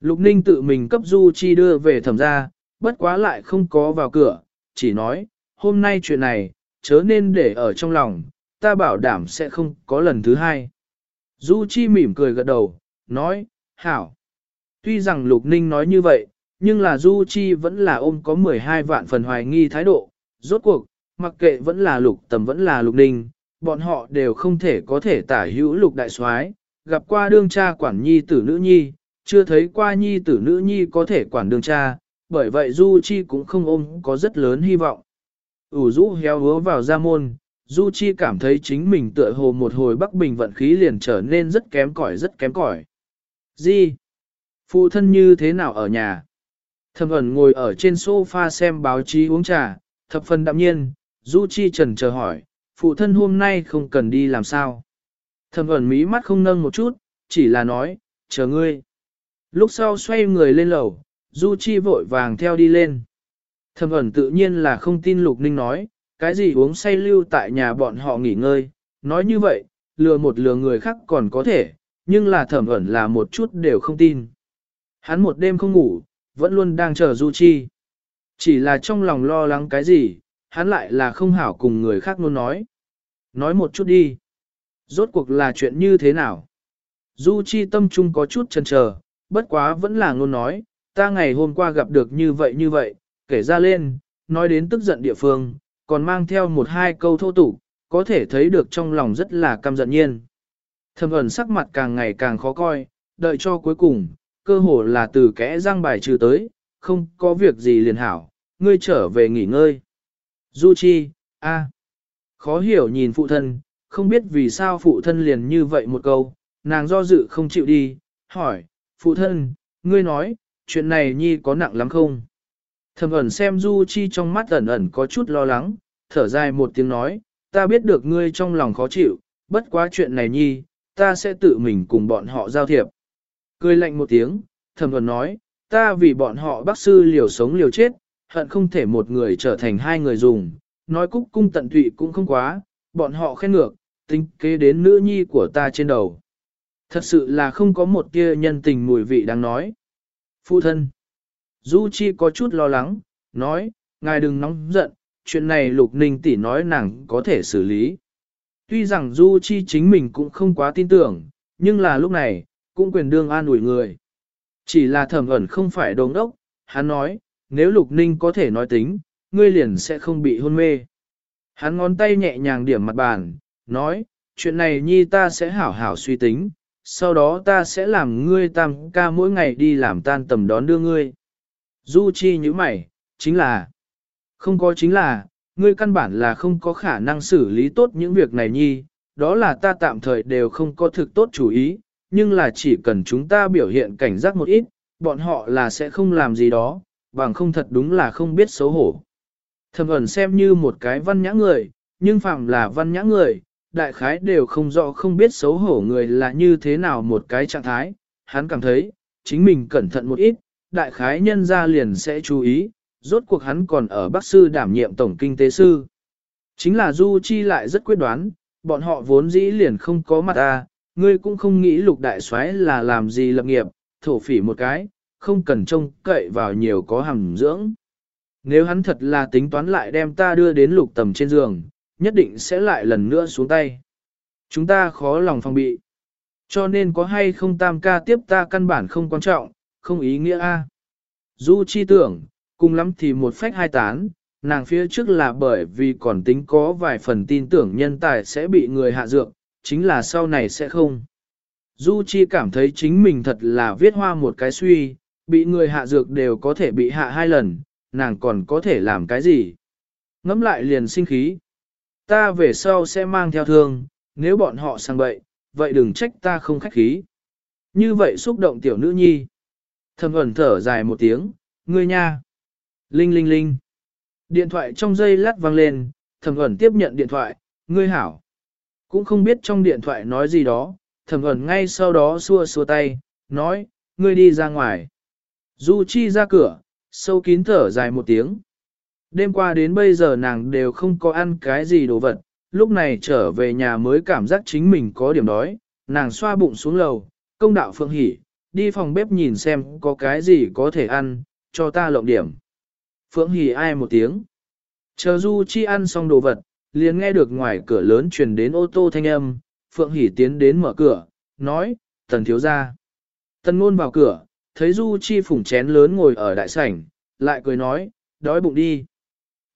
Lục Ninh tự mình cấp Du Chi đưa về thẩm gia, bất quá lại không có vào cửa, chỉ nói, hôm nay chuyện này, chớ nên để ở trong lòng, ta bảo đảm sẽ không có lần thứ hai. Du Chi mỉm cười gật đầu, nói, hảo. Tuy rằng Lục Ninh nói như vậy, nhưng là Du Chi vẫn là ôm có 12 vạn phần hoài nghi thái độ, rốt cuộc, mặc kệ vẫn là Lục Tầm vẫn là Lục Ninh, bọn họ đều không thể có thể tả hữu Lục Đại soái gặp qua đương cha quản nhi tử nữ nhi, chưa thấy qua nhi tử nữ nhi có thể quản đường cha, bởi vậy Du Chi cũng không ôm có rất lớn hy vọng. ủ rũ héo hứa vào gia môn, Du Chi cảm thấy chính mình tựa hồ một hồi Bắc Bình vận khí liền trở nên rất kém cỏi rất kém cỏi. Gì? Phụ thân như thế nào ở nhà? Thẩm ẩn ngồi ở trên sofa xem báo chí uống trà, thập phần đạm nhiên, Du Chi trần chờ hỏi, phụ thân hôm nay không cần đi làm sao? Thẩm ẩn mí mắt không nâng một chút, chỉ là nói, chờ ngươi. Lúc sau xoay người lên lầu, Du Chi vội vàng theo đi lên. Thẩm ẩn tự nhiên là không tin Lục Ninh nói, cái gì uống say lưu tại nhà bọn họ nghỉ ngơi, nói như vậy, lừa một lừa người khác còn có thể, nhưng là thẩm ẩn là một chút đều không tin. Hắn một đêm không ngủ, vẫn luôn đang chờ Du Chi. Chỉ là trong lòng lo lắng cái gì, hắn lại là không hảo cùng người khác luôn nói. Nói một chút đi. Rốt cuộc là chuyện như thế nào? Du Chi tâm trung có chút chần chờ, bất quá vẫn là ngôn nói, ta ngày hôm qua gặp được như vậy như vậy, kể ra lên, nói đến tức giận địa phương, còn mang theo một hai câu thô tục, có thể thấy được trong lòng rất là căm giận nhiên. thâm ẩn sắc mặt càng ngày càng khó coi, đợi cho cuối cùng, cơ hồ là từ kẽ răng bài trừ tới, không có việc gì liền hảo, ngươi trở về nghỉ ngơi. Du Chi, a, khó hiểu nhìn phụ thân, không biết vì sao phụ thân liền như vậy một câu, nàng do dự không chịu đi, hỏi, phụ thân, ngươi nói, chuyện này nhi có nặng lắm không? Thầm ẩn xem Du Chi trong mắt ẩn ẩn có chút lo lắng, thở dài một tiếng nói, ta biết được ngươi trong lòng khó chịu, bất quá chuyện này nhi, ta sẽ tự mình cùng bọn họ giao thiệp. Cười lạnh một tiếng, thầm ẩn nói, ta vì bọn họ bác sư liều sống liều chết, hận không thể một người trở thành hai người dùng, nói cúc cung tận tụy cũng không quá, bọn họ khen ngược, tính kế đến nữ nhi của ta trên đầu. Thật sự là không có một tia nhân tình mùi vị đang nói. Phụ thân. Du Chi có chút lo lắng, nói, ngài đừng nóng giận, chuyện này Lục Ninh tỷ nói nàng có thể xử lý. Tuy rằng Du Chi chính mình cũng không quá tin tưởng, nhưng là lúc này, cũng quyền đương an ủi người. Chỉ là thẩm ẩn không phải đồng đốc, hắn nói, nếu Lục Ninh có thể nói tính, ngươi liền sẽ không bị hôn mê. Hắn ngón tay nhẹ nhàng điểm mặt bàn, nói, chuyện này nhi ta sẽ hảo hảo suy tính, sau đó ta sẽ làm ngươi tam ca mỗi ngày đi làm tan tầm đón đưa ngươi. Du chi như mày, chính là, không có chính là, ngươi căn bản là không có khả năng xử lý tốt những việc này nhi, đó là ta tạm thời đều không có thực tốt chủ ý, nhưng là chỉ cần chúng ta biểu hiện cảnh giác một ít, bọn họ là sẽ không làm gì đó, bằng không thật đúng là không biết xấu hổ. Thầm ẩn xem như một cái văn nhã người, nhưng phạm là văn nhã người, đại khái đều không rõ không biết xấu hổ người là như thế nào một cái trạng thái, hắn cảm thấy, chính mình cẩn thận một ít, đại khái nhân ra liền sẽ chú ý, rốt cuộc hắn còn ở Bắc Sư đảm nhiệm Tổng Kinh tế Sư. Chính là Du Chi lại rất quyết đoán, bọn họ vốn dĩ liền không có mặt ta, ngươi cũng không nghĩ lục đại soái là làm gì lập nghiệp, thổ phỉ một cái, không cần trông cậy vào nhiều có hàm dưỡng. Nếu hắn thật là tính toán lại đem ta đưa đến lục tầm trên giường, nhất định sẽ lại lần nữa xuống tay. Chúng ta khó lòng phòng bị. Cho nên có hay không tam ca tiếp ta căn bản không quan trọng, không ý nghĩa a. Du chi tưởng, cùng lắm thì một phách hai tán, nàng phía trước là bởi vì còn tính có vài phần tin tưởng nhân tài sẽ bị người hạ dược, chính là sau này sẽ không. Du Chi cảm thấy chính mình thật là viết hoa một cái suy, bị người hạ dược đều có thể bị hạ hai lần, nàng còn có thể làm cái gì. Ngắm lại liền sinh khí. Ta về sau sẽ mang theo thương, nếu bọn họ sang bậy, vậy đừng trách ta không khách khí. Như vậy xúc động tiểu nữ nhi. Thầm ẩn thở dài một tiếng, ngươi nha. Linh linh linh. Điện thoại trong dây lát vang lên, thầm ẩn tiếp nhận điện thoại, ngươi hảo. Cũng không biết trong điện thoại nói gì đó, thầm ẩn ngay sau đó xua xua tay, nói, ngươi đi ra ngoài. Du Chi ra cửa, sâu kín thở dài một tiếng. Đêm qua đến bây giờ nàng đều không có ăn cái gì đồ vật, lúc này trở về nhà mới cảm giác chính mình có điểm đói, nàng xoa bụng xuống lầu, công đạo phượng hỉ, đi phòng bếp nhìn xem có cái gì có thể ăn, cho ta lộng điểm. Phượng Hỷ ai một tiếng. Chờ Du Chi ăn xong đồ vật, liền nghe được ngoài cửa lớn truyền đến ô tô thanh âm, Phượng Hỷ tiến đến mở cửa, nói, tần thiếu gia. Tần ngôn vào cửa, thấy Du Chi phủng chén lớn ngồi ở đại sảnh, lại cười nói, đói bụng đi.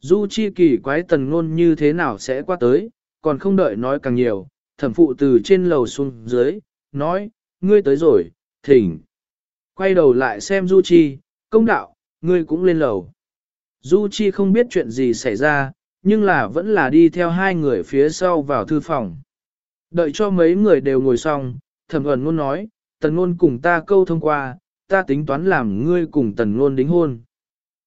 Du Chi kỳ quái tần ngôn như thế nào sẽ qua tới, còn không đợi nói càng nhiều, thẩm phụ từ trên lầu xuống dưới, nói, ngươi tới rồi, thỉnh. Quay đầu lại xem Du Chi, công đạo, ngươi cũng lên lầu. Du Chi không biết chuyện gì xảy ra, nhưng là vẫn là đi theo hai người phía sau vào thư phòng. Đợi cho mấy người đều ngồi xong, thẩm ẩn ngôn nói, tần ngôn cùng ta câu thông qua, ta tính toán làm ngươi cùng tần ngôn đính hôn.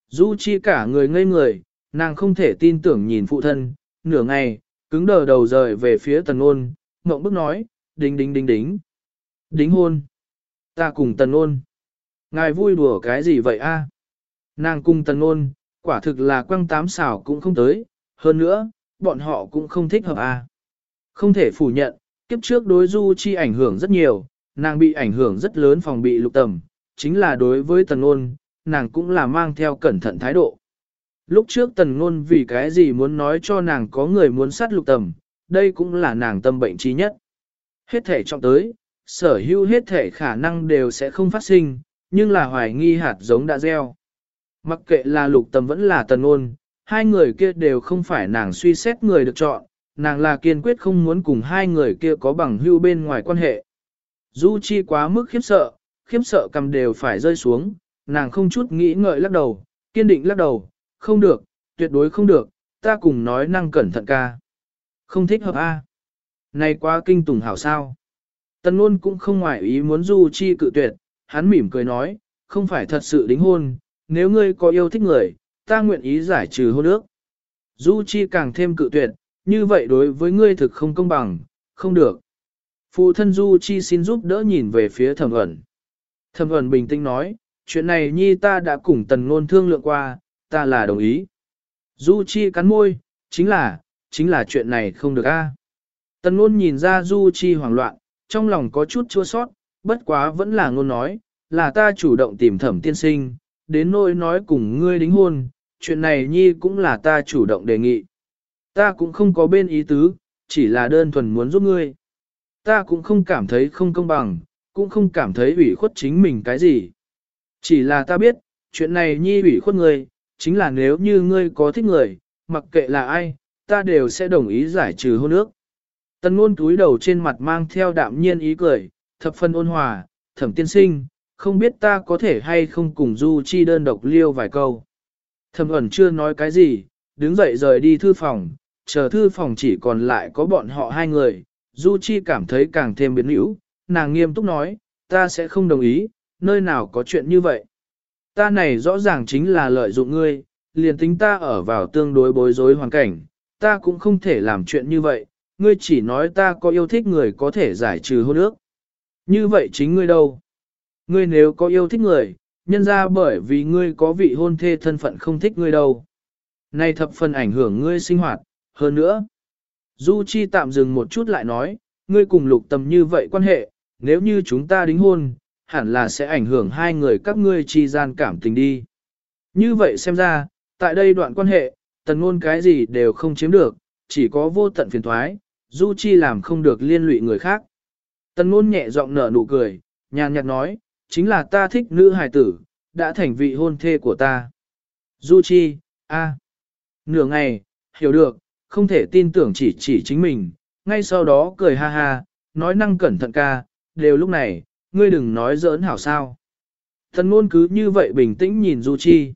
Du Chi cả người ngây người, nàng không thể tin tưởng nhìn phụ thân, nửa ngày, cứng đờ đầu rời về phía tần ôn, mộng bức nói, đính đính đính đính. Đính hôn. Ta cùng tần ôn. Ngài vui đùa cái gì vậy a? Nàng cùng tần ôn, quả thực là quăng tám xảo cũng không tới, hơn nữa, bọn họ cũng không thích hợp a. Không thể phủ nhận, kiếp trước đối Du Chi ảnh hưởng rất nhiều, nàng bị ảnh hưởng rất lớn phòng bị lục tầm, chính là đối với tần ôn, nàng cũng là mang theo cẩn thận thái độ. Lúc trước tần ngôn vì cái gì muốn nói cho nàng có người muốn sát lục tầm, đây cũng là nàng tâm bệnh trí nhất. Hết thể trọng tới, sở hữu hết thể khả năng đều sẽ không phát sinh, nhưng là hoài nghi hạt giống đã gieo. Mặc kệ là lục tầm vẫn là tần ngôn, hai người kia đều không phải nàng suy xét người được chọn, nàng là kiên quyết không muốn cùng hai người kia có bằng hưu bên ngoài quan hệ. Du Chi quá mức khiếp sợ, khiếp sợ cầm đều phải rơi xuống, nàng không chút nghĩ ngợi lắc đầu, kiên định lắc đầu, không được, tuyệt đối không được, ta cùng nói năng cẩn thận ca. Không thích hợp a. Này quá kinh tủng hảo sao. Tần luôn cũng không ngoại ý muốn Du Chi cự tuyệt, hắn mỉm cười nói, không phải thật sự đính hôn, nếu ngươi có yêu thích người, ta nguyện ý giải trừ hôn ước. Du Chi càng thêm cự tuyệt, như vậy đối với ngươi thực không công bằng, không được. Phụ thân Du Chi xin giúp đỡ nhìn về phía thẩm ẩn. Thẩm ẩn bình tĩnh nói, chuyện này nhi ta đã cùng tần ngôn thương lượng qua, ta là đồng ý. Du Chi cắn môi, chính là, chính là chuyện này không được a. À. Tần ngôn nhìn ra Du Chi hoảng loạn, trong lòng có chút chua sót, bất quá vẫn là ngôn nói, là ta chủ động tìm thẩm tiên sinh, đến nỗi nói cùng ngươi đính hôn, chuyện này nhi cũng là ta chủ động đề nghị. Ta cũng không có bên ý tứ, chỉ là đơn thuần muốn giúp ngươi. Ta cũng không cảm thấy không công bằng, cũng không cảm thấy ủy khuất chính mình cái gì. Chỉ là ta biết, chuyện này nhi ủy khuất ngươi, chính là nếu như ngươi có thích người, mặc kệ là ai, ta đều sẽ đồng ý giải trừ hôn ước. Tần ngôn túi đầu trên mặt mang theo đạm nhiên ý cười, thập phân ôn hòa, thẩm tiên sinh, không biết ta có thể hay không cùng Du Chi đơn độc liêu vài câu. Thẩm ẩn chưa nói cái gì, đứng dậy rời đi thư phòng, chờ thư phòng chỉ còn lại có bọn họ hai người, Du Chi cảm thấy càng thêm biến hữu, nàng nghiêm túc nói, ta sẽ không đồng ý, nơi nào có chuyện như vậy. Ta này rõ ràng chính là lợi dụng ngươi, liền tính ta ở vào tương đối bối rối hoàn cảnh, ta cũng không thể làm chuyện như vậy, ngươi chỉ nói ta có yêu thích người có thể giải trừ hôn ước. Như vậy chính ngươi đâu? Ngươi nếu có yêu thích người, nhân ra bởi vì ngươi có vị hôn thê thân phận không thích ngươi đâu. Này thập phần ảnh hưởng ngươi sinh hoạt, hơn nữa. Du Chi tạm dừng một chút lại nói, ngươi cùng lục tầm như vậy quan hệ, nếu như chúng ta đính hôn, hẳn là sẽ ảnh hưởng hai người các ngươi chi gian cảm tình đi. Như vậy xem ra, tại đây đoạn quan hệ, tần ngôn cái gì đều không chiếm được, chỉ có vô tận phiền thoái, Du Chi làm không được liên lụy người khác. Tần ngôn nhẹ giọng nở nụ cười, nhàn nhạt nói, chính là ta thích nữ hài tử, đã thành vị hôn thê của ta. Du Chi, a, Nửa ngày, hiểu được, không thể tin tưởng chỉ chỉ chính mình, ngay sau đó cười ha ha, nói năng cẩn thận ca, đều lúc này, ngươi đừng nói giỡn hảo sao. Thần ngôn cứ như vậy bình tĩnh nhìn Du Chi.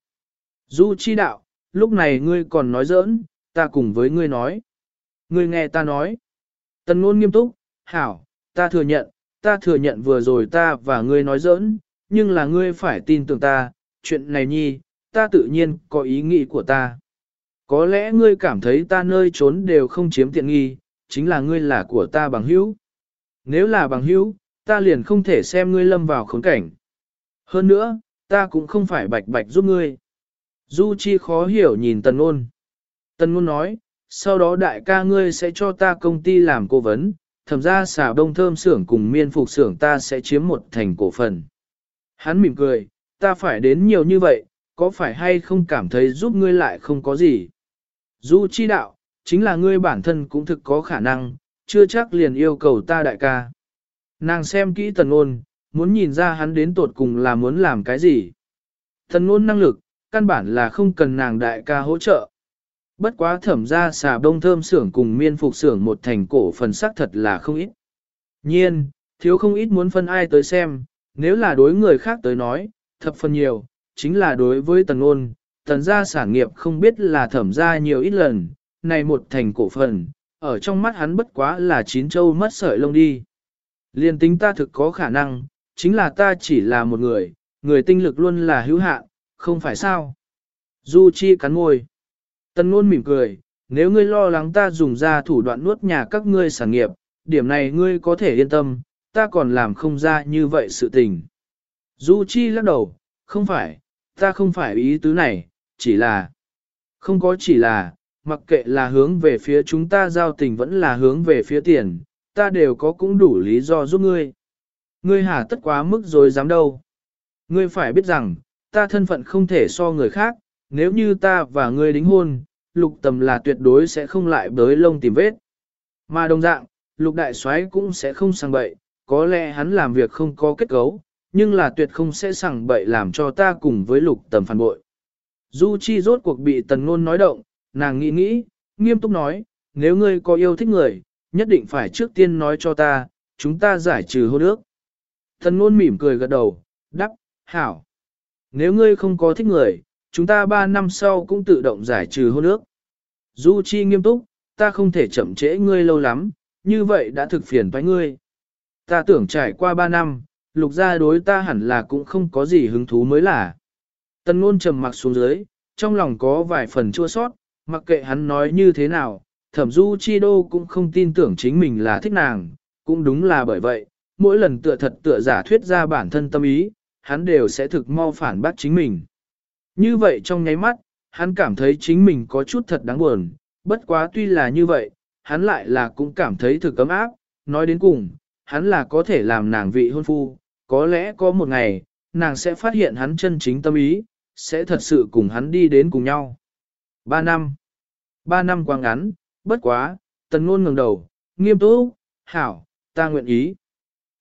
Du Chi đạo, lúc này ngươi còn nói giỡn, ta cùng với ngươi nói. Ngươi nghe ta nói. Tần ngôn nghiêm túc, hảo, ta thừa nhận, ta thừa nhận vừa rồi ta và ngươi nói giỡn, nhưng là ngươi phải tin tưởng ta, chuyện này nhi, ta tự nhiên có ý nghĩ của ta. Có lẽ ngươi cảm thấy ta nơi trốn đều không chiếm tiện nghi, chính là ngươi là của ta bằng hữu. Nếu là bằng hữu, ta liền không thể xem ngươi lâm vào khốn cảnh. Hơn nữa, ta cũng không phải bạch bạch giúp ngươi. Du Chi khó hiểu nhìn Tần Nôn. Tần Nôn nói, sau đó đại ca ngươi sẽ cho ta công ty làm cố vấn, thẩm ra xào đông thơm xưởng cùng miên phục xưởng ta sẽ chiếm một thành cổ phần. Hắn mỉm cười, ta phải đến nhiều như vậy, có phải hay không cảm thấy giúp ngươi lại không có gì. Du chi đạo, chính là ngươi bản thân cũng thực có khả năng, chưa chắc liền yêu cầu ta đại ca. Nàng xem kỹ tần ngôn, muốn nhìn ra hắn đến tột cùng là muốn làm cái gì. Tần ngôn năng lực, căn bản là không cần nàng đại ca hỗ trợ. Bất quá thẩm ra xà bông thơm xưởng cùng miên phục xưởng một thành cổ phần sắc thật là không ít. Nhiên, thiếu không ít muốn phân ai tới xem, nếu là đối người khác tới nói, thập phần nhiều, chính là đối với tần ôn, tần gia sản nghiệp không biết là thẩm ra nhiều ít lần, này một thành cổ phần, ở trong mắt hắn bất quá là chín châu mất sợi lông đi. Liên tính ta thực có khả năng, chính là ta chỉ là một người, người tinh lực luôn là hữu hạn, không phải sao. Du Chi cắn môi. Tần ngôn mỉm cười, nếu ngươi lo lắng ta dùng ra thủ đoạn nuốt nhà các ngươi sản nghiệp, điểm này ngươi có thể yên tâm, ta còn làm không ra như vậy sự tình. Du Chi lắc đầu, không phải, ta không phải ý tứ này, chỉ là, không có chỉ là, mặc kệ là hướng về phía chúng ta giao tình vẫn là hướng về phía tiền, ta đều có cũng đủ lý do giúp ngươi. Ngươi hà tất quá mức rồi dám đâu. Ngươi phải biết rằng, ta thân phận không thể so người khác, nếu như ta và ngươi đính hôn, lục tầm là tuyệt đối sẽ không lại bới lông tìm vết. Mà đồng dạng, lục đại soái cũng sẽ không sang bậy, có lẽ hắn làm việc không có kết cấu, nhưng là tuyệt không sẽ sẵn bậy làm cho ta cùng với lục tầm phản bội. Du Chi rốt cuộc bị tần ngôn nói động, nàng nghĩ nghĩ, nghiêm túc nói, nếu ngươi có yêu thích người, nhất định phải trước tiên nói cho ta, chúng ta giải trừ hôn ước. Thần ngôn mỉm cười gật đầu, đáp, hảo. Nếu ngươi không có thích người, chúng ta ba năm sau cũng tự động giải trừ hôn ước. Du Chi nghiêm túc, ta không thể chậm trễ ngươi lâu lắm, như vậy đã thực phiền với ngươi. Ta tưởng trải qua ba năm, lục gia đối ta hẳn là cũng không có gì hứng thú mới là. Tần ngôn trầm mặc xuống dưới, trong lòng có vài phần chua sót, mặc kệ hắn nói như thế nào, thẩm du chi đô cũng không tin tưởng chính mình là thích nàng, cũng đúng là bởi vậy, mỗi lần tựa thật tựa giả thuyết ra bản thân tâm ý, hắn đều sẽ thực mau phản bác chính mình. Như vậy trong nháy mắt, hắn cảm thấy chính mình có chút thật đáng buồn, bất quá tuy là như vậy, hắn lại là cũng cảm thấy thực cấm áp, nói đến cùng, hắn là có thể làm nàng vị hôn phu, có lẽ có một ngày, nàng sẽ phát hiện hắn chân chính tâm ý, sẽ thật sự cùng hắn đi đến cùng nhau. Ba năm. Ba năm quá ngắn, bất quá, tần ngôn ngẩng đầu, nghiêm túc, hảo, ta nguyện ý.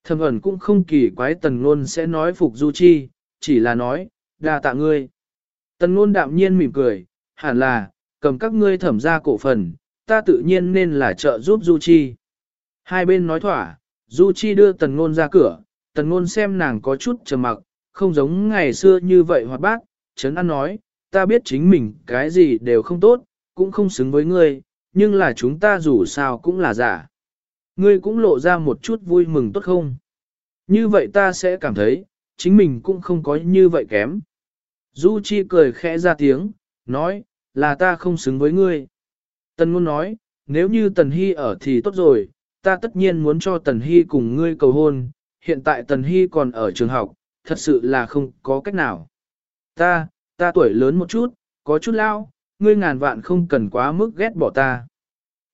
Thầm ẩn cũng không kỳ quái tần ngôn sẽ nói phục Du Chi, chỉ là nói, đa tạ ngươi. Tần ngôn đạm nhiên mỉm cười, hẳn là, cầm các ngươi thẩm ra cổ phần, ta tự nhiên nên là trợ giúp Du Chi. Hai bên nói thỏa, Du Chi đưa tần ngôn ra cửa, tần ngôn xem nàng có chút trầm mặc, không giống ngày xưa như vậy hoạt bát, chấn an nói, ta biết chính mình cái gì đều không tốt, cũng không xứng với ngươi, nhưng là chúng ta dù sao cũng là giả. Ngươi cũng lộ ra một chút vui mừng tốt không? Như vậy ta sẽ cảm thấy, chính mình cũng không có như vậy kém. Du Chi cười khẽ ra tiếng, nói, là ta không xứng với ngươi. Tần ngôn nói, nếu như Tần Hy ở thì tốt rồi, ta tất nhiên muốn cho Tần Hy cùng ngươi cầu hôn, hiện tại Tần Hy còn ở trường học, thật sự là không có cách nào. Ta, ta tuổi lớn một chút, có chút lao, ngươi ngàn vạn không cần quá mức ghét bỏ ta.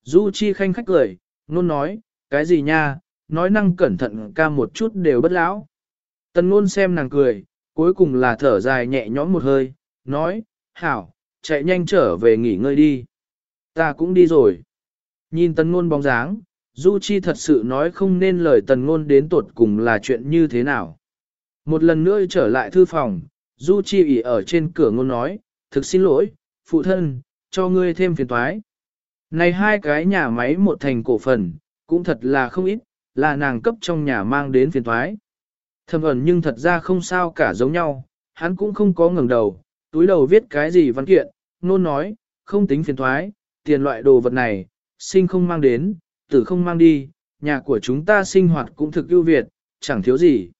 Du Chi khanh khách cười, nôn nói, cái gì nha, nói năng cẩn thận ca một chút đều bất lão. Tần nôn xem nàng cười, cuối cùng là thở dài nhẹ nhõm một hơi, nói, hảo, chạy nhanh trở về nghỉ ngơi đi. Ta cũng đi rồi. Nhìn tần nôn bóng dáng, Du Chi thật sự nói không nên lời tần ngôn đến tột cùng là chuyện như thế nào. Một lần nữa trở lại thư phòng, Du Chi ỉ ở trên cửa ngôn nói, thực xin lỗi, phụ thân, cho ngươi thêm phiền toái. Này hai cái nhà máy một thành cổ phần, cũng thật là không ít, là nàng cấp trong nhà mang đến phiền toái. Thầm ẩn nhưng thật ra không sao cả giống nhau, hắn cũng không có ngẩng đầu, túi đầu viết cái gì văn kiện, nôn nói, không tính phiền toái, tiền loại đồ vật này, sinh không mang đến, tử không mang đi, nhà của chúng ta sinh hoạt cũng thực ưu việt, chẳng thiếu gì.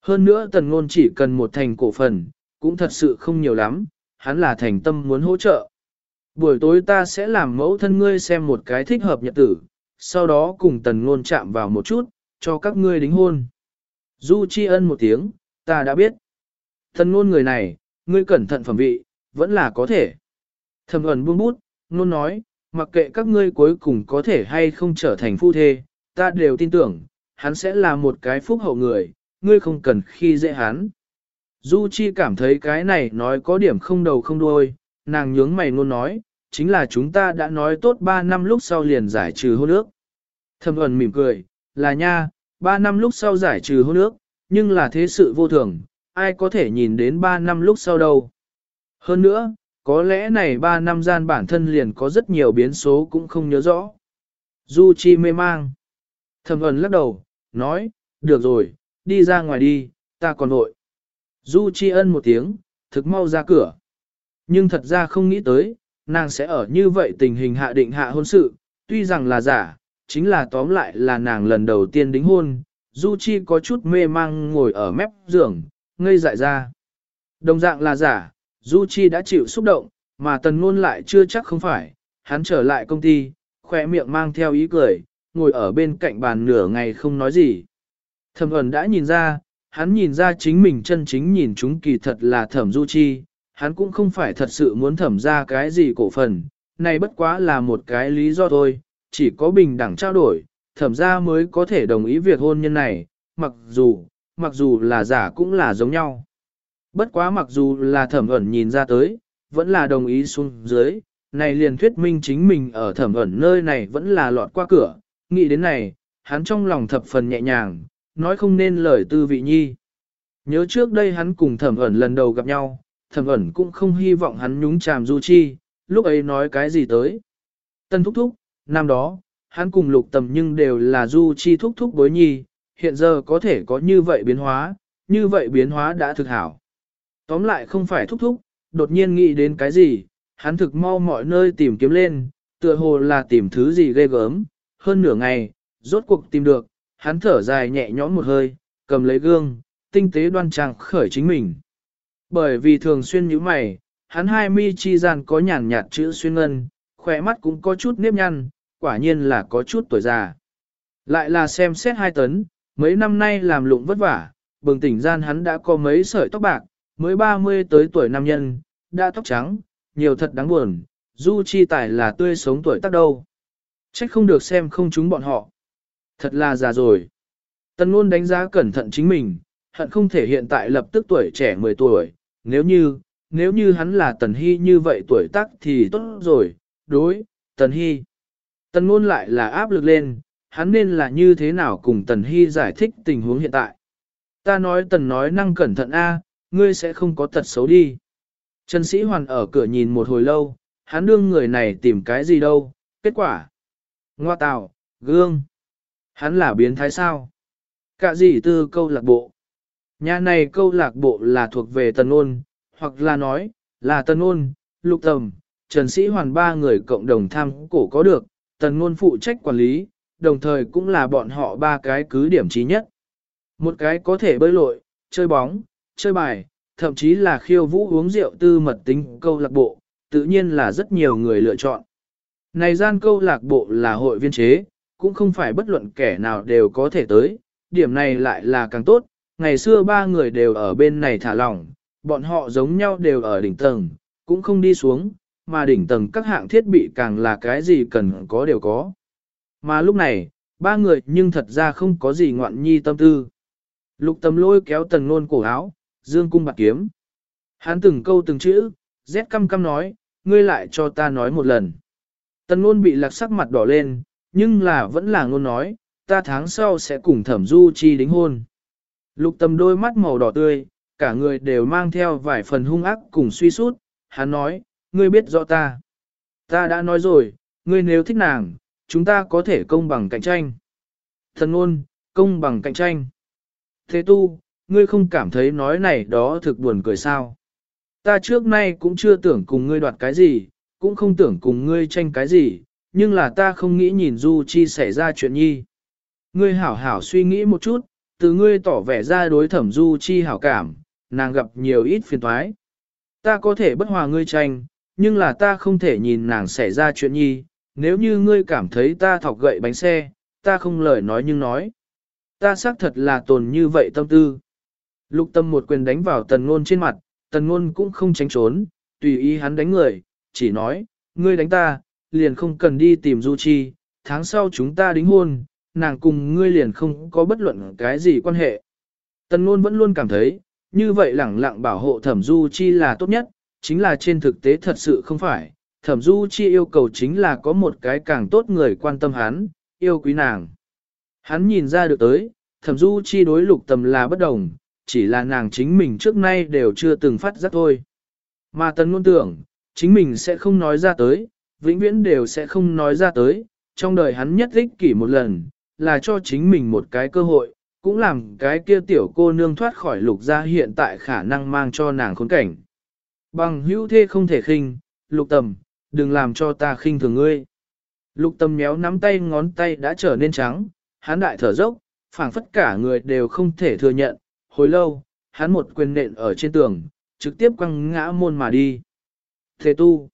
Hơn nữa tần ngôn chỉ cần một thành cổ phần, cũng thật sự không nhiều lắm, hắn là thành tâm muốn hỗ trợ. Buổi tối ta sẽ làm mẫu thân ngươi xem một cái thích hợp nhật tử, sau đó cùng tần ngôn chạm vào một chút, cho các ngươi đính hôn. Du tri ân một tiếng, ta đã biết. Tần ngôn người này, ngươi cẩn thận phẩm vị, vẫn là có thể. Thầm ẩn buông bút, ngôn nói, mặc kệ các ngươi cuối cùng có thể hay không trở thành phu thê, ta đều tin tưởng, hắn sẽ là một cái phúc hậu người, ngươi không cần khi dễ hắn. Du Chi cảm thấy cái này nói có điểm không đầu không đuôi, nàng nhướng mày ngôn nói, chính là chúng ta đã nói tốt 3 năm lúc sau liền giải trừ hôn ước. Thẩm ẩn mỉm cười, là nha, 3 năm lúc sau giải trừ hôn ước, nhưng là thế sự vô thường, ai có thể nhìn đến 3 năm lúc sau đâu. Hơn nữa, có lẽ này 3 năm gian bản thân liền có rất nhiều biến số cũng không nhớ rõ. Du Chi mê mang. Thẩm ẩn lắc đầu, nói, được rồi, đi ra ngoài đi, ta còn vội. Du Chi ân một tiếng, thực mau ra cửa. Nhưng thật ra không nghĩ tới, nàng sẽ ở như vậy tình hình hạ định hạ hôn sự, tuy rằng là giả, chính là tóm lại là nàng lần đầu tiên đính hôn. Du Chi có chút mê mang ngồi ở mép giường, ngây dại ra. Đồng dạng là giả, Du Chi đã chịu xúc động, mà tần ngôn lại chưa chắc không phải, hắn trở lại công ty, khỏe miệng mang theo ý cười, ngồi ở bên cạnh bàn nửa ngày không nói gì. Thẩm ẩn đã nhìn ra, hắn nhìn ra chính mình chân chính nhìn chúng kỳ thật là thẩm du chi, hắn cũng không phải thật sự muốn thẩm ra cái gì cổ phần, này bất quá là một cái lý do thôi, chỉ có bình đẳng trao đổi, thẩm ra mới có thể đồng ý việc hôn nhân này, mặc dù, mặc dù là giả cũng là giống nhau. Bất quá mặc dù là thẩm ẩn nhìn ra tới, vẫn là đồng ý xuống dưới, này liền thuyết minh chính mình ở thẩm ẩn nơi này vẫn là lọt qua cửa, nghĩ đến này, hắn trong lòng thập phần nhẹ nhàng, nói không nên lời tư vị nhi. Nhớ trước đây hắn cùng thẩm ẩn lần đầu gặp nhau, thẩm ẩn cũng không hy vọng hắn nhúng chàm du chi, lúc ấy nói cái gì tới. Tân thúc thúc, năm đó, hắn cùng lục tầm nhưng đều là du chi thúc thúc bối nhi, hiện giờ có thể có như vậy biến hóa, như vậy biến hóa đã thực hảo. Tóm lại không phải thúc thúc, đột nhiên nghĩ đến cái gì, hắn thực mau mọi nơi tìm kiếm lên, tựa hồ là tìm thứ gì ghê gớm, hơn nửa ngày, rốt cuộc tìm được, hắn thở dài nhẹ nhõm một hơi, cầm lấy gương, tinh tế đoan trang khởi chính mình. Bởi vì thường xuyên nhíu mày, hắn hai mi chi gian có nhàn nhạt chữ xuyên ngân, khỏe mắt cũng có chút nếp nhăn, quả nhiên là có chút tuổi già. Lại là xem xét hai tấn, mấy năm nay làm lụng vất vả, bừng tỉnh gian hắn đã có mấy sợi tóc bạc, mới 30 tới tuổi nam nhân, đã tóc trắng, nhiều thật đáng buồn, du chi tài là tươi sống tuổi tác đâu. Trách không được xem không chúng bọn họ. Thật là già rồi. Tần luôn đánh giá cẩn thận chính mình, hận không thể hiện tại lập tức tuổi trẻ 10 tuổi, nếu như, nếu như hắn là Tần Hy như vậy tuổi tác thì tốt rồi, đối, Tần Hy. Tần luôn lại là áp lực lên, hắn nên là như thế nào cùng Tần Hy giải thích tình huống hiện tại. Ta nói Tần nói năng cẩn thận a, ngươi sẽ không có tật xấu đi. Trần Sĩ Hoàn ở cửa nhìn một hồi lâu, hắn đương người này tìm cái gì đâu, kết quả. Ngoa tào, gương. Hắn là biến thái sao? Cả gì tư câu lạc bộ? Nhà này câu lạc bộ là thuộc về tần ôn, hoặc là nói, là tần ôn, lục tầm, Trần Sĩ Hoàn ba người cộng đồng tham cổ có được, tần ôn phụ trách quản lý, đồng thời cũng là bọn họ ba cái cứ điểm trí nhất. Một cái có thể bơi lội, chơi bóng, chơi bài, thậm chí là khiêu vũ uống rượu tư mật tính câu lạc bộ, tự nhiên là rất nhiều người lựa chọn. Này gian câu lạc bộ là hội viên chế, cũng không phải bất luận kẻ nào đều có thể tới, điểm này lại là càng tốt, ngày xưa ba người đều ở bên này thả lỏng, bọn họ giống nhau đều ở đỉnh tầng, cũng không đi xuống, mà đỉnh tầng các hạng thiết bị càng là cái gì cần có đều có. Mà lúc này, ba người nhưng thật ra không có gì ngoạn nhi tâm tư. Lục tầm lôi kéo tần nôn cổ áo, dương cung bạc kiếm. Hắn từng câu từng chữ, rét căm căm nói, ngươi lại cho ta nói một lần. Tần nôn bị lạc sắc mặt đỏ lên, nhưng là vẫn là ngôn nói, ta tháng sau sẽ cùng thẩm du chi đính hôn. Lục tầm đôi mắt màu đỏ tươi, cả người đều mang theo vài phần hung ác cùng suy sút. hắn nói, ngươi biết rõ ta. Ta đã nói rồi, ngươi nếu thích nàng, chúng ta có thể công bằng cạnh tranh. Thần ngôn, công bằng cạnh tranh. Thế tu, ngươi không cảm thấy nói này đó thực buồn cười sao. Ta trước nay cũng chưa tưởng cùng ngươi đoạt cái gì, cũng không tưởng cùng ngươi tranh cái gì, nhưng là ta không nghĩ nhìn Du Chi xảy ra chuyện nhi. Ngươi hảo hảo suy nghĩ một chút, từ ngươi tỏ vẻ ra đối thẩm Du Chi hảo cảm, nàng gặp nhiều ít phiền toái. Ta có thể bất hòa ngươi tranh, nhưng là ta không thể nhìn nàng xảy ra chuyện nhi, nếu như ngươi cảm thấy ta thọc gậy bánh xe, ta không lời nói nhưng nói. Ta xác thật là tồn như vậy tâm tư. Lục tâm một quyền đánh vào tần ngôn trên mặt, tần ngôn cũng không tránh trốn, tùy ý hắn đánh người, chỉ nói, ngươi đánh ta, liền không cần đi tìm Du Chi, tháng sau chúng ta đính hôn, nàng cùng ngươi liền không có bất luận cái gì quan hệ. Tần Nôn vẫn luôn cảm thấy, như vậy lẳng lặng bảo hộ thẩm du chi là tốt nhất, chính là trên thực tế thật sự không phải, thẩm du chi yêu cầu chính là có một cái càng tốt người quan tâm hắn, yêu quý nàng. Hắn nhìn ra được tới, thẩm du chi đối lục tầm là bất đồng, chỉ là nàng chính mình trước nay đều chưa từng phát giác thôi. Mà tần Nôn tưởng, chính mình sẽ không nói ra tới, vĩnh viễn đều sẽ không nói ra tới, trong đời hắn nhất ích kỷ một lần, là cho chính mình một cái cơ hội, cũng làm cái kia tiểu cô nương thoát khỏi lục gia hiện tại khả năng mang cho nàng khốn cảnh. Bằng hữu thê không thể khinh, lục tầm, đừng làm cho ta khinh thường ngươi. Lục tầm méo nắm tay ngón tay đã trở nên trắng, hắn đại thở dốc, phảng phất cả người đều không thể thừa nhận, hồi lâu, hắn một quyền nện ở trên tường, trực tiếp quăng ngã môn mà đi. Thế tu.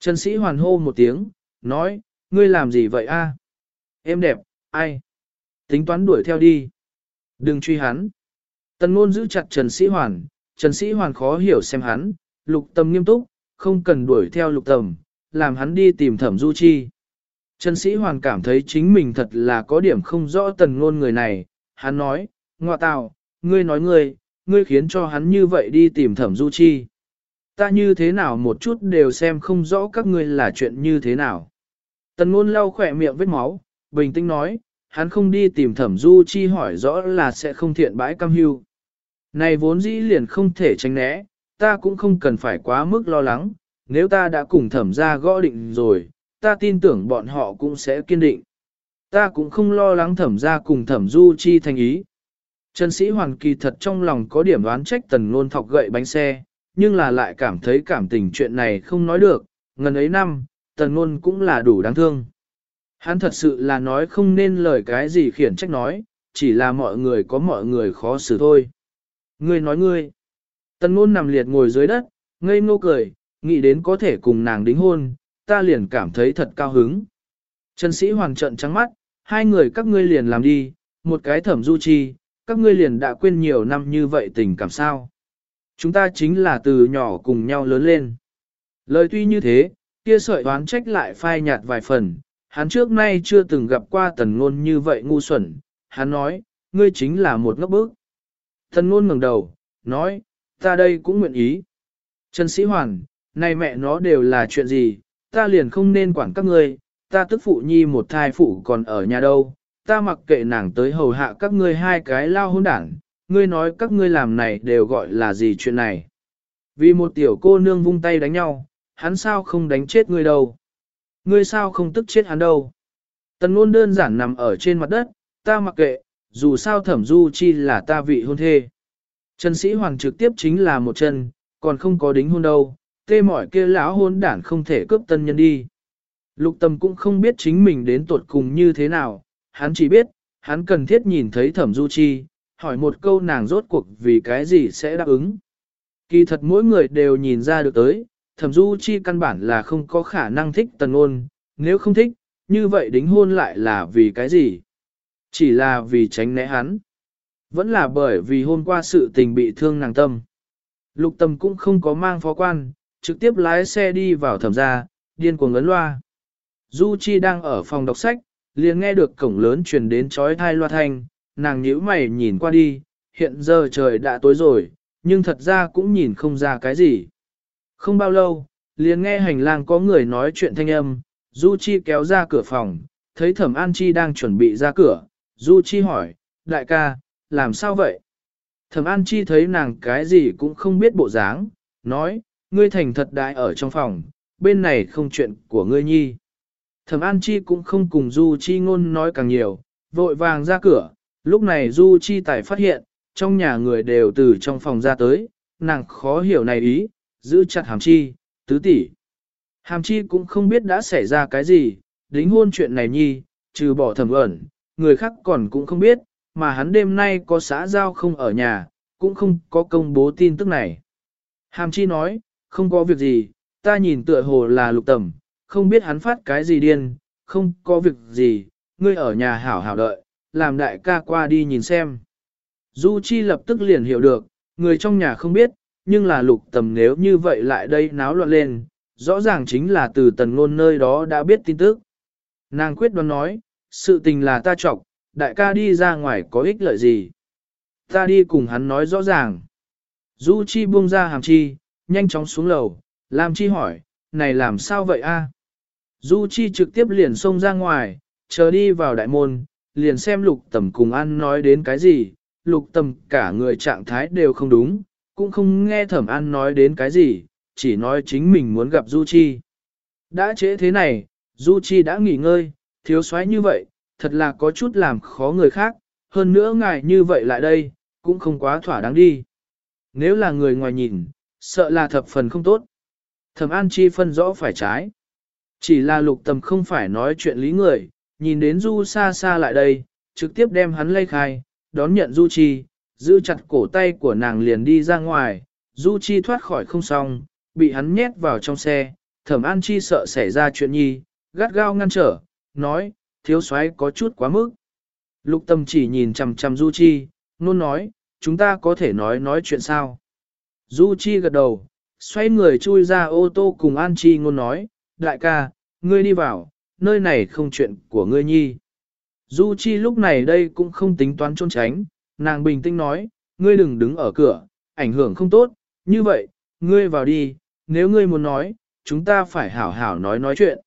Trần sĩ hoàn hô một tiếng, nói, ngươi làm gì vậy a? Em đẹp, ai? Tính toán đuổi theo đi. Đừng truy hắn. Tần ngôn giữ chặt Trần sĩ hoàn, Trần sĩ hoàn khó hiểu xem hắn, lục tâm nghiêm túc, không cần đuổi theo lục tầm, làm hắn đi tìm thẩm du chi. Trần sĩ hoàn cảm thấy chính mình thật là có điểm không rõ tần ngôn người này, hắn nói, ngọa tào, ngươi nói ngươi, ngươi khiến cho hắn như vậy đi tìm thẩm du chi. Ta như thế nào một chút đều xem không rõ các ngươi là chuyện như thế nào. Tần ngôn lau khỏe miệng vết máu, bình tĩnh nói, hắn không đi tìm thẩm du chi hỏi rõ là sẽ không thiện bãi cam hưu. Này vốn dĩ liền không thể tránh né, ta cũng không cần phải quá mức lo lắng, nếu ta đã cùng thẩm ra gõ định rồi, ta tin tưởng bọn họ cũng sẽ kiên định. Ta cũng không lo lắng thẩm ra cùng thẩm du chi thành ý. Trần sĩ hoàn kỳ thật trong lòng có điểm đoán trách tần ngôn thọc gậy bánh xe, nhưng là lại cảm thấy cảm tình chuyện này không nói được, ngần ấy năm, tần ngôn cũng là đủ đáng thương. Hắn thật sự là nói không nên lời cái gì khiển trách nói, chỉ là mọi người có mọi người khó xử thôi. Ngươi nói ngươi. Tần ngôn nằm liệt ngồi dưới đất, ngây ngô cười, nghĩ đến có thể cùng nàng đính hôn, ta liền cảm thấy thật cao hứng. Trần sĩ hoàng trận trắng mắt, hai người các ngươi liền làm đi, một cái thẩm du chi, các ngươi liền đã quên nhiều năm như vậy tình cảm sao. Chúng ta chính là từ nhỏ cùng nhau lớn lên. Lời tuy như thế, kia sợi đoán trách lại phai nhạt vài phần, hắn trước nay chưa từng gặp qua tần ngôn như vậy ngu xuẩn, hắn nói, ngươi chính là một ngốc bức. Tần ngôn ngẩng đầu, nói, ta đây cũng nguyện ý. Trần Sĩ Hoàn, này mẹ nó đều là chuyện gì, ta liền không nên quản các ngươi, ta tức phụ nhi một thai phụ còn ở nhà đâu, ta mặc kệ nàng tới hầu hạ các ngươi hai cái lao hôn đảng, ngươi nói các ngươi làm này đều gọi là gì chuyện này. Vì một tiểu cô nương vung tay đánh nhau, hắn sao không đánh chết ngươi đâu. Ngươi sao không tức chết hắn đâu. Tần Luôn đơn giản nằm ở trên mặt đất, ta mặc kệ, dù sao thẩm du chi là ta vị hôn thê. Trần sĩ hoàng trực tiếp chính là một chân, còn không có đính hôn đâu, tê mỏi kia lão hôn đản không thể cướp tân nhân đi. Lục tâm cũng không biết chính mình đến tuột cùng như thế nào, hắn chỉ biết, hắn cần thiết nhìn thấy thẩm du chi, hỏi một câu nàng rốt cuộc vì cái gì sẽ đáp ứng. Kỳ thật mỗi người đều nhìn ra được tới, thẩm du chi căn bản là không có khả năng thích tần ôn, nếu không thích, như vậy đính hôn lại là vì cái gì? Chỉ là vì tránh né hắn. Vẫn là bởi vì hôm qua sự tình bị thương nàng tâm. Lục tâm cũng không có mang phó quan, trực tiếp lái xe đi vào thẩm gia, điên cuồng ấn loa. Du Chi đang ở phòng đọc sách, liền nghe được cổng lớn truyền đến chói tai loa thanh, nàng nhíu mày nhìn qua đi, hiện giờ trời đã tối rồi, nhưng thật ra cũng nhìn không ra cái gì. Không bao lâu, liền nghe hành lang có người nói chuyện thanh âm, Du Chi kéo ra cửa phòng, thấy Thẩm An Chi đang chuẩn bị ra cửa, Du Chi hỏi, đại ca, làm sao vậy? Thẩm An Chi thấy nàng cái gì cũng không biết bộ dáng, nói, ngươi thành thật đại ở trong phòng, bên này không chuyện của ngươi nhi. Thẩm An Chi cũng không cùng Du Chi ngôn nói càng nhiều, vội vàng ra cửa, lúc này Du Chi tài phát hiện, trong nhà người đều từ trong phòng ra tới, nàng khó hiểu này ý, giữ chặt Hàm Chi, tứ tỷ. Hàm Chi cũng không biết đã xảy ra cái gì, đính hôn chuyện này nhi, trừ bỏ thẩm ẩn, người khác còn cũng không biết, mà hắn đêm nay có xã giao không ở nhà, cũng không có công bố tin tức này. Hàm Chi nói, không có việc gì, ta nhìn tựa hồ là lục tầm, không biết hắn phát cái gì điên, không có việc gì, ngươi ở nhà hảo hảo đợi, làm đại ca qua đi nhìn xem. Du Chi lập tức liền hiểu được, người trong nhà không biết, nhưng là lục tầm nếu như vậy lại đây náo loạn lên, rõ ràng chính là từ tần ngôn nơi đó đã biết tin tức. Nàng quyết đoán nói, sự tình là ta chọc, đại ca đi ra ngoài có ích lợi gì. Ta đi cùng hắn nói rõ ràng. Du Chi buông ra hàm chi, nhanh chóng xuống lầu, Lam Chi hỏi, này làm sao vậy a? Du Chi trực tiếp liền xông ra ngoài, chờ đi vào đại môn, liền xem lục tầm cùng ăn nói đến cái gì, lục tầm cả người trạng thái đều không đúng, cũng không nghe thẩm ăn nói đến cái gì, chỉ nói chính mình muốn gặp Du Chi. Đã trễ thế này, Du Chi đã nghỉ ngơi, thiếu soái như vậy, thật là có chút làm khó người khác, hơn nữa ngài như vậy lại đây, cũng không quá thỏa đáng đi. Nếu là người ngoài nhìn, sợ là thập phần không tốt. Thẩm An Chi phân rõ phải trái. Chỉ là lục tầm không phải nói chuyện lý người, nhìn đến Du xa xa lại đây, trực tiếp đem hắn lây khai, đón nhận Du Chi, giữ chặt cổ tay của nàng liền đi ra ngoài, Du Chi thoát khỏi không xong, bị hắn nhét vào trong xe, thẩm An Chi sợ xảy ra chuyện nhi, gắt gao ngăn trở, nói, thiếu soái có chút quá mức. Lục tâm chỉ nhìn chằm chằm Du Chi, nôn nói, chúng ta có thể nói nói chuyện sao. Du Chi gật đầu, xoay người chui ra ô tô cùng An Chi ngôn nói, đại ca, ngươi đi vào, nơi này không chuyện của ngươi nhi. Du Chi lúc này đây cũng không tính toán trốn tránh, nàng bình tĩnh nói, ngươi đừng đứng ở cửa, ảnh hưởng không tốt, như vậy, ngươi vào đi, nếu ngươi muốn nói, chúng ta phải hảo hảo nói nói chuyện.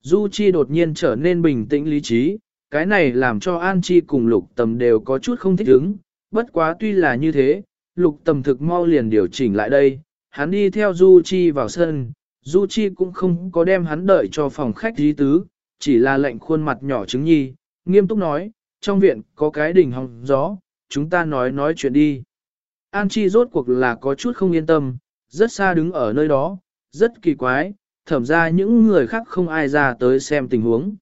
Du Chi đột nhiên trở nên bình tĩnh lý trí, cái này làm cho An Chi cùng lục tầm đều có chút không thích ứng, bất quá tuy là như thế, lục tầm thực mau liền điều chỉnh lại đây, hắn đi theo Du Chi vào sân, Du Chi cũng không có đem hắn đợi cho phòng khách dí tứ, chỉ là lệnh khuôn mặt nhỏ trứng nhi, nghiêm túc nói, trong viện có cái đỉnh hòng gió, chúng ta nói nói chuyện đi. An Chi rốt cuộc là có chút không yên tâm, rất xa đứng ở nơi đó, rất kỳ quái, thẩm ra những người khác không ai ra tới xem tình huống.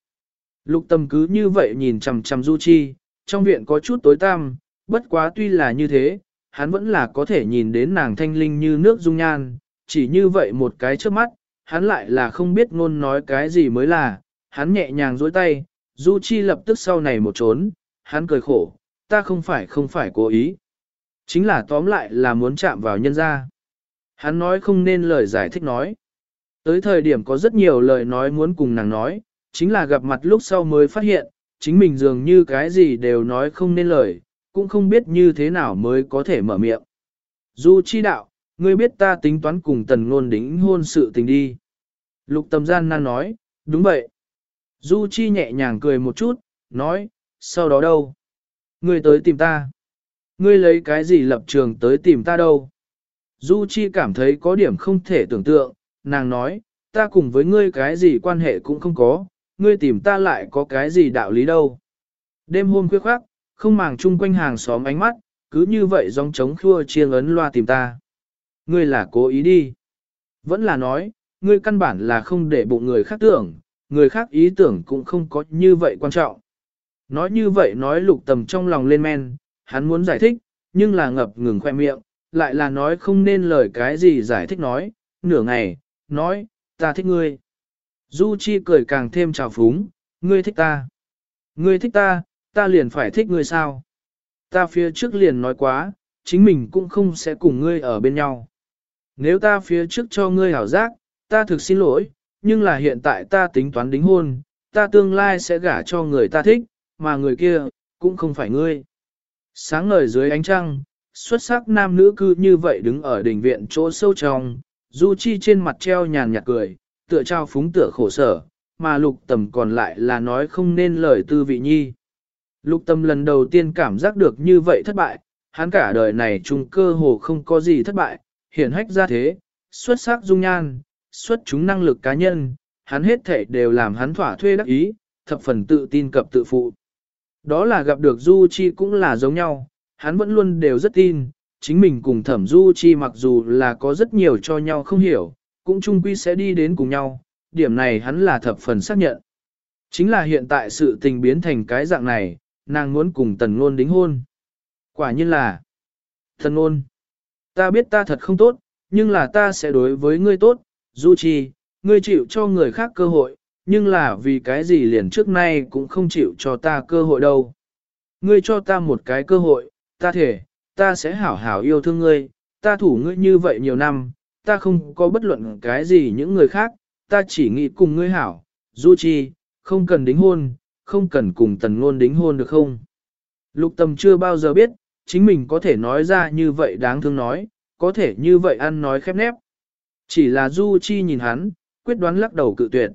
Lục tâm cứ như vậy nhìn chằm chằm Du Chi, trong viện có chút tối tăm, bất quá tuy là như thế, hắn vẫn là có thể nhìn đến nàng thanh linh như nước dung nhan, chỉ như vậy một cái trước mắt, hắn lại là không biết ngôn nói cái gì mới là, hắn nhẹ nhàng dối tay, Du Chi lập tức sau này một trốn, hắn cười khổ, ta không phải không phải cố ý. Chính là tóm lại là muốn chạm vào nhân gia. Hắn nói không nên lời giải thích nói. Tới thời điểm có rất nhiều lời nói muốn cùng nàng nói, chính là gặp mặt lúc sau mới phát hiện, chính mình dường như cái gì đều nói không nên lời, cũng không biết như thế nào mới có thể mở miệng. Du chi đạo, ngươi biết ta tính toán cùng tần ngôn đính hôn sự tình đi. Lục tầm gian nan nói, đúng vậy. Du chi nhẹ nhàng cười một chút, nói, sau đó đâu? Ngươi tới tìm ta. Ngươi lấy cái gì lập trường tới tìm ta đâu? Du chi cảm thấy có điểm không thể tưởng tượng, nàng nói, ta cùng với ngươi cái gì quan hệ cũng không có, ngươi tìm ta lại có cái gì đạo lý đâu. Đêm hôm khuya khoác, không màng chung quanh hàng xóm ánh mắt, cứ như vậy dòng trống khua chiêng ấn loa tìm ta. Ngươi là cố ý đi. Vẫn là nói, ngươi căn bản là không để bụng người khác tưởng, người khác ý tưởng cũng không có như vậy quan trọng. Nói như vậy nói lục tầm trong lòng lên men, hắn muốn giải thích, nhưng là ngập ngừng khoe miệng, lại là nói không nên lời cái gì giải thích nói, nửa ngày, nói, ta thích ngươi. Du Chi cười càng thêm trào phúng, ngươi thích ta. Ngươi thích ta, ta liền phải thích ngươi sao? Ta phía trước liền nói quá, chính mình cũng không sẽ cùng ngươi ở bên nhau. Nếu ta phía trước cho ngươi hảo giác, ta thực xin lỗi, nhưng là hiện tại ta tính toán đính hôn, ta tương lai sẽ gả cho người ta thích, mà người kia, cũng không phải ngươi. Sáng ngời dưới ánh trăng, xuất sắc nam nữ cư như vậy đứng ở đỉnh viện chỗ sâu trong, Du Chi trên mặt treo nhàn nhạt cười, tựa trao phúng tựa khổ sở, mà lục tầm còn lại là nói không nên lời tư vị nhi. Lục tầm lần đầu tiên cảm giác được như vậy thất bại, hắn cả đời này chung cơ hồ không có gì thất bại, hiển hách ra thế, xuất sắc dung nhan, xuất chúng năng lực cá nhân, hắn hết thể đều làm hắn thỏa thuê đắc ý, thập phần tự tin cập tự phụ. Đó là gặp được Du Chi cũng là giống nhau, hắn vẫn luôn đều rất tin, chính mình cùng thẩm Du Chi mặc dù là có rất nhiều cho nhau không hiểu, cũng chung quy sẽ đi đến cùng nhau, điểm này hắn là thập phần xác nhận. Chính là hiện tại sự tình biến thành cái dạng này, nàng muốn cùng tần ngôn đính hôn. Quả nhiên là, tần ngôn, ta biết ta thật không tốt, nhưng là ta sẽ đối với ngươi tốt, Du Chi, ngươi chịu cho người khác cơ hội, nhưng là vì cái gì liền trước nay cũng không chịu cho ta cơ hội đâu. Ngươi cho ta một cái cơ hội, ta thể, ta sẽ hảo hảo yêu thương ngươi, ta thủ ngươi như vậy nhiều năm, ta không có bất luận cái gì những người khác, ta chỉ nghĩ cùng ngươi hảo, Du Chi, không cần đính hôn, không cần cùng tần ngôn đính hôn được không? Lục tâm chưa bao giờ biết, chính mình có thể nói ra như vậy đáng thương nói, có thể như vậy ăn nói khép nép. Chỉ là Du Chi nhìn hắn, quyết đoán lắc đầu cự tuyệt.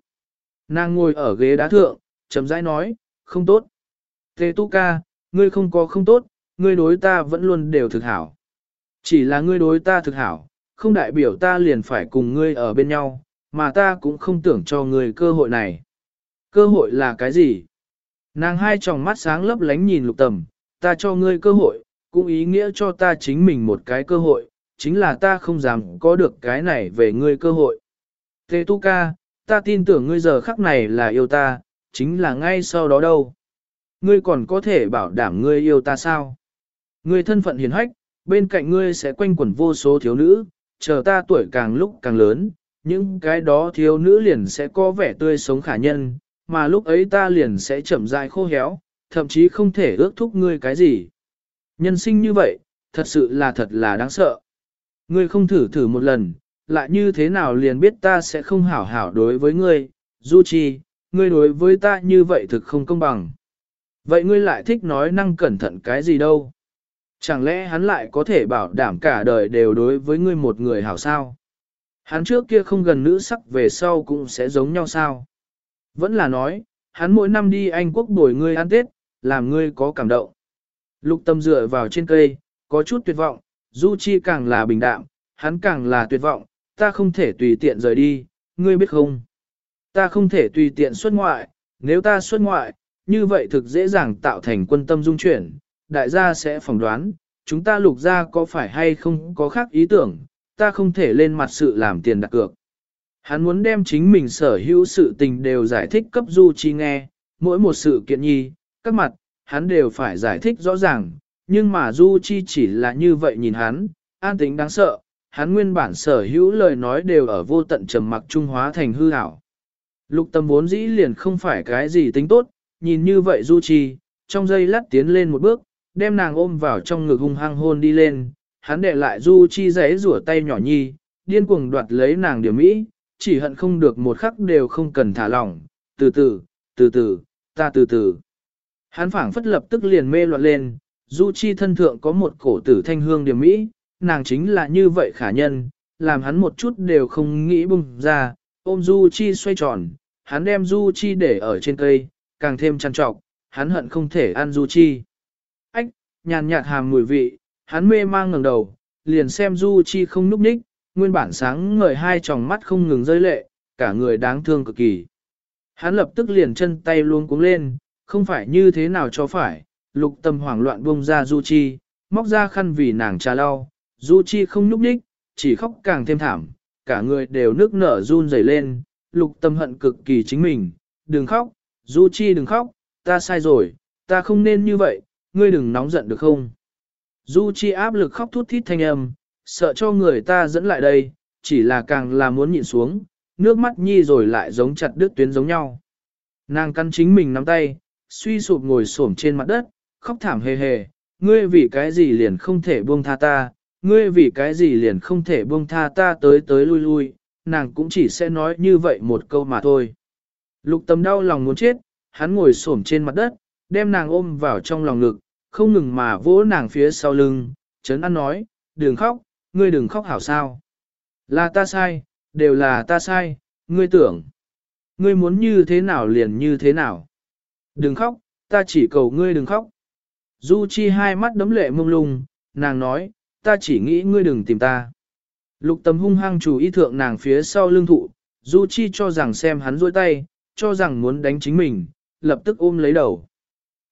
Nàng ngồi ở ghế đá thượng, chậm rãi nói, không tốt. Tê Tu Ca, ngươi không có không tốt, ngươi đối ta vẫn luôn đều thực hảo. Chỉ là ngươi đối ta thực hảo, không đại biểu ta liền phải cùng ngươi ở bên nhau, mà ta cũng không tưởng cho ngươi cơ hội này. Cơ hội là cái gì? Nàng hai tròng mắt sáng lấp lánh nhìn lục tầm, ta cho ngươi cơ hội, cũng ý nghĩa cho ta chính mình một cái cơ hội, chính là ta không dám có được cái này về ngươi cơ hội. Tê Tu Ca, ta tin tưởng ngươi giờ khắc này là yêu ta, chính là ngay sau đó đâu. Ngươi còn có thể bảo đảm ngươi yêu ta sao? Ngươi thân phận hiền hách, bên cạnh ngươi sẽ quanh quẩn vô số thiếu nữ, chờ ta tuổi càng lúc càng lớn, những cái đó thiếu nữ liền sẽ có vẻ tươi sống khả nhân, mà lúc ấy ta liền sẽ chậm rãi khô héo, thậm chí không thể ước thúc ngươi cái gì. Nhân sinh như vậy, thật sự là thật là đáng sợ. Ngươi không thử thử một lần, lại như thế nào liền biết ta sẽ không hảo hảo đối với ngươi, Du Chi, ngươi đối với ta như vậy thực không công bằng. Vậy ngươi lại thích nói năng cẩn thận cái gì đâu? Chẳng lẽ hắn lại có thể bảo đảm cả đời đều đối với ngươi một người hảo sao? Hắn trước kia không gần nữ sắc về sau cũng sẽ giống nhau sao? Vẫn là nói, hắn mỗi năm đi Anh quốc đổi ngươi ăn Tết, làm ngươi có cảm động. Lục tâm dựa vào trên cây, có chút tuyệt vọng, Du Chi càng là bình đạm, hắn càng là tuyệt vọng, ta không thể tùy tiện rời đi, ngươi biết không? Ta không thể tùy tiện xuất ngoại, nếu ta xuất ngoại, như vậy thực dễ dàng tạo thành quân tâm dung chuyển, đại gia sẽ phỏng đoán, chúng ta lục gia có phải hay không có khác ý tưởng, ta không thể lên mặt sự làm tiền đặt cược. Hắn muốn đem chính mình sở hữu sự tình đều giải thích cấp Du Chi nghe, mỗi một sự kiện nhi, các mặt, hắn đều phải giải thích rõ ràng, nhưng mà Du Chi chỉ là như vậy nhìn hắn, an tính đáng sợ, hắn nguyên bản sở hữu lời nói đều ở vô tận trầm mặc trung hóa thành hư ảo. Lục tâm vốn dĩ liền không phải cái gì tính tốt, nhìn như vậy Du Chi, trong giây lát tiến lên một bước, đem nàng ôm vào trong ngực hung hăng hôn đi lên, hắn để lại Du Chi giấy rủa tay nhỏ nhi, điên cuồng đoạt lấy nàng điểm mỹ, chỉ hận không được một khắc đều không cần thả lỏng, từ từ, từ từ, ta từ từ. Hắn phảng phất lập tức liền mê loạn lên, Du Chi thân thượng có một cổ tử thanh hương điểm mỹ, nàng chính là như vậy khả nhân, làm hắn một chút đều không nghĩ bùng ra, ôm Du Chi xoay tròn, hắn đem Du Chi để ở trên cây, càng thêm chăn trọc, hắn hận không thể ăn Du Chi. Ách, nhàn nhạt hàm mùi vị, hắn mê mang ngẩng đầu, liền xem Du Chi không núp ních, nguyên bản sáng ngời hai tròng mắt không ngừng rơi lệ, cả người đáng thương cực kỳ. Hắn lập tức liền chân tay luôn cuống lên, không phải như thế nào cho phải, lục tâm hoảng loạn buông ra Du Chi, móc ra khăn vì nàng trà lau, Du Chi không núp ních, chỉ khóc càng thêm thảm, cả người đều nước nở run rẩy lên, lục tâm hận cực kỳ chính mình, đừng khóc, Du Chi đừng khóc, ta sai rồi, ta không nên như vậy, ngươi đừng nóng giận được không? Du Chi áp lực khóc thút thít thanh âm, sợ cho người ta dẫn lại đây, chỉ là càng là muốn nhịn xuống, nước mắt nhi rồi lại giống chặt đứt tuyến giống nhau. Nàng căn chính mình nắm tay, suy sụp ngồi xổm trên mặt đất, khóc thảm hề hề, ngươi vì cái gì liền không thể buông tha ta, ngươi vì cái gì liền không thể buông tha ta tới tới lui lui, nàng cũng chỉ sẽ nói như vậy một câu mà thôi. Lục tâm đau lòng muốn chết, hắn ngồi xổm trên mặt đất, đem nàng ôm vào trong lòng ngực, không ngừng mà vỗ nàng phía sau lưng, chấn an nói, đừng khóc, ngươi đừng khóc hảo sao. Là ta sai, đều là ta sai, ngươi tưởng. Ngươi muốn như thế nào liền như thế nào. Đừng khóc, ta chỉ cầu ngươi đừng khóc. Du Chi hai mắt đấm lệ mông lung, nàng nói, ta chỉ nghĩ ngươi đừng tìm ta. Lục tầm hung hăng chủ ý thượng nàng phía sau lưng thụ, Du Chi cho rằng xem hắn rôi tay, cho rằng muốn đánh chính mình, lập tức ôm lấy đầu.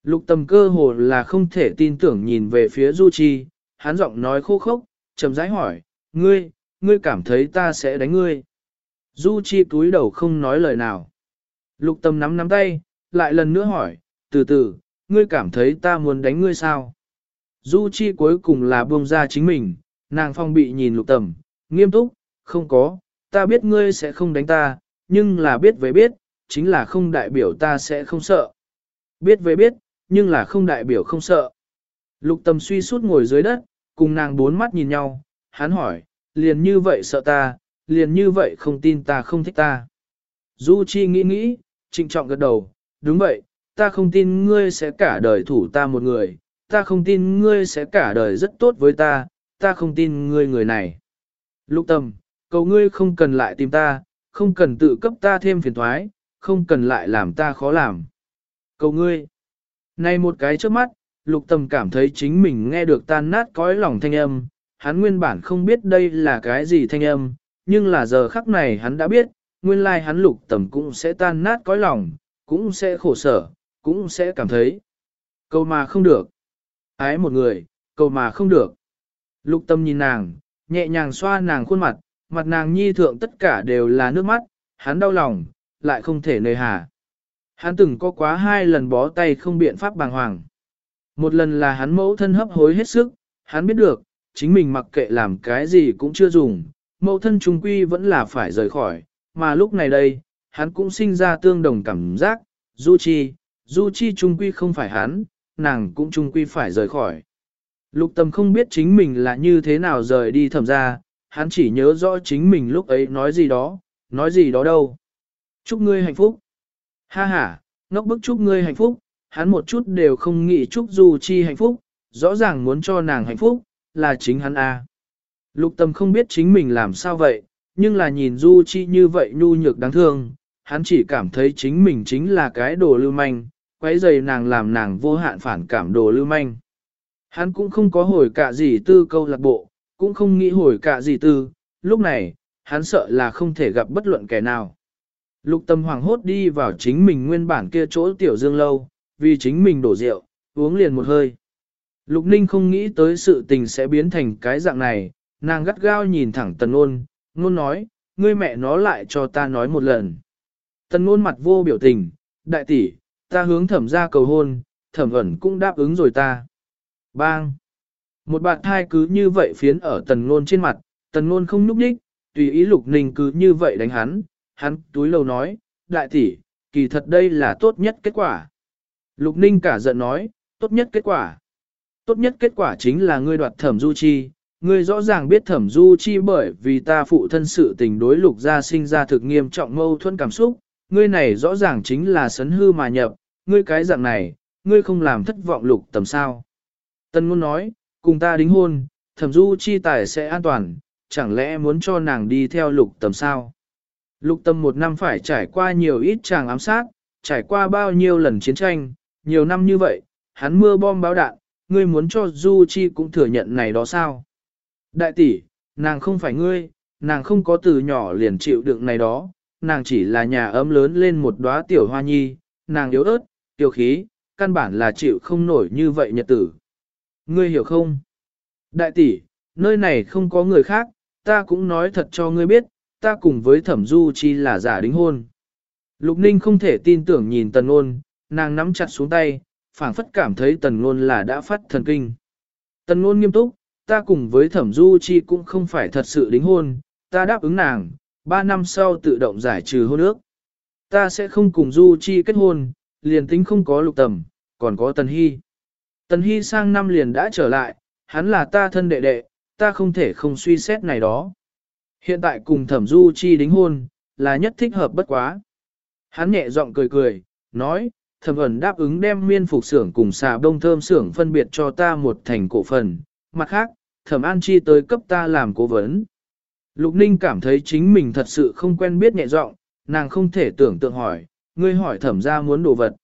Lục tầm cơ hồ là không thể tin tưởng nhìn về phía Du Chi, hắn giọng nói khô khốc, chậm rãi hỏi, ngươi, ngươi cảm thấy ta sẽ đánh ngươi. Du Chi cúi đầu không nói lời nào. Lục tâm nắm nắm tay, lại lần nữa hỏi, từ từ, ngươi cảm thấy ta muốn đánh ngươi sao? Du Chi cuối cùng là buông ra chính mình, nàng phong bị nhìn lục tầm, nghiêm túc, không có, ta biết ngươi sẽ không đánh ta, nhưng là biết với biết, chính là không đại biểu ta sẽ không sợ. Biết với biết, nhưng là không đại biểu không sợ. Lục tầm suy suốt ngồi dưới đất, cùng nàng bốn mắt nhìn nhau, hắn hỏi, liền như vậy sợ ta, liền như vậy không tin ta không thích ta. Du Chi nghĩ nghĩ, trịnh trọng gật đầu, đúng vậy, ta không tin ngươi sẽ cả đời thủ ta một người, ta không tin ngươi sẽ cả đời rất tốt với ta, ta không tin ngươi người này. Lục tâm, cầu ngươi không cần lại tìm ta, không cần tự cấp ta thêm phiền thoái, không cần lại làm ta khó làm. Cầu ngươi. Này một cái trước mắt, lục tâm cảm thấy chính mình nghe được tan nát cõi lòng thanh âm, hắn nguyên bản không biết đây là cái gì thanh âm, nhưng là giờ khắc này hắn đã biết, nguyên lai hắn lục tầm cũng sẽ tan nát cõi lòng, cũng sẽ khổ sở, cũng sẽ cảm thấy. Câu mà không được. Ái một người, câu mà không được. Lục tâm nhìn nàng, nhẹ nhàng xoa nàng khuôn mặt, mặt nàng nhi thượng tất cả đều là nước mắt, hắn đau lòng, lại không thể nơi hà. Hắn từng có quá hai lần bó tay không biện pháp bàng hoàng. Một lần là hắn mẫu thân hấp hối hết sức, hắn biết được, chính mình mặc kệ làm cái gì cũng chưa dùng, mẫu thân trung quy vẫn là phải rời khỏi, mà lúc này đây, hắn cũng sinh ra tương đồng cảm giác, Du Chi, Du Chi trung quy không phải hắn, nàng cũng trung quy phải rời khỏi. Lục tâm không biết chính mình là như thế nào rời đi thẩm ra, hắn chỉ nhớ rõ chính mình lúc ấy nói gì đó, nói gì đó đâu. Chúc ngươi hạnh phúc. Ha ha, ngốc bức chúc ngươi hạnh phúc, hắn một chút đều không nghĩ chúc Du Chi hạnh phúc, rõ ràng muốn cho nàng hạnh phúc, là chính hắn a. Lục tâm không biết chính mình làm sao vậy, nhưng là nhìn Du Chi như vậy nhu nhược đáng thương, hắn chỉ cảm thấy chính mình chính là cái đồ lưu manh, quấy giày nàng làm nàng vô hạn phản cảm đồ lưu manh. Hắn cũng không có hồi cả gì tư câu lạc bộ, cũng không nghĩ hồi cả gì tư, lúc này, hắn sợ là không thể gặp bất luận kẻ nào. Lục tâm hoàng hốt đi vào chính mình nguyên bản kia chỗ tiểu dương lâu, vì chính mình đổ rượu, uống liền một hơi. Lục ninh không nghĩ tới sự tình sẽ biến thành cái dạng này, nàng gắt gao nhìn thẳng tần ôn, ngôn nói, ngươi mẹ nó lại cho ta nói một lần. Tần ngôn mặt vô biểu tình, đại tỷ, ta hướng thẩm ra cầu hôn, thẩm ẩn cũng đáp ứng rồi ta. Bang! Một bạn thai cứ như vậy phiến ở tần ngôn trên mặt, tần ngôn không núp đích, tùy ý lục ninh cứ như vậy đánh hắn, hắn túi lâu nói, đại tỷ, kỳ thật đây là tốt nhất kết quả. Lục ninh cả giận nói, tốt nhất kết quả. Tốt nhất kết quả chính là ngươi đoạt thẩm du chi, Ngươi rõ ràng biết thẩm du chi bởi vì ta phụ thân sự tình đối lục gia sinh ra thực nghiêm trọng mâu thuẫn cảm xúc, ngươi này rõ ràng chính là sấn hư mà nhập, ngươi cái dạng này, ngươi không làm thất vọng lục tầm sao. Tân ngôn nói, cùng ta đính hôn, thẩm du chi tài sẽ an toàn, chẳng lẽ muốn cho nàng đi theo lục tầm sao. Lục tầm một năm phải trải qua nhiều ít chàng ám sát, trải qua bao nhiêu lần chiến tranh, nhiều năm như vậy, hắn mưa bom báo đạn, ngươi muốn cho du chi cũng thừa nhận này đó sao. Đại tỷ, nàng không phải ngươi, nàng không có từ nhỏ liền chịu đựng này đó, nàng chỉ là nhà ấm lớn lên một đóa tiểu hoa nhi, nàng yếu ớt, tiểu khí, căn bản là chịu không nổi như vậy nhật tử. Ngươi hiểu không? Đại tỷ, nơi này không có người khác, ta cũng nói thật cho ngươi biết, ta cùng với thẩm du chi là giả đính hôn. Lục ninh không thể tin tưởng nhìn tần ôn, nàng nắm chặt xuống tay, phảng phất cảm thấy tần ngôn là đã phát thần kinh. Tần ngôn nghiêm túc, ta cùng với thẩm du chi cũng không phải thật sự đính hôn, ta đáp ứng nàng, ba năm sau tự động giải trừ hôn ước. Ta sẽ không cùng du chi kết hôn, liền tính không có lục tầm, còn có tần hy. Tần hy sang năm liền đã trở lại, hắn là ta thân đệ đệ, ta không thể không suy xét này đó. Hiện tại cùng thẩm du chi đính hôn, là nhất thích hợp bất quá. Hắn nhẹ giọng cười cười, nói, thẩm ẩn đáp ứng đem miên phục xưởng cùng xà bông thơm xưởng phân biệt cho ta một thành cổ phần, mặt khác, thẩm an chi tới cấp ta làm cố vấn. Lục Ninh cảm thấy chính mình thật sự không quen biết nhẹ giọng, nàng không thể tưởng tượng hỏi, ngươi hỏi thẩm ra muốn đồ vật.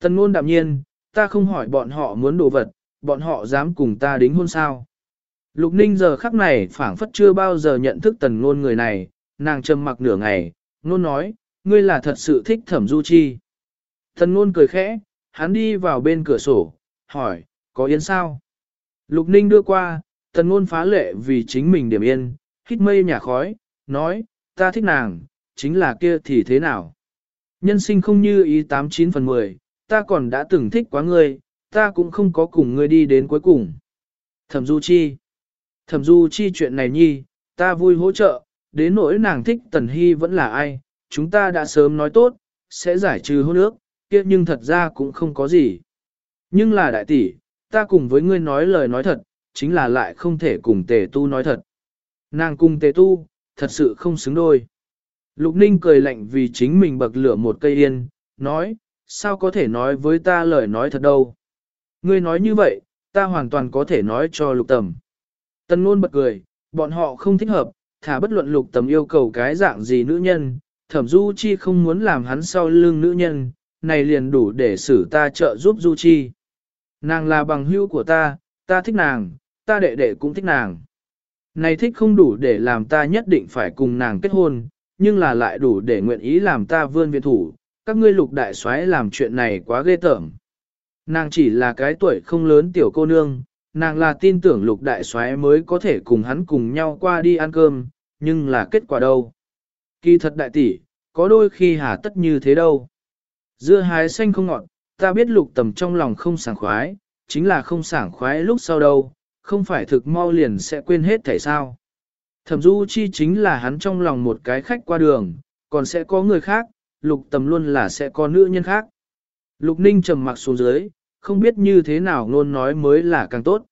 Tần ngôn đạm nhiên, ta không hỏi bọn họ muốn đồ vật, bọn họ dám cùng ta đính hôn sao. Lục Ninh giờ khắc này phảng phất chưa bao giờ nhận thức tần ngôn người này, nàng trầm mặc nửa ngày, ngôn nói, ngươi là thật sự thích thẩm du chi. Tần ngôn cười khẽ, hắn đi vào bên cửa sổ, hỏi, có yến sao? Lục Ninh đưa qua, Tần ngôn phá lệ vì chính mình điểm yên, hít mây nhà khói, nói, ta thích nàng, chính là kia thì thế nào. Nhân sinh không như ý 89 phần 10, ta còn đã từng thích quá ngươi, ta cũng không có cùng ngươi đi đến cuối cùng. Thẩm Du Chi Thẩm Du Chi chuyện này nhi, ta vui hỗ trợ, đến nỗi nàng thích Tần Hy vẫn là ai, chúng ta đã sớm nói tốt, sẽ giải trừ hôn ước, kia nhưng thật ra cũng không có gì. Nhưng là đại tỷ, ta cùng với ngươi nói lời nói thật, chính là lại không thể cùng tề tu nói thật. Nàng cùng tề tu, thật sự không xứng đôi. Lục ninh cười lạnh vì chính mình bậc lửa một cây yên, nói, sao có thể nói với ta lời nói thật đâu. Ngươi nói như vậy, ta hoàn toàn có thể nói cho lục tầm. Tân ngôn bật cười, bọn họ không thích hợp, thả bất luận lục tầm yêu cầu cái dạng gì nữ nhân, thẩm du chi không muốn làm hắn sau lưng nữ nhân, này liền đủ để xử ta trợ giúp du chi. Nàng là bằng hữu của ta, ta thích nàng, ta đệ đệ cũng thích nàng. Này thích không đủ để làm ta nhất định phải cùng nàng kết hôn, nhưng là lại đủ để nguyện ý làm ta vươn viện thủ, các ngươi lục đại soái làm chuyện này quá ghê tởm. Nàng chỉ là cái tuổi không lớn tiểu cô nương, nàng là tin tưởng lục đại soái mới có thể cùng hắn cùng nhau qua đi ăn cơm, nhưng là kết quả đâu. Kỳ thật đại tỷ, có đôi khi hà tất như thế đâu. Dưa hái xanh không ngọt, ta biết lục tầm trong lòng không sảng khoái, chính là không sảng khoái lúc sau đâu, không phải thực mau liền sẽ quên hết thể sao. Thẩm du chi chính là hắn trong lòng một cái khách qua đường, còn sẽ có người khác, lục tầm luôn là sẽ có nữ nhân khác. Lục ninh trầm mặc xuống dưới, không biết như thế nào ngôn nói mới là càng tốt.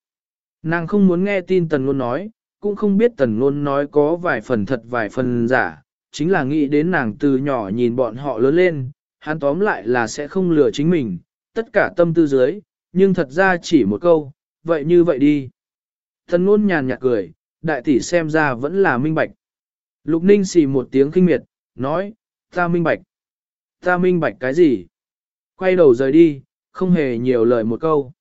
Nàng không muốn nghe tin tần ngôn nói, cũng không biết tần ngôn nói có vài phần thật vài phần giả, chính là nghĩ đến nàng từ nhỏ nhìn bọn họ lớn lên, hắn tóm lại là sẽ không lừa chính mình, tất cả tâm tư dưới, nhưng thật ra chỉ một câu, vậy như vậy đi. Tần ngôn nhàn nhạt cười, đại tỷ xem ra vẫn là minh bạch. Lục ninh xì một tiếng kinh miệt, nói, ta minh bạch. Ta minh bạch cái gì? Quay đầu rời đi, không hề nhiều lời một câu.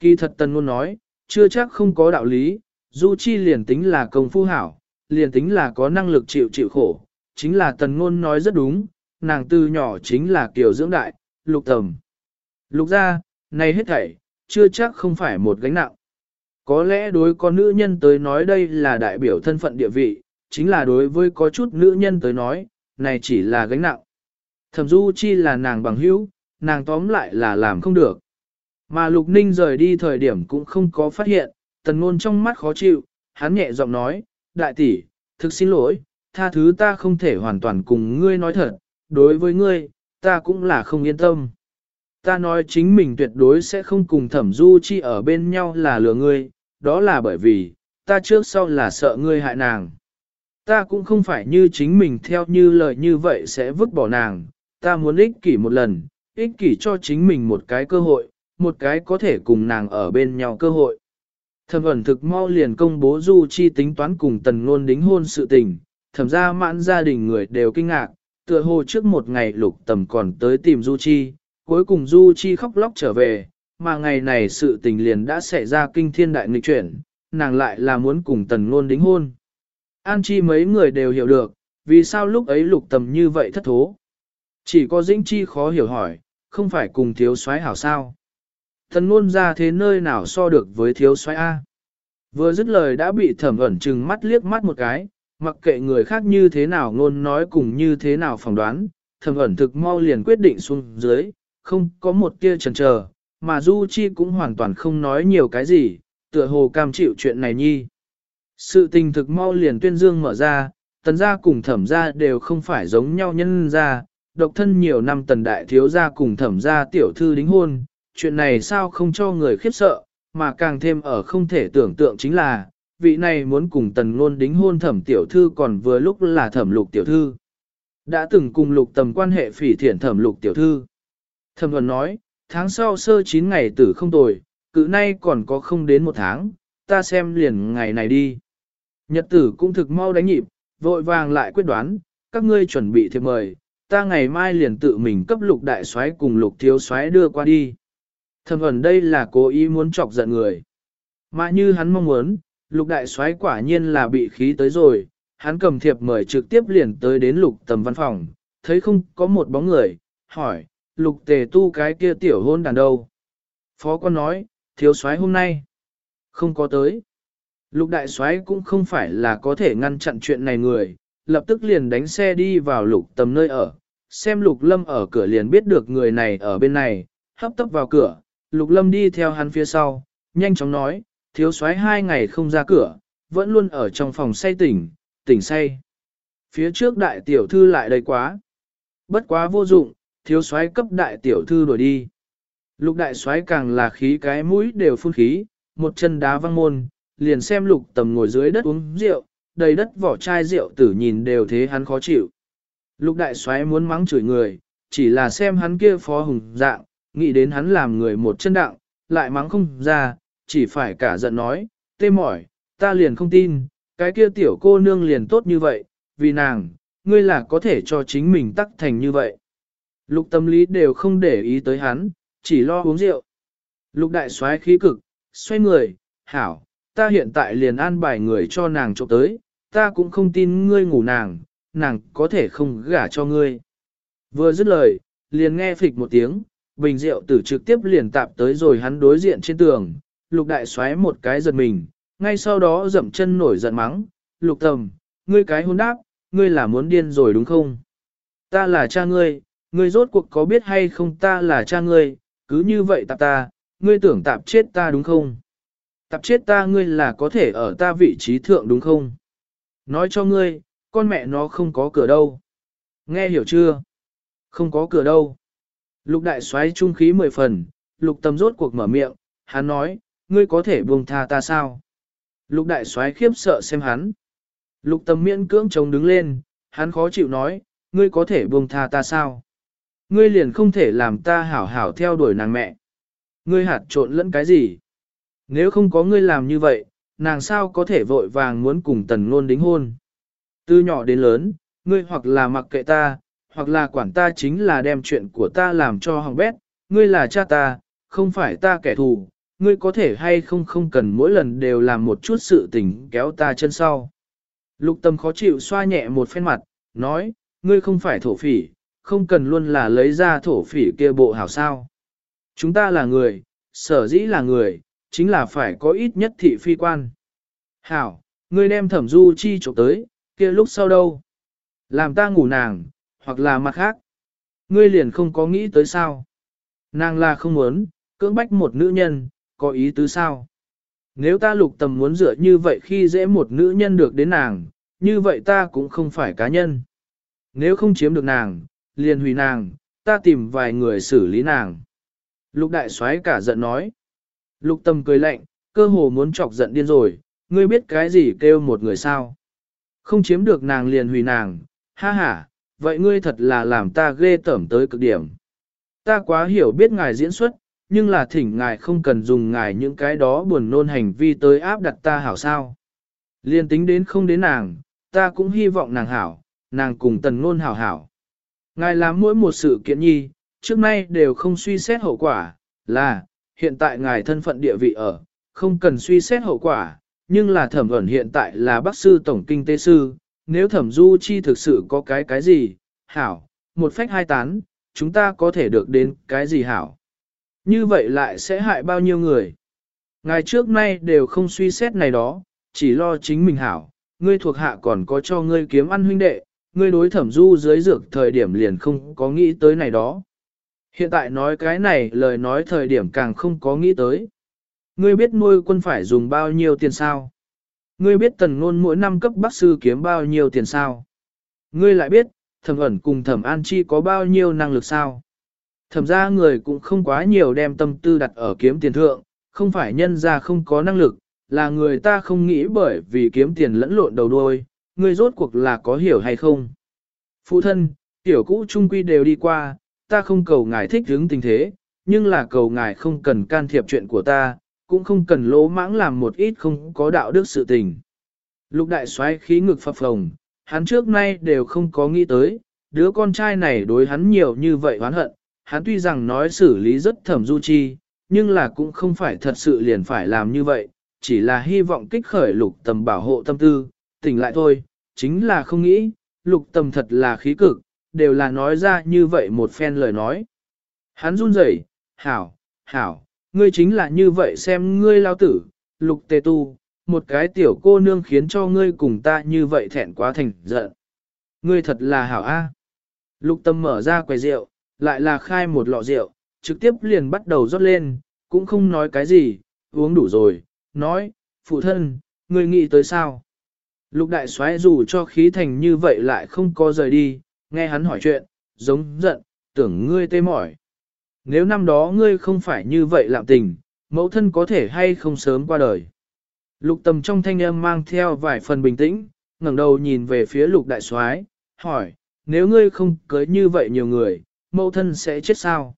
Kỳ thật tần ngôn nói, chưa chắc không có đạo lý, Du Chi liền tính là công phu hảo, liền tính là có năng lực chịu chịu khổ, chính là tần ngôn nói rất đúng, nàng từ nhỏ chính là kiểu dưỡng đại, lục tầm. Lục ra, này hết thảy, chưa chắc không phải một gánh nặng. Có lẽ đối con nữ nhân tới nói đây là đại biểu thân phận địa vị, chính là đối với có chút nữ nhân tới nói, này chỉ là gánh nặng. Thẩm Du Chi là nàng bằng hữu, nàng tóm lại là làm không được. Mà Lục Ninh rời đi thời điểm cũng không có phát hiện, tần ngôn trong mắt khó chịu, hắn nhẹ giọng nói, đại tỷ, thực xin lỗi, tha thứ ta không thể hoàn toàn cùng ngươi nói thật, đối với ngươi, ta cũng là không yên tâm. Ta nói chính mình tuyệt đối sẽ không cùng thẩm du chi ở bên nhau là lừa ngươi, đó là bởi vì, ta trước sau là sợ ngươi hại nàng. Ta cũng không phải như chính mình theo như lời như vậy sẽ vứt bỏ nàng, ta muốn ích kỷ một lần, ích kỷ cho chính mình một cái cơ hội, một cái có thể cùng nàng ở bên nhau cơ hội. Thẩm ẩn thực mau liền công bố Du Chi tính toán cùng tần ngôn đính hôn sự tình, thẩm ra mãn gia đình người đều kinh ngạc, tựa hồ trước một ngày lục tầm còn tới tìm Du Chi, cuối cùng Du Chi khóc lóc trở về, mà ngày này sự tình liền đã xảy ra kinh thiên đại nghịch chuyển, nàng lại là muốn cùng tần ngôn đính hôn. An Chi mấy người đều hiểu được, vì sao lúc ấy lục tầm như vậy thất thố. Chỉ có Dĩnh Chi khó hiểu hỏi, không phải cùng thiếu soái hảo sao. Thần ngôn ra thế nơi nào so được với thiếu soái A. Vừa dứt lời đã bị thẩm ẩn chừng mắt liếc mắt một cái, mặc kệ người khác như thế nào ngôn nói cùng như thế nào phỏng đoán, thẩm ẩn thực mau liền quyết định xuống dưới, không có một tia chần chờ, mà Du Chi cũng hoàn toàn không nói nhiều cái gì, tựa hồ cam chịu chuyện này nhi. Sự tình thực mau liền tuyên dương mở ra, tần gia cùng thẩm gia đều không phải giống nhau nhân gia, độc thân nhiều năm tần đại thiếu gia cùng thẩm gia tiểu thư đính hôn, chuyện này sao không cho người khiếp sợ, mà càng thêm ở không thể tưởng tượng chính là, vị này muốn cùng tần ngôn đính hôn thẩm tiểu thư còn vừa lúc là thẩm lục tiểu thư. Đã từng cùng lục tầm quan hệ phỉ thiện thẩm lục tiểu thư. Thẩm thuần nói, tháng sau sơ 9 ngày tử không tồi, cự nay còn có không đến một tháng, ta xem liền ngày này đi. Nhật tử cũng thực mau đánh nhịp, vội vàng lại quyết đoán, các ngươi chuẩn bị thiệp mời, ta ngày mai liền tự mình cấp lục đại soái cùng lục thiếu soái đưa qua đi. Thẩm ẩn đây là cố ý muốn chọc giận người. Mà như hắn mong muốn, lục đại soái quả nhiên là bị khí tới rồi, hắn cầm thiệp mời trực tiếp liền tới đến lục tầm văn phòng, thấy không có một bóng người, hỏi, lục tề tu cái kia tiểu hôn đàn đâu. Phó quan nói, thiếu soái hôm nay, không có tới. Lục đại soái cũng không phải là có thể ngăn chặn chuyện này người, lập tức liền đánh xe đi vào lục tầm nơi ở, xem lục lâm ở cửa liền biết được người này ở bên này, hấp tấp vào cửa, Lục Lâm đi theo hắn phía sau, nhanh chóng nói, thiếu soái hai ngày không ra cửa, vẫn luôn ở trong phòng say tỉnh, tỉnh say. Phía trước đại tiểu thư lại đầy quá. Bất quá vô dụng, thiếu soái cấp đại tiểu thư đuổi đi. Lục đại soái càng là khí cái mũi đều phun khí, một chân đá văng môn, liền xem lục tầm ngồi dưới đất uống rượu, đầy đất vỏ chai rượu tử nhìn đều thế hắn khó chịu. Lục đại soái muốn mắng chửi người, chỉ là xem hắn kia phó hùng dạng, nghĩ đến hắn làm người một chân đặng, lại mắng không ra, chỉ phải cả giận nói, tê mỏi, ta liền không tin, cái kia tiểu cô nương liền tốt như vậy, vì nàng, ngươi là có thể cho chính mình tắc thành như vậy. Lục tâm lý đều không để ý tới hắn, chỉ lo uống rượu. Lục đại xoáy khí cực, xoay người, hảo, ta hiện tại liền an bài người cho nàng trộm tới, ta cũng không tin ngươi ngủ nàng, nàng có thể không gả cho ngươi. Vừa dứt lời, liền nghe phịch một tiếng, bình rượu tử trực tiếp liền tạp tới rồi hắn đối diện trên tường, lục đại xoáy một cái giật mình, ngay sau đó dậm chân nổi giận mắng, lục tầm, ngươi cái hôn đáp, ngươi là muốn điên rồi đúng không? Ta là cha ngươi, ngươi rốt cuộc có biết hay không ta là cha ngươi, cứ như vậy tạp ta, ngươi tưởng tạp chết ta đúng không? Tạp chết ta ngươi là có thể ở ta vị trí thượng đúng không? Nói cho ngươi, con mẹ nó không có cửa đâu. Nghe hiểu chưa? Không có cửa đâu. Lục đại xoáy trung khí mười phần, lục tâm rốt cuộc mở miệng, hắn nói, ngươi có thể buông tha ta sao? Lục đại xoáy khiếp sợ xem hắn. Lục tâm miễn cưỡng chống đứng lên, hắn khó chịu nói, ngươi có thể buông tha ta sao? Ngươi liền không thể làm ta hảo hảo theo đuổi nàng mẹ. Ngươi hạt trộn lẫn cái gì? Nếu không có ngươi làm như vậy, nàng sao có thể vội vàng muốn cùng tần ngôn đính hôn? Từ nhỏ đến lớn, ngươi hoặc là mặc kệ ta, hoặc là quản ta chính là đem chuyện của ta làm cho hỏng bét, ngươi là cha ta, không phải ta kẻ thù, ngươi có thể hay không không cần mỗi lần đều làm một chút sự tình kéo ta chân sau. Lục tâm khó chịu xoa nhẹ một phen mặt, nói, ngươi không phải thổ phỉ, không cần luôn là lấy ra thổ phỉ kia bộ hảo sao. Chúng ta là người, sở dĩ là người, chính là phải có ít nhất thị phi quan. Hảo, ngươi đem thẩm du chi trộm tới, kia lúc sau đâu? Làm ta ngủ nàng, hoặc là mặt khác. Ngươi liền không có nghĩ tới sao. Nàng là không muốn, cưỡng bách một nữ nhân, có ý tứ sao. Nếu ta lục tầm muốn dựa như vậy khi dễ một nữ nhân được đến nàng, như vậy ta cũng không phải cá nhân. Nếu không chiếm được nàng, liền hủy nàng, ta tìm vài người xử lý nàng. Lục đại soái cả giận nói. Lục tâm cười lạnh, cơ hồ muốn chọc giận điên rồi, ngươi biết cái gì kêu một người sao. Không chiếm được nàng liền hủy nàng, ha ha, vậy ngươi thật là làm ta ghê tởm tới cực điểm. Ta quá hiểu biết ngài diễn xuất, nhưng là thỉnh ngài không cần dùng ngài những cái đó buồn nôn hành vi tới áp đặt ta hảo sao. Liên tính đến không đến nàng, ta cũng hy vọng nàng hảo, nàng cùng tần ngôn hảo hảo. Ngài làm mỗi một sự kiện nhi, trước nay đều không suy xét hậu quả, là, hiện tại ngài thân phận địa vị ở, không cần suy xét hậu quả, nhưng là thẩm ẩn hiện tại là bác sư tổng kinh tế sư, nếu thẩm du chi thực sự có cái cái gì, hảo, một phách hai tán, chúng ta có thể được đến cái gì hảo. Như vậy lại sẽ hại bao nhiêu người. Ngài trước nay đều không suy xét này đó, chỉ lo chính mình hảo, ngươi thuộc hạ còn có cho ngươi kiếm ăn huynh đệ, ngươi đối thẩm du dưới dược thời điểm liền không có nghĩ tới này đó. Hiện tại nói cái này lời nói thời điểm càng không có nghĩ tới. Ngươi biết nuôi quân phải dùng bao nhiêu tiền sao? Ngươi biết tần ngôn mỗi năm cấp bác sư kiếm bao nhiêu tiền sao? Ngươi lại biết, thẩm ẩn cùng thẩm an chi có bao nhiêu năng lực sao? Thẩm ra người cũng không quá nhiều đem tâm tư đặt ở kiếm tiền thượng, không phải nhân ra không có năng lực, là người ta không nghĩ bởi vì kiếm tiền lẫn lộn đầu đuôi, ngươi rốt cuộc là có hiểu hay không? Phụ thân, tiểu cũ trung quy đều đi qua, ta không cầu ngài thích hướng tình thế, nhưng là cầu ngài không cần can thiệp chuyện của ta, cũng không cần lỗ mãng làm một ít không có đạo đức sự tình. Lục đại xoáy khí ngực phập phồng, hắn trước nay đều không có nghĩ tới, đứa con trai này đối hắn nhiều như vậy oán hận, hắn tuy rằng nói xử lý rất thẩm du chi, nhưng là cũng không phải thật sự liền phải làm như vậy, chỉ là hy vọng kích khởi lục tầm bảo hộ tâm tư, tỉnh lại thôi, chính là không nghĩ, lục tầm thật là khí cực, đều là nói ra như vậy một phen lời nói. Hắn run rẩy, hảo, hảo, ngươi chính là như vậy xem ngươi lao tử, lục tề tu, một cái tiểu cô nương khiến cho ngươi cùng ta như vậy thẹn quá thành giận. Ngươi thật là hảo a. Lục tâm mở ra quầy rượu, lại là khai một lọ rượu, trực tiếp liền bắt đầu rót lên, cũng không nói cái gì, uống đủ rồi, nói, phụ thân, ngươi nghĩ tới sao? Lục đại xoáy dù cho khí thành như vậy lại không có rời đi, nghe hắn hỏi chuyện, giống giận, tưởng ngươi tê mỏi. Nếu năm đó ngươi không phải như vậy lạm tình, mẫu thân có thể hay không sớm qua đời. Lục tầm trong thanh âm mang theo vài phần bình tĩnh, ngẩng đầu nhìn về phía lục đại soái, hỏi, nếu ngươi không cưới như vậy nhiều người, mẫu thân sẽ chết sao?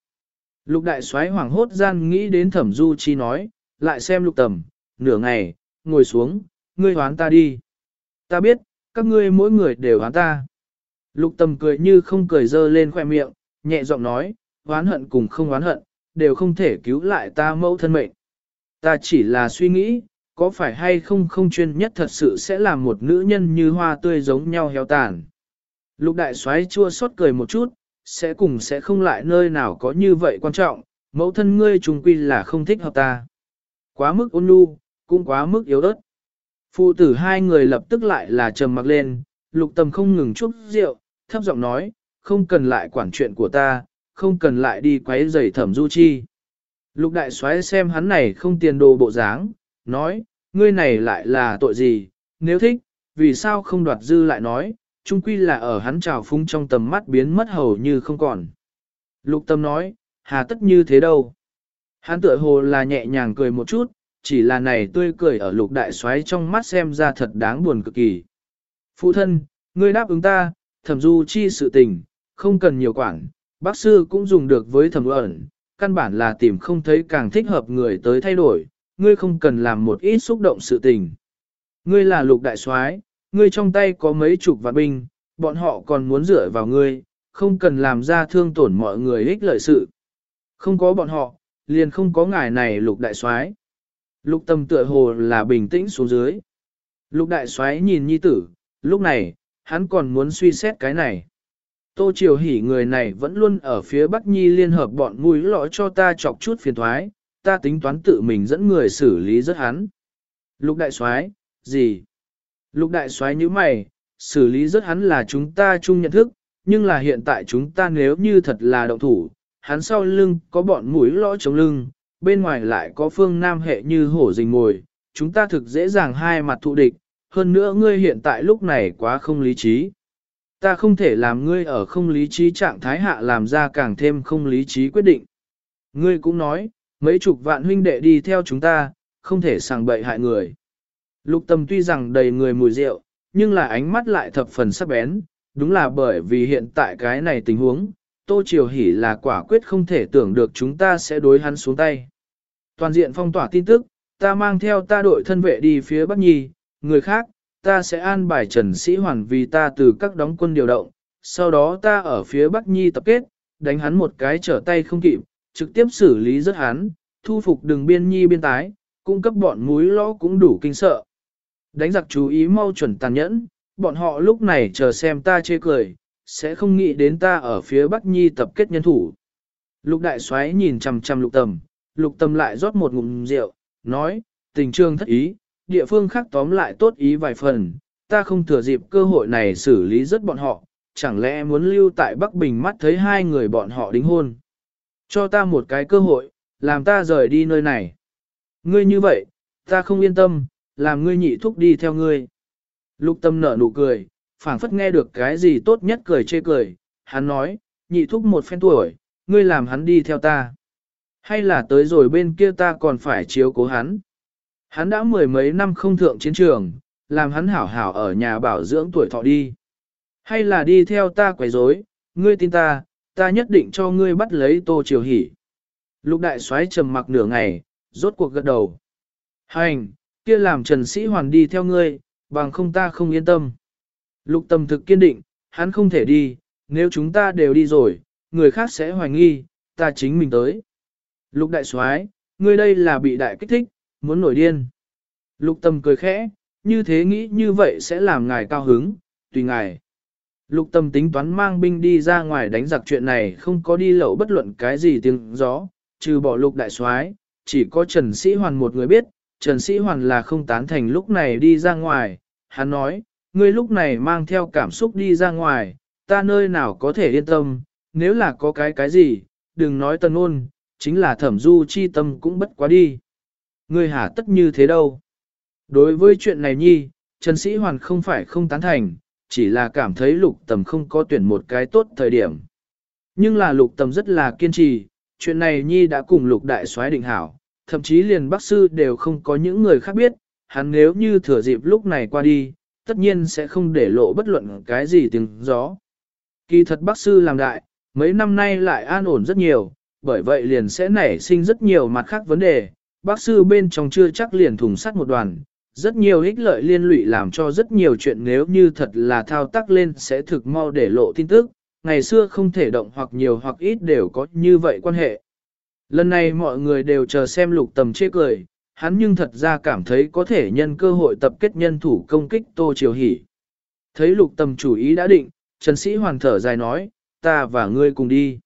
Lục đại soái hoảng hốt gian nghĩ đến thẩm du chi nói, lại xem lục tầm, nửa ngày, ngồi xuống, ngươi hoán ta đi. Ta biết, các ngươi mỗi người đều hoán ta. Lục tầm cười như không cười dơ lên khoe miệng, nhẹ giọng nói, hoán hận cùng không hoán hận, đều không thể cứu lại ta mẫu thân mệnh. Ta chỉ là suy nghĩ, có phải hay không không chuyên nhất thật sự sẽ làm một nữ nhân như hoa tươi giống nhau héo tàn. Lục đại xoáy chua xót cười một chút, sẽ cùng sẽ không lại nơi nào có như vậy quan trọng, mẫu thân ngươi trùng quy là không thích hợp ta. Quá mức ôn nhu, cũng quá mức yếu ớt. Phụ tử hai người lập tức lại là trầm mặc lên, lục tầm không ngừng chúc rượu, thấp giọng nói, không cần lại quản chuyện của ta, không cần lại đi quấy rầy thẩm du chi. Lục đại soái xem hắn này không tiền đồ bộ dáng, nói, ngươi này lại là tội gì, nếu thích, vì sao không đoạt dư lại nói, chung quy là ở hắn trào phúng trong tầm mắt biến mất hầu như không còn. Lục tâm nói, hà tất như thế đâu. Hắn tựa hồ là nhẹ nhàng cười một chút, chỉ là này tươi cười ở lục đại xoáy trong mắt xem ra thật đáng buồn cực kỳ. Phụ thân, ngươi đáp ứng ta, thẩm du chi sự tình, không cần nhiều quản, bác sư cũng dùng được với thẩm ẩn, căn bản là tìm không thấy càng thích hợp người tới thay đổi, ngươi không cần làm một ít xúc động sự tình. Ngươi là lục đại soái, ngươi trong tay có mấy chục vạn binh, bọn họ còn muốn dựa vào ngươi, không cần làm ra thương tổn mọi người ích lợi sự. Không có bọn họ, liền không có ngài này lục đại soái. Lục tâm tựa hồ là bình tĩnh xuống dưới. Lục đại soái nhìn nhi tử, lúc này, hắn còn muốn suy xét cái này. Tô Triều Hỷ người này vẫn luôn ở phía Bắc Nhi liên hợp bọn mũi lõ cho ta chọc chút phiền thoái, ta tính toán tự mình dẫn người xử lý rất hắn. Lục đại soái, gì? Lục đại soái như mày, xử lý rất hắn là chúng ta chung nhận thức, nhưng là hiện tại chúng ta nếu như thật là động thủ, hắn sau lưng có bọn mũi lõ chống lưng, bên ngoài lại có phương nam hệ như hổ rình ngồi, chúng ta thực dễ dàng hai mặt thụ địch, hơn nữa ngươi hiện tại lúc này quá không lý trí. Ta không thể làm ngươi ở không lý trí trạng thái hạ làm ra càng thêm không lý trí quyết định. Ngươi cũng nói, mấy chục vạn huynh đệ đi theo chúng ta, không thể sàng bậy hại người. Lục tâm tuy rằng đầy người mùi rượu, nhưng là ánh mắt lại thập phần sắc bén, đúng là bởi vì hiện tại cái này tình huống, Tô Triều Hỷ là quả quyết không thể tưởng được chúng ta sẽ đối hắn xuống tay. Toàn diện phong tỏa tin tức, ta mang theo ta đội thân vệ đi phía Bắc Nhi, người khác, ta sẽ an bài Trần Sĩ Hoàn vì ta từ các đóng quân điều động, sau đó ta ở phía Bắc Nhi tập kết, đánh hắn một cái trở tay không kịp, trực tiếp xử lý rất hắn, thu phục đường biên nhi biên tái, cung cấp bọn múi lõ cũng đủ kinh sợ. Đánh giặc chú ý mau chuẩn tàn nhẫn, bọn họ lúc này chờ xem ta chê cười, sẽ không nghĩ đến ta ở phía Bắc Nhi tập kết nhân thủ. Lục đại xoáy nhìn chằm chằm lục tầm, lục Tâm lại rót một ngụm rượu, nói, tình trương thất ý, địa phương khác tóm lại tốt ý vài phần, ta không thừa dịp cơ hội này xử lý rất bọn họ, chẳng lẽ muốn lưu tại Bắc Bình mắt thấy hai người bọn họ đính hôn. Cho ta một cái cơ hội, làm ta rời đi nơi này. Ngươi như vậy, ta không yên tâm, làm ngươi nhị thúc đi theo ngươi. Lục tâm nở nụ cười, phảng phất nghe được cái gì tốt nhất cười chê cười, hắn nói, nhị thúc một phen tuổi, ngươi làm hắn đi theo ta. Hay là tới rồi bên kia ta còn phải chiếu cố hắn. Hắn đã mười mấy năm không thượng chiến trường, làm hắn hảo hảo ở nhà bảo dưỡng tuổi thọ đi. Hay là đi theo ta quấy rối, ngươi tin ta, ta nhất định cho ngươi bắt lấy tô triều hỉ. Lục đại soái trầm mặc nửa ngày, rốt cuộc gật đầu. Hành, kia làm Trần Sĩ Hoàn đi theo ngươi, bằng không ta không yên tâm. Lục tâm thực kiên định, hắn không thể đi, nếu chúng ta đều đi rồi, người khác sẽ hoài nghi, ta chính mình tới. Lục đại soái, ngươi đây là bị đại kích thích, muốn nổi điên. Lục tâm cười khẽ, như thế nghĩ như vậy sẽ làm ngài cao hứng, tùy ngài. Lục tâm tính toán mang binh đi ra ngoài đánh giặc chuyện này không có đi lậu bất luận cái gì tiếng gió, trừ bỏ lục đại soái, chỉ có Trần Sĩ Hoàn một người biết, Trần Sĩ Hoàn là không tán thành lúc này đi ra ngoài, hắn nói, ngươi lúc này mang theo cảm xúc đi ra ngoài, ta nơi nào có thể yên tâm, nếu là có cái cái gì, đừng nói tân ôn, chính là thẩm du chi tâm cũng bất quá đi. Ngươi hả tất như thế đâu. Đối với chuyện này nhi, Trần Sĩ Hoàn không phải không tán thành, chỉ là cảm thấy lục tầm không có tuyển một cái tốt thời điểm. Nhưng là lục tầm rất là kiên trì, chuyện này nhi đã cùng lục đại soái định hảo, thậm chí liền bác sư đều không có những người khác biết, hắn nếu như thừa dịp lúc này qua đi, tất nhiên sẽ không để lộ bất luận cái gì tiếng gió. Kỳ thật bác sư làm đại, mấy năm nay lại an ổn rất nhiều, bởi vậy liền sẽ nảy sinh rất nhiều mặt khác vấn đề, bác sư bên trong chưa chắc liền thùng sắt một đoàn, rất nhiều ích lợi liên lụy làm cho rất nhiều chuyện nếu như thật là thao tác lên sẽ thực mau để lộ tin tức, ngày xưa không thể động hoặc nhiều hoặc ít đều có như vậy quan hệ. Lần này mọi người đều chờ xem lục tầm chê cười, hắn nhưng thật ra cảm thấy có thể nhân cơ hội tập kết nhân thủ công kích Tô Triều Hỷ. Thấy lục tầm chủ ý đã định, Trần Sĩ Hoàn thở dài nói, ta và ngươi cùng đi.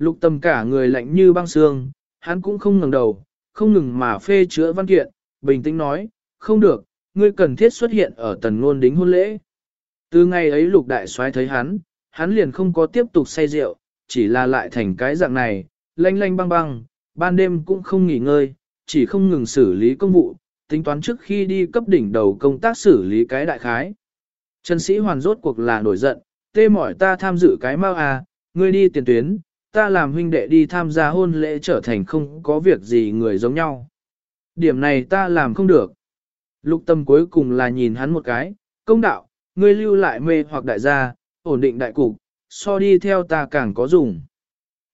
Lục tầm cả người lạnh như băng xương, hắn cũng không ngừng đầu, không ngừng mà phê chữa văn kiện, bình tĩnh nói, không được, ngươi cần thiết xuất hiện ở tần ngôn đính hôn lễ. Từ ngày ấy lục đại soái thấy hắn, hắn liền không có tiếp tục say rượu, chỉ là lại thành cái dạng này, lanh lanh băng băng, ban đêm cũng không nghỉ ngơi, chỉ không ngừng xử lý công vụ, tính toán trước khi đi cấp đỉnh đầu công tác xử lý cái đại khái. Trần sĩ hoàn rốt cuộc là nổi giận, tê mỏi ta tham dự cái mau à, ngươi đi tiền tuyến, ta làm huynh đệ đi tham gia hôn lễ trở thành không có việc gì người giống nhau. Điểm này ta làm không được. Lục tâm cuối cùng là nhìn hắn một cái, công đạo, ngươi lưu lại mê hoặc đại gia, ổn định đại cục, so đi theo ta càng có dùng.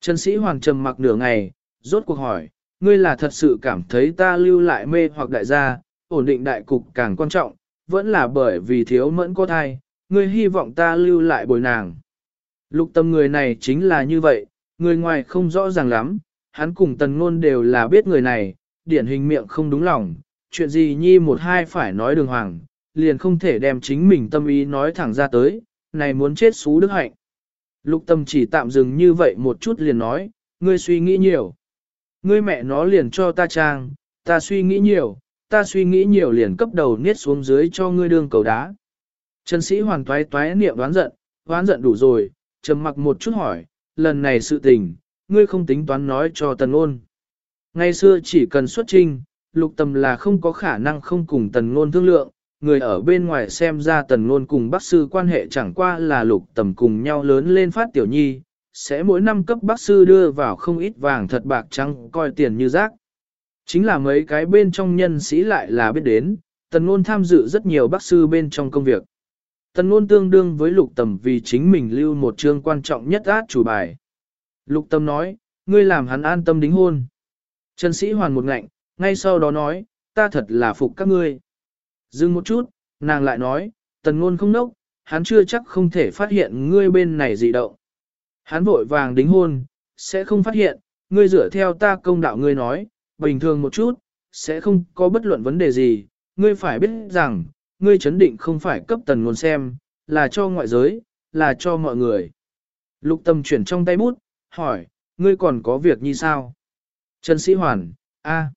Trần sĩ hoàng trầm mặc nửa ngày, rốt cuộc hỏi, ngươi là thật sự cảm thấy ta lưu lại mê hoặc đại gia, ổn định đại cục càng quan trọng, vẫn là bởi vì thiếu mẫn có thai, ngươi hy vọng ta lưu lại bồi nàng. Lục tâm người này chính là như vậy, người ngoài không rõ ràng lắm, hắn cùng tần ngôn đều là biết người này, điển hình miệng không đúng lòng, chuyện gì nhi một hai phải nói đường hoàng, liền không thể đem chính mình tâm ý nói thẳng ra tới, này muốn chết xú đức hạnh. Lục tâm chỉ tạm dừng như vậy một chút liền nói, ngươi suy nghĩ nhiều. Ngươi mẹ nó liền cho ta trang, ta suy nghĩ nhiều, ta suy nghĩ nhiều liền cấp đầu niết xuống dưới cho ngươi đương cầu đá. Trần sĩ hoàn toái toái niệm đoán giận, đoán giận đủ rồi, trầm mặc một chút hỏi, lần này sự tình, ngươi không tính toán nói cho tần ngôn Ngày xưa chỉ cần xuất trinh, lục tầm là không có khả năng không cùng tần ngôn thương lượng, người ở bên ngoài xem ra tần ngôn cùng bác sư quan hệ chẳng qua là lục tầm cùng nhau lớn lên phát tiểu nhi, sẽ mỗi năm cấp bác sư đưa vào không ít vàng thật bạc trắng coi tiền như rác. Chính là mấy cái bên trong nhân sĩ lại là biết đến, tần ngôn tham dự rất nhiều bác sư bên trong công việc. Tần ngôn tương đương với lục tầm vì chính mình lưu một chương quan trọng nhất át chủ bài. Lục tầm nói, ngươi làm hắn an tâm đính hôn. Trần sĩ hoàn một ngạnh, ngay sau đó nói, ta thật là phục các ngươi. Dừng một chút, nàng lại nói, tần ngôn không nốc, hắn chưa chắc không thể phát hiện ngươi bên này dị động. Hắn vội vàng đính hôn, sẽ không phát hiện, ngươi dựa theo ta công đạo ngươi nói, bình thường một chút, sẽ không có bất luận vấn đề gì, ngươi phải biết rằng, ngươi chấn định không phải cấp tần ngôn xem, là cho ngoại giới, là cho mọi người. Lục tâm chuyển trong tay bút, hỏi, ngươi còn có việc như sao? Trần Sĩ Hoàn, a.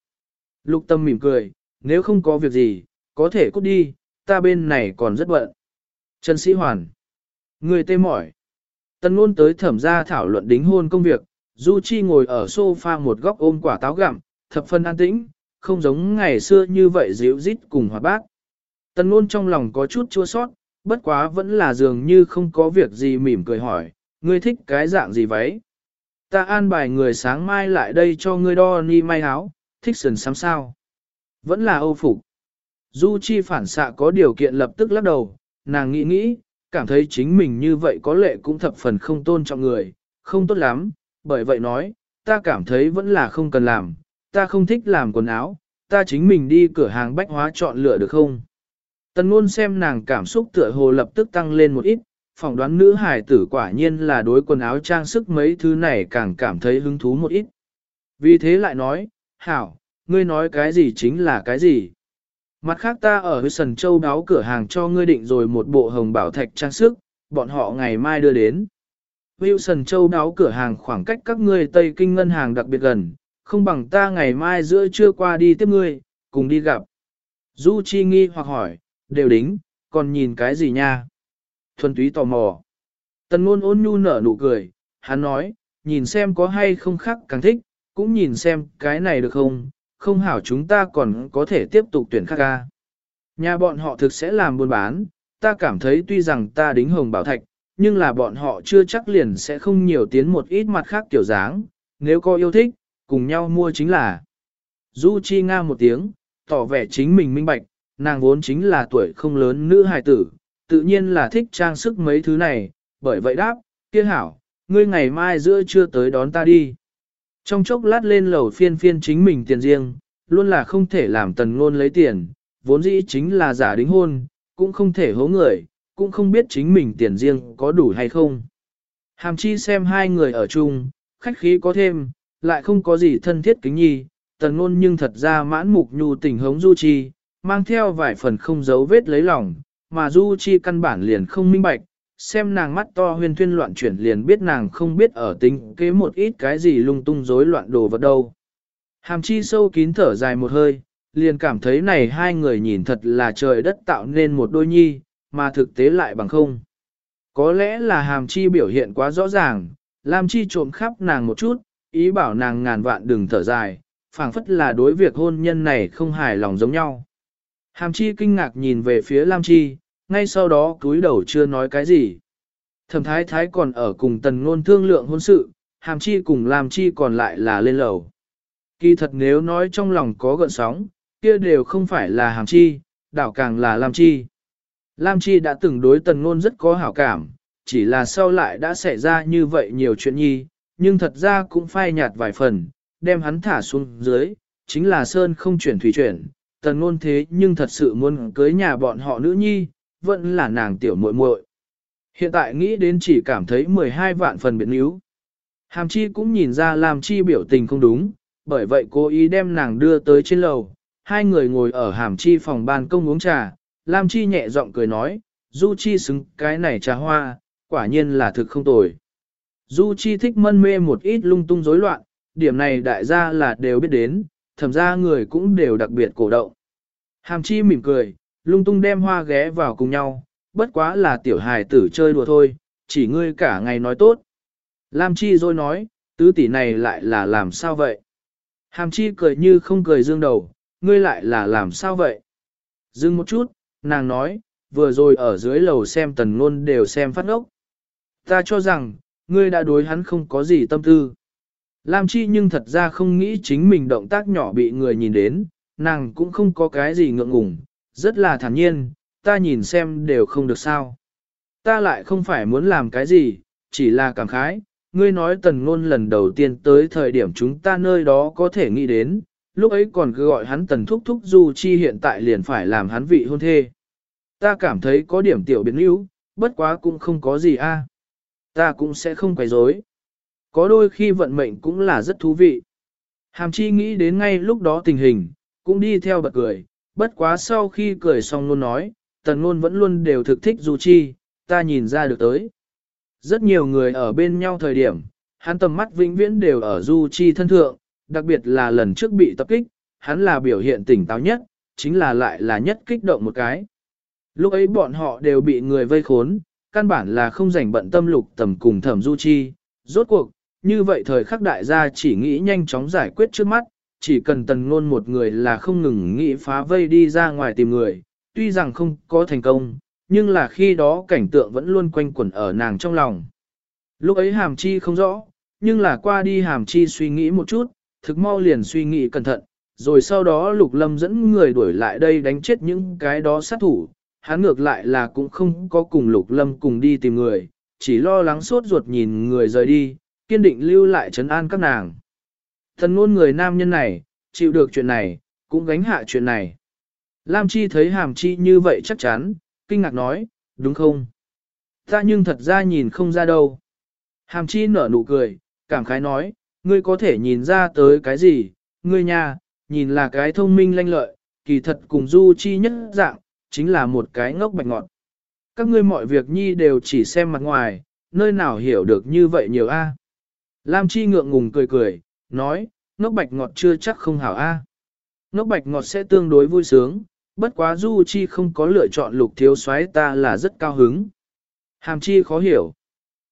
Lục tâm mỉm cười, nếu không có việc gì, có thể cút đi, ta bên này còn rất bận. Trần Sĩ Hoàn, người tê mỏi. Tần ngôn tới thẩm gia thảo luận đính hôn công việc, Du Chi ngồi ở sofa một góc ôm quả táo gặm, thập phân an tĩnh, không giống ngày xưa như vậy dịu rít cùng hòa bác. Tần ngôn trong lòng có chút chua sót, bất quá vẫn là dường như không có việc gì mỉm cười hỏi, ngươi thích cái dạng gì váy? Ta an bài người sáng mai lại đây cho ngươi đo ni may áo, thích sườn sắm sao? Vẫn là âu phục. Du Chi phản xạ có điều kiện lập tức lắc đầu, nàng nghĩ nghĩ, cảm thấy chính mình như vậy có lệ cũng thập phần không tôn trọng người, không tốt lắm, bởi vậy nói, ta cảm thấy vẫn là không cần làm, ta không thích làm quần áo, ta chính mình đi cửa hàng bách hóa chọn lựa được không? Tần ngôn xem nàng cảm xúc tựa hồ lập tức tăng lên một ít, phỏng đoán nữ hài tử quả nhiên là đối quần áo trang sức mấy thứ này càng cảm thấy hứng thú một ít. Vì thế lại nói, hảo, ngươi nói cái gì chính là cái gì. Mặt khác ta ở sần châu đáo cửa hàng cho ngươi định rồi một bộ hồng bảo thạch trang sức, bọn họ ngày mai đưa đến. Wilson Châu đáo cửa hàng khoảng cách các ngươi Tây Kinh ngân hàng đặc biệt gần, không bằng ta ngày mai giữa trưa qua đi tiếp ngươi, cùng đi gặp. Du Chi nghi hoặc hỏi, đều đính, còn nhìn cái gì nha? Thuần túy tò mò. Tần ngôn ôn nhu nở nụ cười, hắn nói, nhìn xem có hay không khác càng thích, cũng nhìn xem cái này được không, không hảo chúng ta còn có thể tiếp tục tuyển khác ca. Nhà bọn họ thực sẽ làm buôn bán, ta cảm thấy tuy rằng ta đính hồng bảo thạch, nhưng là bọn họ chưa chắc liền sẽ không nhiều tiến một ít mặt khác kiểu dáng, nếu có yêu thích, cùng nhau mua chính là. Du Chi Nga một tiếng, tỏ vẻ chính mình minh bạch, nàng vốn chính là tuổi không lớn nữ hài tử, tự nhiên là thích trang sức mấy thứ này, bởi vậy đáp, kia hảo, ngươi ngày mai giữa trưa tới đón ta đi. Trong chốc lát lên lầu phiên phiên chính mình tiền riêng, luôn là không thể làm tần ngôn lấy tiền, vốn dĩ chính là giả đính hôn, cũng không thể hố người, cũng không biết chính mình tiền riêng có đủ hay không. Hàm chi xem hai người ở chung, khách khí có thêm, lại không có gì thân thiết kính nhi, tần ngôn nhưng thật ra mãn mục nhu tình hống du chi, mang theo vài phần không giấu vết lấy lòng, mà du chi căn bản liền không minh bạch, xem nàng mắt to huyên thuyên loạn chuyển liền biết nàng không biết ở tính kế một ít cái gì lung tung rối loạn đồ vật đâu. Hàm chi sâu kín thở dài một hơi, liền cảm thấy này hai người nhìn thật là trời đất tạo nên một đôi nhi, mà thực tế lại bằng không. Có lẽ là hàm chi biểu hiện quá rõ ràng, làm chi trộm khắp nàng một chút, ý bảo nàng ngàn vạn đừng thở dài, phảng phất là đối việc hôn nhân này không hài lòng giống nhau. Hàm chi kinh ngạc nhìn về phía Lam Chi, ngay sau đó cúi đầu chưa nói cái gì. Thẩm thái thái còn ở cùng tần ngôn thương lượng hôn sự, hàm chi cùng Lam Chi còn lại là lên lầu. Kỳ thật nếu nói trong lòng có gợn sóng, kia đều không phải là hàm chi, đảo càng là Lam Chi. Lam Chi đã từng đối tần ngôn rất có hảo cảm, chỉ là sau lại đã xảy ra như vậy nhiều chuyện nhi, nhưng thật ra cũng phai nhạt vài phần, đem hắn thả xuống dưới, chính là Sơn không chuyển thủy chuyển, tần ngôn thế nhưng thật sự muốn cưới nhà bọn họ nữ nhi, vẫn là nàng tiểu muội muội. Hiện tại nghĩ đến chỉ cảm thấy 12 vạn phần biệt níu. Hàm chi cũng nhìn ra Lam chi biểu tình không đúng, bởi vậy cố ý đem nàng đưa tới trên lầu, hai người ngồi ở hàm chi phòng ban công uống trà, Lam chi nhẹ giọng cười nói, Du chi xứng cái này trà hoa, quả nhiên là thực không tồi. Du chi thích mân mê một ít lung tung rối loạn, điểm này đại gia là đều biết đến, thẩm ra người cũng đều đặc biệt cổ động. Hàm chi mỉm cười, lung tung đem hoa ghé vào cùng nhau, bất quá là tiểu hài tử chơi đùa thôi, chỉ ngươi cả ngày nói tốt. Lam chi rồi nói, tứ tỷ này lại là làm sao vậy? Hàm chi cười như không cười dương đầu, ngươi lại là làm sao vậy? Dừng một chút, nàng nói, vừa rồi ở dưới lầu xem tần ngôn đều xem phát ốc. Ta cho rằng, ngươi đã đối hắn không có gì tâm tư. Lam Chi nhưng thật ra không nghĩ chính mình động tác nhỏ bị người nhìn đến, nàng cũng không có cái gì ngượng ngùng, rất là thản nhiên, ta nhìn xem đều không được sao. Ta lại không phải muốn làm cái gì, chỉ là cảm khái, ngươi nói tần ngôn lần đầu tiên tới thời điểm chúng ta nơi đó có thể nghĩ đến, lúc ấy còn cứ gọi hắn tần thúc thúc du chi hiện tại liền phải làm hắn vị hôn thê. Ta cảm thấy có điểm tiểu biến yếu, bất quá cũng không có gì a. Ta cũng sẽ không quấy rối. Có đôi khi vận mệnh cũng là rất thú vị. Hàm chi nghĩ đến ngay lúc đó tình hình, cũng đi theo bật cười, bất quá sau khi cười xong luôn nói, tần ngôn vẫn luôn đều thực thích Du Chi, ta nhìn ra được tới. Rất nhiều người ở bên nhau thời điểm, hắn tầm mắt vĩnh viễn đều ở Du Chi thân thượng, đặc biệt là lần trước bị tập kích, hắn là biểu hiện tỉnh táo nhất, chính là lại là nhất kích động một cái. Lúc ấy bọn họ đều bị người vây khốn, căn bản là không rảnh bận tâm lục tầm cùng thẩm Du Chi, rốt cuộc, như vậy thời khắc đại gia chỉ nghĩ nhanh chóng giải quyết trước mắt, chỉ cần tần ngôn một người là không ngừng nghĩ phá vây đi ra ngoài tìm người, tuy rằng không có thành công, nhưng là khi đó cảnh tượng vẫn luôn quanh quẩn ở nàng trong lòng. Lúc ấy hàm chi không rõ, nhưng là qua đi hàm chi suy nghĩ một chút, thực mau liền suy nghĩ cẩn thận, rồi sau đó lục lâm dẫn người đuổi lại đây đánh chết những cái đó sát thủ, hắn ngược lại là cũng không có cùng lục lâm cùng đi tìm người, chỉ lo lắng sốt ruột nhìn người rời đi, kiên định lưu lại trấn an các nàng. Thần ngôn người nam nhân này, chịu được chuyện này, cũng gánh hạ chuyện này. Lam Chi thấy hàm chi như vậy chắc chắn, kinh ngạc nói, đúng không? Ta nhưng thật ra nhìn không ra đâu. Hàm chi nở nụ cười, cảm khái nói, ngươi có thể nhìn ra tới cái gì, ngươi nha, nhìn là cái thông minh lanh lợi, kỳ thật cùng du chi nhất dạng, chính là một cái ngốc bạch ngọt. Các ngươi mọi việc nhi đều chỉ xem mặt ngoài, nơi nào hiểu được như vậy nhiều a? Lam Chi ngượng ngùng cười cười, nói, ngốc bạch ngọt chưa chắc không hảo a. Ngốc bạch ngọt sẽ tương đối vui sướng, bất quá Du Chi không có lựa chọn lục thiếu soái ta là rất cao hứng. Hàm Chi khó hiểu.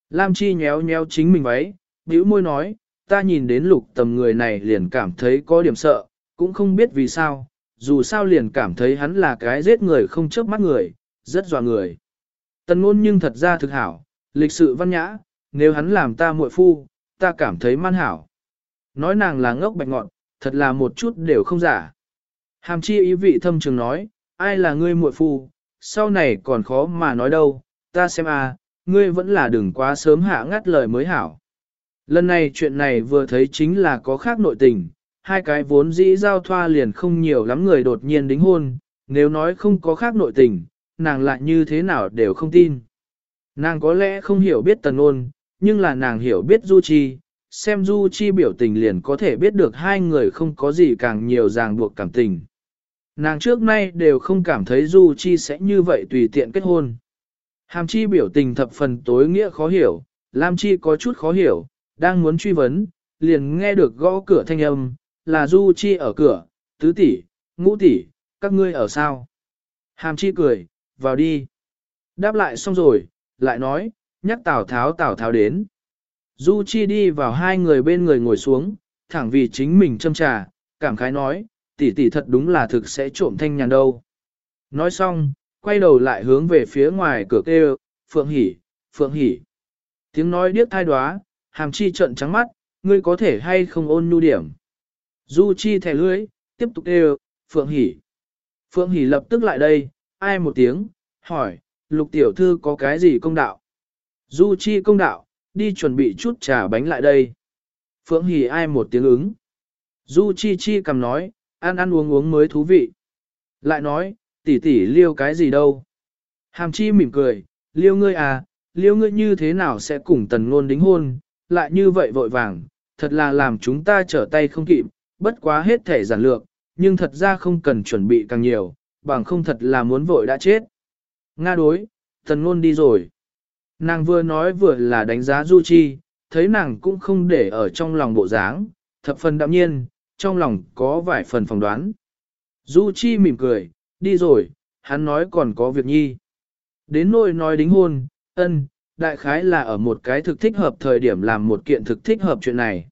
Lam Chi nhéo nhéo chính mình váy, bĩu môi nói, ta nhìn đến lục tầm người này liền cảm thấy có điểm sợ, cũng không biết vì sao, dù sao liền cảm thấy hắn là cái giết người không chớp mắt người, rất dọa người. Tần ngôn nhưng thật ra thực hảo, lịch sự văn nhã, nếu hắn làm ta muội phu, ta cảm thấy man hảo. Nói nàng là ngốc bạch ngọn, thật là một chút đều không giả. Hàm chi ý vị thâm trường nói, ai là ngươi muội phu, sau này còn khó mà nói đâu, ta xem a, ngươi vẫn là đừng quá sớm hạ ngắt lời mới hảo. Lần này chuyện này vừa thấy chính là có khác nội tình, hai cái vốn dĩ giao thoa liền không nhiều lắm người đột nhiên đính hôn, nếu nói không có khác nội tình, nàng lại như thế nào đều không tin. Nàng có lẽ không hiểu biết tần ôn, nhưng là nàng hiểu biết Du Chi, xem Du Chi biểu tình liền có thể biết được hai người không có gì càng nhiều ràng buộc cảm tình. Nàng trước nay đều không cảm thấy Du Chi sẽ như vậy tùy tiện kết hôn. Hàm Chi biểu tình thập phần tối nghĩa khó hiểu, Lam Chi có chút khó hiểu, đang muốn truy vấn, liền nghe được gõ cửa thanh âm, là Du Chi ở cửa, tứ tỷ, ngũ tỷ, các ngươi ở sao? Hàm Chi cười, vào đi. Đáp lại xong rồi, lại nói, nhắc Tào Tháo Tào Tháo đến. Du Chi đi vào hai người bên người ngồi xuống, thẳng vì chính mình châm trà, cảm khái nói, tỷ tỷ thật đúng là thực sẽ trộm thanh nhàn đâu. Nói xong, quay đầu lại hướng về phía ngoài cửa kêu, Phượng Hỷ, Phượng Hỷ. Tiếng nói điếc thai đoá, hàm chi trận trắng mắt, ngươi có thể hay không ôn nhu điểm. Du Chi thẻ lưới, tiếp tục kêu, Phượng Hỷ. Phượng Hỷ lập tức lại đây, ai một tiếng, hỏi, lục tiểu thư có cái gì công đạo? Du Chi công đạo, đi chuẩn bị chút trà bánh lại đây. Phượng Hỷ ai một tiếng ứng. Du Chi Chi cầm nói, ăn ăn uống uống mới thú vị. Lại nói, tỷ tỷ liêu cái gì đâu. Hàm Chi mỉm cười, liêu ngươi à, liêu ngươi như thế nào sẽ cùng tần ngôn đính hôn, lại như vậy vội vàng, thật là làm chúng ta trở tay không kịp, bất quá hết thể giản lược, nhưng thật ra không cần chuẩn bị càng nhiều, bằng không thật là muốn vội đã chết. Nga đối, tần ngôn đi rồi. Nàng vừa nói vừa là đánh giá Du Chi, thấy nàng cũng không để ở trong lòng bộ dáng, thập phần đạm nhiên, trong lòng có vài phần phỏng đoán. Du Chi mỉm cười, đi rồi, hắn nói còn có việc nhi. Đến nỗi nói đính hôn, ân, đại khái là ở một cái thực thích hợp thời điểm làm một kiện thực thích hợp chuyện này.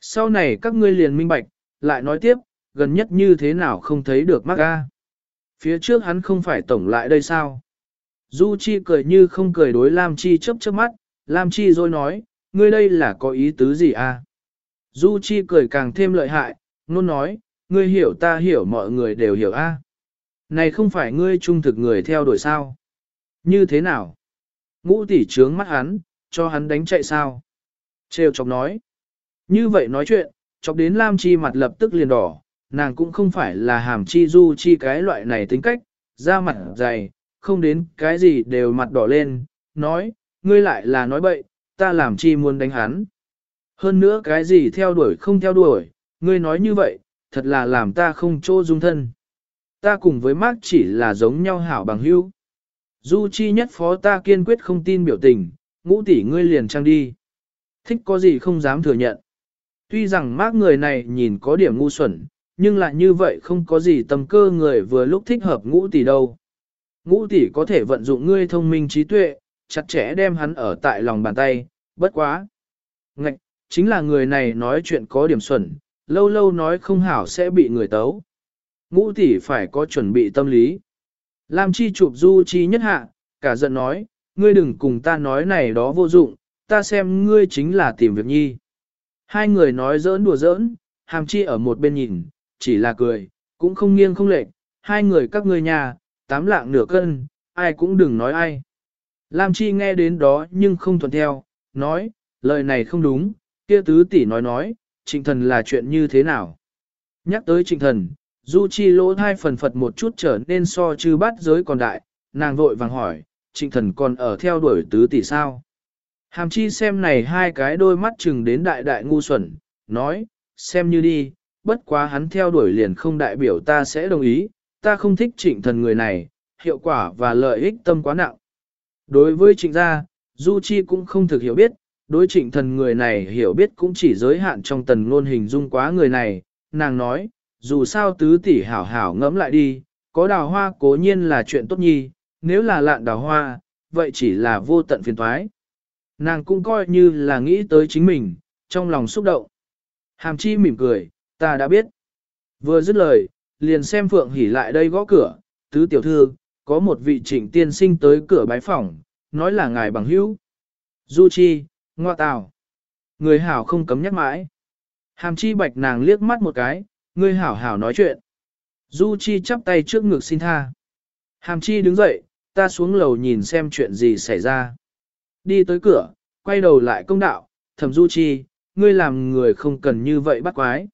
Sau này các ngươi liền minh bạch, lại nói tiếp, gần nhất như thế nào không thấy được mắc ga. Phía trước hắn không phải tổng lại đây sao? Du Chi cười như không cười đối Lam Chi chớp chớp mắt, Lam Chi rồi nói, ngươi đây là có ý tứ gì à? Du Chi cười càng thêm lợi hại, nôn nói, ngươi hiểu ta hiểu mọi người đều hiểu a. Này không phải ngươi trung thực người theo đuổi sao? Như thế nào? Ngũ tỷ trướng mắt hắn, cho hắn đánh chạy sao? Trêu chọc nói. Như vậy nói chuyện, chọc đến Lam Chi mặt lập tức liền đỏ, nàng cũng không phải là hàm chi du chi cái loại này tính cách, da mặt dày, không đến cái gì đều mặt đỏ lên, nói, ngươi lại là nói bậy, ta làm chi muốn đánh hắn. Hơn nữa cái gì theo đuổi không theo đuổi, ngươi nói như vậy, thật là làm ta không chỗ dung thân. Ta cùng với Mark chỉ là giống nhau hảo bằng hữu. Du chi nhất phó ta kiên quyết không tin biểu tình, ngũ tỷ ngươi liền trang đi. Thích có gì không dám thừa nhận. Tuy rằng Mark người này nhìn có điểm ngu xuẩn, nhưng lại như vậy không có gì tâm cơ người vừa lúc thích hợp ngũ tỷ đâu. Ngũ tỷ có thể vận dụng ngươi thông minh trí tuệ, chặt chẽ đem hắn ở tại lòng bàn tay, bất quá. Ngạch, chính là người này nói chuyện có điểm xuẩn, lâu lâu nói không hảo sẽ bị người tấu. Ngũ tỷ phải có chuẩn bị tâm lý. Lam chi chụp du chi nhất hạ, cả giận nói, ngươi đừng cùng ta nói này đó vô dụng, ta xem ngươi chính là tìm việc nhi. Hai người nói giỡn đùa giỡn, hàm chi ở một bên nhìn, chỉ là cười, cũng không nghiêng không lệch, hai người các ngươi nhà, tám lạng nửa cân, ai cũng đừng nói ai. Lam chi nghe đến đó nhưng không thuận theo, nói, lời này không đúng, kia tứ tỷ nói nói, trịnh thần là chuyện như thế nào. Nhắc tới trịnh thần, Du Chi lỗ hai phần phật một chút trở nên so chư bát giới còn đại, nàng vội vàng hỏi, trịnh thần còn ở theo đuổi tứ tỷ sao. Hàm chi xem này hai cái đôi mắt chừng đến đại đại ngu xuẩn, nói, xem như đi, bất quá hắn theo đuổi liền không đại biểu ta sẽ đồng ý, ta không thích trịnh thần người này, hiệu quả và lợi ích tâm quá nặng. Đối với trịnh gia, Du Chi cũng không thực hiểu biết, đối trịnh thần người này hiểu biết cũng chỉ giới hạn trong tần ngôn hình dung quá người này, nàng nói, dù sao tứ tỷ hảo hảo ngẫm lại đi, có đào hoa cố nhiên là chuyện tốt nhi, nếu là lạn đào hoa, vậy chỉ là vô tận phiền toái. Nàng cũng coi như là nghĩ tới chính mình, trong lòng xúc động. Hàm chi mỉm cười, ta đã biết. Vừa dứt lời, liền xem Phượng Hỉ lại đây gõ cửa, tứ tiểu thư, có một vị trịnh tiên sinh tới cửa bái phòng, nói là ngài bằng hữu. Du Chi, Ngoa tào. Người hảo không cấm nhắc mãi. Hàm chi bạch nàng liếc mắt một cái, người hảo hảo nói chuyện. Du chi chắp tay trước ngực xin tha. Hàm chi đứng dậy, ta xuống lầu nhìn xem chuyện gì xảy ra. Đi tới cửa, quay đầu lại công đạo, thẩm du chi, ngươi làm người không cần như vậy bắt quái.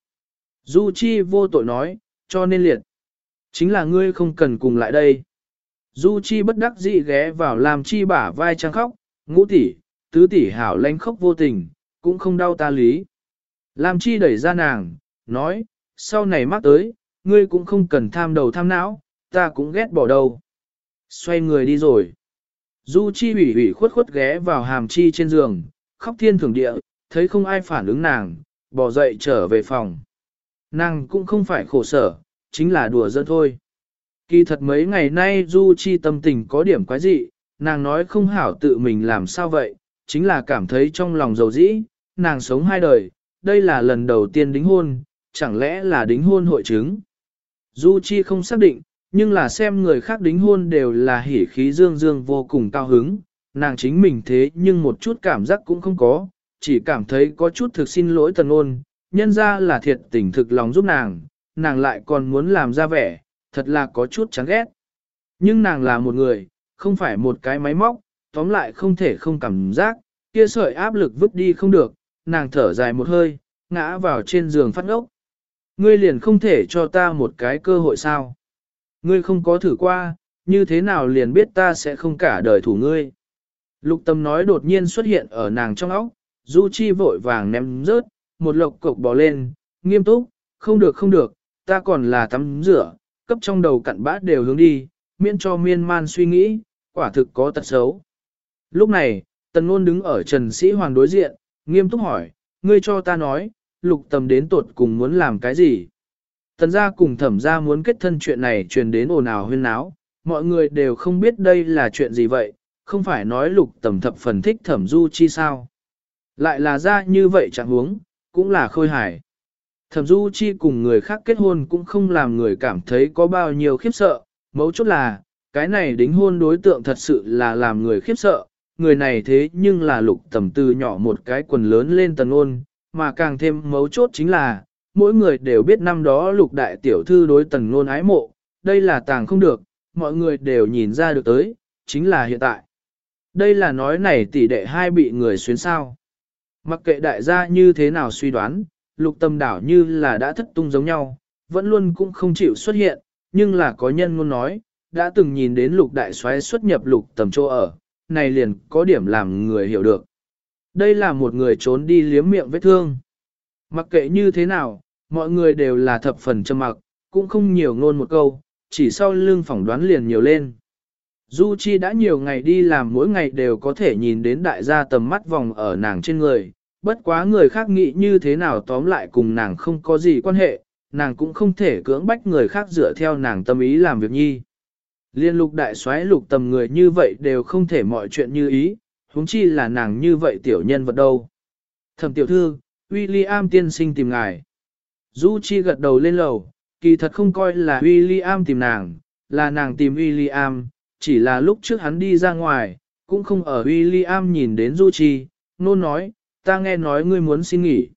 Du chi vô tội nói, cho nên liệt. Chính là ngươi không cần cùng lại đây. Du Chi bất đắc dĩ ghé vào làm chi bả vai trắng khóc, ngũ tỷ, tứ tỷ hảo lanh khóc vô tình, cũng không đau ta lý. Lam chi đẩy ra nàng, nói, sau này mắc tới, ngươi cũng không cần tham đầu tham não, ta cũng ghét bỏ đầu. Xoay người đi rồi. Du chi ủy ủy khuất khuất ghé vào hàm chi trên giường, khóc thiên thường địa, thấy không ai phản ứng nàng, bỏ dậy trở về phòng. Nàng cũng không phải khổ sở, chính là đùa giỡn thôi. Kỳ thật mấy ngày nay Du Chi tâm tình có điểm quái dị, nàng nói không hảo tự mình làm sao vậy, chính là cảm thấy trong lòng dầu dĩ, nàng sống hai đời, đây là lần đầu tiên đính hôn, chẳng lẽ là đính hôn hội chứng. Du Chi không xác định, nhưng là xem người khác đính hôn đều là hỉ khí dương dương vô cùng cao hứng, nàng chính mình thế nhưng một chút cảm giác cũng không có, chỉ cảm thấy có chút thực xin lỗi tần ôn, nhân ra là thiệt tình thực lòng giúp nàng, nàng lại còn muốn làm ra vẻ, thật là có chút chán ghét. Nhưng nàng là một người, không phải một cái máy móc, tóm lại không thể không cảm giác, kia sợi áp lực vứt đi không được, nàng thở dài một hơi, ngã vào trên giường phát ốc. Ngươi liền không thể cho ta một cái cơ hội sao? Ngươi không có thử qua, như thế nào liền biết ta sẽ không cả đời thủ ngươi? Lục tâm nói đột nhiên xuất hiện ở nàng trong óc, Du Chi vội vàng ném rớt, một lộc cộc bò lên, nghiêm túc, không được không được, ta còn là tắm rửa, cấp trong đầu cặn bát đều hướng đi, miễn cho miên man suy nghĩ, quả thực có tật xấu. Lúc này, Tần Nôn đứng ở Trần Sĩ Hoàng đối diện, nghiêm túc hỏi, ngươi cho ta nói, lục tầm đến tột cùng muốn làm cái gì? Tần gia cùng thẩm gia muốn kết thân chuyện này truyền đến ồn ào huyên náo, mọi người đều không biết đây là chuyện gì vậy, không phải nói lục tầm thập phần thích thẩm du chi sao. Lại là ra như vậy chẳng huống, cũng là khôi hài. Thẩm du chi cùng người khác kết hôn cũng không làm người cảm thấy có bao nhiêu khiếp sợ, mấu chốt là, cái này đính hôn đối tượng thật sự là làm người khiếp sợ, người này thế nhưng là lục tầm từ nhỏ một cái quần lớn lên tần ôn, mà càng thêm mấu chốt chính là, mỗi người đều biết năm đó lục đại tiểu thư đối tần ôn ái mộ, đây là tàng không được, mọi người đều nhìn ra được tới, chính là hiện tại. Đây là nói này tỷ đệ hai bị người xuyến sao. Mặc kệ đại gia như thế nào suy đoán, lục tâm đảo như là đã thất tung giống nhau, vẫn luôn cũng không chịu xuất hiện, nhưng là có nhân ngôn nói, đã từng nhìn đến lục đại xoáy xuất nhập lục tầm chỗ ở, này liền có điểm làm người hiểu được. Đây là một người trốn đi liếm miệng vết thương. Mặc kệ như thế nào, mọi người đều là thập phần trầm mặc, cũng không nhiều ngôn một câu, chỉ sau lưng phỏng đoán liền nhiều lên. Du Chi đã nhiều ngày đi làm mỗi ngày đều có thể nhìn đến đại gia tầm mắt vòng ở nàng trên người, bất quá người khác nghĩ như thế nào tóm lại cùng nàng không có gì quan hệ, nàng cũng không thể cưỡng bách người khác dựa theo nàng tâm ý làm việc nhi. Liên lục đại xoáy lục tầm người như vậy đều không thể mọi chuyện như ý, huống chi là nàng như vậy tiểu nhân vật đâu. Thẩm tiểu thư, William tiên sinh tìm ngài. Du Chi gật đầu lên lầu, kỳ thật không coi là William tìm nàng, là nàng tìm William, chỉ là lúc trước hắn đi ra ngoài, cũng không ở William nhìn đến Du Chi, nôn nói, ta nghe nói ngươi muốn xin nghỉ.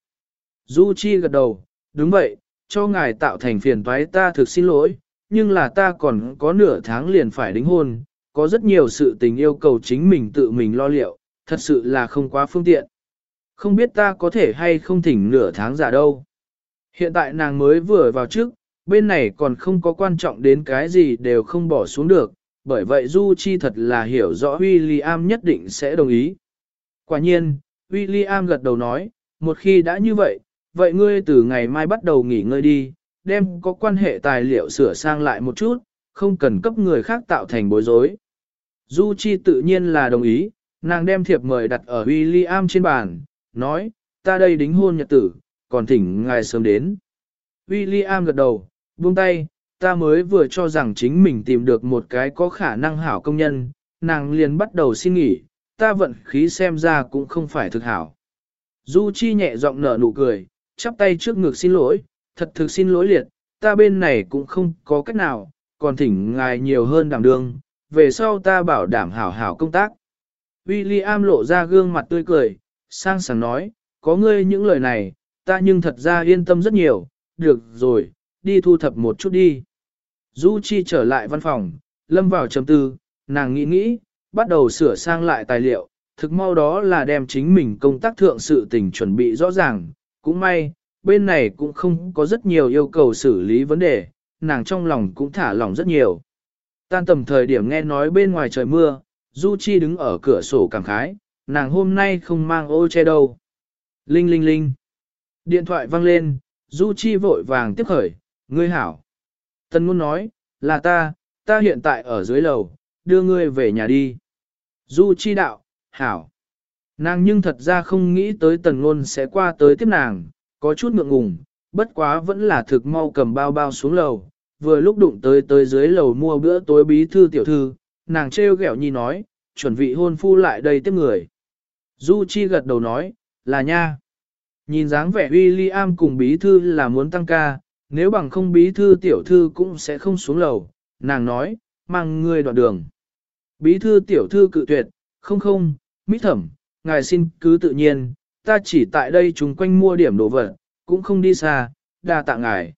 Du Chi gật đầu, đúng vậy, cho ngài tạo thành phiền toái ta thực xin lỗi, nhưng là ta còn có nửa tháng liền phải đính hôn, có rất nhiều sự tình yêu cầu chính mình tự mình lo liệu, thật sự là không quá phương tiện. Không biết ta có thể hay không thỉnh nửa tháng giả đâu. Hiện tại nàng mới vừa vào trước, bên này còn không có quan trọng đến cái gì đều không bỏ xuống được, bởi vậy Du Chi thật là hiểu rõ William nhất định sẽ đồng ý. Quả nhiên, William gật đầu nói, một khi đã như vậy, vậy ngươi từ ngày mai bắt đầu nghỉ ngơi đi, đem có quan hệ tài liệu sửa sang lại một chút, không cần cấp người khác tạo thành bối rối. Du Chi tự nhiên là đồng ý, nàng đem thiệp mời đặt ở William trên bàn, nói, ta đây đính hôn nhật tử, còn thỉnh ngài sớm đến. William gật đầu, buông tay, ta mới vừa cho rằng chính mình tìm được một cái có khả năng hảo công nhân, nàng liền bắt đầu xin nghỉ, ta vận khí xem ra cũng không phải thực hảo. Du Chi nhẹ giọng nở nụ cười, chắp tay trước ngực xin lỗi, thật thực xin lỗi liệt, ta bên này cũng không có cách nào, còn thỉnh ngài nhiều hơn đảm đương, về sau ta bảo đảm hảo hảo công tác. William lộ ra gương mặt tươi cười, sang sảng nói, có ngươi những lời này, ta nhưng thật ra yên tâm rất nhiều, được rồi, đi thu thập một chút đi. Du Chi trở lại văn phòng, lâm vào trầm tư, nàng nghĩ nghĩ, bắt đầu sửa sang lại tài liệu, thực mau đó là đem chính mình công tác thượng sự tình chuẩn bị rõ ràng, cũng may, bên này cũng không có rất nhiều yêu cầu xử lý vấn đề, nàng trong lòng cũng thả lỏng rất nhiều. Tan tầm thời điểm nghe nói bên ngoài trời mưa, Du Chi đứng ở cửa sổ cảm khái, nàng hôm nay không mang ô che đâu. Linh linh linh. Điện thoại vang lên, Du Chi vội vàng tiếp khởi, ngươi hảo. Tần Ngôn nói, là ta, ta hiện tại ở dưới lầu, đưa ngươi về nhà đi. Du Chi đạo, hảo. Nàng nhưng thật ra không nghĩ tới Tần Ngôn sẽ qua tới tiếp nàng, có chút ngượng ngùng, bất quá vẫn là thực mau cầm bao bao xuống lầu, vừa lúc đụng tới tới dưới lầu mua bữa tối bí thư tiểu thư, nàng trêu ghẹo nhi nói, chuẩn bị hôn phu lại đây tiếp người. Du Chi gật đầu nói, là nha. Nhìn dáng vẻ William cùng bí thư là muốn tăng ca, nếu bằng không bí thư tiểu thư cũng sẽ không xuống lầu, nàng nói, mang người đoạn đường. Bí thư tiểu thư cự tuyệt, không không, mỹ thẩm, ngài xin cứ tự nhiên, ta chỉ tại đây chúng quanh mua điểm đồ vật, cũng không đi xa, đa tạ ngài.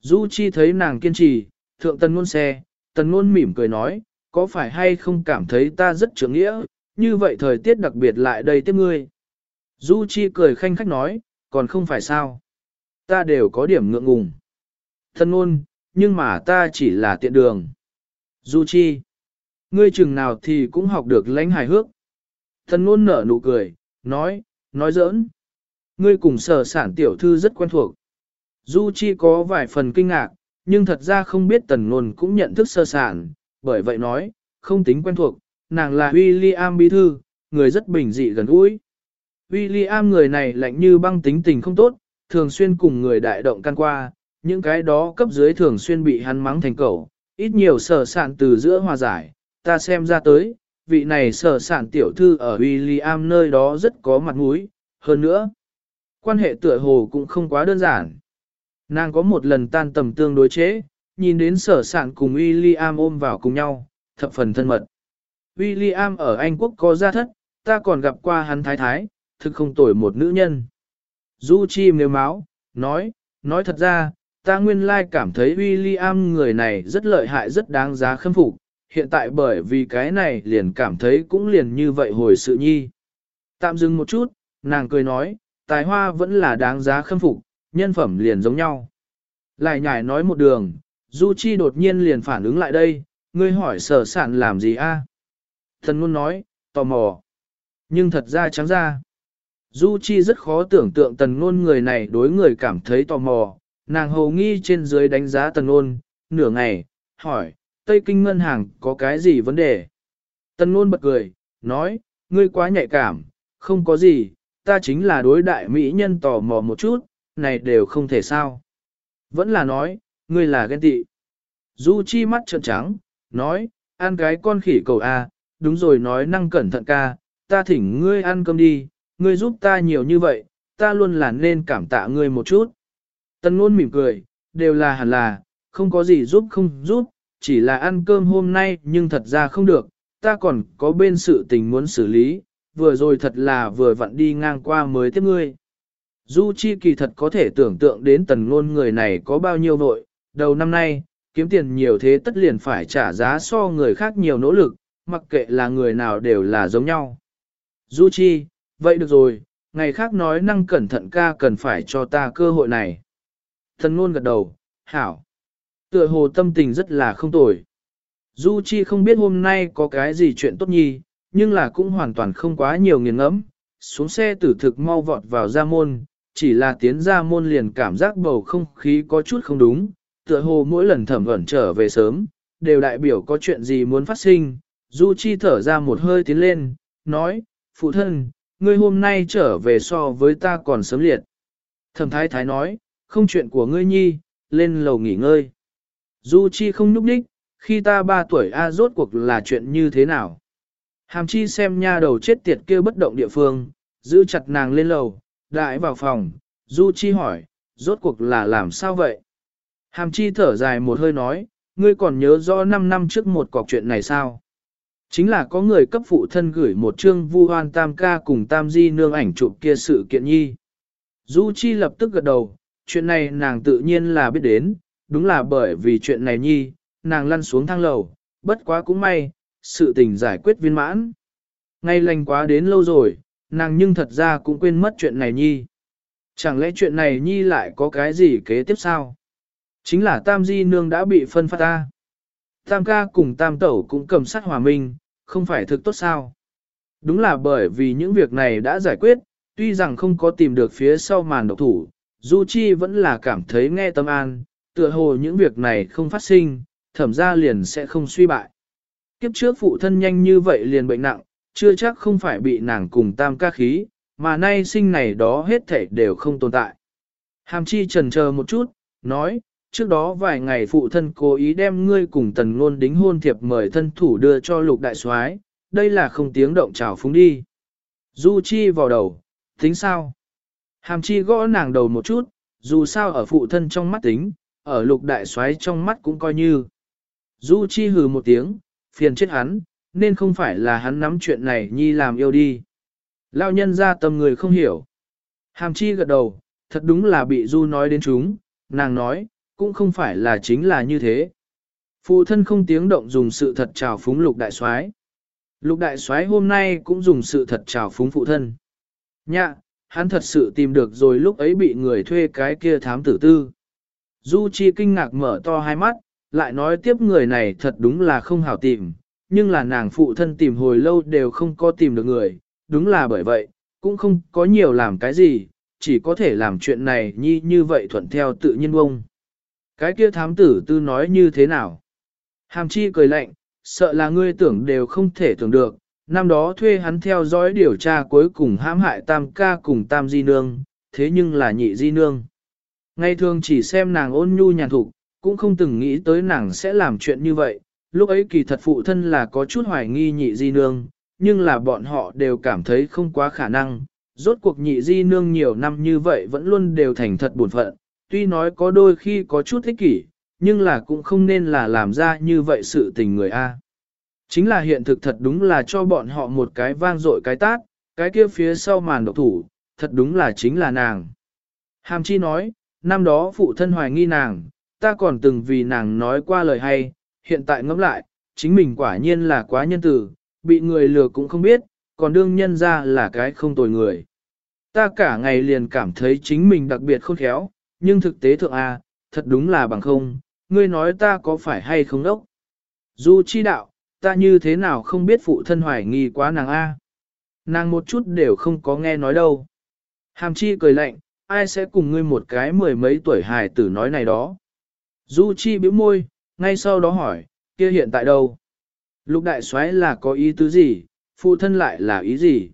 Du Chi thấy nàng kiên trì, thượng tần ngôn xe, tần ngôn mỉm cười nói, có phải hay không cảm thấy ta rất trưởng nghĩa, như vậy thời tiết đặc biệt lại đây tiếp ngươi. Du Chi cười khanh khách nói, còn không phải sao. Ta đều có điểm ngượng ngùng. Thân ngôn, nhưng mà ta chỉ là tiện đường. Du Chi, ngươi chừng nào thì cũng học được lãnh hài hước. Thân ngôn nở nụ cười, nói, nói giỡn. Ngươi cùng sở sản tiểu thư rất quen thuộc. Du Chi có vài phần kinh ngạc, nhưng thật ra không biết tần ngôn cũng nhận thức sơ sản, bởi vậy nói, không tính quen thuộc, nàng là William bí thư, người rất bình dị gần gũi. William người này lạnh như băng tính tình không tốt, thường xuyên cùng người đại động can qua, những cái đó cấp dưới thường xuyên bị hắn mắng thành cẩu, ít nhiều sở sản từ giữa hòa giải, ta xem ra tới, vị này sở sản tiểu thư ở William nơi đó rất có mặt mũi, hơn nữa, quan hệ tựa hồ cũng không quá đơn giản. Nàng có một lần tan tầm tương đối chế, nhìn đến sở sản cùng William ôm vào cùng nhau, thập phần thân mật. William ở Anh Quốc có gia thất, ta còn gặp qua hắn thái thái, thực không tuổi một nữ nhân. Du Chi nếu máu, nói, nói thật ra, ta nguyên lai cảm thấy William người này rất lợi hại rất đáng giá khâm phục, hiện tại bởi vì cái này liền cảm thấy cũng liền như vậy hồi sự nhi. Tạm dừng một chút, nàng cười nói, tài hoa vẫn là đáng giá khâm phục, nhân phẩm liền giống nhau. Lại nhải nói một đường, Du Chi đột nhiên liền phản ứng lại đây, ngươi hỏi sở sản làm gì a? Thần luôn nói, tò mò. Nhưng thật ra trắng ra. Du Chi rất khó tưởng tượng tần ngôn người này đối người cảm thấy tò mò, nàng hầu nghi trên dưới đánh giá tần ngôn, nửa ngày, hỏi, Tây Kinh Ngân hàng có cái gì vấn đề? Tần ngôn bật cười, nói, ngươi quá nhạy cảm, không có gì, ta chính là đối đại mỹ nhân tò mò một chút, này đều không thể sao. Vẫn là nói, ngươi là ghen tị. Du Chi mắt trợn trắng, nói, ăn cái con khỉ cầu A, đúng rồi nói năng cẩn thận ca, ta thỉnh ngươi ăn cơm đi, ngươi giúp ta nhiều như vậy, ta luôn là nên cảm tạ ngươi một chút. Tần ngôn mỉm cười, đều là hẳn là, không có gì giúp không giúp, chỉ là ăn cơm hôm nay nhưng thật ra không được, ta còn có bên sự tình muốn xử lý, vừa rồi thật là vừa vặn đi ngang qua mới tiếp ngươi. Du Chi kỳ thật có thể tưởng tượng đến tần ngôn người này có bao nhiêu vội, đầu năm nay, kiếm tiền nhiều thế tất liền phải trả giá so người khác nhiều nỗ lực, mặc kệ là người nào đều là giống nhau. Du Chi, vậy được rồi, ngày khác nói năng cẩn thận ca cần phải cho ta cơ hội này. thần ngôn gật đầu, hảo. Tựa hồ tâm tình rất là không tồi. Du Chi không biết hôm nay có cái gì chuyện tốt nhi, nhưng là cũng hoàn toàn không quá nhiều nghiền ngẫm. Xuống xe tử thực mau vọt vào ra môn, chỉ là tiến ra môn liền cảm giác bầu không khí có chút không đúng, tựa hồ mỗi lần thẩm ẩn trở về sớm, đều đại biểu có chuyện gì muốn phát sinh. Du Chi thở ra một hơi tiến lên, nói, phụ thân, ngươi hôm nay trở về so với ta còn sớm liệt. Thẩm thái thái nói, không chuyện của ngươi nhi, lên lầu nghỉ ngơi. Du Chi không nhúc đích, khi ta ba tuổi A rốt cuộc là chuyện như thế nào. Hàm chi xem nha đầu chết tiệt kia bất động địa phương, giữ chặt nàng lên lầu, đại vào phòng, Du Chi hỏi, rốt cuộc là làm sao vậy? Hàm chi thở dài một hơi nói, ngươi còn nhớ rõ 5 năm trước một cọc chuyện này sao? Chính là có người cấp phụ thân gửi một chương vu hoan tam ca cùng tam di nương ảnh chụp kia sự kiện nhi. Du Chi lập tức gật đầu, chuyện này nàng tự nhiên là biết đến, đúng là bởi vì chuyện này nhi, nàng lăn xuống thang lầu, bất quá cũng may, sự tình giải quyết viên mãn. Ngay lành quá đến lâu rồi, nàng nhưng thật ra cũng quên mất chuyện này nhi. Chẳng lẽ chuyện này nhi lại có cái gì kế tiếp sao? Chính là tam di nương đã bị phân phát ta. Tam ca cùng tam tẩu cũng cầm sát hòa minh, không phải thực tốt sao. Đúng là bởi vì những việc này đã giải quyết, tuy rằng không có tìm được phía sau màn độc thủ, Du Chi vẫn là cảm thấy nghe tâm an, tựa hồ những việc này không phát sinh, thẩm gia liền sẽ không suy bại. Kiếp trước phụ thân nhanh như vậy liền bệnh nặng, chưa chắc không phải bị nàng cùng tam ca khí, mà nay sinh này đó hết thảy đều không tồn tại. Hàm chi trần chờ một chút, nói, trước đó vài ngày phụ thân cố ý đem ngươi cùng tần ngôn đính hôn thiệp mời thân thủ đưa cho lục đại soái, đây là không tiếng động chào phúng đi. Du chi vào đầu, tính sao? Hàm chi gõ nàng đầu một chút, dù sao ở phụ thân trong mắt tính, ở lục đại soái trong mắt cũng coi như. Du chi hừ một tiếng, phiền chết hắn, nên không phải là hắn nắm chuyện này nhi làm yêu đi. lão nhân ra tâm người không hiểu. Hàm chi gật đầu, thật đúng là bị Du nói đến chúng, nàng nói, cũng không phải là chính là như thế. Phụ thân không tiếng động dùng sự thật chào phúng lục đại soái. Lục đại soái hôm nay cũng dùng sự thật chào phúng phụ thân. Nhạ, hắn thật sự tìm được rồi lúc ấy bị người thuê cái kia thám tử tư. Du Chi kinh ngạc mở to hai mắt, lại nói tiếp người này thật đúng là không hảo tìm, nhưng là nàng phụ thân tìm hồi lâu đều không có tìm được người, đúng là bởi vậy, cũng không có nhiều làm cái gì, chỉ có thể làm chuyện này nhi như vậy thuận theo tự nhiên bông. Cái kia thám tử tư nói như thế nào? Hàm chi cười lạnh, sợ là ngươi tưởng đều không thể tưởng được, năm đó thuê hắn theo dõi điều tra cuối cùng hãm hại tam ca cùng tam di nương, thế nhưng là nhị di nương. Ngày thường chỉ xem nàng ôn nhu nhàn thục, cũng không từng nghĩ tới nàng sẽ làm chuyện như vậy, lúc ấy kỳ thật phụ thân là có chút hoài nghi nhị di nương, nhưng là bọn họ đều cảm thấy không quá khả năng. Rốt cuộc nhị di nương nhiều năm như vậy vẫn luôn đều thành thật buồn phận, tuy nói có đôi khi có chút thích kỷ, nhưng là cũng không nên là làm ra như vậy sự tình người A. Chính là hiện thực thật đúng là cho bọn họ một cái vang dội cái tát, cái kia phía sau màn độc thủ, thật đúng là chính là nàng. Hàm chi nói, năm đó phụ thân hoài nghi nàng, ta còn từng vì nàng nói qua lời hay, hiện tại ngẫm lại, chính mình quả nhiên là quá nhân tử, bị người lừa cũng không biết, còn đương nhân ra là cái không tồi người. Ta cả ngày liền cảm thấy chính mình đặc biệt khôn khéo, nhưng thực tế thượng A, thật đúng là bằng không, ngươi nói ta có phải hay không đốc. Du chi đạo, ta như thế nào không biết phụ thân hoài nghi quá nàng A. Nàng một chút đều không có nghe nói đâu. Hàm chi cười lạnh, ai sẽ cùng ngươi một cái mười mấy tuổi hài tử nói này đó. Du chi bĩu môi, ngay sau đó hỏi, kia hiện tại đâu? Lục đại soái là có ý tứ gì, phụ thân lại là ý gì?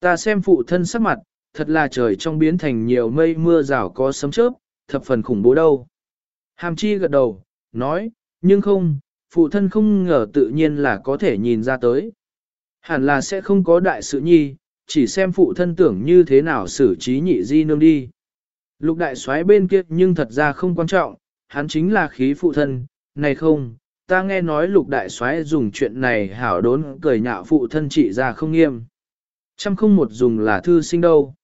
Ta xem phụ thân sắc mặt, thật là trời trong biến thành nhiều mây mưa rào có sấm chớp, thập phần khủng bố đâu. Hàm chi gật đầu, nói, nhưng không, phụ thân không ngờ tự nhiên là có thể nhìn ra tới. Hẳn là sẽ không có đại sự nhi, chỉ xem phụ thân tưởng như thế nào xử trí nhị di nương đi. Lục đại soái bên kia nhưng thật ra không quan trọng, hắn chính là khí phụ thân, này không, ta nghe nói lục đại soái dùng chuyện này hảo đốn cười nhạo phụ thân trị ra không nghiêm. Trăm không một dùng là thư sinh đâu.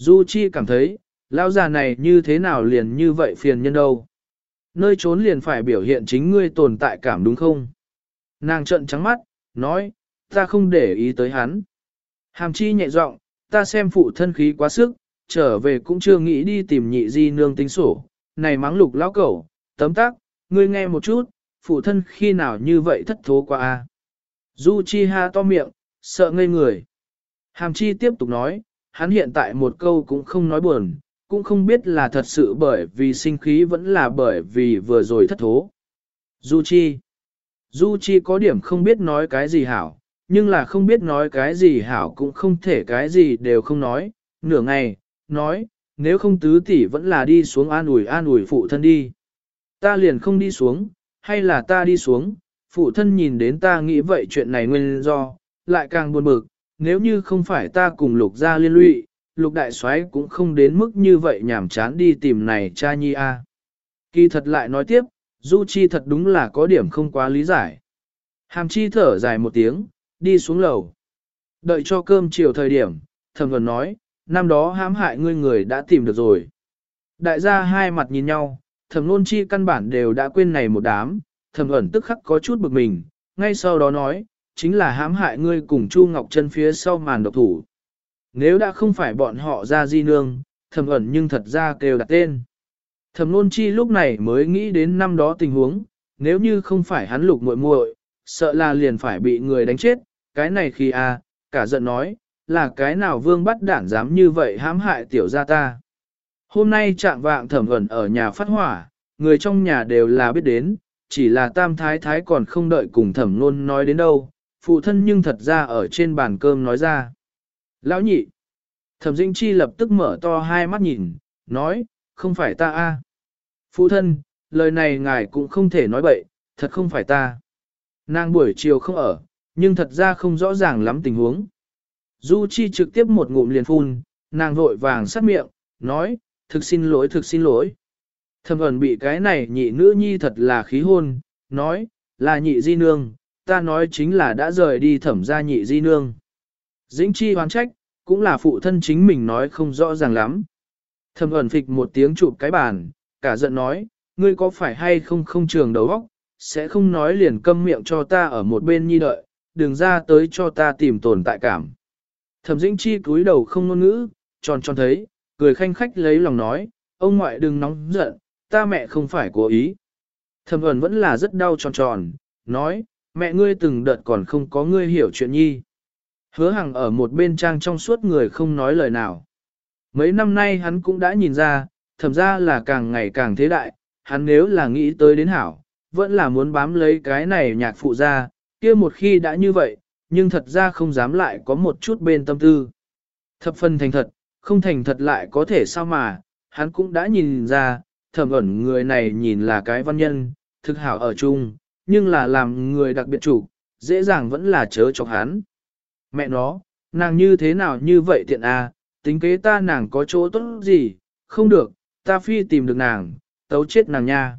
Du Chi cảm thấy, lão già này như thế nào liền như vậy phiền nhân đâu. Nơi trốn liền phải biểu hiện chính ngươi tồn tại cảm đúng không? Nàng trợn trắng mắt, nói, ta không để ý tới hắn. Hàm chi nhẹ giọng, ta xem phụ thân khí quá sức, trở về cũng chưa nghĩ đi tìm nhị di nương tính sổ. Này mắng lục lão cẩu, tấm tắc, ngươi nghe một chút, phụ thân khi nào như vậy thất thố quá a? Du Chi ha to miệng, sợ ngây người. Hàm chi tiếp tục nói, hắn hiện tại một câu cũng không nói buồn, cũng không biết là thật sự bởi vì sinh khí vẫn là bởi vì vừa rồi thất thố. Du Chi Du Chi có điểm không biết nói cái gì hảo, nhưng là không biết nói cái gì hảo cũng không thể cái gì đều không nói, nửa ngày, nói, nếu không tứ tỷ vẫn là đi xuống an ủi an ủi phụ thân đi. Ta liền không đi xuống, hay là ta đi xuống, phụ thân nhìn đến ta nghĩ vậy chuyện này nguyên do, lại càng buồn bực, nếu như không phải ta cùng lục gia liên lụy, lục đại soái cũng không đến mức như vậy nhảm chán đi tìm này cha nhi a. Kỳ thật lại nói tiếp, Du Chi thật đúng là có điểm không quá lý giải. Hàm Chi thở dài một tiếng, đi xuống lầu. Đợi cho cơm chiều thời điểm, thẩm vần nói, năm đó hãm hại ngươi người đã tìm được rồi. Đại gia hai mặt nhìn nhau, thẩm nôn chi căn bản đều đã quên này một đám, thẩm ẩn tức khắc có chút bực mình, ngay sau đó nói, chính là hãm hại ngươi cùng Chu Ngọc Trân phía sau màn độc thủ. Nếu đã không phải bọn họ ra di nương, thầm ẩn nhưng thật ra kêu đặt tên. Thẩm nôn chi lúc này mới nghĩ đến năm đó tình huống, nếu như không phải hắn lục muội muội, sợ là liền phải bị người đánh chết, cái này khi a, cả giận nói, là cái nào vương bắt đản dám như vậy hãm hại tiểu gia ta. Hôm nay trạng vạng thẩm ẩn ở nhà phát hỏa, người trong nhà đều là biết đến, chỉ là tam thái thái còn không đợi cùng thẩm nôn nói đến đâu, phụ thân nhưng thật ra ở trên bàn cơm nói ra. Lão nhị, thẩm dĩnh chi lập tức mở to hai mắt nhìn, nói, không phải ta a. Phụ thân, lời này ngài cũng không thể nói bậy, thật không phải ta. Nàng buổi chiều không ở, nhưng thật ra không rõ ràng lắm tình huống. Du Chi trực tiếp một ngụm liền phun, nàng vội vàng sát miệng, nói, thực xin lỗi thực xin lỗi. Thầm ẩn bị cái này nhị nữ nhi thật là khí hôn, nói, là nhị di nương, ta nói chính là đã rời đi thẩm gia nhị di nương. Dĩnh chi hoán trách, cũng là phụ thân chính mình nói không rõ ràng lắm. thẩm ẩn phịch một tiếng chụp cái bàn, cả giận nói, ngươi có phải hay không không trường đầu óc, sẽ không nói liền câm miệng cho ta ở một bên nhi đợi, đừng ra tới cho ta tìm tồn tại cảm. Thẩm dĩnh chi cúi đầu không ngôn ngữ, tròn tròn thấy, cười khanh khách lấy lòng nói, ông ngoại đừng nóng giận, ta mẹ không phải cố ý. Thẩm ẩn vẫn là rất đau tròn tròn, nói, mẹ ngươi từng đợt còn không có ngươi hiểu chuyện nhi. Hứa hằng ở một bên trang trong suốt người không nói lời nào. Mấy năm nay hắn cũng đã nhìn ra, thầm ra là càng ngày càng thế đại, hắn nếu là nghĩ tới đến hảo, vẫn là muốn bám lấy cái này nhạc phụ ra, kia một khi đã như vậy, nhưng thật ra không dám lại có một chút bên tâm tư. Thập phần thành thật, không thành thật lại có thể sao mà, hắn cũng đã nhìn ra, thẩm ẩn người này nhìn là cái văn nhân, thực hảo ở chung, nhưng là làm người đặc biệt chủ, dễ dàng vẫn là chớ chọc hắn. Mẹ nó, nàng như thế nào như vậy tiện à, tính kế ta nàng có chỗ tốt gì, không được, ta phi tìm được nàng, tấu chết nàng nha.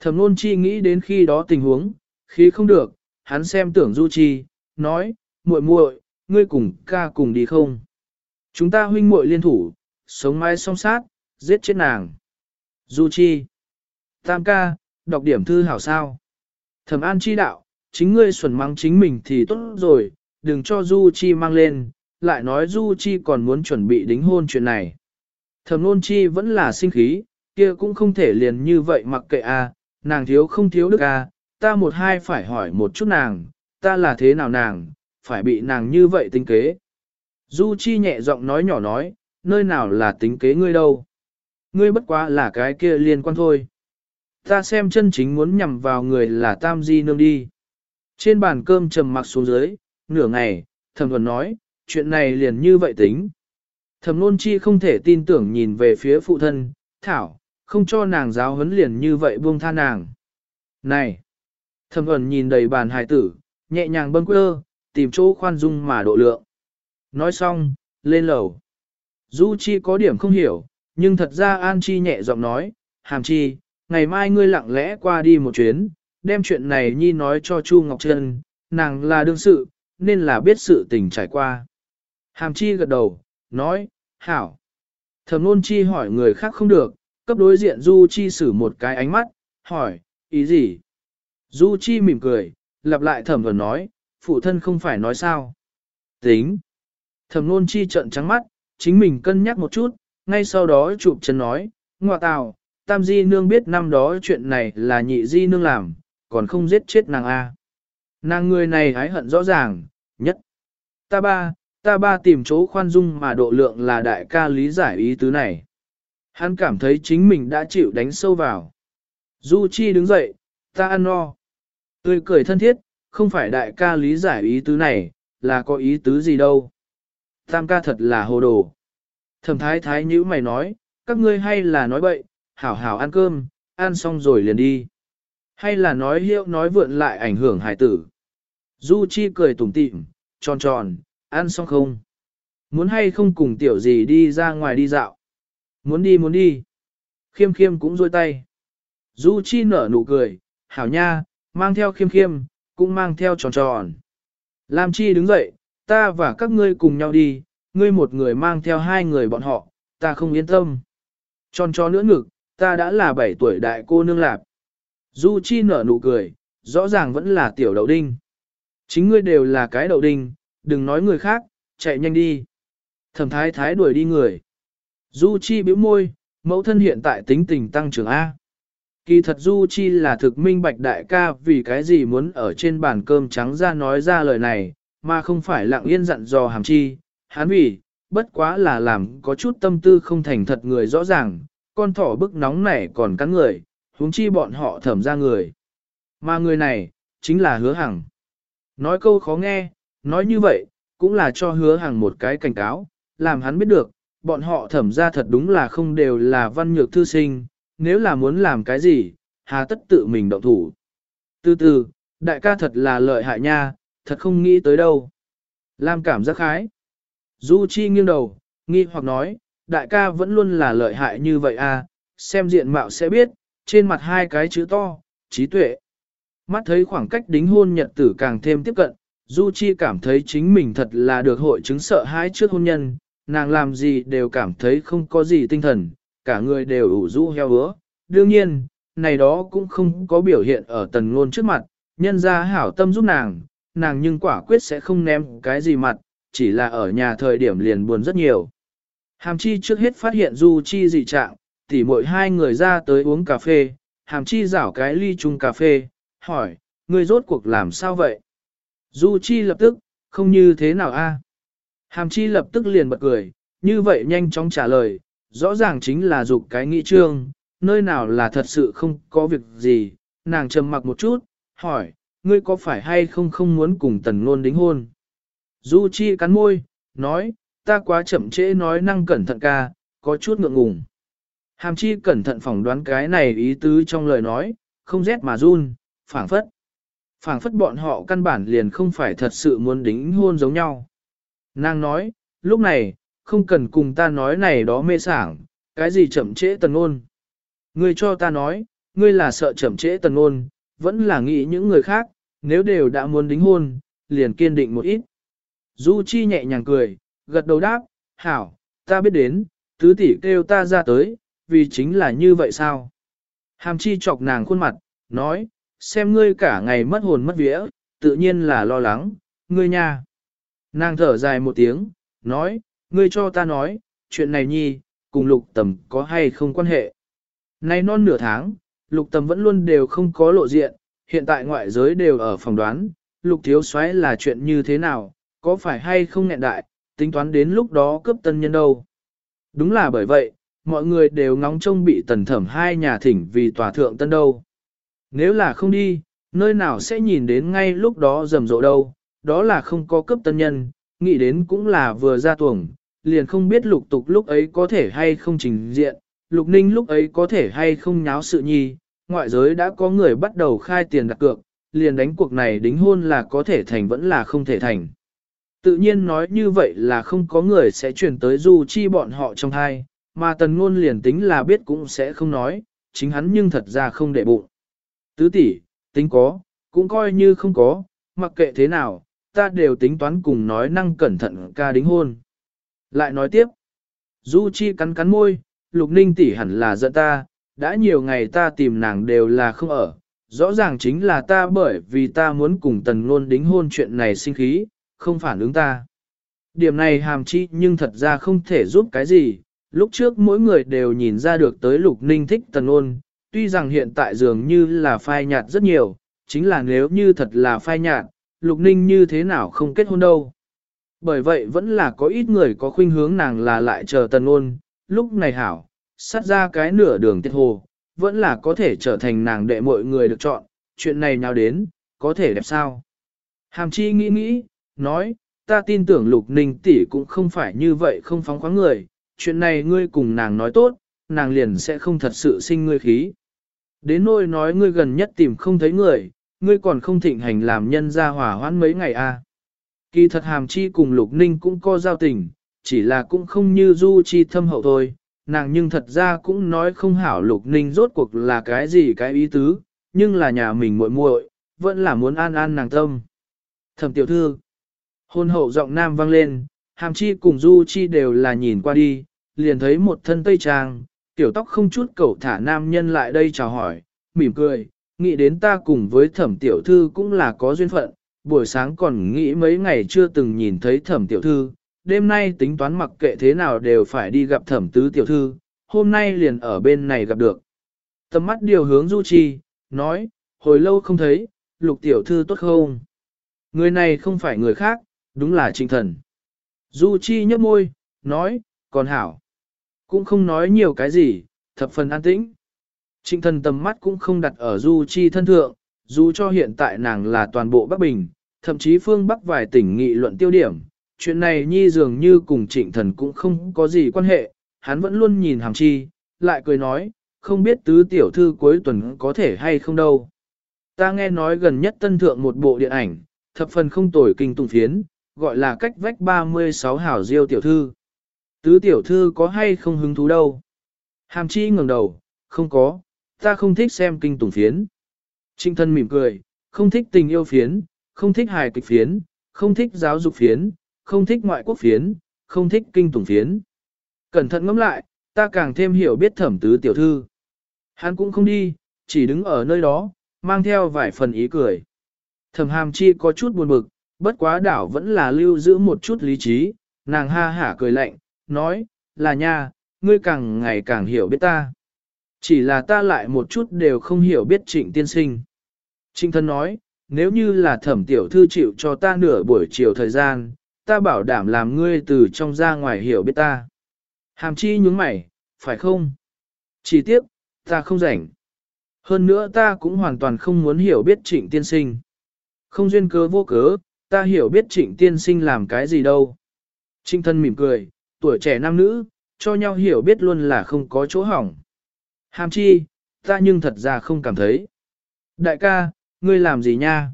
Thẩm nôn chi nghĩ đến khi đó tình huống, khi không được, hắn xem tưởng du chi, nói, muội muội, ngươi cùng ca cùng đi không? Chúng ta huynh muội liên thủ, sống mãi song sát, giết chết nàng. Du chi, tam ca, đọc điểm thư hảo sao? Thẩm an chi đạo, chính ngươi xuẩn mắng chính mình thì tốt rồi, đừng cho Du chi mang lên, lại nói Du chi còn muốn chuẩn bị đính hôn chuyện này. Thẩm nôn chi vẫn là sinh khí, kia cũng không thể liền như vậy mặc kệ a, nàng thiếu không thiếu đức a, ta một hai phải hỏi một chút nàng, ta là thế nào nàng, phải bị nàng như vậy tính kế. Du Chi nhẹ giọng nói nhỏ nói, nơi nào là tính kế ngươi đâu. Ngươi bất quá là cái kia liên quan thôi. Ta xem chân chính muốn nhằm vào người là Tam Di Nương đi. Trên bàn cơm trầm mặc xuống dưới, nửa ngày, thầm thuần nói, chuyện này liền như vậy tính. Thẩm nôn chi không thể tin tưởng nhìn về phía phụ thân, thảo, không cho nàng giáo huấn liền như vậy buông tha nàng. Này! Thẩm thuần nhìn đầy bàn hài tử, nhẹ nhàng bâng quơ, tìm chỗ khoan dung mà độ lượng. Nói xong, lên lầu. Du Chi có điểm không hiểu, nhưng thật ra An Chi nhẹ giọng nói, Hàm Chi, ngày mai ngươi lặng lẽ qua đi một chuyến, đem chuyện này nhi nói cho Chu Ngọc Trân, nàng là đương sự, nên là biết sự tình trải qua. Hàm Chi gật đầu, nói, hảo. Thẩm nôn Chi hỏi người khác không được, cấp đối diện Du Chi sử một cái ánh mắt, hỏi, ý gì? Du Chi mỉm cười, lặp lại thẩm vừa nói, phụ thân không phải nói sao. Tính. Thẩm nôn chi trợn trắng mắt, chính mình cân nhắc một chút, ngay sau đó chụp chân nói, ngọa tào, tam di nương biết năm đó chuyện này là nhị di nương làm, còn không giết chết nàng A. Nàng người này hái hận rõ ràng, nhất. Ta ba, ta ba tìm chỗ khoan dung mà độ lượng là đại ca lý giải ý tứ này. Hắn cảm thấy chính mình đã chịu đánh sâu vào. Du Chi đứng dậy, ta ăn no. Tươi cười thân thiết, không phải đại ca lý giải ý tứ này, là có ý tứ gì đâu. Tam ca thật là hồ đồ. Thẩm thái thái nhữ mày nói, các ngươi hay là nói bậy, hảo hảo ăn cơm, ăn xong rồi liền đi. Hay là nói hiệu nói vượn lại ảnh hưởng hải tử. Du Chi cười tủm tỉm, tròn tròn, ăn xong không? Muốn hay không cùng tiểu gì đi ra ngoài đi dạo? Muốn đi muốn đi. Khiêm khiêm cũng rôi tay. Du Chi nở nụ cười, hảo nha, mang theo khiêm khiêm, cũng mang theo tròn tròn. Lam Chi đứng dậy, ta và các ngươi cùng nhau đi, ngươi một người mang theo hai người bọn họ, ta không yên tâm. Tròn tròn nữa ngực, ta đã là bảy tuổi đại cô nương lạp. Du Chi nở nụ cười, rõ ràng vẫn là tiểu đậu đinh. Chính ngươi đều là cái đậu đinh, đừng nói người khác, chạy nhanh đi. Thẩm thái thái đuổi đi người. Du Chi bĩu môi, mẫu thân hiện tại tính tình tăng trưởng A. Kỳ thật Du Chi là thực minh bạch đại ca vì cái gì muốn ở trên bàn cơm trắng ra nói ra lời này, mà không phải lặng yên dặn dò hàm chi, hắn vì, bất quá là làm có chút tâm tư không thành thật người rõ ràng, con thỏ bức nóng này còn cắn người, huống chi bọn họ thẩm ra người. Mà người này, chính là hứa hằng. Nói câu khó nghe, nói như vậy, cũng là cho hứa hằng một cái cảnh cáo, làm hắn biết được, bọn họ thẩm ra thật đúng là không đều là văn nhược thư sinh, nếu là muốn làm cái gì, hà tất tự mình động thủ. Từ từ, đại ca thật là lợi hại nha, thật không nghĩ tới đâu. Lam cảm giác khái. Du Chi nghiêng đầu, nghi hoặc nói, đại ca vẫn luôn là lợi hại như vậy à, xem diện mạo sẽ biết, trên mặt hai cái chữ to, trí tuệ. Mắt thấy khoảng cách đính hôn nhật tử càng thêm tiếp cận, Du Chi cảm thấy chính mình thật là được hội chứng sợ hãi trước hôn nhân, nàng làm gì đều cảm thấy không có gì tinh thần, cả người đều ủ rũ heo hứa. Đương nhiên, này đó cũng không có biểu hiện ở tần ngôn trước mặt, nhân gia hảo tâm giúp nàng, nàng nhưng quả quyết sẽ không ném cái gì mặt, chỉ là ở nhà thời điểm liền buồn rất nhiều. Hàm chi trước hết phát hiện Du Chi dị trạng, tỉ mỗi hai người ra tới uống cà phê, hàm chi rảo cái ly chung cà phê, hỏi, ngươi rốt cuộc làm sao vậy? Du Chi lập tức, không như thế nào a? Hàm chi lập tức liền bật cười, như vậy nhanh chóng trả lời, rõ ràng chính là dục cái nghị trương, nơi nào là thật sự không có việc gì, nàng trầm mặc một chút, hỏi, ngươi có phải hay không không muốn cùng tần ngôn đính hôn? Du Chi cắn môi, nói, ta quá chậm trễ nói năng cẩn thận ca, có chút ngượng ngùng. Hàm chi cẩn thận phỏng đoán cái này ý tứ trong lời nói, không rét mà run, phảng phất. phảng phất bọn họ căn bản liền không phải thật sự muốn đính hôn giống nhau. Nàng nói, lúc này, không cần cùng ta nói này đó mê sảng, cái gì chậm trễ tần ngôn. Ngươi cho ta nói, ngươi là sợ chậm trễ tần ngôn, vẫn là nghĩ những người khác, nếu đều đã muốn đính hôn, liền kiên định một ít. Du Chi nhẹ nhàng cười, gật đầu đáp, hảo, ta biết đến, tứ tỷ kêu ta ra tới, vì chính là như vậy sao? Hàm chi chọc nàng khuôn mặt, nói, xem ngươi cả ngày mất hồn mất vía, tự nhiên là lo lắng, ngươi nha. Nàng thở dài một tiếng, nói, ngươi cho ta nói, chuyện này nhi, cùng lục tầm có hay không quan hệ. Nay non nửa tháng, lục tầm vẫn luôn đều không có lộ diện, hiện tại ngoại giới đều ở phòng đoán, lục thiếu soái là chuyện như thế nào, có phải hay không nghẹn đại, tính toán đến lúc đó cướp tân nhân đâu. Đúng là bởi vậy, mọi người đều ngóng trông bị tần thẩm hai nhà thỉnh vì tòa thượng tân đâu. Nếu là không đi, nơi nào sẽ nhìn đến ngay lúc đó rầm rộ đâu, đó là không có cấp tân nhân, nghĩ đến cũng là vừa ra tuồng, liền không biết lục tục lúc ấy có thể hay không trình diện, lục ninh lúc ấy có thể hay không nháo sự nhi, ngoại giới đã có người bắt đầu khai tiền đặt cược, liền đánh cuộc này đính hôn là có thể thành vẫn là không thể thành. Tự nhiên nói như vậy là không có người sẽ chuyển tới du chi bọn họ trong hai, mà tần ngôn liền tính là biết cũng sẽ không nói, chính hắn nhưng thật ra không để bụng. Tứ tỷ, tính có, cũng coi như không có, mặc kệ thế nào, ta đều tính toán cùng nói năng cẩn thận ca đính hôn. Lại nói tiếp, Du Chi cắn cắn môi, Lục Ninh tỷ hẳn là giận ta, đã nhiều ngày ta tìm nàng đều là không ở, rõ ràng chính là ta bởi vì ta muốn cùng tần ngôn đính hôn chuyện này sinh khí, không phản ứng ta. Điểm này hàm chi nhưng thật ra không thể giúp cái gì, lúc trước mỗi người đều nhìn ra được tới Lục Ninh thích tần ôn, tuy rằng hiện tại dường như là phai nhạt rất nhiều, chính là nếu như thật là phai nhạt, Lục Ninh như thế nào không kết hôn đâu. Bởi vậy vẫn là có ít người có khuynh hướng nàng là lại chờ tần ôn, lúc này hảo, sát ra cái nửa đường tiết hồ, vẫn là có thể trở thành nàng đệ mọi người được chọn, chuyện này nào đến, có thể đẹp sao. Hàm chi nghĩ nghĩ, nói, ta tin tưởng lục ninh tỷ cũng không phải như vậy không phóng khoáng người, chuyện này ngươi cùng nàng nói tốt, nàng liền sẽ không thật sự sinh ngươi khí. Đến nỗi nói ngươi gần nhất tìm không thấy người, ngươi còn không thịnh hành làm nhân ra hỏa hoãn mấy ngày a. À. Kỳ thật hàm chi cùng lục ninh cũng có giao tình, chỉ là cũng không như du chi thâm hậu thôi, nàng nhưng thật ra cũng nói không hảo lục ninh rốt cuộc là cái gì cái ý tứ, nhưng là nhà mình muội muội vẫn là muốn an an nàng tâm. Thẩm tiểu thư, hôn hậu giọng nam vang lên, hàm chi cùng du chi đều là nhìn qua đi, liền thấy một thân tây trang, tiểu tóc không chút cẩu thả nam nhân lại đây chào hỏi, mỉm cười, nghĩ đến ta cùng với thẩm tiểu thư cũng là có duyên phận, buổi sáng còn nghĩ mấy ngày chưa từng nhìn thấy thẩm tiểu thư, đêm nay tính toán mặc kệ thế nào đều phải đi gặp thẩm tứ tiểu thư, hôm nay liền ở bên này gặp được. Tầm mắt điều hướng Du Chi, nói, hồi lâu không thấy, lục tiểu thư tốt không? Người này không phải người khác, đúng là trịnh thần. Du Chi nhếch môi, nói, còn hảo. Cũng không nói nhiều cái gì, thập phần an tĩnh. Trịnh thần tầm mắt cũng không đặt ở Du Chi thân thượng, dù cho hiện tại nàng là toàn bộ Bắc Bình, thậm chí phương Bắc vài tỉnh nghị luận tiêu điểm. Chuyện này nhi dường như cùng trịnh thần cũng không có gì quan hệ, hắn vẫn luôn nhìn hàm chi, lại cười nói, không biết tứ tiểu thư cuối tuần có thể hay không đâu. Ta nghe nói gần nhất tân thượng một bộ điện ảnh, thập phần không tồi kinh tùng phiến, gọi là cách vách 36 hảo diêu tiểu thư. Tứ tiểu thư có hay không hứng thú đâu? Hàm chi ngẩng đầu, không có, ta không thích xem kinh tùng phiến. Trinh thân mỉm cười, không thích tình yêu phiến, không thích hài kịch phiến, không thích giáo dục phiến, không thích ngoại quốc phiến, không thích kinh tùng phiến. Cẩn thận ngẫm lại, ta càng thêm hiểu biết thẩm tứ tiểu thư. Hắn cũng không đi, chỉ đứng ở nơi đó, mang theo vài phần ý cười. Thẩm hàm chi có chút buồn bực, bất quá đảo vẫn là lưu giữ một chút lý trí, nàng ha hả cười lạnh, nói, là nha, ngươi càng ngày càng hiểu biết ta. Chỉ là ta lại một chút đều không hiểu biết trịnh tiên sinh. Trịnh thân nói, nếu như là thẩm tiểu thư chịu cho ta nửa buổi chiều thời gian, ta bảo đảm làm ngươi từ trong ra ngoài hiểu biết ta. Hàm chi nhúng mày, phải không? Chỉ tiếc, ta không rảnh. Hơn nữa ta cũng hoàn toàn không muốn hiểu biết trịnh tiên sinh. Không duyên cớ vô cớ, ta hiểu biết trịnh tiên sinh làm cái gì đâu. Trịnh thân mỉm cười, tuổi trẻ nam nữ, cho nhau hiểu biết luôn là không có chỗ hỏng. Hàm chi, ta nhưng thật ra không cảm thấy. Đại ca, ngươi làm gì nha?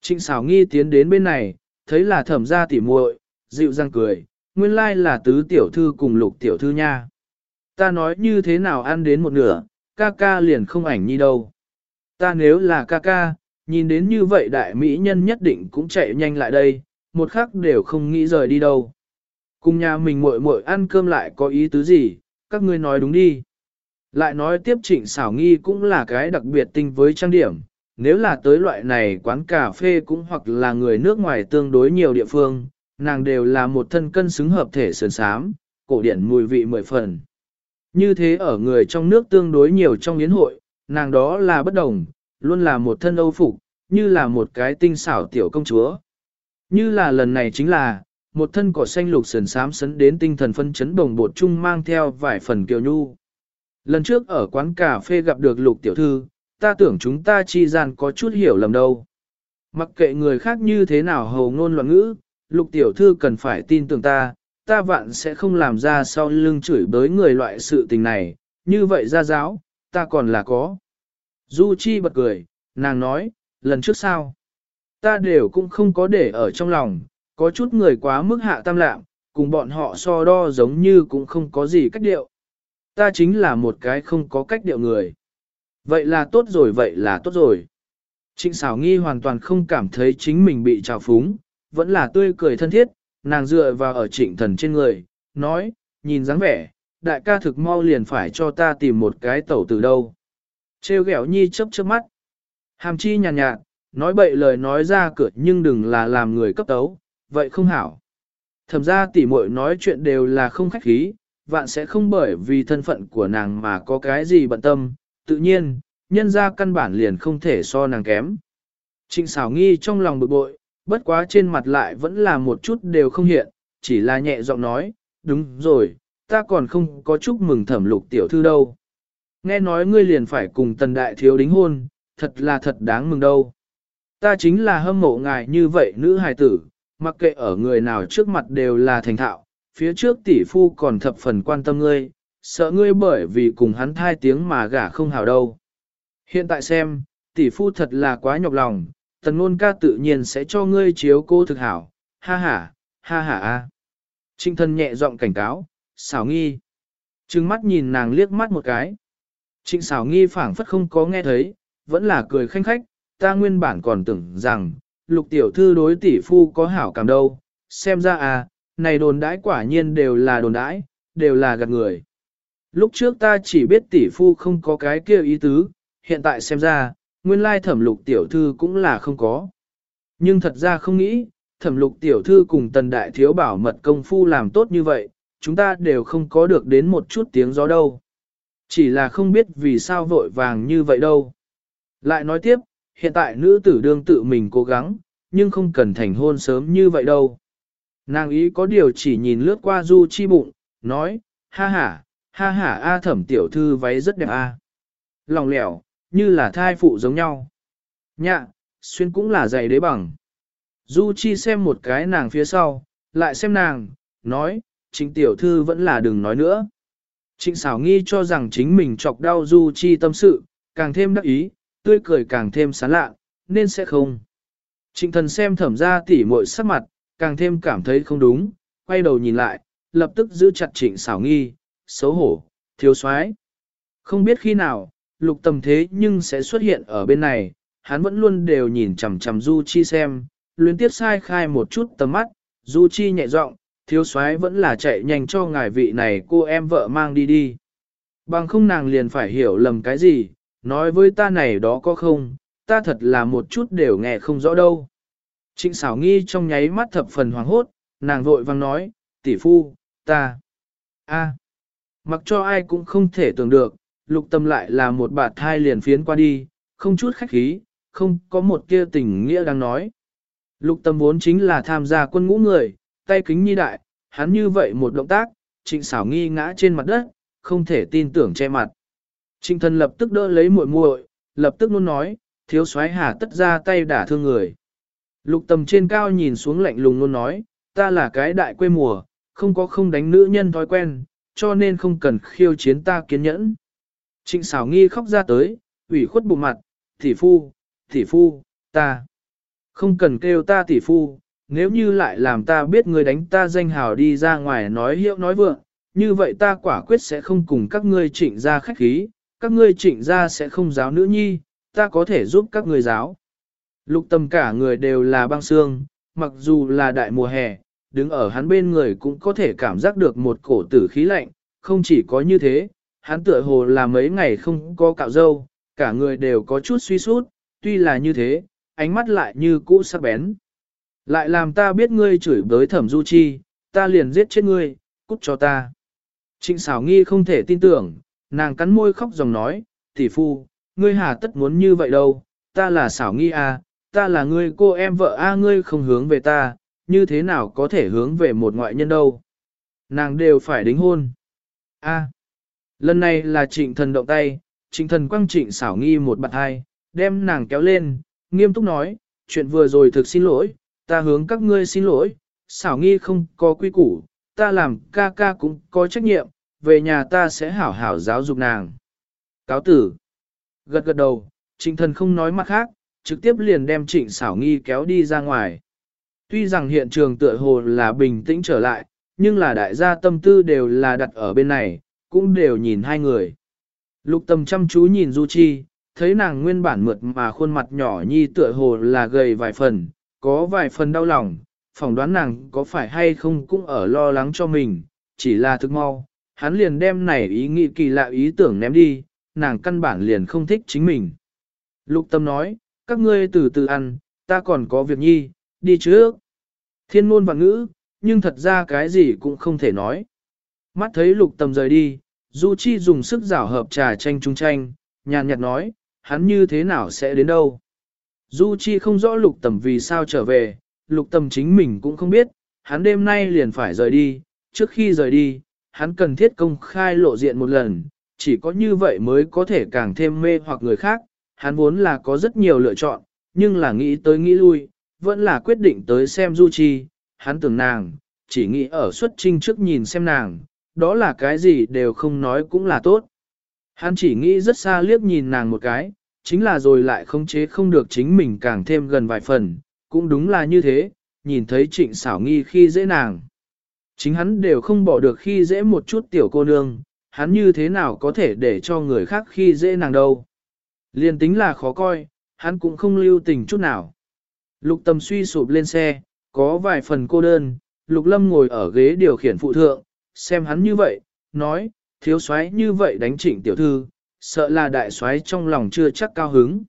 Trịnh xảo nghi tiến đến bên này, thấy là thẩm gia tỉ muội, dịu dàng cười, nguyên lai là tứ tiểu thư cùng lục tiểu thư nha. Ta nói như thế nào ăn đến một nửa, ca ca liền không ảnh nhi đâu. Ta nếu là ca ca, nhìn đến như vậy đại mỹ nhân nhất định cũng chạy nhanh lại đây, một khắc đều không nghĩ rời đi đâu. Cùng nhà mình muội muội ăn cơm lại có ý tứ gì, các ngươi nói đúng đi. Lại nói tiếp trịnh xảo nghi cũng là cái đặc biệt tinh với trang điểm, nếu là tới loại này quán cà phê cũng hoặc là người nước ngoài tương đối nhiều địa phương, nàng đều là một thân cân xứng hợp thể sườn sám, cổ điển mùi vị mười phần. Như thế ở người trong nước tương đối nhiều trong yến hội, nàng đó là bất đồng, luôn là một thân âu phục, như là một cái tinh xảo tiểu công chúa. Như là lần này chính là, một thân cỏ xanh lục sườn sám sấn đến tinh thần phân chấn đồng bột chung mang theo vài phần kiều nhu. Lần trước ở quán cà phê gặp được lục tiểu thư, ta tưởng chúng ta chi gian có chút hiểu lầm đâu. Mặc kệ người khác như thế nào hầu ngôn loạn ngữ, lục tiểu thư cần phải tin tưởng ta, ta vạn sẽ không làm ra sau lưng chửi bới người loại sự tình này, như vậy ra giáo, ta còn là có. Du Chi bật cười, nàng nói, lần trước sao? Ta đều cũng không có để ở trong lòng, có chút người quá mức hạ tam lạm, cùng bọn họ so đo giống như cũng không có gì cách điệu. Ta chính là một cái không có cách điệu người. Vậy là tốt rồi, vậy là tốt rồi. Trịnh xảo nghi hoàn toàn không cảm thấy chính mình bị trào phúng, vẫn là tươi cười thân thiết, nàng dựa vào ở trịnh thần trên người, nói, nhìn dáng vẻ, đại ca thực mau liền phải cho ta tìm một cái tẩu từ đâu. Trêu ghẹo nhi chớp chớp mắt. Hàm chi nhàn nhạt, nhạt, nói bậy lời nói ra cửa nhưng đừng là làm người cấp tấu, vậy không hảo. Thẩm ra tỉ muội nói chuyện đều là không khách khí, vạn sẽ không bởi vì thân phận của nàng mà có cái gì bận tâm, tự nhiên, nhân ra căn bản liền không thể so nàng kém. Trịnh xảo nghi trong lòng bực bội, bất quá trên mặt lại vẫn là một chút đều không hiện, chỉ là nhẹ giọng nói, đúng rồi, ta còn không có chúc mừng thẩm lục tiểu thư đâu. Nghe nói ngươi liền phải cùng tần đại thiếu đính hôn, thật là thật đáng mừng đâu. Ta chính là hâm mộ ngài như vậy nữ hài tử, mặc kệ ở người nào trước mặt đều là thành thạo, phía trước tỷ phu còn thập phần quan tâm ngươi, sợ ngươi bởi vì cùng hắn thai tiếng mà gả không hào đâu. Hiện tại xem, tỷ phu thật là quá nhọc lòng, tần ngôn ca tự nhiên sẽ cho ngươi chiếu cô thực hảo, ha ha, ha ha a. Trinh thân nhẹ giọng cảnh cáo, xảo nghi. Trừng mắt nhìn nàng liếc mắt một cái. Trịnh xảo nghi phảng phất không có nghe thấy, vẫn là cười khanh khách, ta nguyên bản còn tưởng rằng, lục tiểu thư đối tỷ phu có hảo cảm đâu, xem ra à, này đồn đãi quả nhiên đều là đồn đãi, đều là gạt người. Lúc trước ta chỉ biết tỷ phu không có cái kia ý tứ, hiện tại xem ra, nguyên lai thẩm lục tiểu thư cũng là không có. Nhưng thật ra không nghĩ, thẩm lục tiểu thư cùng tần đại thiếu bảo mật công phu làm tốt như vậy, chúng ta đều không có được đến một chút tiếng gió đâu. Chỉ là không biết vì sao vội vàng như vậy đâu. Lại nói tiếp, hiện tại nữ tử đương tự mình cố gắng, nhưng không cần thành hôn sớm như vậy đâu. Nàng ý có điều chỉ nhìn lướt qua du chi bụng, nói, ha ha, ha ha a thẩm tiểu thư váy rất đẹp a. Lòng lẻo, như là thai phụ giống nhau. Nhạ, xuyên cũng là giày đế bằng. Du chi xem một cái nàng phía sau, lại xem nàng, nói, chính tiểu thư vẫn là đừng nói nữa. Trịnh xảo nghi cho rằng chính mình chọc đau du chi tâm sự, càng thêm đắc ý, tươi cười càng thêm sán lạ, nên sẽ không. Trịnh thần xem thẩm ra tỉ muội sắc mặt, càng thêm cảm thấy không đúng, quay đầu nhìn lại, lập tức giữ chặt trịnh xảo nghi, xấu hổ, thiếu soái Không biết khi nào, lục tầm thế nhưng sẽ xuất hiện ở bên này, hắn vẫn luôn đều nhìn chằm chằm Du Chi xem, luyến tiếp sai khai một chút tầm mắt, Du Chi nhẹ giọng, thiếu soái vẫn là chạy nhanh cho ngài vị này cô em vợ mang đi đi. Bằng không nàng liền phải hiểu lầm cái gì, nói với ta này đó có không, ta thật là một chút đều nghe không rõ đâu. Trịnh xảo nghi trong nháy mắt thập phần hoàng hốt, nàng vội vang nói, tỷ phu, ta, a, mặc cho ai cũng không thể tưởng được, lục tâm lại là một bạt thai liền phiến qua đi, không chút khách khí, không có một kia tình nghĩa đang nói. Lục tâm vốn chính là tham gia quân ngũ người, tay kính nhi đại, hắn như vậy một động tác, trịnh xảo nghi ngã trên mặt đất, không thể tin tưởng che mặt. Trịnh thần lập tức đỡ lấy muội muội, lập tức luôn nói, thiếu soái hà tất ra tay đả thương người. Lục tầm trên cao nhìn xuống lạnh lùng luôn nói, ta là cái đại quê mùa, không có không đánh nữ nhân thói quen, cho nên không cần khiêu chiến ta kiên nhẫn. Trịnh xảo nghi khóc ra tới, ủy khuất bụng mặt, tỷ phu, tỷ phu, ta. Không cần kêu ta tỷ phu, nếu như lại làm ta biết ngươi đánh ta danh hào đi ra ngoài nói hiệu nói vượng, như vậy ta quả quyết sẽ không cùng các ngươi trịnh ra khách khí, các ngươi trịnh ra sẽ không giáo nữ nhi, ta có thể giúp các ngươi giáo. Lục tâm cả người đều là băng xương, mặc dù là đại mùa hè, đứng ở hắn bên người cũng có thể cảm giác được một cổ tử khí lạnh, không chỉ có như thế, hắn tựa hồ là mấy ngày không có cạo râu, cả người đều có chút suy sút, tuy là như thế, ánh mắt lại như cũ sắc bén. Lại làm ta biết ngươi chửi bới thẩm du chi, ta liền giết chết ngươi, cút cho ta. Trịnh xảo nghi không thể tin tưởng, nàng cắn môi khóc dòng nói, tỷ phu, ngươi hà tất muốn như vậy đâu, ta là xảo nghi à, ta là ngươi cô em vợ a ngươi không hướng về ta, như thế nào có thể hướng về một ngoại nhân đâu. Nàng đều phải đính hôn. A. Lần này là trịnh thần động tay, trịnh thần quăng trịnh xảo nghi một bạn hai, đem nàng kéo lên, nghiêm túc nói, chuyện vừa rồi thực xin lỗi, ta hướng các ngươi xin lỗi, xảo nghi không có quy củ, ta làm ca ca cũng có trách nhiệm, về nhà ta sẽ hảo hảo giáo dục nàng. Cáo tử. Gật gật đầu, trịnh thần không nói mặt khác, trực tiếp liền đem trịnh xảo nghi kéo đi ra ngoài. Tuy rằng hiện trường tựa hồ là bình tĩnh trở lại, nhưng là đại gia tâm tư đều là đặt ở bên này, cũng đều nhìn hai người. Lục tâm chăm chú nhìn Du Chi, thấy nàng nguyên bản mượt mà khuôn mặt nhỏ nhi tựa hồ là gầy vài phần, có vài phần đau lòng, phỏng đoán nàng có phải hay không cũng ở lo lắng cho mình, chỉ là thức mau, hắn liền đem này ý nghĩ kỳ lạ ý tưởng ném đi, nàng căn bản liền không thích chính mình. Lục tâm nói, các ngươi từ từ ăn, ta còn có việc nhi, đi trước. Thiên ngôn và ngữ, nhưng thật ra cái gì cũng không thể nói. Mắt thấy lục tâm rời đi, Du Chi dùng sức rảo hợp trà chanh trung chanh, nhàn nhạt nói, hắn như thế nào sẽ đến đâu. Du Chi không rõ lục tầm vì sao trở về, lục tầm chính mình cũng không biết, hắn đêm nay liền phải rời đi, trước khi rời đi, hắn cần thiết công khai lộ diện một lần, chỉ có như vậy mới có thể càng thêm mê hoặc người khác, hắn vốn là có rất nhiều lựa chọn, nhưng là nghĩ tới nghĩ lui, vẫn là quyết định tới xem Du Chi, hắn tưởng nàng, chỉ nghĩ ở xuất trinh trước nhìn xem nàng, đó là cái gì đều không nói cũng là tốt. Hắn chỉ nghĩ rất xa liếc nhìn nàng một cái, chính là rồi lại không chế không được chính mình càng thêm gần vài phần, cũng đúng là như thế, nhìn thấy trịnh xảo nghi khi dễ nàng. Chính hắn đều không bỏ được khi dễ một chút tiểu cô nương, hắn như thế nào có thể để cho người khác khi dễ nàng đâu. Liên tính là khó coi, hắn cũng không lưu tình chút nào. Lục tâm suy sụp lên xe, có vài phần cô đơn, lục lâm ngồi ở ghế điều khiển phụ thượng, xem hắn như vậy, nói, thiếu soái như vậy đánh trịnh tiểu thư, sợ là đại soái trong lòng chưa chắc cao hứng.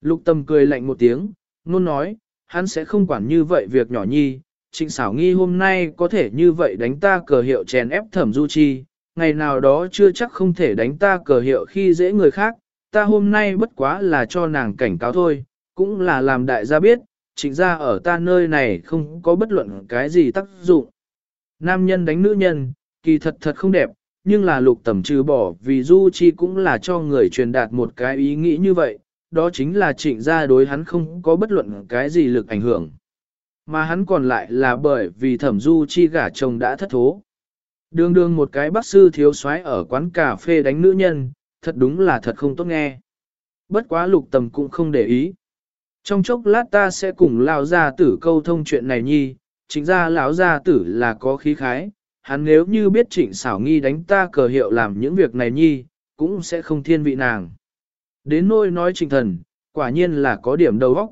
Lục tâm cười lạnh một tiếng, nôn nói, hắn sẽ không quản như vậy việc nhỏ nhi, trịnh xảo nghi hôm nay có thể như vậy đánh ta cờ hiệu chèn ép thẩm du chi, ngày nào đó chưa chắc không thể đánh ta cờ hiệu khi dễ người khác, ta hôm nay bất quá là cho nàng cảnh cáo thôi, cũng là làm đại gia biết, trịnh gia ở ta nơi này không có bất luận cái gì tác dụng. Nam nhân đánh nữ nhân, kỳ thật thật không đẹp, nhưng là lục tầm trừ bỏ vì Du Chi cũng là cho người truyền đạt một cái ý nghĩ như vậy, đó chính là trịnh gia đối hắn không có bất luận cái gì lực ảnh hưởng. Mà hắn còn lại là bởi vì thẩm Du Chi gả chồng đã thất thố. Đường đường một cái bác sư thiếu soái ở quán cà phê đánh nữ nhân, thật đúng là thật không tốt nghe. Bất quá lục tầm cũng không để ý. Trong chốc lát ta sẽ cùng lao gia tử câu thông chuyện này nhi, chính ra lão gia tử là có khí khái, hắn nếu như biết trịnh xảo nghi đánh ta cờ hiệu làm những việc này nhi, cũng sẽ không thiên vị nàng. Đến nôi nói trịnh thần, quả nhiên là có điểm đầu óc.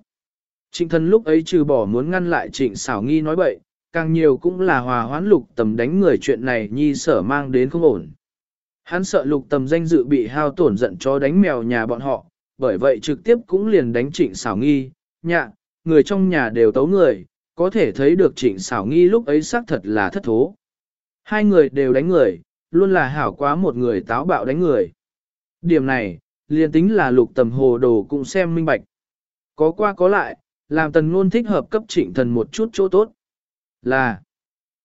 Trịnh thần lúc ấy trừ bỏ muốn ngăn lại trịnh xảo nghi nói bậy, càng nhiều cũng là hòa hoãn lục tầm đánh người chuyện này nhi sở mang đến không ổn. Hắn sợ lục tầm danh dự bị hao tổn giận cho đánh mèo nhà bọn họ, bởi vậy trực tiếp cũng liền đánh trịnh xảo nghi, nhạ, người trong nhà đều tấu người, có thể thấy được trịnh xảo nghi lúc ấy xác thật là thất thố. Hai người đều đánh người, luôn là hảo quá một người táo bạo đánh người. Điểm này, liền tính là lục tầm hồ đồ cũng xem minh bạch. Có qua có lại, làm tần ngôn thích hợp cấp trịnh thần một chút chỗ tốt. Là,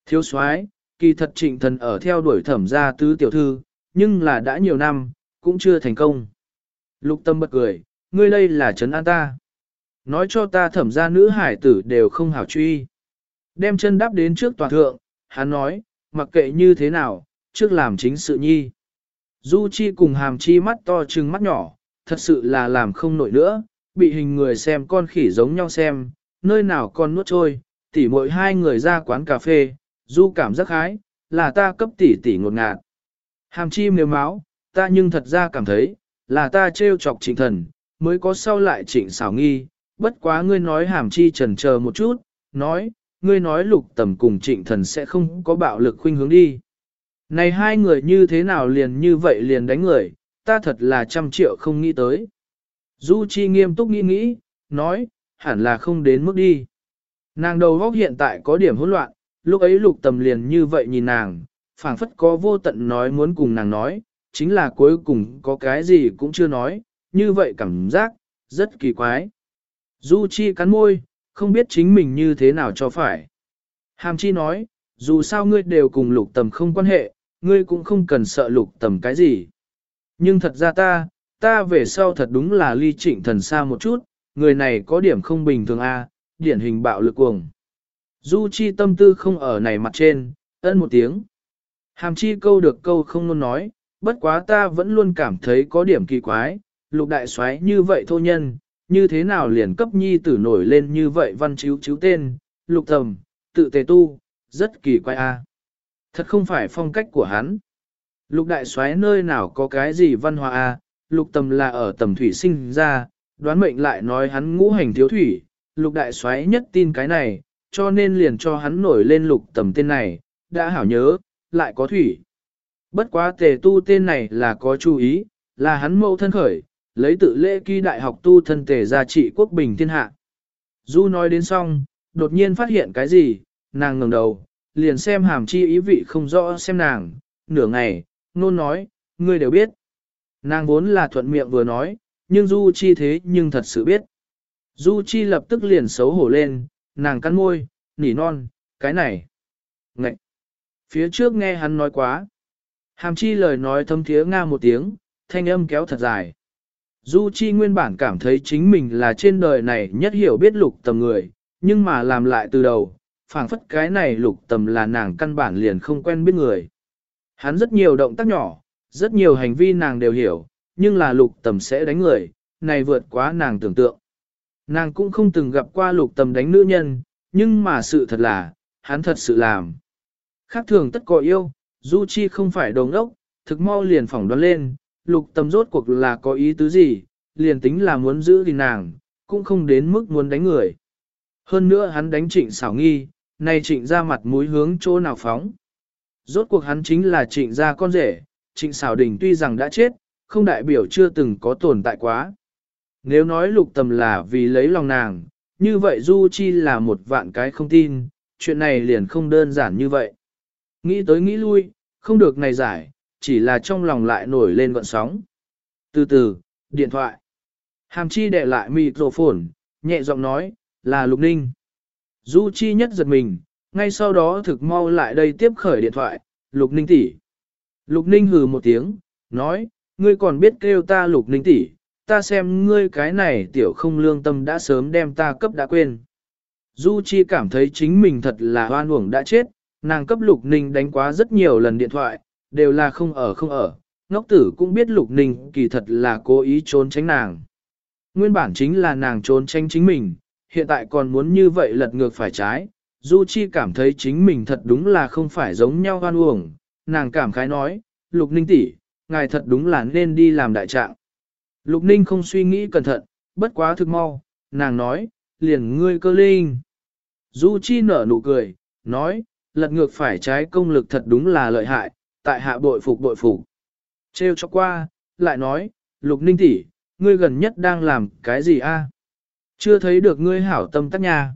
thiếu soái kỳ thật trịnh thần ở theo đuổi thẩm gia tứ tiểu thư, nhưng là đã nhiều năm, cũng chưa thành công. Lục tâm bật cười, ngươi đây là trấn an ta. Nói cho ta thẩm gia nữ hải tử đều không hảo truy. Đem chân đáp đến trước tòa thượng, hắn nói, mặc kệ như thế nào, trước làm chính sự nhi. Du Chi cùng hàm chi mắt to trừng mắt nhỏ, thật sự là làm không nổi nữa, bị hình người xem con khỉ giống nhau xem, nơi nào con nuốt trôi, tỉ mỗi hai người ra quán cà phê, Du cảm giác hái, là ta cấp tỉ tỉ ngột ngạt. Hàm chi nếu máu, ta nhưng thật ra cảm thấy, là ta trêu chọc trịnh thần, mới có sau lại trịnh xảo nghi, bất quá ngươi nói hàm chi trần chờ một chút, nói, ngươi nói lục tầm cùng trịnh thần sẽ không có bạo lực khuynh hướng đi. Này hai người như thế nào liền như vậy liền đánh người, ta thật là trăm triệu không nghĩ tới. Du Chi nghiêm túc nghĩ nghĩ, nói, hẳn là không đến mức đi. Nàng đầu góc hiện tại có điểm hỗn loạn, lúc ấy lục tầm liền như vậy nhìn nàng, phảng phất có vô tận nói muốn cùng nàng nói, chính là cuối cùng có cái gì cũng chưa nói, như vậy cảm giác, rất kỳ quái. Du Chi cắn môi, không biết chính mình như thế nào cho phải. Hàm Chi nói, dù sao ngươi đều cùng lục tầm không quan hệ, ngươi cũng không cần sợ lục tầm cái gì. Nhưng thật ra ta, ta về sau thật đúng là ly trịnh thần xa một chút, người này có điểm không bình thường a, điển hình bạo lực cuồng. Du Chi tâm tư không ở này mặt trên, ân một tiếng. Hàm Chi câu được câu không luôn nói, bất quá ta vẫn luôn cảm thấy có điểm kỳ quái, lục đại soái như vậy thô nhân, như thế nào liền cấp nhi tử nổi lên như vậy văn chiếu chiếu tên, lục tầm, tự tề tu, rất kỳ quái a. Thật không phải phong cách của hắn. Lục đại soái nơi nào có cái gì văn hóa a, lục tầm là ở tầm thủy sinh ra, đoán mệnh lại nói hắn ngũ hành thiếu thủy, lục đại soái nhất tin cái này, cho nên liền cho hắn nổi lên lục tầm tên này, đã hảo nhớ, lại có thủy. Bất quá tề tu tên này là có chú ý, là hắn mẫu thân khởi, lấy tự lễ ký đại học tu thân tề gia trị quốc bình thiên hạ. Du nói đến xong, đột nhiên phát hiện cái gì, nàng ngẩng đầu, liền xem hàm chi ý vị không rõ xem nàng, nửa ngày, nôn nói, ngươi đều biết. Nàng vốn là thuận miệng vừa nói, nhưng Du Chi thế nhưng thật sự biết. Du Chi lập tức liền xấu hổ lên, nàng cắn môi, nỉ non, cái này. Ngậy! Phía trước nghe hắn nói quá. Hàm chi lời nói thâm thiế nga một tiếng, thanh âm kéo thật dài. Du Chi nguyên bản cảm thấy chính mình là trên đời này nhất hiểu biết lục tầm người, nhưng mà làm lại từ đầu, phảng phất cái này lục tầm là nàng căn bản liền không quen biết người. Hắn rất nhiều động tác nhỏ, rất nhiều hành vi nàng đều hiểu, nhưng là lục tầm sẽ đánh người, này vượt quá nàng tưởng tượng. Nàng cũng không từng gặp qua lục tầm đánh nữ nhân, nhưng mà sự thật là, hắn thật sự làm. Khác thường tất có yêu, Du Chi không phải đồ ngốc, thực mau liền phỏng đoán lên, lục tầm rốt cuộc là có ý tứ gì, liền tính là muốn giữ thì nàng, cũng không đến mức muốn đánh người. Hơn nữa hắn đánh trịnh xảo nghi, nay trịnh ra mặt mũi hướng chỗ nào phóng. Rốt cuộc hắn chính là trịnh gia con rể, trịnh xảo đình tuy rằng đã chết, không đại biểu chưa từng có tồn tại quá. Nếu nói lục tầm là vì lấy lòng nàng, như vậy Du Chi là một vạn cái không tin, chuyện này liền không đơn giản như vậy. Nghĩ tới nghĩ lui, không được này giải, chỉ là trong lòng lại nổi lên gọn sóng. Từ từ, điện thoại. Hàm chi để lại microphone, nhẹ giọng nói, là Lục Ninh. Du Chi nhất giật mình, ngay sau đó thực mau lại đây tiếp khởi điện thoại, Lục Ninh tỷ. Lục Ninh hừ một tiếng, nói, ngươi còn biết kêu ta Lục Ninh tỷ, ta xem ngươi cái này tiểu không lương tâm đã sớm đem ta cấp đã quên. Du Chi cảm thấy chính mình thật là hoan uổng đã chết, nàng cấp Lục Ninh đánh quá rất nhiều lần điện thoại, đều là không ở không ở, ngốc tử cũng biết Lục Ninh kỳ thật là cố ý trốn tránh nàng. Nguyên bản chính là nàng trốn tránh chính mình, hiện tại còn muốn như vậy lật ngược phải trái. Du Chi cảm thấy chính mình thật đúng là không phải giống nhau hoan uổng, nàng cảm khái nói, Lục Ninh tỷ, ngài thật đúng là nên đi làm đại trạng. Lục Ninh không suy nghĩ cẩn thận, bất quá thực mau, nàng nói, liền ngươi cơ linh. Du Chi nở nụ cười, nói, lật ngược phải trái công lực thật đúng là lợi hại, tại hạ bội phục bội phục. Trêu cho qua, lại nói, Lục Ninh tỷ, ngươi gần nhất đang làm cái gì a? Chưa thấy được ngươi hảo tâm tác nha.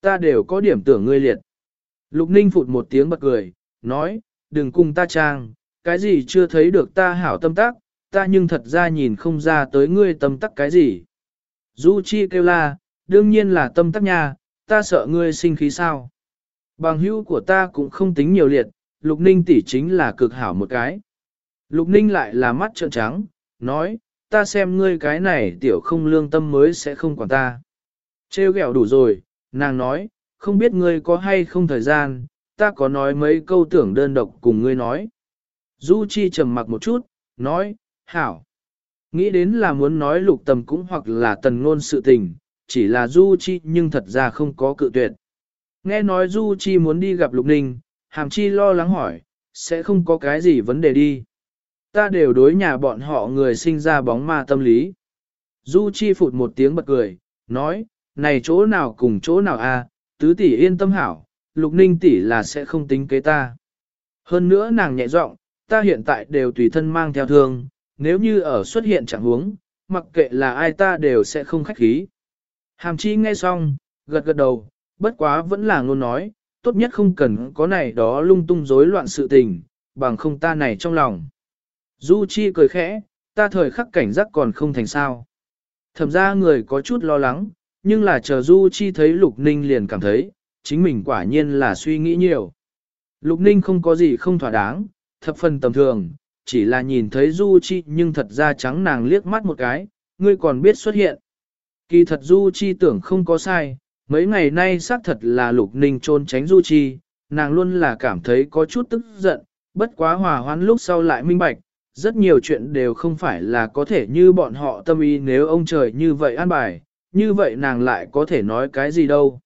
Ta đều có điểm tưởng ngươi liệt. Lục Ninh phụt một tiếng bật cười, nói, đừng cùng ta trang, cái gì chưa thấy được ta hảo tâm tắc, ta nhưng thật ra nhìn không ra tới ngươi tâm tắc cái gì. Du Chi kêu la, đương nhiên là tâm tắc nha, ta sợ ngươi sinh khí sao. Bằng hữu của ta cũng không tính nhiều liệt, Lục Ninh tỷ chính là cực hảo một cái. Lục Ninh lại là mắt trợn trắng, nói, ta xem ngươi cái này tiểu không lương tâm mới sẽ không quản ta. Trêu ghẹo đủ rồi, nàng nói, không biết ngươi có hay không thời gian, ta có nói mấy câu tưởng đơn độc cùng ngươi nói. Du Chi trầm mặc một chút, nói, hảo. Nghĩ đến là muốn nói lục tầm cũng hoặc là tần ngôn sự tình, chỉ là Du Chi nhưng thật ra không có cự tuyệt. Nghe nói Du Chi muốn đi gặp lục ninh, hàm chi lo lắng hỏi, sẽ không có cái gì vấn đề đi. Ta đều đối nhà bọn họ người sinh ra bóng ma tâm lý. Du Chi phụt một tiếng bật cười, nói, này chỗ nào cùng chỗ nào a, tứ tỷ yên tâm hảo, lục ninh tỷ là sẽ không tính kế ta. Hơn nữa nàng nhẹ giọng, ta hiện tại đều tùy thân mang theo thương, nếu như ở xuất hiện trạng huống, mặc kệ là ai ta đều sẽ không khách khí. Hàm chi nghe xong, gật gật đầu, bất quá vẫn là ngôn nói, tốt nhất không cần có này đó lung tung rối loạn sự tình, bằng không ta này trong lòng. Du Chi cười khẽ, ta thời khắc cảnh giác còn không thành sao. Thẩm ra người có chút lo lắng, nhưng là chờ Du Chi thấy Lục Ninh liền cảm thấy, chính mình quả nhiên là suy nghĩ nhiều. Lục Ninh không có gì không thỏa đáng, thập phần tầm thường, chỉ là nhìn thấy Du Chi nhưng thật ra trắng nàng liếc mắt một cái, ngươi còn biết xuất hiện. Kỳ thật Du Chi tưởng không có sai, mấy ngày nay xác thật là Lục Ninh trôn tránh Du Chi, nàng luôn là cảm thấy có chút tức giận, bất quá hòa hoãn lúc sau lại minh bạch, rất nhiều chuyện đều không phải là có thể như bọn họ tâm ý nếu ông trời như vậy an bài, như vậy nàng lại có thể nói cái gì đâu.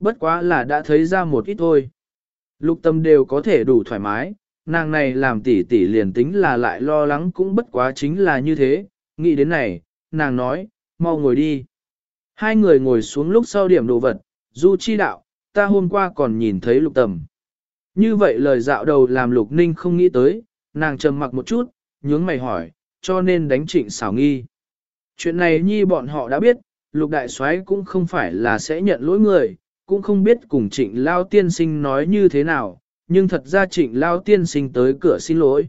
Bất quá là đã thấy ra một ít thôi. Lục tâm đều có thể đủ thoải mái, nàng này làm tỉ tỉ liền tính là lại lo lắng cũng bất quá chính là như thế, nghĩ đến này, nàng nói, mau ngồi đi. Hai người ngồi xuống lúc sau điểm đồ vật, du chi đạo, ta hôm qua còn nhìn thấy lục tầm. Như vậy lời dạo đầu làm lục ninh không nghĩ tới, nàng trầm mặc một chút, nhướng mày hỏi, cho nên đánh trịnh xảo nghi. Chuyện này nhi bọn họ đã biết, lục đại soái cũng không phải là sẽ nhận lỗi người, cũng không biết cùng trịnh lao tiên sinh nói như thế nào, nhưng thật ra trịnh lao tiên sinh tới cửa xin lỗi.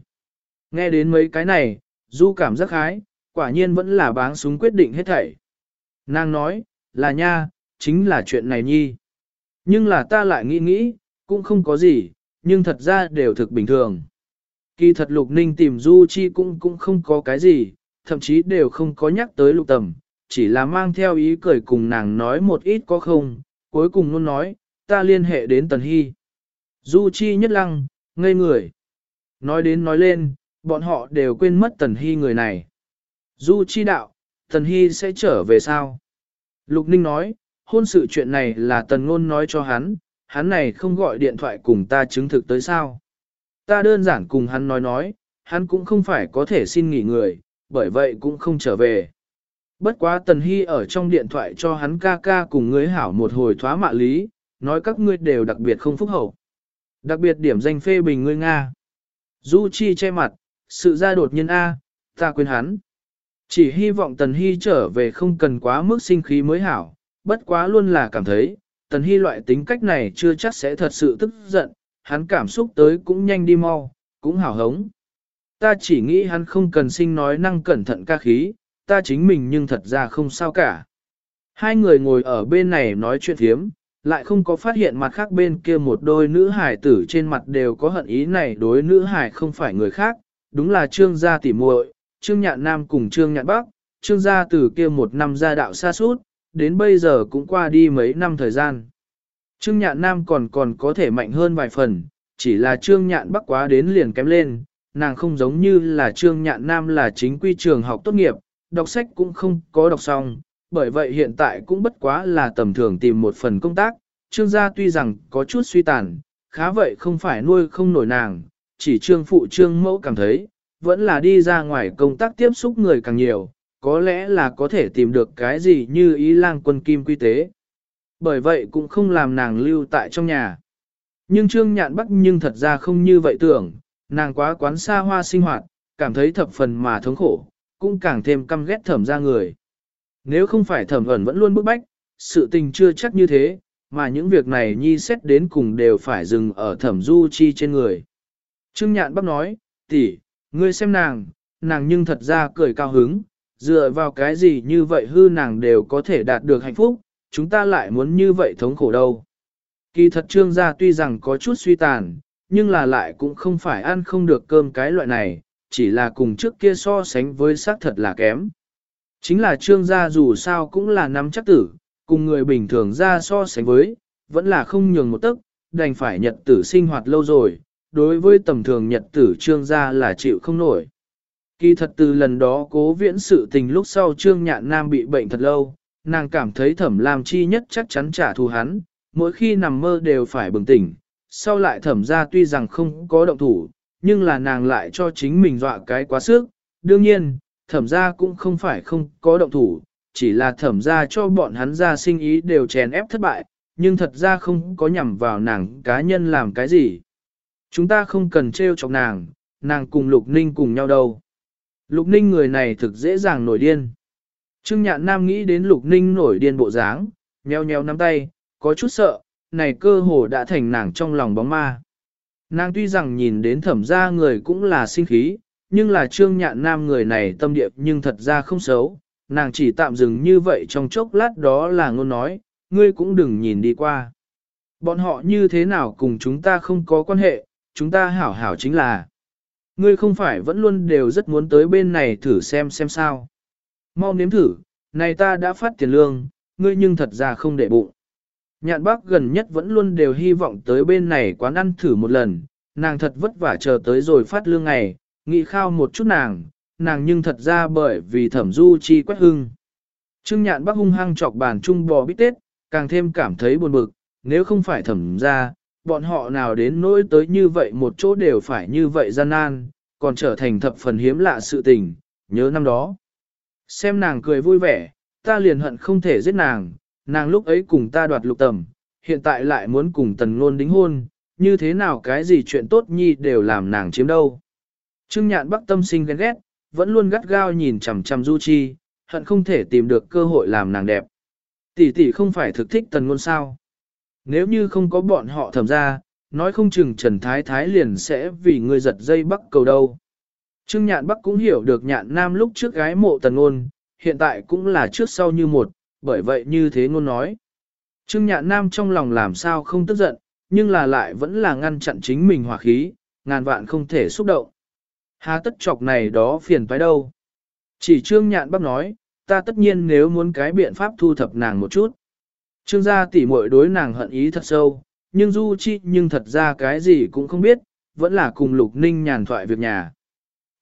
Nghe đến mấy cái này, du cảm giác hái, quả nhiên vẫn là báng súng quyết định hết thảy. Nàng nói, là nha, chính là chuyện này nhi. Nhưng là ta lại nghĩ nghĩ, cũng không có gì, nhưng thật ra đều thực bình thường. Kỳ thật lục ninh tìm du chi cũng cũng không có cái gì, thậm chí đều không có nhắc tới lục tầm, chỉ là mang theo ý cười cùng nàng nói một ít có không, cuối cùng luôn nói, ta liên hệ đến Tần Hy. Du chi nhất lăng, ngây người. Nói đến nói lên, bọn họ đều quên mất Tần Hy người này. Du chi đạo, Tần Hy sẽ trở về sao? Lục Ninh nói, hôn sự chuyện này là Tần Ngôn nói cho hắn, hắn này không gọi điện thoại cùng ta chứng thực tới sao. Ta đơn giản cùng hắn nói nói, hắn cũng không phải có thể xin nghỉ người, bởi vậy cũng không trở về. Bất quá Tần Hy ở trong điện thoại cho hắn ca ca cùng người hảo một hồi thoá mạ lý, nói các ngươi đều đặc biệt không phúc hậu. Đặc biệt điểm danh phê bình ngươi Nga. Du Chi che mặt, sự ra đột nhiên A, ta quên hắn. Chỉ hy vọng Tần Hy trở về không cần quá mức sinh khí mới hảo, bất quá luôn là cảm thấy, Tần Hy loại tính cách này chưa chắc sẽ thật sự tức giận, hắn cảm xúc tới cũng nhanh đi mau, cũng hào hống. Ta chỉ nghĩ hắn không cần sinh nói năng cẩn thận ca khí, ta chính mình nhưng thật ra không sao cả. Hai người ngồi ở bên này nói chuyện thiếm, lại không có phát hiện mặt khác bên kia một đôi nữ hải tử trên mặt đều có hận ý này đối nữ hải không phải người khác, đúng là trương gia tỉ muội, trương nhạn nam cùng trương nhạn bắc, trương gia từ kia một năm gia đạo xa suốt, đến bây giờ cũng qua đi mấy năm thời gian. Trương nhạn nam còn còn có thể mạnh hơn vài phần, chỉ là trương nhạn bắc quá đến liền kém lên, nàng không giống như là trương nhạn nam là chính quy trường học tốt nghiệp, đọc sách cũng không có đọc xong, bởi vậy hiện tại cũng bất quá là tầm thường tìm một phần công tác, trương gia tuy rằng có chút suy tàn, khá vậy không phải nuôi không nổi nàng, chỉ trương phụ trương mẫu cảm thấy, vẫn là đi ra ngoài công tác tiếp xúc người càng nhiều, có lẽ là có thể tìm được cái gì như ý lang quân kim quy tế. Bởi vậy cũng không làm nàng lưu tại trong nhà. Nhưng trương nhạn bắc nhưng thật ra không như vậy tưởng, nàng quá quán xa hoa sinh hoạt, cảm thấy thập phần mà thống khổ, cũng càng thêm căm ghét thẩm ra người. Nếu không phải thẩm ẩn vẫn luôn bức bách, sự tình chưa chắc như thế, mà những việc này nhi xét đến cùng đều phải dừng ở thẩm du chi trên người. Trương Nhạn Bắc nói, tỷ, ngươi xem nàng, nàng nhưng thật ra cười cao hứng, dựa vào cái gì như vậy hư nàng đều có thể đạt được hạnh phúc, chúng ta lại muốn như vậy thống khổ đâu. Kỳ thật trương gia tuy rằng có chút suy tàn, nhưng là lại cũng không phải ăn không được cơm cái loại này, chỉ là cùng trước kia so sánh với xác thật là kém. Chính là trương gia dù sao cũng là nắm chắc tử, cùng người bình thường ra so sánh với, vẫn là không nhường một tấc, đành phải nhật tử sinh hoạt lâu rồi, đối với tầm thường nhật tử trương gia là chịu không nổi. Kỳ thật từ lần đó cố viễn sự tình lúc sau trương nhạn nam bị bệnh thật lâu, nàng cảm thấy thẩm làm chi nhất chắc chắn trả thù hắn, mỗi khi nằm mơ đều phải bừng tỉnh, sau lại thẩm ra tuy rằng không có động thủ, nhưng là nàng lại cho chính mình dọa cái quá sức, đương nhiên, thẩm ra cũng không phải không có động thủ, chỉ là thẩm ra cho bọn hắn ra sinh ý đều chèn ép thất bại, nhưng thật ra không có nhằm vào nàng cá nhân làm cái gì. Chúng ta không cần trêu chọc nàng, nàng cùng Lục Ninh cùng nhau đâu. Lục Ninh người này thực dễ dàng nổi điên. Trương Nhạn Nam nghĩ đến Lục Ninh nổi điên bộ dáng, nheo nheo nắm tay, có chút sợ, này cơ hồ đã thành nàng trong lòng bóng ma. Nàng tuy rằng nhìn đến thẩm ra người cũng là sinh khí, nhưng là Trương Nhạn Nam người này tâm địa nhưng thật ra không xấu, nàng chỉ tạm dừng như vậy trong chốc lát đó là ngôn nói, ngươi cũng đừng nhìn đi qua. Bọn họ như thế nào cùng chúng ta không có quan hệ, chúng ta hảo hảo chính là. Ngươi không phải vẫn luôn đều rất muốn tới bên này thử xem xem sao. Mau nếm thử, này ta đã phát tiền lương, ngươi nhưng thật ra không để bụng. Nhạn bác gần nhất vẫn luôn đều hy vọng tới bên này quán ăn thử một lần, nàng thật vất vả chờ tới rồi phát lương ngày, nghị khao một chút nàng, nàng nhưng thật ra bởi vì thẩm du chi quét hưng. Trương nhạn bác hung hăng chọc bàn trung bò bít tết, càng thêm cảm thấy buồn bực, nếu không phải thẩm ra, bọn họ nào đến nỗi tới như vậy một chỗ đều phải như vậy gian nan, còn trở thành thập phần hiếm lạ sự tình, nhớ năm đó. Xem nàng cười vui vẻ, ta liền hận không thể giết nàng, nàng lúc ấy cùng ta đoạt lục tầm, hiện tại lại muốn cùng tần ngôn đính hôn, như thế nào cái gì chuyện tốt nhi đều làm nàng chiếm đâu. Trương nhạn bắc tâm sinh ghen ghét, vẫn luôn gắt gao nhìn chằm chằm Du Chi, hận không thể tìm được cơ hội làm nàng đẹp. Tỷ tỷ không phải thực thích tần ngôn sao. Nếu như không có bọn họ thẩm ra, nói không chừng Trần Thái Thái liền sẽ vì người giật dây bắc cầu đâu. Trương nhạn bắc cũng hiểu được nhạn nam lúc trước gái mộ tần ngôn, hiện tại cũng là trước sau như một, bởi vậy như thế ngôn nói. Trương nhạn nam trong lòng làm sao không tức giận, nhưng là lại vẫn là ngăn chặn chính mình hỏa khí, ngàn vạn không thể xúc động. Há tất chọc này đó phiền phải đâu. Chỉ trương nhạn Bắc nói, ta tất nhiên nếu muốn cái biện pháp thu thập nàng một chút. Trương gia tỷ muội đối nàng hận ý thật sâu, nhưng Du Chi nhưng thật ra cái gì cũng không biết, vẫn là cùng Lục Ninh nhàn thoại việc nhà.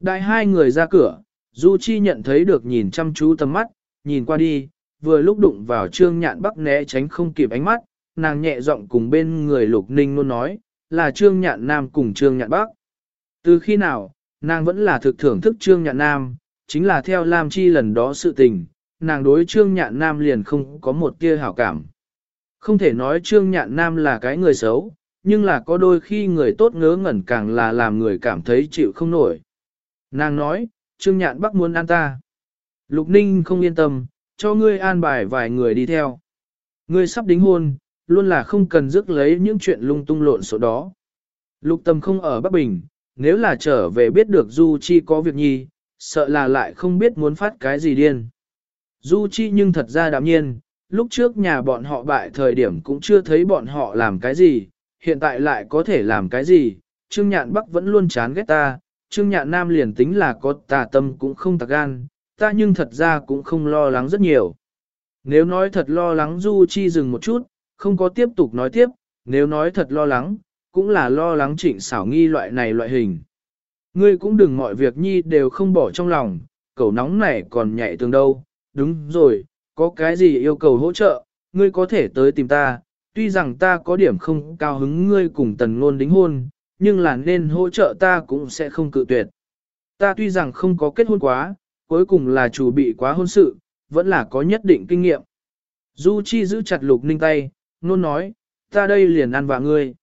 Đại hai người ra cửa, Du Chi nhận thấy được nhìn chăm chú tầm mắt, nhìn qua đi, vừa lúc đụng vào Trương Nhạn Bắc né tránh không kịp ánh mắt, nàng nhẹ giọng cùng bên người Lục Ninh luôn nói, là Trương Nhạn Nam cùng Trương Nhạn Bắc. Từ khi nào, nàng vẫn là thực thưởng thức Trương Nhạn Nam, chính là theo Lam Chi lần đó sự tình, nàng đối Trương Nhạn Nam liền không có một tia hảo cảm. Không thể nói Trương Nhạn Nam là cái người xấu, nhưng là có đôi khi người tốt ngớ ngẩn càng là làm người cảm thấy chịu không nổi. Nàng nói, Trương Nhạn Bắc muốn ăn ta. Lục Ninh không yên tâm, cho ngươi an bài vài người đi theo. Ngươi sắp đính hôn, luôn là không cần rước lấy những chuyện lung tung lộn số đó. Lục tâm không ở Bắc Bình, nếu là trở về biết được Du Chi có việc nhi, sợ là lại không biết muốn phát cái gì điên. Du Chi nhưng thật ra đạm nhiên, lúc trước nhà bọn họ bại thời điểm cũng chưa thấy bọn họ làm cái gì, hiện tại lại có thể làm cái gì, Trương Nhạn Bắc vẫn luôn chán ghét ta, Trương Nhạn Nam liền tính là có tà tâm cũng không tà gan, ta nhưng thật ra cũng không lo lắng rất nhiều. Nếu nói thật lo lắng Du Chi dừng một chút, không có tiếp tục nói tiếp, nếu nói thật lo lắng, cũng là lo lắng trịnh xảo nghi loại này loại hình. Ngươi cũng đừng mọi việc nhi đều không bỏ trong lòng, cậu nóng này còn nhạy tường đâu, đúng rồi, có cái gì yêu cầu hỗ trợ, ngươi có thể tới tìm ta, tuy rằng ta có điểm không cao hứng ngươi cùng tần ngôn đính hôn, nhưng là nên hỗ trợ ta cũng sẽ không cự tuyệt. Ta tuy rằng không có kết hôn quá, cuối cùng là chủ bị quá hôn sự, vẫn là có nhất định kinh nghiệm. Du Chi giữ chặt Lục Ninh tay, nôn nói, ta đây liền ăn vạ ngươi.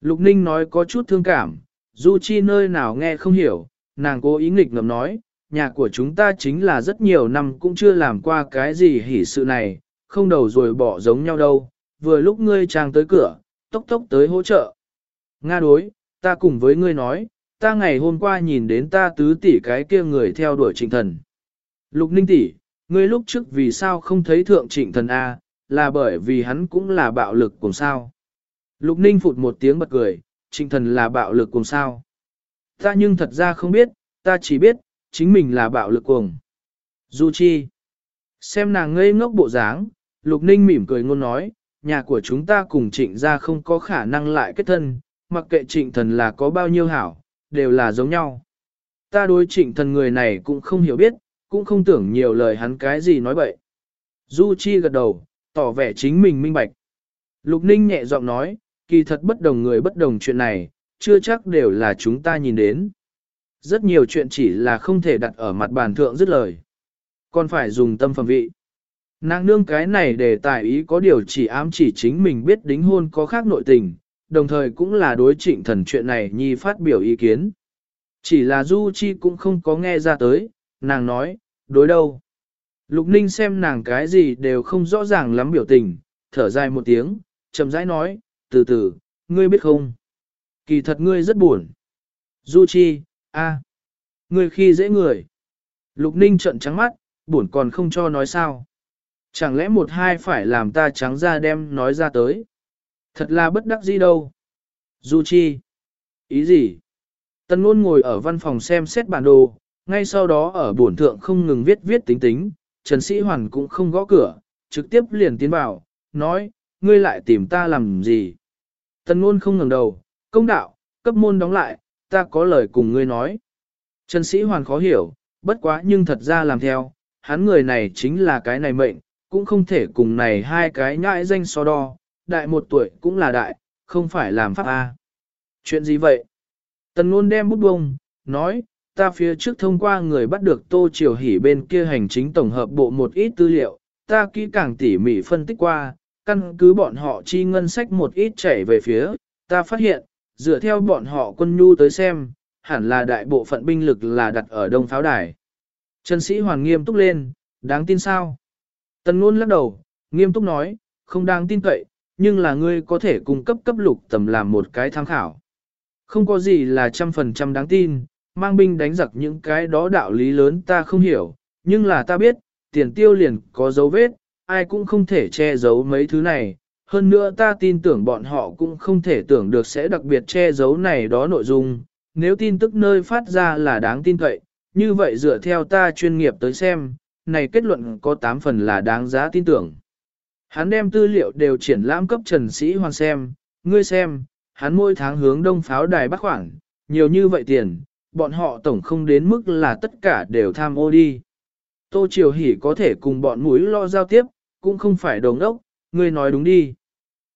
Lục Ninh nói có chút thương cảm, Du Chi nơi nào nghe không hiểu, nàng cố ý nghịch ngầm nói, nhà của chúng ta chính là rất nhiều năm cũng chưa làm qua cái gì hỉ sự này, không đầu rồi bỏ giống nhau đâu, vừa lúc ngươi trang tới cửa, tốc tốc tới hỗ trợ. Nga đối, ta cùng với ngươi nói, ta ngày hôm qua nhìn đến ta tứ tỷ cái kia người theo đuổi trịnh thần. Lục ninh tỷ, ngươi lúc trước vì sao không thấy thượng trịnh thần A, là bởi vì hắn cũng là bạo lực cùng sao. Lục ninh phụt một tiếng bật cười, trịnh thần là bạo lực cùng sao. Ta nhưng thật ra không biết, ta chỉ biết, chính mình là bạo lực cuồng. Du Chi. Xem nàng ngây ngốc bộ dáng, Lục Ninh mỉm cười ngôn nói, nhà của chúng ta cùng trịnh gia không có khả năng lại kết thân, mặc kệ trịnh thần là có bao nhiêu hảo, đều là giống nhau. Ta đối trịnh thần người này cũng không hiểu biết, cũng không tưởng nhiều lời hắn cái gì nói bậy. Du Chi gật đầu, tỏ vẻ chính mình minh bạch. Lục Ninh nhẹ giọng nói, kỳ thật bất đồng người bất đồng chuyện này, chưa chắc đều là chúng ta nhìn đến. Rất nhiều chuyện chỉ là không thể đặt ở mặt bàn thượng dứt lời. Còn phải dùng tâm phẩm vị. Nàng nương cái này để tài ý có điều chỉ ám chỉ chính mình biết đính hôn có khác nội tình, đồng thời cũng là đối trịnh thần chuyện này nhi phát biểu ý kiến. Chỉ là Du Chi cũng không có nghe ra tới, nàng nói, đối đâu. Lục Ninh xem nàng cái gì đều không rõ ràng lắm biểu tình, thở dài một tiếng, chậm rãi nói, từ từ, ngươi biết không? Kỳ thật ngươi rất buồn. Du Chi, a, ngươi khi dễ người. Lục Ninh trợn trắng mắt, buồn còn không cho nói sao. Chẳng lẽ một hai phải làm ta trắng ra đem nói ra tới. Thật là bất đắc gì đâu. Du Chi. Ý gì? Tân luôn ngồi ở văn phòng xem xét bản đồ, ngay sau đó ở bổn thượng không ngừng viết viết tính tính, Trần Sĩ Hoàn cũng không gõ cửa, trực tiếp liền tiến vào, nói, ngươi lại tìm ta làm gì? Tân luôn không ngừng đầu, công đạo, cấp môn đóng lại, ta có lời cùng ngươi nói. Trần Sĩ Hoàn khó hiểu, bất quá nhưng thật ra làm theo, hắn người này chính là cái này mệnh, cũng không thể cùng này hai cái nhãi danh so đo, đại một tuổi cũng là đại, không phải làm pháp A. Chuyện gì vậy? Tần luôn đem bút bông, nói, ta phía trước thông qua người bắt được tô triều hỉ bên kia hành chính tổng hợp bộ một ít tư liệu, ta kỹ càng tỉ mỉ phân tích qua, căn cứ bọn họ chi ngân sách một ít chảy về phía, ta phát hiện, dựa theo bọn họ quân nhu tới xem, hẳn là đại bộ phận binh lực là đặt ở đông pháo đài. Trần sĩ hoàn nghiêm túc lên, đáng tin sao? Tần ngôn lắc đầu, nghiêm túc nói, không đáng tin cậy, nhưng là ngươi có thể cung cấp cấp lục tầm làm một cái tham khảo. Không có gì là trăm phần trăm đáng tin, mang binh đánh giặc những cái đó đạo lý lớn ta không hiểu, nhưng là ta biết, tiền tiêu liền có dấu vết, ai cũng không thể che giấu mấy thứ này. Hơn nữa ta tin tưởng bọn họ cũng không thể tưởng được sẽ đặc biệt che giấu này đó nội dung, nếu tin tức nơi phát ra là đáng tin cậy, như vậy dựa theo ta chuyên nghiệp tới xem, này kết luận có 8 phần là đáng giá tin tưởng. Hắn đem tư liệu đều triển lãm cấp Trần Sĩ Hoàng xem, ngươi xem, hắn mỗi tháng hướng đông pháo đài bắt khoảng nhiều như vậy tiền, bọn họ tổng không đến mức là tất cả đều tham ô đi. Tô Triều Hỷ có thể cùng bọn mũi lo giao tiếp, cũng không phải đồng ốc, ngươi nói đúng đi.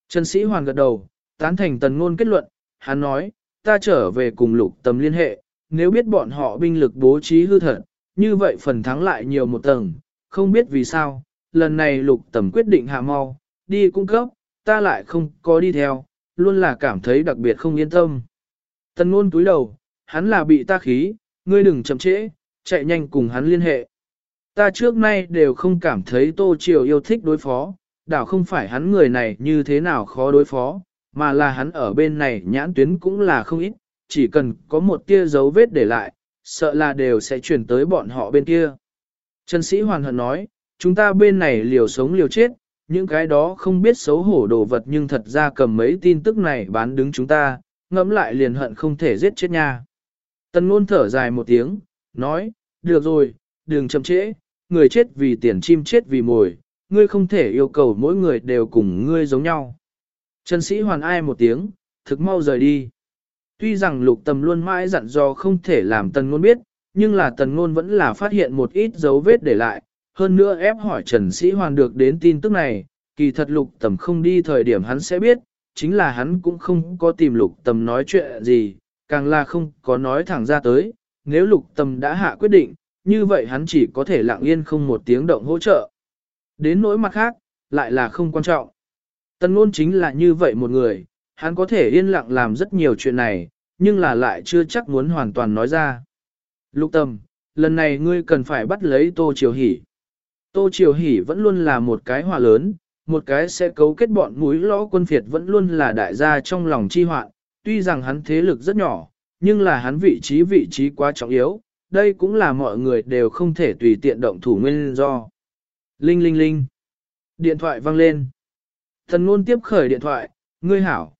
Trần Sĩ Hoàng gật đầu, tán thành tần ngôn kết luận, hắn nói, ta trở về cùng lục tầm liên hệ, nếu biết bọn họ binh lực bố trí hư thật, như vậy phần thắng lại nhiều một tầng, không biết vì sao, lần này lục tầm quyết định hạ mau, đi cung cấp, ta lại không có đi theo, luôn là cảm thấy đặc biệt không yên tâm. Tần ngôn túi đầu, hắn là bị ta khí, ngươi đừng chậm trễ, chạy nhanh cùng hắn liên hệ. Ta trước nay đều không cảm thấy Tô Triều yêu thích đối phó, đảo không phải hắn người này như thế nào khó đối phó, mà là hắn ở bên này nhãn tuyến cũng là không ít, chỉ cần có một tia dấu vết để lại, sợ là đều sẽ chuyển tới bọn họ bên kia. Trần sĩ hoàn hận nói, chúng ta bên này liều sống liều chết, những cái đó không biết xấu hổ đồ vật nhưng thật ra cầm mấy tin tức này bán đứng chúng ta, ngẫm lại liền hận không thể giết chết nha. Tần ngôn thở dài một tiếng, nói, được rồi, đừng chậm trễ, người chết vì tiền chim chết vì mồi, ngươi không thể yêu cầu mỗi người đều cùng ngươi giống nhau. Trần sĩ hoàn ai một tiếng, thực mau rời đi. Tuy rằng lục tầm luôn mãi dặn dò không thể làm tần ngôn biết, nhưng là tần ngôn vẫn là phát hiện một ít dấu vết để lại, hơn nữa ép hỏi Trần Sĩ Hoàn được đến tin tức này, kỳ thật lục tầm không đi thời điểm hắn sẽ biết, chính là hắn cũng không có tìm lục tầm nói chuyện gì, càng là không có nói thẳng ra tới, nếu lục tầm đã hạ quyết định, như vậy hắn chỉ có thể lặng yên không một tiếng động hỗ trợ. Đến nỗi mặt khác, lại là không quan trọng. Tần ngôn chính là như vậy một người, hắn có thể yên lặng làm rất nhiều chuyện này, nhưng là lại chưa chắc muốn hoàn toàn nói ra. Lục tâm, lần này ngươi cần phải bắt lấy Tô Triều Hỷ. Tô Triều Hỷ vẫn luôn là một cái hòa lớn, một cái sẽ cấu kết bọn mũi lõ quân phiệt vẫn luôn là đại gia trong lòng chi hoạn, tuy rằng hắn thế lực rất nhỏ, nhưng là hắn vị trí vị trí quá trọng yếu, đây cũng là mọi người đều không thể tùy tiện động thủ nguyên do. Linh linh linh. Điện thoại vang lên. Thần ngôn tiếp khởi điện thoại, ngươi hảo.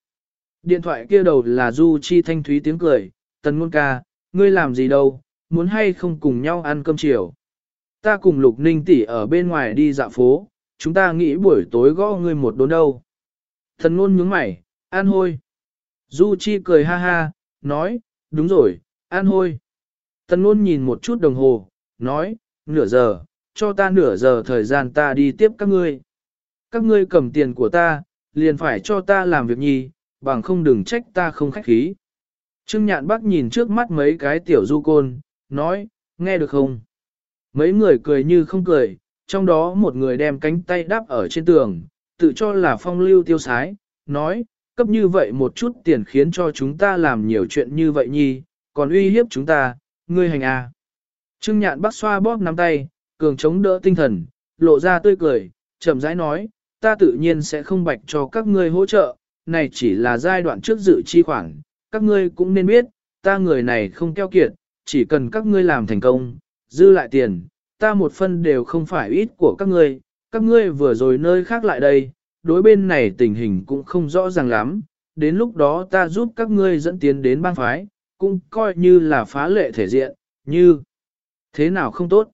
Điện thoại kia đầu là Du Chi thanh thúy tiếng cười, tần ngôn ca, ngươi làm gì đâu, muốn hay không cùng nhau ăn cơm chiều. Ta cùng Lục Ninh tỷ ở bên ngoài đi dạo phố, chúng ta nghĩ buổi tối gõ ngươi một đốn đâu. Thần ngôn nhướng mày, an hôi. Du Chi cười ha ha, nói, đúng rồi, an hôi. Tần ngôn nhìn một chút đồng hồ, nói, nửa giờ, cho ta nửa giờ thời gian ta đi tiếp các ngươi. Các ngươi cầm tiền của ta, liền phải cho ta làm việc nhi, bằng không đừng trách ta không khách khí. Trương nhạn bác nhìn trước mắt mấy cái tiểu du côn, nói, nghe được không? Mấy người cười như không cười, trong đó một người đem cánh tay đáp ở trên tường, tự cho là phong lưu tiêu sái, nói, cấp như vậy một chút tiền khiến cho chúng ta làm nhiều chuyện như vậy nhi, còn uy hiếp chúng ta, ngươi hành à. Trương nhạn bác xoa bóp nắm tay, cường chống đỡ tinh thần, lộ ra tươi cười, chậm rãi nói, ta tự nhiên sẽ không bạch cho các ngươi hỗ trợ, này chỉ là giai đoạn trước dự chi khoản, các ngươi cũng nên biết, ta người này không keo kiệt, chỉ cần các ngươi làm thành công, dư lại tiền, ta một phân đều không phải ít của các ngươi, các ngươi vừa rồi nơi khác lại đây, đối bên này tình hình cũng không rõ ràng lắm, đến lúc đó ta giúp các ngươi dẫn tiến đến bang phái, cũng coi như là phá lệ thể diện, như thế nào không tốt.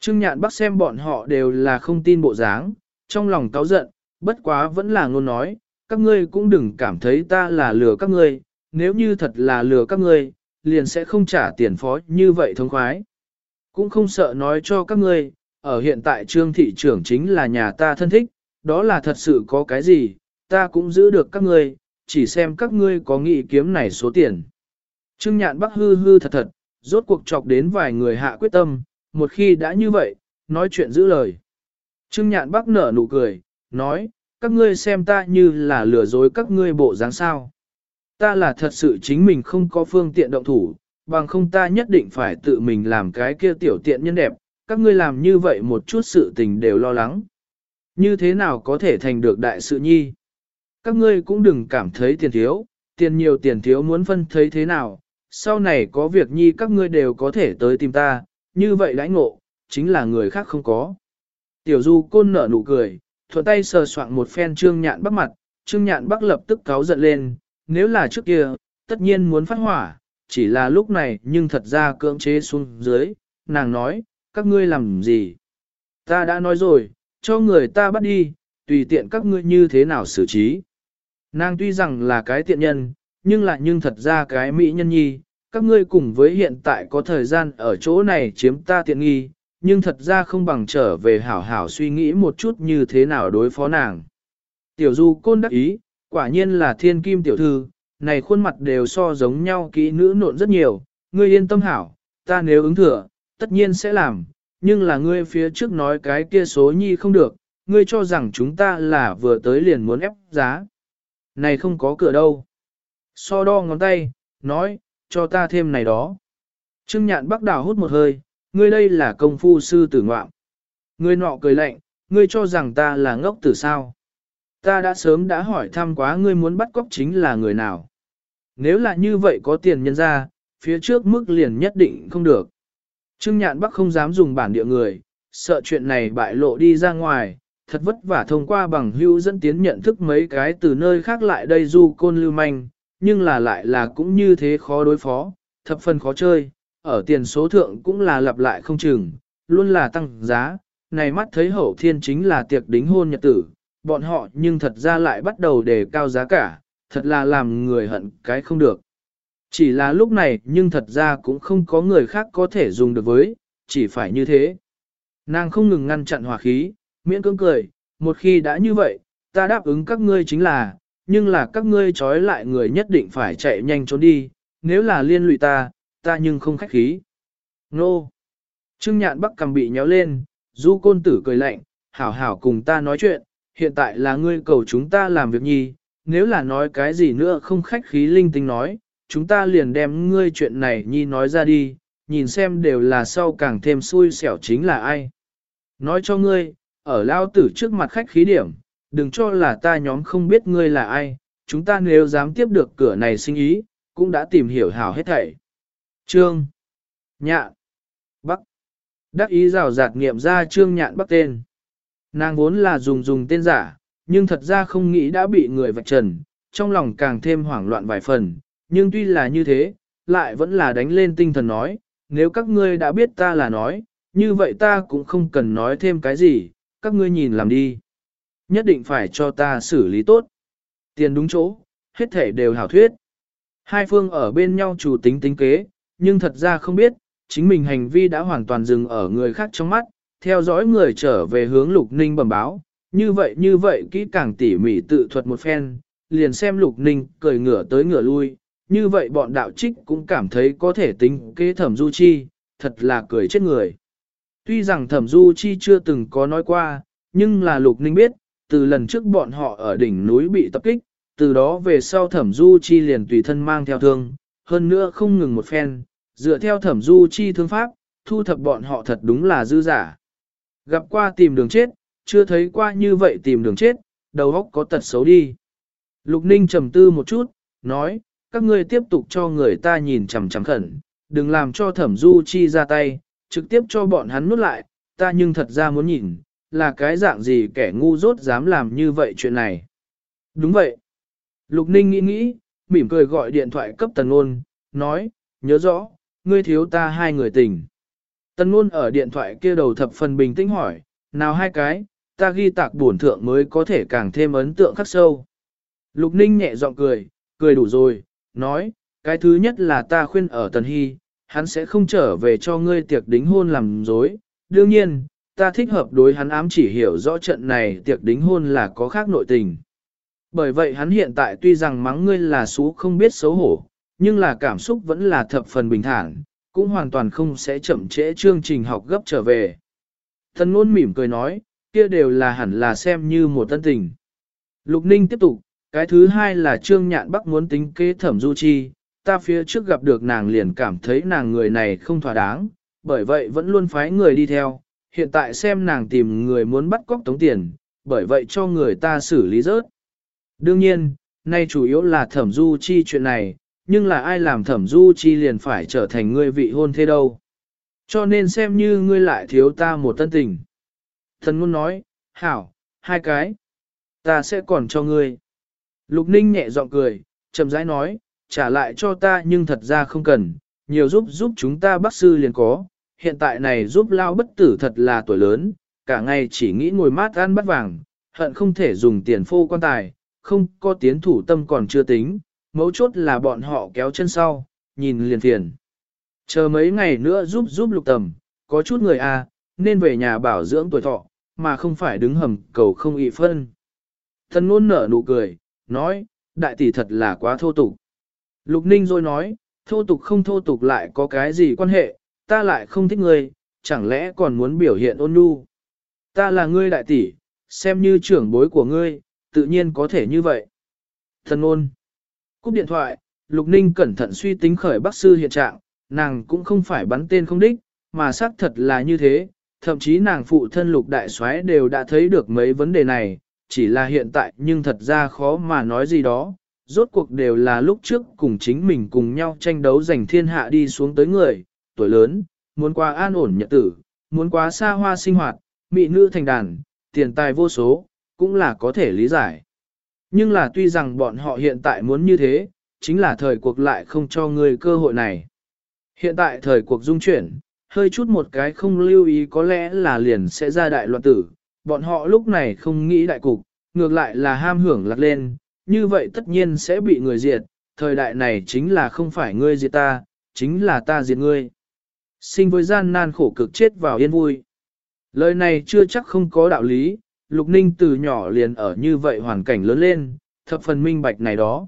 Trương Nhạn Bắc xem bọn họ đều là không tin bộ dáng, trong lòng cáu giận, bất quá vẫn là ngôn nói, các ngươi cũng đừng cảm thấy ta là lừa các ngươi, nếu như thật là lừa các ngươi, liền sẽ không trả tiền phó như vậy thông khoái. Cũng không sợ nói cho các ngươi, ở hiện tại trương thị trưởng chính là nhà ta thân thích, đó là thật sự có cái gì, ta cũng giữ được các ngươi, chỉ xem các ngươi có nghị kiếm này số tiền. Trương nhạn bắc hư hư thật thật, rốt cuộc chọc đến vài người hạ quyết tâm, một khi đã như vậy, nói chuyện giữ lời. Trương nhạn bắc nở nụ cười, nói, các ngươi xem ta như là lừa dối các ngươi bộ dáng sao. Ta là thật sự chính mình không có phương tiện động thủ, bằng không ta nhất định phải tự mình làm cái kia tiểu tiện nhân đẹp, các ngươi làm như vậy một chút sự tình đều lo lắng. Như thế nào có thể thành được đại sự nhi? Các ngươi cũng đừng cảm thấy tiền thiếu, tiền nhiều tiền thiếu muốn phân thấy thế nào, sau này có việc nhi các ngươi đều có thể tới tìm ta, như vậy lãnh ngộ, chính là người khác không có. Tiểu du côn nở nụ cười, thuận tay sờ soạn một phen trương nhạn bắc mặt, trương nhạn bắc lập tức cáo giận lên, nếu là trước kia, tất nhiên muốn phát hỏa, chỉ là lúc này nhưng thật ra cưỡng chế xuống dưới, nàng nói, các ngươi làm gì? Ta đã nói rồi, cho người ta bắt đi, tùy tiện các ngươi như thế nào xử trí. Nàng tuy rằng là cái tiện nhân, nhưng lại nhưng thật ra cái mỹ nhân nhi, các ngươi cùng với hiện tại có thời gian ở chỗ này chiếm ta tiện nghi, nhưng thật ra không bằng trở về hảo hảo suy nghĩ một chút như thế nào đối phó nàng. Tiểu du côn đắc ý, quả nhiên là thiên kim tiểu thư, này khuôn mặt đều so giống nhau kỹ nữ nộn rất nhiều, ngươi yên tâm hảo, ta nếu ứng thừa, tất nhiên sẽ làm, nhưng là ngươi phía trước nói cái kia số nhi không được, ngươi cho rằng chúng ta là vừa tới liền muốn ép giá. Này không có cửa đâu. So đo ngón tay, nói, cho ta thêm này đó. Trương nhạn bắc đào hút một hơi, ngươi đây là công phu sư tử ngoạm. Ngươi nọ cười lạnh, ngươi cho rằng ta là ngốc tử sao? Ta đã sớm đã hỏi thăm quá ngươi muốn bắt cóc chính là người nào. Nếu là như vậy có tiền nhân ra, phía trước mức liền nhất định không được. Trương Nhạn Bắc không dám dùng bản địa người, sợ chuyện này bại lộ đi ra ngoài, thật vất vả thông qua bằng hữu dẫn tiến nhận thức mấy cái từ nơi khác lại đây du côn lưu manh, nhưng là lại là cũng như thế khó đối phó, thập phần khó chơi, ở tiền số thượng cũng là lặp lại không chừng, luôn là tăng giá, này mắt thấy hậu thiên chính là tiệc đính hôn nhật tử, bọn họ nhưng thật ra lại bắt đầu đề cao giá cả, thật là làm người hận cái không được. Chỉ là lúc này nhưng thật ra cũng không có người khác có thể dùng được với, chỉ phải như thế. Nàng không ngừng ngăn chặn hòa khí, miễn cưỡng cười, một khi đã như vậy, ta đáp ứng các ngươi chính là, nhưng là các ngươi trói lại người nhất định phải chạy nhanh trốn đi, nếu là liên lụy ta, ta nhưng không khách khí. Nô! Trương nhạn bắc cầm bị nhéo lên, du côn tử cười lạnh, hảo hảo cùng ta nói chuyện, hiện tại là ngươi cầu chúng ta làm việc nhi, nếu là nói cái gì nữa không khách khí linh tinh nói, chúng ta liền đem ngươi chuyện này nhi nói ra đi, nhìn xem đều là sau càng thêm xui xẻo chính là ai. Nói cho ngươi, ở lao tử trước mặt khách khí điểm, đừng cho là ta nhóm không biết ngươi là ai, chúng ta nếu dám tiếp được cửa này sinh ý, cũng đã tìm hiểu hảo hết thảy. Trương Nhạn Bắc Đắc ý rào rạt nghiệm ra Trương Nhạn Bắc tên. Nàng vốn là dùng dùng tên giả, nhưng thật ra không nghĩ đã bị người vạch trần, trong lòng càng thêm hoảng loạn vài phần, nhưng tuy là như thế, lại vẫn là đánh lên tinh thần nói, nếu các ngươi đã biết ta là nói, như vậy ta cũng không cần nói thêm cái gì, các ngươi nhìn làm đi. Nhất định phải cho ta xử lý tốt. Tiền đúng chỗ, hết thể đều hảo thuyết. Hai phương ở bên nhau chủ tính tính kế, nhưng thật ra không biết, chính mình hành vi đã hoàn toàn dừng ở người khác trong mắt, theo dõi người trở về hướng lục ninh bẩm báo. Như vậy như vậy kỹ càng tỉ mỉ tự thuật một phen, liền xem lục ninh cười ngửa tới ngửa lui, như vậy bọn đạo trích cũng cảm thấy có thể tính kế thẩm du chi, thật là cười chết người. Tuy rằng thẩm du chi chưa từng có nói qua, nhưng là lục ninh biết, từ lần trước bọn họ ở đỉnh núi bị tập kích, từ đó về sau thẩm du chi liền tùy thân mang theo thương, hơn nữa không ngừng một phen, dựa theo thẩm du chi thương pháp, thu thập bọn họ thật đúng là dư giả. Gặp qua tìm đường chết, chưa thấy qua như vậy tìm đường chết, đầu óc có tật xấu đi. Lục ninh trầm tư một chút, nói, các ngươi tiếp tục cho người ta nhìn chằm chằm khẩn, đừng làm cho thẩm du chi ra tay, trực tiếp cho bọn hắn nuốt lại, ta nhưng thật ra muốn nhìn, là cái dạng gì kẻ ngu dốt dám làm như vậy chuyện này. Đúng vậy. Lục Ninh nghĩ nghĩ, mỉm cười gọi điện thoại cấp Tần Nôn, nói, nhớ rõ, ngươi thiếu ta hai người tình. Tần Nôn ở điện thoại kia đầu thập phần bình tĩnh hỏi, nào hai cái, ta ghi tạc bổn thượng mới có thể càng thêm ấn tượng khắc sâu. Lục Ninh nhẹ giọng cười, cười đủ rồi, nói, cái thứ nhất là ta khuyên ở Tần Hy, hắn sẽ không trở về cho ngươi tiệc đính hôn làm dối. Đương nhiên, ta thích hợp đối hắn ám chỉ hiểu rõ trận này tiệc đính hôn là có khác nội tình. Bởi vậy hắn hiện tại tuy rằng mắng ngươi là xú không biết xấu hổ, nhưng là cảm xúc vẫn là thập phần bình thản, cũng hoàn toàn không sẽ chậm trễ chương trình học gấp trở về. Thần ngôn mỉm cười nói, kia đều là hẳn là xem như một tân tình. Lục Ninh tiếp tục, cái thứ hai là Trương Nhạn Bắc muốn tính kế thẩm du chi, ta phía trước gặp được nàng liền cảm thấy nàng người này không thỏa đáng, bởi vậy vẫn luôn phái người đi theo, hiện tại xem nàng tìm người muốn bắt cóc tống tiền, bởi vậy cho người ta xử lý rớt. Đương nhiên, nay chủ yếu là thẩm du chi chuyện này, nhưng là ai làm thẩm du chi liền phải trở thành người vị hôn thế đâu. Cho nên xem như ngươi lại thiếu ta một tân tình. Thần ngôn nói, hảo, hai cái. Ta sẽ còn cho ngươi. Lục ninh nhẹ giọng cười, chậm rãi nói, trả lại cho ta nhưng thật ra không cần, nhiều giúp giúp chúng ta bác sư liền có, hiện tại này giúp lao bất tử thật là tuổi lớn, cả ngày chỉ nghĩ ngồi mát ăn bắt vàng, hận không thể dùng tiền phô quan tài, không có tiến thủ tâm còn chưa tính, mấu chốt là bọn họ kéo chân sau, nhìn liền phiền. Chờ mấy ngày nữa giúp giúp lục tầm, có chút người a à, nên về nhà bảo dưỡng tuổi thọ, mà không phải đứng hầm cầu không ị phân. Thân ngôn nở nụ cười, nói, đại tỷ thật là quá thô tục. Lục Ninh rồi nói, thô tục không thô tục lại có cái gì quan hệ, ta lại không thích ngươi, chẳng lẽ còn muốn biểu hiện ôn nhu. Ta là ngươi đại tỷ, xem như trưởng bối của ngươi, tự nhiên có thể như vậy. Thần ôn. Cúp điện thoại, Lục Ninh cẩn thận suy tính khởi bác sư hiện trạng, nàng cũng không phải bắn tên không đích, mà xác thật là như thế. thậm chí nàng phụ thân lục đại soái đều đã thấy được mấy vấn đề này, chỉ là hiện tại nhưng thật ra khó mà nói gì đó, rốt cuộc đều là lúc trước cùng chính mình cùng nhau tranh đấu giành thiên hạ đi xuống tới người, tuổi lớn, muốn qua an ổn nhật tử, muốn quá xa hoa sinh hoạt, mỹ nữ thành đàn, tiền tài vô số, cũng là có thể lý giải. Nhưng là tuy rằng bọn họ hiện tại muốn như thế, chính là thời cuộc lại không cho người cơ hội này. Hiện tại thời cuộc dung chuyển, hơi chút một cái không lưu ý có lẽ là liền sẽ ra đại loạn tử, bọn họ lúc này không nghĩ đại cục, ngược lại là ham hưởng lạc lên, như vậy tất nhiên sẽ bị người diệt, thời đại này chính là không phải ngươi diệt ta, chính là ta diệt ngươi. Sinh với gian nan khổ cực chết vào yên vui. Lời này chưa chắc không có đạo lý, Lục Ninh từ nhỏ liền ở như vậy hoàn cảnh lớn lên, thập phần minh bạch này đó.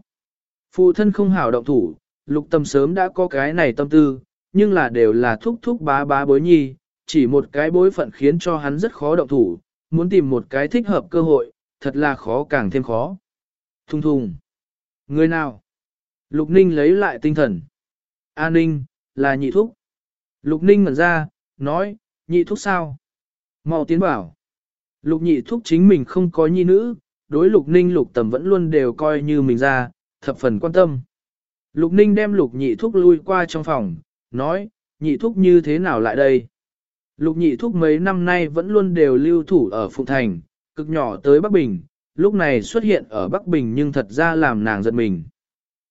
Phụ thân không hảo động thủ, Lục Tâm sớm đã có cái này tâm tư, nhưng là đều là thúc thúc bá bá bối nhi, chỉ một cái bối phận khiến cho hắn rất khó động thủ, muốn tìm một cái thích hợp cơ hội, thật là khó càng thêm khó. Thung thùng. Người nào? Lục Ninh lấy lại tinh thần. A Ninh, là nhị thúc. Lục Ninh ngẩn ra, nói, nhị thúc sao? mau tiến bảo. Lục nhị thúc chính mình không có nhi nữ, đối lục ninh lục tầm vẫn luôn đều coi như mình ra, thập phần quan tâm. Lục ninh đem lục nhị thúc lui qua trong phòng, nói, nhị thúc như thế nào lại đây? Lục nhị thúc mấy năm nay vẫn luôn đều lưu thủ ở Phụng Thành, cực nhỏ tới Bắc Bình, lúc này xuất hiện ở Bắc Bình nhưng thật ra làm nàng giật mình.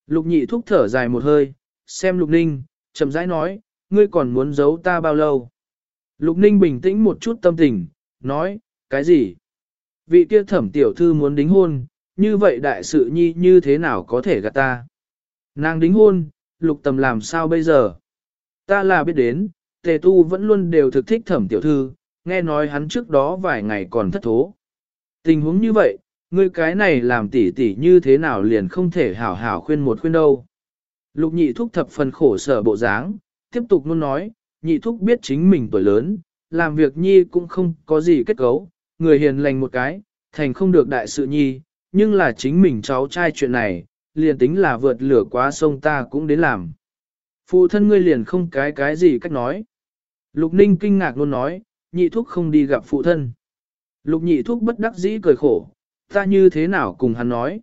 Lục nhị thúc thở dài một hơi, xem lục ninh, chậm rãi nói, ngươi còn muốn giấu ta bao lâu? Lục ninh bình tĩnh một chút tâm tình, nói, cái gì? Vị kia thẩm tiểu thư muốn đính hôn, như vậy đại sự nhi như thế nào có thể gạt ta? Nàng đính hôn, lục tầm làm sao bây giờ? Ta là biết đến, tề tu vẫn luôn đều thực thích thẩm tiểu thư, nghe nói hắn trước đó vài ngày còn thất thố. Tình huống như vậy, ngươi cái này làm tỉ tỉ như thế nào liền không thể hảo hảo khuyên một khuyên đâu. Lục nhị thúc thập phần khổ sở bộ dáng, tiếp tục luôn nói, nhị thúc biết chính mình tuổi lớn, làm việc nhi cũng không có gì kết cấu, người hiền lành một cái, thành không được đại sự nhi, nhưng là chính mình cháu trai chuyện này, liền tính là vượt lửa quá sông ta cũng đến làm. Phụ thân ngươi liền không cái cái gì cách nói. Lục ninh kinh ngạc luôn nói, nhị thúc không đi gặp phụ thân. Lục nhị thúc bất đắc dĩ cười khổ, ta như thế nào cùng hắn nói.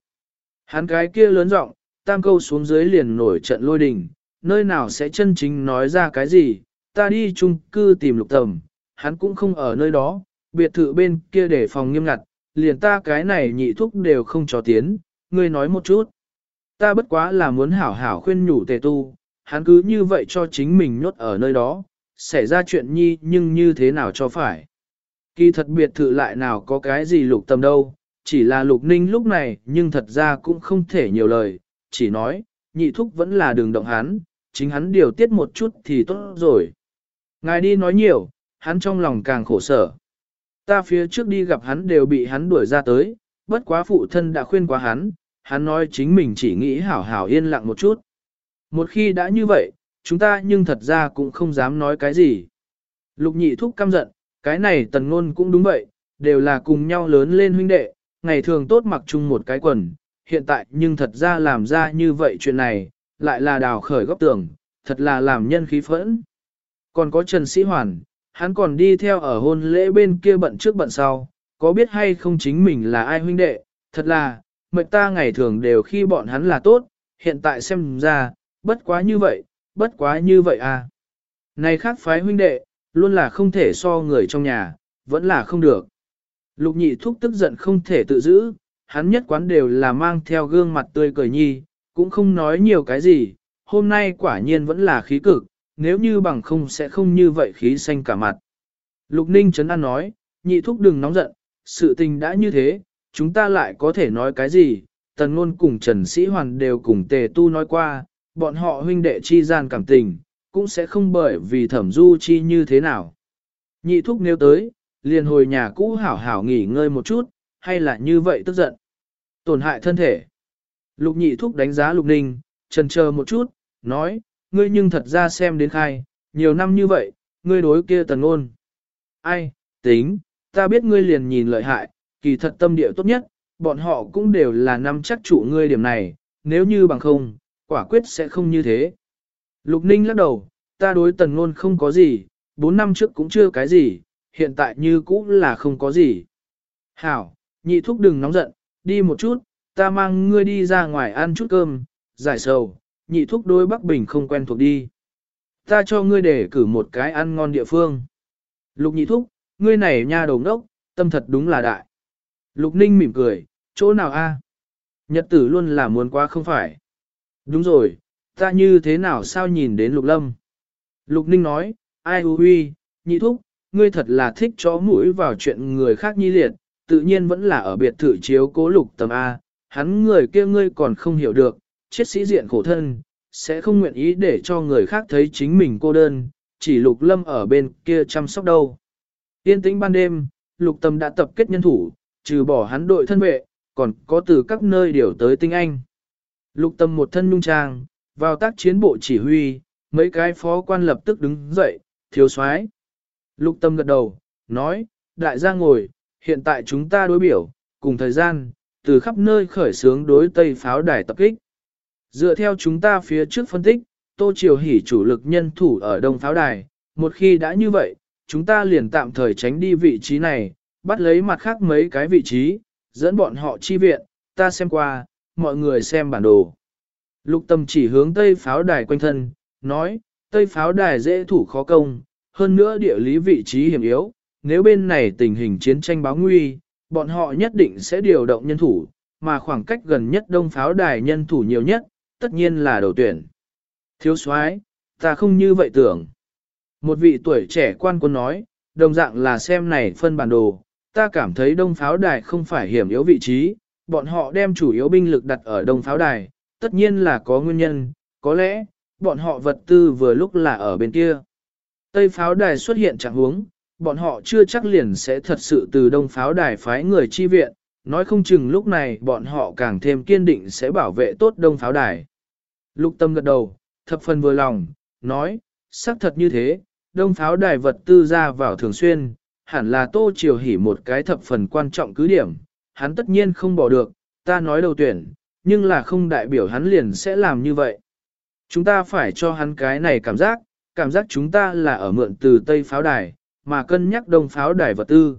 Hắn cái kia lớn giọng, tam câu xuống dưới liền nổi trận lôi đình, nơi nào sẽ chân chính nói ra cái gì, ta đi chung cư tìm lục tầm, hắn cũng không ở nơi đó, biệt thự bên kia để phòng nghiêm ngặt, liền ta cái này nhị thúc đều không cho tiến, ngươi nói một chút. Ta bất quá là muốn hảo hảo khuyên nhủ tề tu, hắn cứ như vậy cho chính mình nhốt ở nơi đó, xảy ra chuyện nhi nhưng như thế nào cho phải. Kỳ thật biệt thự lại nào có cái gì lục tầm đâu, chỉ là lục ninh lúc này nhưng thật ra cũng không thể nhiều lời, chỉ nói, nhị thúc vẫn là đường động hắn, chính hắn điều tiết một chút thì tốt rồi. Ngài đi nói nhiều, hắn trong lòng càng khổ sở. Ta phía trước đi gặp hắn đều bị hắn đuổi ra tới, bất quá phụ thân đã khuyên quá hắn, hắn nói chính mình chỉ nghĩ hảo hảo yên lặng một chút. Một khi đã như vậy, chúng ta nhưng thật ra cũng không dám nói cái gì. Lục nhị thúc căm giận, cái này tần ngôn cũng đúng vậy, đều là cùng nhau lớn lên huynh đệ, ngày thường tốt mặc chung một cái quần, hiện tại nhưng thật ra làm ra như vậy chuyện này, lại là đào khởi góc tường, thật là làm nhân khí phẫn. Còn có Trần Sĩ Hoàn, hắn còn đi theo ở hôn lễ bên kia bận trước bận sau, có biết hay không chính mình là ai huynh đệ, thật là, mệnh ta ngày thường đều khi bọn hắn là tốt, hiện tại xem ra, bất quá như vậy, bất quá như vậy à. Này khác phái huynh đệ, luôn là không thể so người trong nhà, vẫn là không được. Lục nhị thúc tức giận không thể tự giữ, hắn nhất quán đều là mang theo gương mặt tươi cười nhi, cũng không nói nhiều cái gì, hôm nay quả nhiên vẫn là khí cực, nếu như bằng không sẽ không như vậy khí xanh cả mặt. Lục Ninh Trấn An nói, nhị thúc đừng nóng giận, sự tình đã như thế, chúng ta lại có thể nói cái gì, tần ngôn cùng Trần Sĩ Hoàn đều cùng tề tu nói qua, bọn họ huynh đệ chi gian cảm tình, cũng sẽ không bởi vì thẩm du chi như thế nào. Nhị thúc nếu tới, liền hồi nhà cũ hảo hảo nghỉ ngơi một chút, hay là như vậy tức giận. Tổn hại thân thể. Lục nhị thúc đánh giá lục ninh, trần chờ một chút, nói, ngươi nhưng thật ra xem đến khai, nhiều năm như vậy, ngươi đối kia tần ngôn. Ai, tính, ta biết ngươi liền nhìn lợi hại, kỳ thật tâm địa tốt nhất, bọn họ cũng đều là năm chắc chủ ngươi điểm này, nếu như bằng không, quả quyết sẽ không như thế. Lục ninh lắc đầu, ta đối tần ngôn không có gì, bốn năm trước cũng chưa cái gì, hiện tại như cũ là không có gì. Hảo, nhị thúc đừng nóng giận, đi một chút, ta mang ngươi đi ra ngoài ăn chút cơm, giải sầu, nhị thúc đôi Bắc Bình không quen thuộc đi. Ta cho ngươi để cử một cái ăn ngon địa phương. Lục nhị thúc, ngươi này nha đầu đốc, tâm thật đúng là đại. Lục ninh mỉm cười, chỗ nào a? Nhật tử luôn là muốn quá không phải. Đúng rồi, ta như thế nào sao nhìn đến lục lâm? Lục ninh nói, ai hư huy, nhị thúc, ngươi thật là thích chó mũi vào chuyện người khác nhi liệt, tự nhiên vẫn là ở biệt thự chiếu cố lục tầm A, hắn người kia ngươi còn không hiểu được, chết sĩ diện khổ thân, sẽ không nguyện ý để cho người khác thấy chính mình cô đơn, chỉ lục lâm ở bên kia chăm sóc đâu. Yên tĩnh ban đêm, lục tâm đã tập kết nhân thủ, trừ bỏ hắn đội thân vệ, còn có từ các nơi điều tới tinh anh. Lục tâm một thân nhung trang, vào tác chiến bộ chỉ huy, mấy cái phó quan lập tức đứng dậy, thiếu soái. Lục tâm gật đầu, nói, đại gia ngồi, hiện tại chúng ta đối biểu, cùng thời gian, từ khắp nơi khởi xướng đối tây pháo đài tập kích. Dựa theo chúng ta phía trước phân tích, Tô Triều Hỷ chủ lực nhân thủ ở đông pháo đài, một khi đã như vậy, chúng ta liền tạm thời tránh đi vị trí này, bắt lấy mặt khác mấy cái vị trí, dẫn bọn họ chi viện, ta xem qua, mọi người xem bản đồ. Lục tâm chỉ hướng tây pháo đài quanh thân, nói, tây pháo đài dễ thủ khó công, hơn nữa địa lý vị trí hiểm yếu, nếu bên này tình hình chiến tranh báo nguy, bọn họ nhất định sẽ điều động nhân thủ, mà khoảng cách gần nhất đông pháo đài nhân thủ nhiều nhất, tất nhiên là đầu tuyển. Thiếu soái, ta không như vậy tưởng. Một vị tuổi trẻ quan quân nói, đồng dạng là xem này phân bản đồ, ta cảm thấy đông pháo đài không phải hiểm yếu vị trí, bọn họ đem chủ yếu binh lực đặt ở đông pháo đài, tất nhiên là có nguyên nhân, có lẽ, bọn họ vật tư vừa lúc là ở bên kia. Tây pháo đài xuất hiện trạng huống, bọn họ chưa chắc liền sẽ thật sự từ đông pháo đài phái người chi viện, nói không chừng lúc này bọn họ càng thêm kiên định sẽ bảo vệ tốt đông pháo đài. Lục tâm gật đầu, thập phần vừa lòng, nói, xác thật như thế, đông pháo đài vật tư ra vào thường xuyên, hẳn là tô triều hỉ một cái thập phần quan trọng cứ điểm, hắn tất nhiên không bỏ được, ta nói đầu tuyển, nhưng là không đại biểu hắn liền sẽ làm như vậy. Chúng ta phải cho hắn cái này cảm giác, cảm giác chúng ta là ở mượn từ Tây pháo đài, mà cân nhắc đông pháo đài vật tư.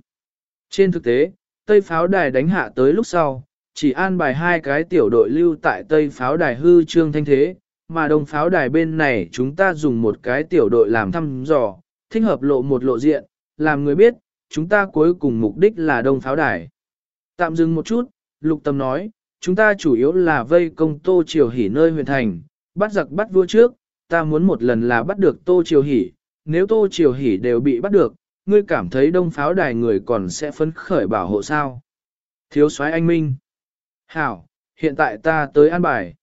Trên thực tế, Tây pháo đài đánh hạ tới lúc sau, chỉ an bài hai cái tiểu đội lưu tại Tây pháo đài hư trương thanh thế, mà đông pháo đài bên này chúng ta dùng một cái tiểu đội làm thăm dò, thích hợp lộ một lộ diện, làm người biết, chúng ta cuối cùng mục đích là đông pháo đài. Tạm dừng một chút, lục tâm nói, chúng ta chủ yếu là vây công tô triều hỉ nơi huyện thành, bắt giặc bắt vua trước, ta muốn một lần là bắt được tô triều hỉ, nếu tô triều hỉ đều bị bắt được, ngươi cảm thấy đông pháo đài người còn sẽ phấn khởi bảo hộ sao? Thiếu soái anh Minh. Hảo, hiện tại ta tới an bài.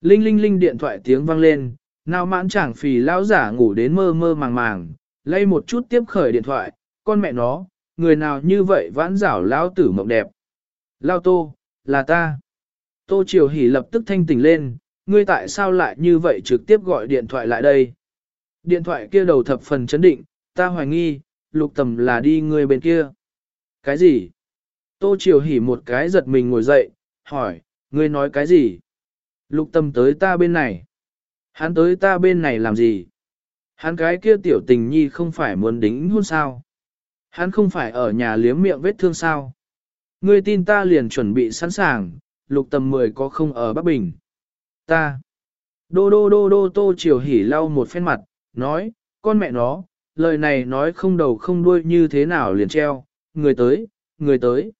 Linh linh linh điện thoại tiếng vang lên, nào mãn chẳng phì lão giả ngủ đến mơ mơ màng màng, lay một chút tiếp khởi điện thoại, con mẹ nó, người nào như vậy vãn rảo lão tử mộng đẹp. Lao tô, là ta. Tô Triều Hỷ lập tức thanh tỉnh lên, ngươi tại sao lại như vậy trực tiếp gọi điện thoại lại đây? Điện thoại kia đầu thập phần chấn định, ta hoài nghi, lục tầm là đi người bên kia. Cái gì? Tô Triều hỉ một cái giật mình ngồi dậy, hỏi, ngươi nói cái gì? Lục tầm tới ta bên này. Hắn tới ta bên này làm gì? Hắn cái kia tiểu tình nhi không phải muốn đính hôn sao? Hắn không phải ở nhà liếm miệng vết thương sao? Ngươi tin ta liền chuẩn bị sẵn sàng, lục tầm 10 có không ở Bắc Bình. Ta. Đô đô đô đô tô chiều hỉ lau một phen mặt, nói, con mẹ nó, lời này nói không đầu không đuôi như thế nào liền treo, người tới, người tới.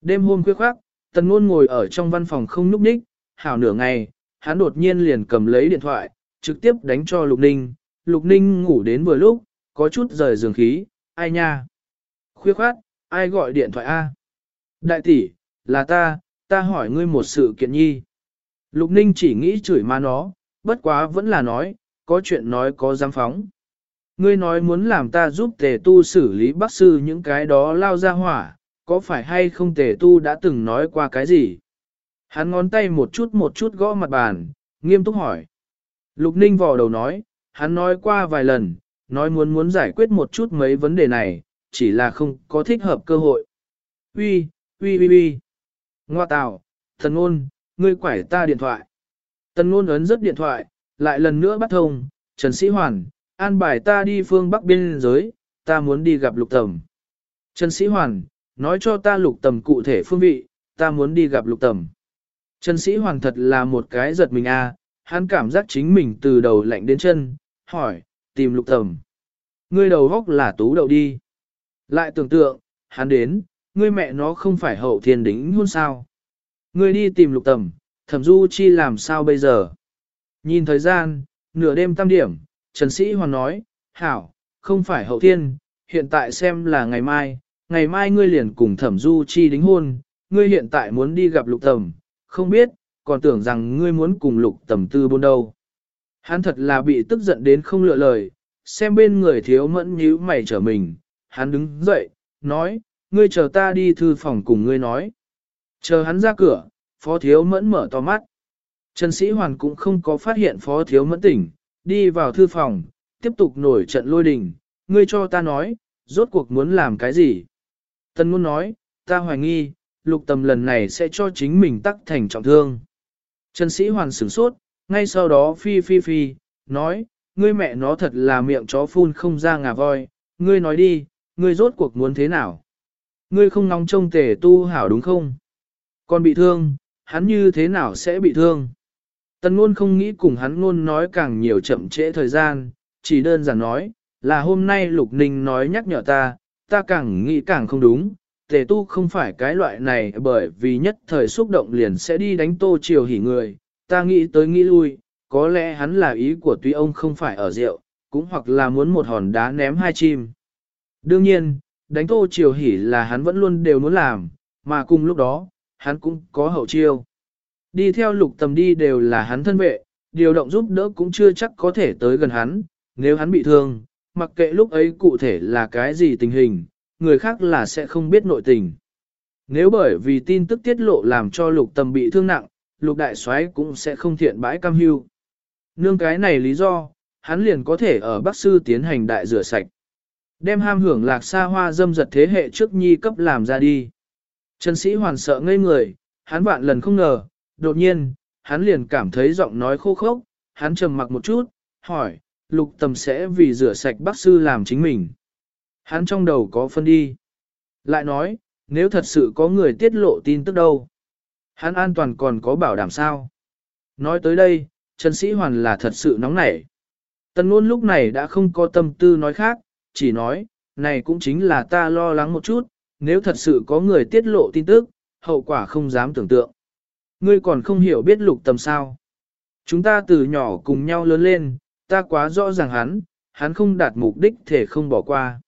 Đêm hôm khuya khoác, tần ngôn ngồi ở trong văn phòng không núp ních, hảo nửa ngày, hắn đột nhiên liền cầm lấy điện thoại, trực tiếp đánh cho Lục Ninh, Lục Ninh ngủ đến vừa lúc, có chút rời giường khí, ai nha. Khuya khoát, ai gọi điện thoại A? Đại tỷ, là ta, ta hỏi ngươi một sự kiện nhi. Lục Ninh chỉ nghĩ chửi ma nó, bất quá vẫn là nói, có chuyện nói có dám phóng. Ngươi nói muốn làm ta giúp tề tu xử lý bác sư những cái đó lao ra hỏa, có phải hay không tề tu đã từng nói qua cái gì? Hắn ngón tay một chút một chút gõ mặt bàn, nghiêm túc hỏi. Lục Ninh vò đầu nói, hắn nói qua vài lần, nói muốn muốn giải quyết một chút mấy vấn đề này, chỉ là không có thích hợp cơ hội. Ui, ui ui ui. Ngoa tào, thần ngôn, ngươi quải ta điện thoại. Tần ngôn ấn rất điện thoại, lại lần nữa bắt thông, Trần Sĩ Hoàn, an bài ta đi phương Bắc biên giới, ta muốn đi gặp lục tầm. Trần Sĩ Hoàn, nói cho ta lục tầm cụ thể phương vị, ta muốn đi gặp lục tầm. Trần Sĩ Hoàn thật là một cái giật mình a, hắn cảm giác chính mình từ đầu lạnh đến chân, hỏi, tìm lục tầm. Ngươi đầu góc là tú đậu đi. Lại tưởng tượng, hắn đến, ngươi mẹ nó không phải hậu thiên đính hôn sao. Ngươi đi tìm lục tầm, thẩm du chi làm sao bây giờ. Nhìn thời gian, nửa đêm tam điểm, Trần Sĩ Hoàn nói, hảo, không phải hậu thiên, hiện tại xem là ngày mai, ngày mai ngươi liền cùng thẩm du chi đính hôn, ngươi hiện tại muốn đi gặp lục tầm, không biết, còn tưởng rằng ngươi muốn cùng lục tầm tư buôn đâu. Hắn thật là bị tức giận đến không lựa lời, xem bên người thiếu mẫn nhíu mày trở mình, hắn đứng dậy, nói, ngươi chờ ta đi thư phòng cùng ngươi nói. Chờ hắn ra cửa, phó thiếu mẫn mở to mắt. Trần Sĩ Hoàn cũng không có phát hiện phó thiếu mẫn tỉnh, đi vào thư phòng, tiếp tục nổi trận lôi đình, ngươi cho ta nói, rốt cuộc muốn làm cái gì. Tân muốn nói, ta hoài nghi, lục tầm lần này sẽ cho chính mình tắc thành trọng thương. Trần Sĩ Hoàn sửng sốt, ngay sau đó phi phi phi, nói, ngươi mẹ nó thật là miệng chó phun không ra ngà voi, ngươi nói đi, ngươi rốt cuộc muốn thế nào? Ngươi không nóng trông tể tu hảo đúng không? Còn bị thương, hắn như thế nào sẽ bị thương? Tần ngôn không nghĩ cùng hắn ngôn nói càng nhiều chậm trễ thời gian, chỉ đơn giản nói, là hôm nay Lục Ninh nói nhắc nhở ta, ta càng nghĩ càng không đúng, tề tu không phải cái loại này bởi vì nhất thời xúc động liền sẽ đi đánh tô chiều hỉ người, ta nghĩ tới nghĩ lui, có lẽ hắn là ý của tuy ông không phải ở rượu, cũng hoặc là muốn một hòn đá ném hai chim. Đương nhiên, đánh tô chiều hỉ là hắn vẫn luôn đều muốn làm, mà cùng lúc đó, hắn cũng có hậu chiêu. Đi theo lục tầm đi đều là hắn thân vệ, điều động giúp đỡ cũng chưa chắc có thể tới gần hắn, nếu hắn bị thương, mặc kệ lúc ấy cụ thể là cái gì tình hình, người khác là sẽ không biết nội tình. Nếu bởi vì tin tức tiết lộ làm cho lục tầm bị thương nặng, lục đại soái cũng sẽ không thiện bãi cam hưu. Nương cái này lý do, hắn liền có thể ở Bắc Sư tiến hành đại rửa sạch. Đem ham hưởng lạc xa hoa dâm giật thế hệ trước nhi cấp làm ra đi. Trần sĩ hoàn sợ ngây người, hắn vạn lần không ngờ, đột nhiên, hắn liền cảm thấy giọng nói khô khốc, hắn trầm mặc một chút, hỏi, lục tầm sẽ vì rửa sạch bác sư làm chính mình. Hắn trong đầu có phân đi. Lại nói, nếu thật sự có người tiết lộ tin tức đâu, hắn an toàn còn có bảo đảm sao. Nói tới đây, Trần Sĩ Hoàn là thật sự nóng nảy. Tần ngôn lúc này đã không có tâm tư nói khác, chỉ nói, này cũng chính là ta lo lắng một chút, nếu thật sự có người tiết lộ tin tức, hậu quả không dám tưởng tượng. Ngươi còn không hiểu biết lục tầm sao. Chúng ta từ nhỏ cùng nhau lớn lên, ta quá rõ ràng hắn, hắn không đạt mục đích thể không bỏ qua.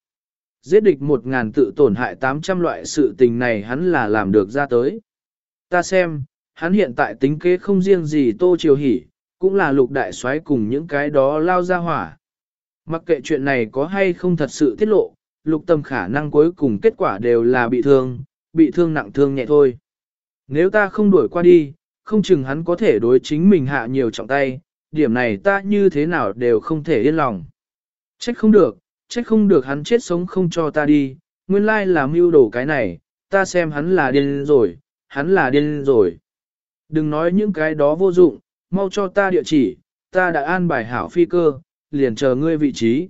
Giết địch một ngàn tự tổn hại 800 loại sự tình này hắn là làm được ra tới. Ta xem, hắn hiện tại tính kế không riêng gì tô triều hỉ, cũng là lục đại soái cùng những cái đó lao ra hỏa. Mặc kệ chuyện này có hay không thật sự tiết lộ, lục tâm khả năng cuối cùng kết quả đều là bị thương, bị thương nặng thương nhẹ thôi. Nếu ta không đuổi qua đi, không chừng hắn có thể đối chính mình hạ nhiều trọng tay, điểm này ta như thế nào đều không thể yên lòng. Trách không được, trách không được hắn chết sống không cho ta đi, nguyên lai là mưu đồ cái này, ta xem hắn là điên rồi, hắn là điên rồi. Đừng nói những cái đó vô dụng, mau cho ta địa chỉ, ta đã an bài hảo phi cơ, liền chờ ngươi vị trí.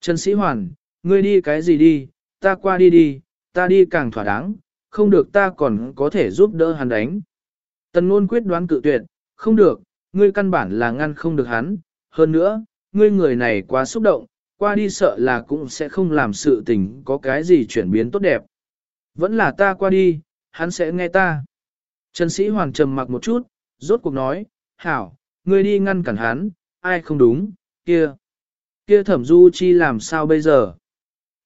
Trần Sĩ Hoàn, ngươi đi cái gì đi, ta qua đi đi, ta đi càng thỏa đáng, không được ta còn có thể giúp đỡ hắn đánh. Tần ngôn quyết đoán cự tuyệt, không được, ngươi căn bản là ngăn không được hắn, hơn nữa, ngươi người này quá xúc động, qua đi sợ là cũng sẽ không làm sự tình có cái gì chuyển biến tốt đẹp. Vẫn là ta qua đi, hắn sẽ nghe ta. Trần sĩ hoàng trầm mặc một chút, rốt cuộc nói, hảo, ngươi đi ngăn cản hắn, ai không đúng, kia. Kia thẩm du chi làm sao bây giờ?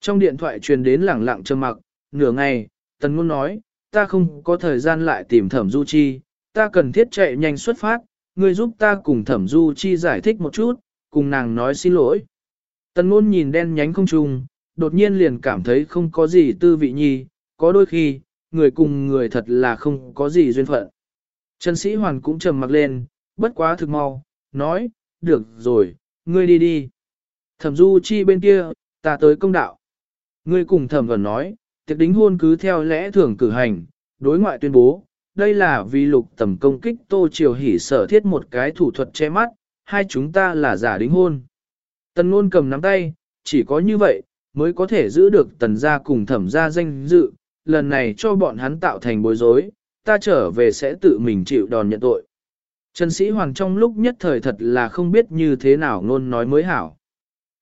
Trong điện thoại truyền đến lẳng lặng trầm mặc, nửa ngày, tần ngôn nói, ta không có thời gian lại tìm thẩm du chi, ta cần thiết chạy nhanh xuất phát, ngươi giúp ta cùng thẩm du chi giải thích một chút, cùng nàng nói xin lỗi. Tần ngôn nhìn đen nhánh không trùng, đột nhiên liền cảm thấy không có gì tư vị nhi, có đôi khi, người cùng người thật là không có gì duyên phận. Trần Sĩ Hoàn cũng trầm mặc lên, bất quá thực mau, nói, được rồi, ngươi đi đi. Thẩm du chi bên kia, ta tới công đạo. Ngươi cùng thẩm vẫn nói, tiệc đính hôn cứ theo lẽ thường cử hành, đối ngoại tuyên bố, đây là vì lục tầm công kích tô triều hỉ sở thiết một cái thủ thuật che mắt, hai chúng ta là giả đính hôn. Tần ngôn cầm nắm tay, chỉ có như vậy, mới có thể giữ được tần gia cùng thẩm gia danh dự, lần này cho bọn hắn tạo thành bối rối, ta trở về sẽ tự mình chịu đòn nhận tội. Trần Sĩ Hoàng trong lúc nhất thời thật là không biết như thế nào ngôn nói mới hảo.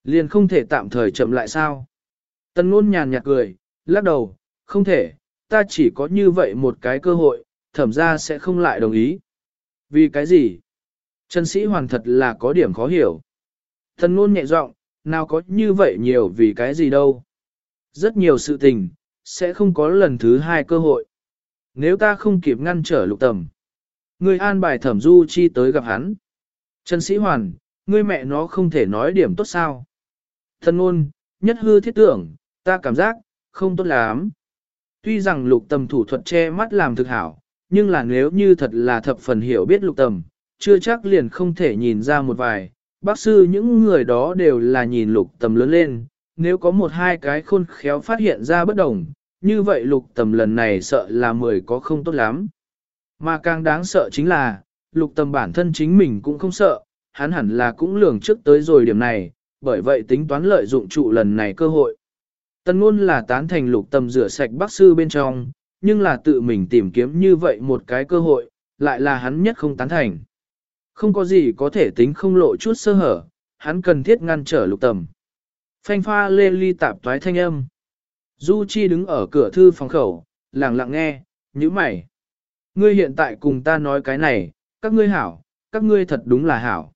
Liền không thể tạm thời chậm lại sao. Tần ngôn nhàn nhạt cười, lắc đầu, không thể, ta chỉ có như vậy một cái cơ hội, thẩm ra sẽ không lại đồng ý. Vì cái gì? Trần Sĩ hoàn thật là có điểm khó hiểu. Thần ngôn nhẹ giọng, nào có như vậy nhiều vì cái gì đâu. Rất nhiều sự tình, sẽ không có lần thứ hai cơ hội. Nếu ta không kịp ngăn trở lục tầm, người an bài thẩm du chi tới gặp hắn. Trần Sĩ Hoàn, ngươi mẹ nó không thể nói điểm tốt sao. Thân ôn, nhất hư thiết tưởng, ta cảm giác, không tốt lắm. Tuy rằng lục tầm thủ thuật che mắt làm thực hảo, nhưng là nếu như thật là thập phần hiểu biết lục tầm, chưa chắc liền không thể nhìn ra một vài. Bác sư những người đó đều là nhìn lục tầm lớn lên, nếu có một hai cái khôn khéo phát hiện ra bất đồng, như vậy lục tầm lần này sợ là mười có không tốt lắm. Mà càng đáng sợ chính là, lục tầm bản thân chính mình cũng không sợ, hắn hẳn là cũng lường trước tới rồi điểm này, bởi vậy tính toán lợi dụng trụ lần này cơ hội. Tần ngôn là tán thành lục tầm rửa sạch bác sư bên trong, nhưng là tự mình tìm kiếm như vậy một cái cơ hội, lại là hắn nhất không tán thành. Không có gì có thể tính không lộ chút sơ hở, hắn cần thiết ngăn trở lục tầm. Phanh pha lê ly tạp toái thanh âm. Du Chi đứng ở cửa thư phòng khẩu, lặng lặng nghe, nhíu mày. Ngươi hiện tại cùng ta nói cái này, các ngươi hảo, các ngươi thật đúng là hảo.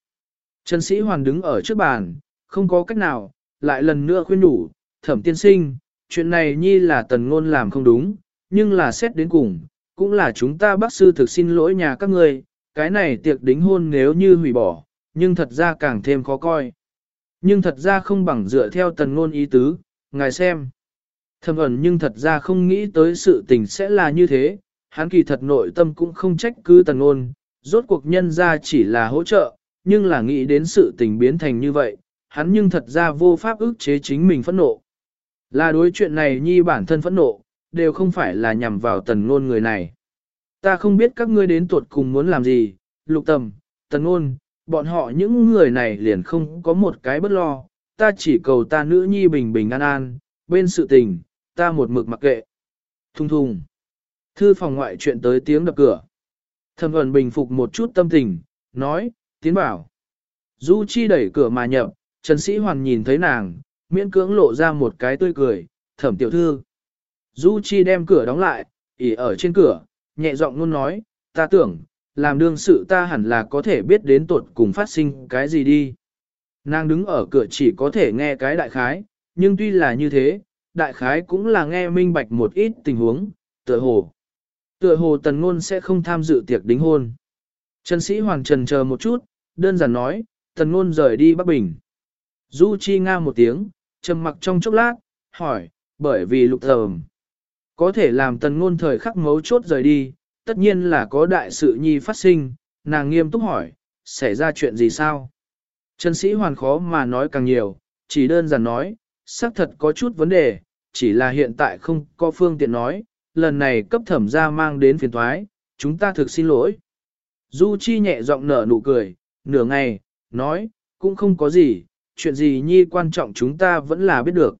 Trần Sĩ Hoàn đứng ở trước bàn, không có cách nào, lại lần nữa khuyên đủ, thẩm tiên sinh, chuyện này nhi là tần ngôn làm không đúng, nhưng là xét đến cùng, cũng là chúng ta bác sư thực xin lỗi nhà các ngươi, cái này tiệc đính hôn nếu như hủy bỏ, nhưng thật ra càng thêm khó coi. Nhưng thật ra không bằng dựa theo tần ngôn ý tứ, ngài xem. Thầm ẩn nhưng thật ra không nghĩ tới sự tình sẽ là như thế, hắn kỳ thật nội tâm cũng không trách cứ tần ngôn, rốt cuộc nhân ra chỉ là hỗ trợ, nhưng là nghĩ đến sự tình biến thành như vậy, hắn nhưng thật ra vô pháp ức chế chính mình phẫn nộ. Là đối chuyện này nhi bản thân phẫn nộ, đều không phải là nhằm vào tần ngôn người này. Ta không biết các ngươi đến tuột cùng muốn làm gì, lục tầm, tần ngôn, bọn họ những người này liền không có một cái bất lo, ta chỉ cầu ta nữ nhi bình bình an an, bên sự tình, ta một mực mặc kệ. Thung thùng. Thư phòng ngoại chuyện tới tiếng đập cửa. Thẩm ẩn bình phục một chút tâm tình, nói, tiến bảo. Du Chi đẩy cửa mà nhập, Trần Sĩ Hoàn nhìn thấy nàng, miễn cưỡng lộ ra một cái tươi cười, thẩm tiểu thư. Du Chi đem cửa đóng lại, ỉ ở trên cửa, nhẹ giọng luôn nói, ta tưởng, làm đương sự ta hẳn là có thể biết đến tuột cùng phát sinh cái gì đi. Nàng đứng ở cửa chỉ có thể nghe cái đại khái, nhưng tuy là như thế, đại khái cũng là nghe minh bạch một ít tình huống, tựa hồ. Tựa hồ tần ngôn sẽ không tham dự tiệc đính hôn. Trần sĩ hoàng trần chờ một chút, đơn giản nói, tần ngôn rời đi Bắc Bình. Du Chi nga một tiếng, trầm mặc trong chốc lát, hỏi, bởi vì lục thầm. Có thể làm tần ngôn thời khắc mấu chốt rời đi, tất nhiên là có đại sự nhi phát sinh, nàng nghiêm túc hỏi, xảy ra chuyện gì sao? Trần sĩ hoàn khó mà nói càng nhiều, chỉ đơn giản nói, xác thật có chút vấn đề, chỉ là hiện tại không có phương tiện nói, lần này cấp thẩm ra mang đến phiền thoái, chúng ta thực xin lỗi. Du Chi nhẹ giọng nở nụ cười, nửa ngày, nói, cũng không có gì, chuyện gì nhi quan trọng chúng ta vẫn là biết được.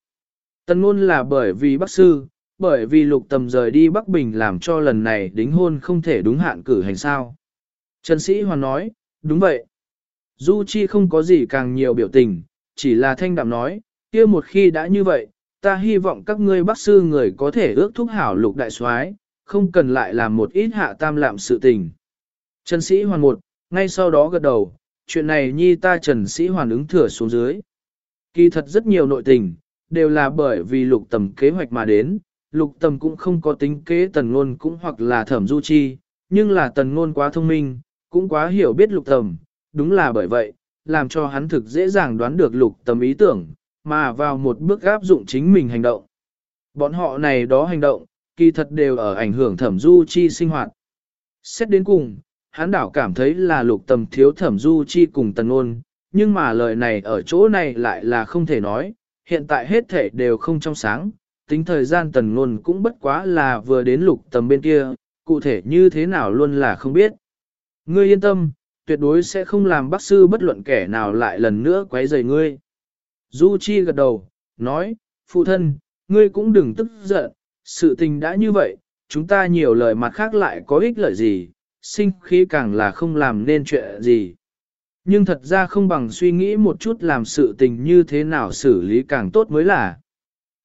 Tần ngôn là bởi vì bác sư, bởi vì lục tầm rời đi Bắc Bình làm cho lần này đính hôn không thể đúng hạn cử hành sao. Trần Sĩ Hoàn nói, đúng vậy. Du Chi không có gì càng nhiều biểu tình, chỉ là thanh đạm nói, kia một khi đã như vậy, ta hy vọng các ngươi bác sư người có thể ước thúc hảo lục đại soái, không cần lại làm một ít hạ tam lạm sự tình. Trần Sĩ Hoàn một, ngay sau đó gật đầu, chuyện này nhi ta Trần Sĩ Hoàn ứng thừa xuống dưới. Kỳ thật rất nhiều nội tình, đều là bởi vì lục tầm kế hoạch mà đến, lục tầm cũng không có tính kế tần ngôn cũng hoặc là thẩm du chi, nhưng là tần ngôn quá thông minh, cũng quá hiểu biết lục tầm, đúng là bởi vậy, làm cho hắn thực dễ dàng đoán được lục tầm ý tưởng, mà vào một bước áp dụng chính mình hành động. Bọn họ này đó hành động, kỳ thật đều ở ảnh hưởng thẩm du chi sinh hoạt. Xét đến cùng, hắn đảo cảm thấy là lục tầm thiếu thẩm du chi cùng tần ôn, nhưng mà lời này ở chỗ này lại là không thể nói, hiện tại hết thể đều không trong sáng, tính thời gian tần ngôn cũng bất quá là vừa đến lục tầm bên kia, cụ thể như thế nào luôn là không biết. Ngươi yên tâm, tuyệt đối sẽ không làm bác sư bất luận kẻ nào lại lần nữa quấy rầy ngươi. Du Chi gật đầu, nói, phụ thân, ngươi cũng đừng tức giận, sự tình đã như vậy, chúng ta nhiều lời mặt khác lại có ích lợi gì, sinh khí càng là không làm nên chuyện gì. Nhưng thật ra không bằng suy nghĩ một chút làm sự tình như thế nào xử lý càng tốt mới là.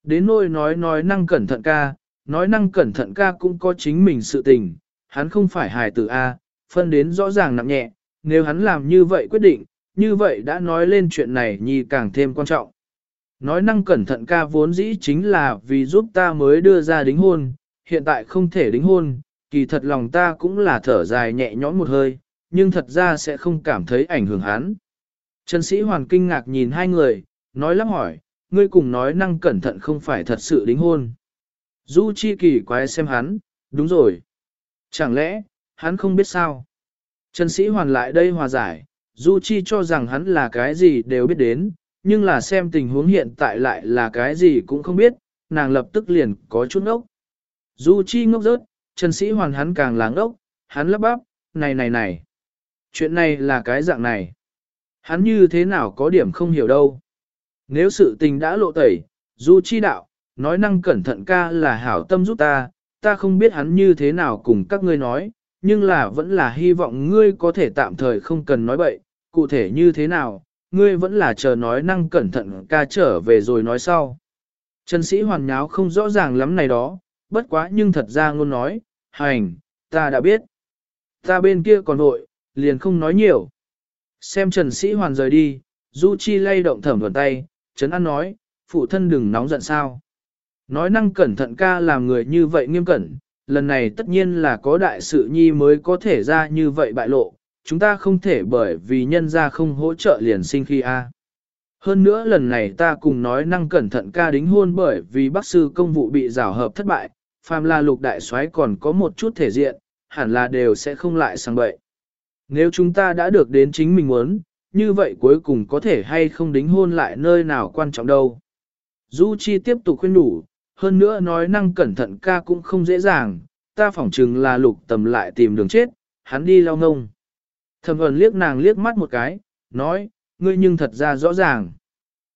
Đến nỗi nói nói năng cẩn thận ca, nói năng cẩn thận ca cũng có chính mình sự tình, hắn không phải hài tử A, phân đến rõ ràng nặng nhẹ, nếu hắn làm như vậy quyết định, như vậy đã nói lên chuyện này nhi càng thêm quan trọng. Nói năng cẩn thận ca vốn dĩ chính là vì giúp ta mới đưa ra đính hôn, hiện tại không thể đính hôn, kỳ thật lòng ta cũng là thở dài nhẹ nhõm một hơi, nhưng thật ra sẽ không cảm thấy ảnh hưởng hắn. Trần sĩ hoàn kinh ngạc nhìn hai người, nói lắp hỏi, ngươi cùng nói năng cẩn thận không phải thật sự đính hôn. Du chi kỳ quái xem hắn, đúng rồi. Chẳng lẽ, hắn không biết sao? Trần sĩ hoàn lại đây hòa giải, Du chi cho rằng hắn là cái gì đều biết đến, nhưng là xem tình huống hiện tại lại là cái gì cũng không biết, nàng lập tức liền có chút ngốc. Du chi ngốc rớt, Trần sĩ hoàn hắn càng láng ốc, hắn lắp bắp, này này này. Chuyện này là cái dạng này. Hắn như thế nào có điểm không hiểu đâu. Nếu sự tình đã lộ tẩy, Du chi đạo, nói năng cẩn thận ca là hảo tâm giúp ta, ta không biết hắn như thế nào cùng các ngươi nói, nhưng là vẫn là hy vọng ngươi có thể tạm thời không cần nói bậy, cụ thể như thế nào, ngươi vẫn là chờ nói năng cẩn thận ca trở về rồi nói sau. Trần sĩ hoàn nháo không rõ ràng lắm này đó, bất quá nhưng thật ra ngôn nói, hành, ta đã biết. Ta bên kia còn nội, liền không nói nhiều. Xem Trần sĩ hoàn rời đi, Du Chi lay động thẩm thuần tay, Trấn An nói, phụ thân đừng nóng giận sao. Nói năng cẩn thận ca làm người như vậy nghiêm cẩn, lần này tất nhiên là có đại sự nhi mới có thể ra như vậy bại lộ, chúng ta không thể bởi vì nhân gia không hỗ trợ liền sinh khi a. Hơn nữa lần này ta cùng nói năng cẩn thận ca đính hôn bởi vì bác sư công vụ bị rào hợp thất bại, phàm là lục đại soái còn có một chút thể diện, hẳn là đều sẽ không lại sang bậy. Nếu chúng ta đã được đến chính mình muốn, như vậy cuối cùng có thể hay không đính hôn lại nơi nào quan trọng đâu. Du Chi tiếp tục khuyên đủ, hơn nữa nói năng cẩn thận ca cũng không dễ dàng, ta phỏng chừng là lục tầm lại tìm đường chết, hắn đi lao ngông. Thẩm ẩn liếc nàng liếc mắt một cái, nói, ngươi nhưng thật ra rõ ràng.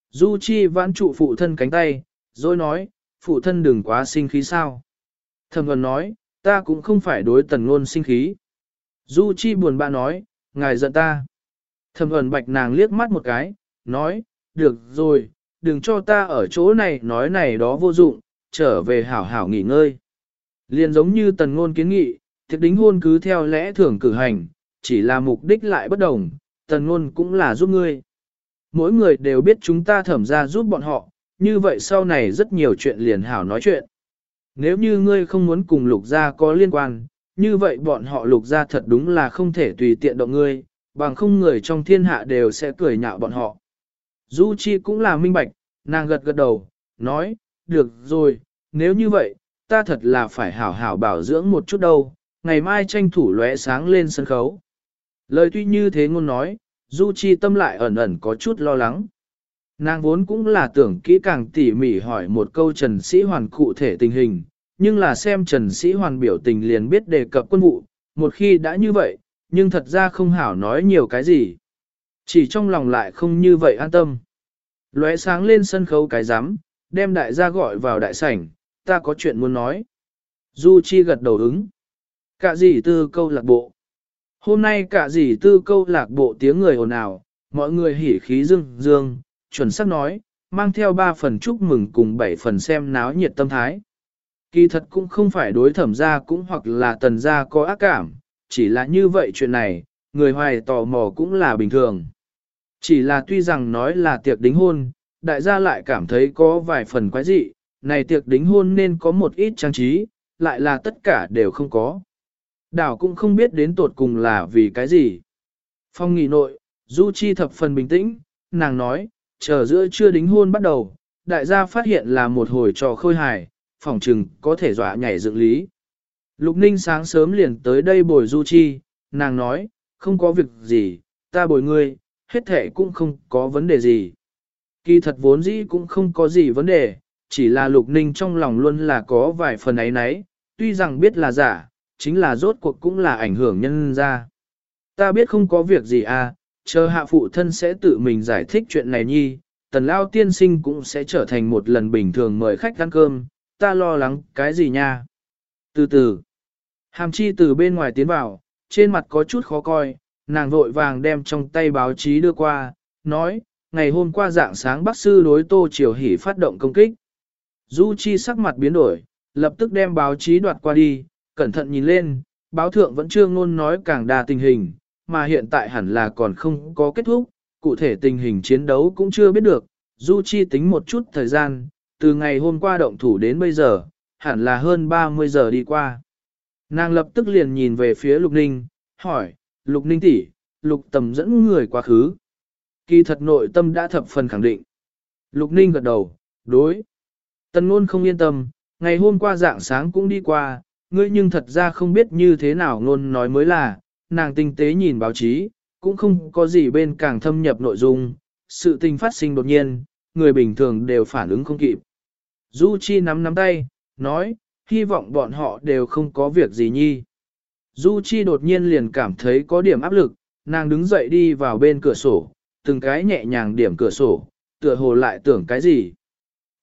Du Chi vãn trụ phụ thân cánh tay, rồi nói, phụ thân đừng quá sinh khí sao. Thẩm Vân nói, ta cũng không phải đối tần ngôn sinh khí. Du Chi buồn bã nói, ngài giận ta. Thẩm Vân bạch nàng liếc mắt một cái, nói, được rồi, đừng cho ta ở chỗ này nói này đó vô dụng, trở về hảo hảo nghỉ ngơi. Liên giống như tần ngôn kiến nghị, thiệt đính hôn cứ theo lẽ thường cử hành, chỉ là mục đích lại bất đồng, tần ngôn cũng là giúp ngươi. Mỗi người đều biết chúng ta thẩm ra giúp bọn họ, như vậy sau này rất nhiều chuyện liền hảo nói chuyện. Nếu như ngươi không muốn cùng lục gia có liên quan, như vậy bọn họ lục gia thật đúng là không thể tùy tiện động ngươi, bằng không người trong thiên hạ đều sẽ cười nhạo bọn họ. Du Chi cũng là minh bạch, nàng gật gật đầu, nói, được rồi, nếu như vậy, ta thật là phải hảo hảo bảo dưỡng một chút đâu, ngày mai tranh thủ lóe sáng lên sân khấu. Lời tuy như thế ngôn nói, Du Chi tâm lại ẩn ẩn có chút lo lắng. Nàng vốn cũng là tưởng kỹ càng tỉ mỉ hỏi một câu Trần Sĩ Hoàn cụ thể tình hình, nhưng là xem Trần Sĩ Hoàn biểu tình liền biết đề cập quân vụ, một khi đã như vậy, nhưng thật ra không hảo nói nhiều cái gì. Chỉ trong lòng lại không như vậy an tâm. Lóe sáng lên sân khấu cái rắm đem đại gia gọi vào đại sảnh, ta có chuyện muốn nói. Du Chi gật đầu ứng. Cả gì tư câu lạc bộ. Hôm nay cả gì tư câu lạc bộ tiếng người ồn ào, mọi người hỉ khí dương dương, chuẩn xác nói, mang theo ba phần chúc mừng cùng bảy phần xem náo nhiệt tâm thái. Kỳ thật cũng không phải đối thẩm gia cũng hoặc là tần gia có ác cảm, chỉ là như vậy chuyện này, người hoài tò mò cũng là bình thường. Chỉ là tuy rằng nói là tiệc đính hôn, đại gia lại cảm thấy có vài phần quái dị, này tiệc đính hôn nên có một ít trang trí, lại là tất cả đều không có. Đảo cũng không biết đến tột cùng là vì cái gì. Phong nghỉ nội, Du Chi thập phần bình tĩnh, nàng nói, chờ giữa chưa đính hôn bắt đầu, đại gia phát hiện là một hồi trò khôi hài, phỏng trừng có thể dọa nhảy dựng lý. Lục Ninh sáng sớm liền tới đây bồi Du Chi, nàng nói, không có việc gì, ta bồi ngươi, hết thể cũng không có vấn đề gì. Kỳ thật vốn dĩ cũng không có gì vấn đề, chỉ là Lục Ninh trong lòng luôn là có vài phần ấy nấy, tuy rằng biết là giả, chính là rốt cuộc cũng là ảnh hưởng nhân ra. Ta biết không có việc gì à, chờ hạ phụ thân sẽ tự mình giải thích chuyện này nhi, tần lao tiên sinh cũng sẽ trở thành một lần bình thường mời khách ăn cơm, ta lo lắng cái gì nha. Từ từ, hàm chi từ bên ngoài tiến vào, trên mặt có chút khó coi, nàng vội vàng đem trong tay báo chí đưa qua, nói, ngày hôm qua dạng sáng bác sư đối tô triều hỉ phát động công kích. Du Chi sắc mặt biến đổi, lập tức đem báo chí đoạt qua đi, cẩn thận nhìn lên, báo thượng vẫn chưa ngôn nói càng đa tình hình, mà hiện tại hẳn là còn không có kết thúc, cụ thể tình hình chiến đấu cũng chưa biết được. Du Chi tính một chút thời gian, từ ngày hôm qua động thủ đến bây giờ, hẳn là hơn 30 giờ đi qua. Nàng lập tức liền nhìn về phía Lục Ninh, hỏi, Lục Ninh tỷ, Lục tầm dẫn người quá khứ. Kỳ thật nội tâm đã thập phần khẳng định. Lục Ninh gật đầu, đối. Tần Nôn không yên tâm, ngày hôm qua dạng sáng cũng đi qua, ngươi nhưng thật ra không biết như thế nào Nôn nói mới là, nàng tinh tế nhìn báo chí, cũng không có gì bên càng thâm nhập nội dung, sự tình phát sinh đột nhiên, người bình thường đều phản ứng không kịp. Du Chi nắm nắm tay, nói, hy vọng bọn họ đều không có việc gì nhi. Du Chi đột nhiên liền cảm thấy có điểm áp lực, nàng đứng dậy đi vào bên cửa sổ, từng cái nhẹ nhàng điểm cửa sổ, tựa hồ lại tưởng cái gì.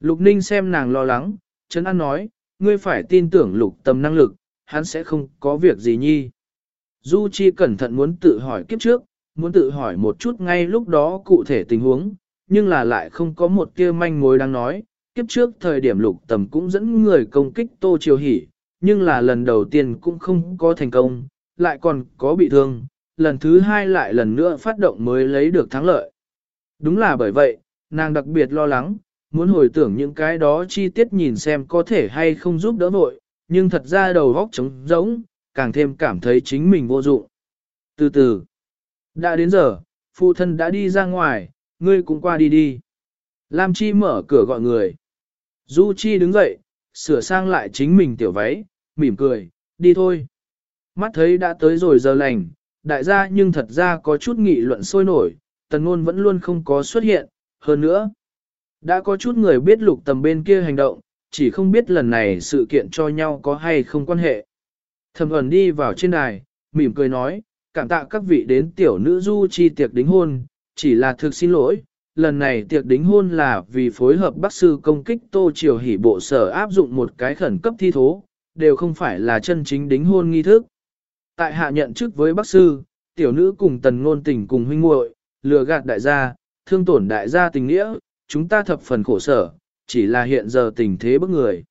Lục Ninh xem nàng lo lắng, Trấn An nói, ngươi phải tin tưởng lục tâm năng lực, hắn sẽ không có việc gì nhi. Du Chi cẩn thận muốn tự hỏi kiếp trước, muốn tự hỏi một chút ngay lúc đó cụ thể tình huống, nhưng là lại không có một tia manh mối đang nói. Kiếp trước thời điểm lục tầm cũng dẫn người công kích Tô Triều Hỷ, nhưng là lần đầu tiên cũng không có thành công, lại còn có bị thương, lần thứ hai lại lần nữa phát động mới lấy được thắng lợi. Đúng là bởi vậy, nàng đặc biệt lo lắng, muốn hồi tưởng những cái đó chi tiết nhìn xem có thể hay không giúp đỡ vội, nhưng thật ra đầu góc trống rỗng, càng thêm cảm thấy chính mình vô dụng. Từ từ, đã đến giờ, phụ thân đã đi ra ngoài, ngươi cũng qua đi đi. Lam Chi mở cửa gọi người. Du Chi đứng dậy, sửa sang lại chính mình tiểu váy, mỉm cười, đi thôi. Mắt thấy đã tới rồi giờ lành, đại gia nhưng thật ra có chút nghị luận sôi nổi, tần ngôn vẫn luôn không có xuất hiện, hơn nữa. Đã có chút người biết lục tầm bên kia hành động, chỉ không biết lần này sự kiện cho nhau có hay không quan hệ. Thẩm ẩn đi vào trên đài, mỉm cười nói, cảm tạ các vị đến tiểu nữ du chi tiệc đính hôn, chỉ là thực xin lỗi, lần này tiệc đính hôn là vì phối hợp bác sư công kích tô triều hỉ bộ sở áp dụng một cái khẩn cấp thi thố, đều không phải là chân chính đính hôn nghi thức. Tại hạ nhận chức với bác sư, tiểu nữ cùng tần ngôn tình cùng huynh muội lừa gạt đại gia, thương tổn đại gia tình nghĩa, chúng ta thập phần khổ sở, chỉ là hiện giờ tình thế bức người.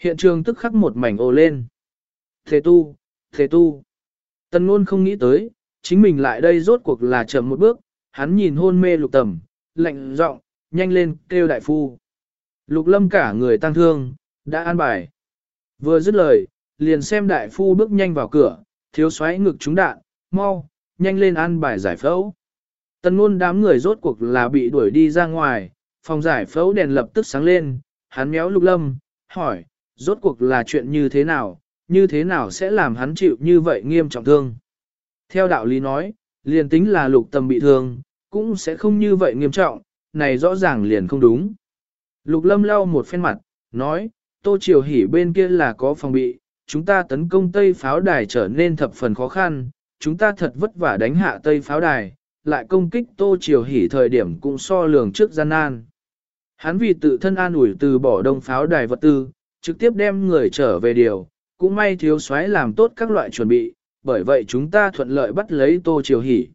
Hiện trường tức khắc một mảnh ồ lên. Thế tu, thế tu. Tần ngôn không nghĩ tới, chính mình lại đây rốt cuộc là chậm một bước, hắn nhìn hôn mê lục tầm, lạnh giọng, nhanh lên, kêu đại phu. Lục lâm cả người tăng thương, đã an bài. Vừa dứt lời, liền xem đại phu bước nhanh vào cửa, thiếu xoáy ngực trúng đạn, mau, nhanh lên an bài giải phẫu. Tần ngôn đám người rốt cuộc là bị đuổi đi ra ngoài, phòng giải phẫu đèn lập tức sáng lên, hắn méo lục lâm, hỏi, rốt cuộc là chuyện như thế nào, như thế nào sẽ làm hắn chịu như vậy nghiêm trọng thương. Theo đạo lý nói, liền tính là lục tâm bị thương, cũng sẽ không như vậy nghiêm trọng, này rõ ràng liền không đúng. Lục lâm lau một phen mặt, nói, tô triều hỉ bên kia là có phòng bị, chúng ta tấn công tây pháo đài trở nên thập phần khó khăn, chúng ta thật vất vả đánh hạ tây pháo đài, lại công kích tô triều hỉ thời điểm cũng so lường trước gian nan. Hắn vì tự thân an ủi từ bỏ đông pháo đài vật tư, trực tiếp đem người trở về điều, cũng may thiếu soái làm tốt các loại chuẩn bị, bởi vậy chúng ta thuận lợi bắt lấy Tô Triều Hỷ.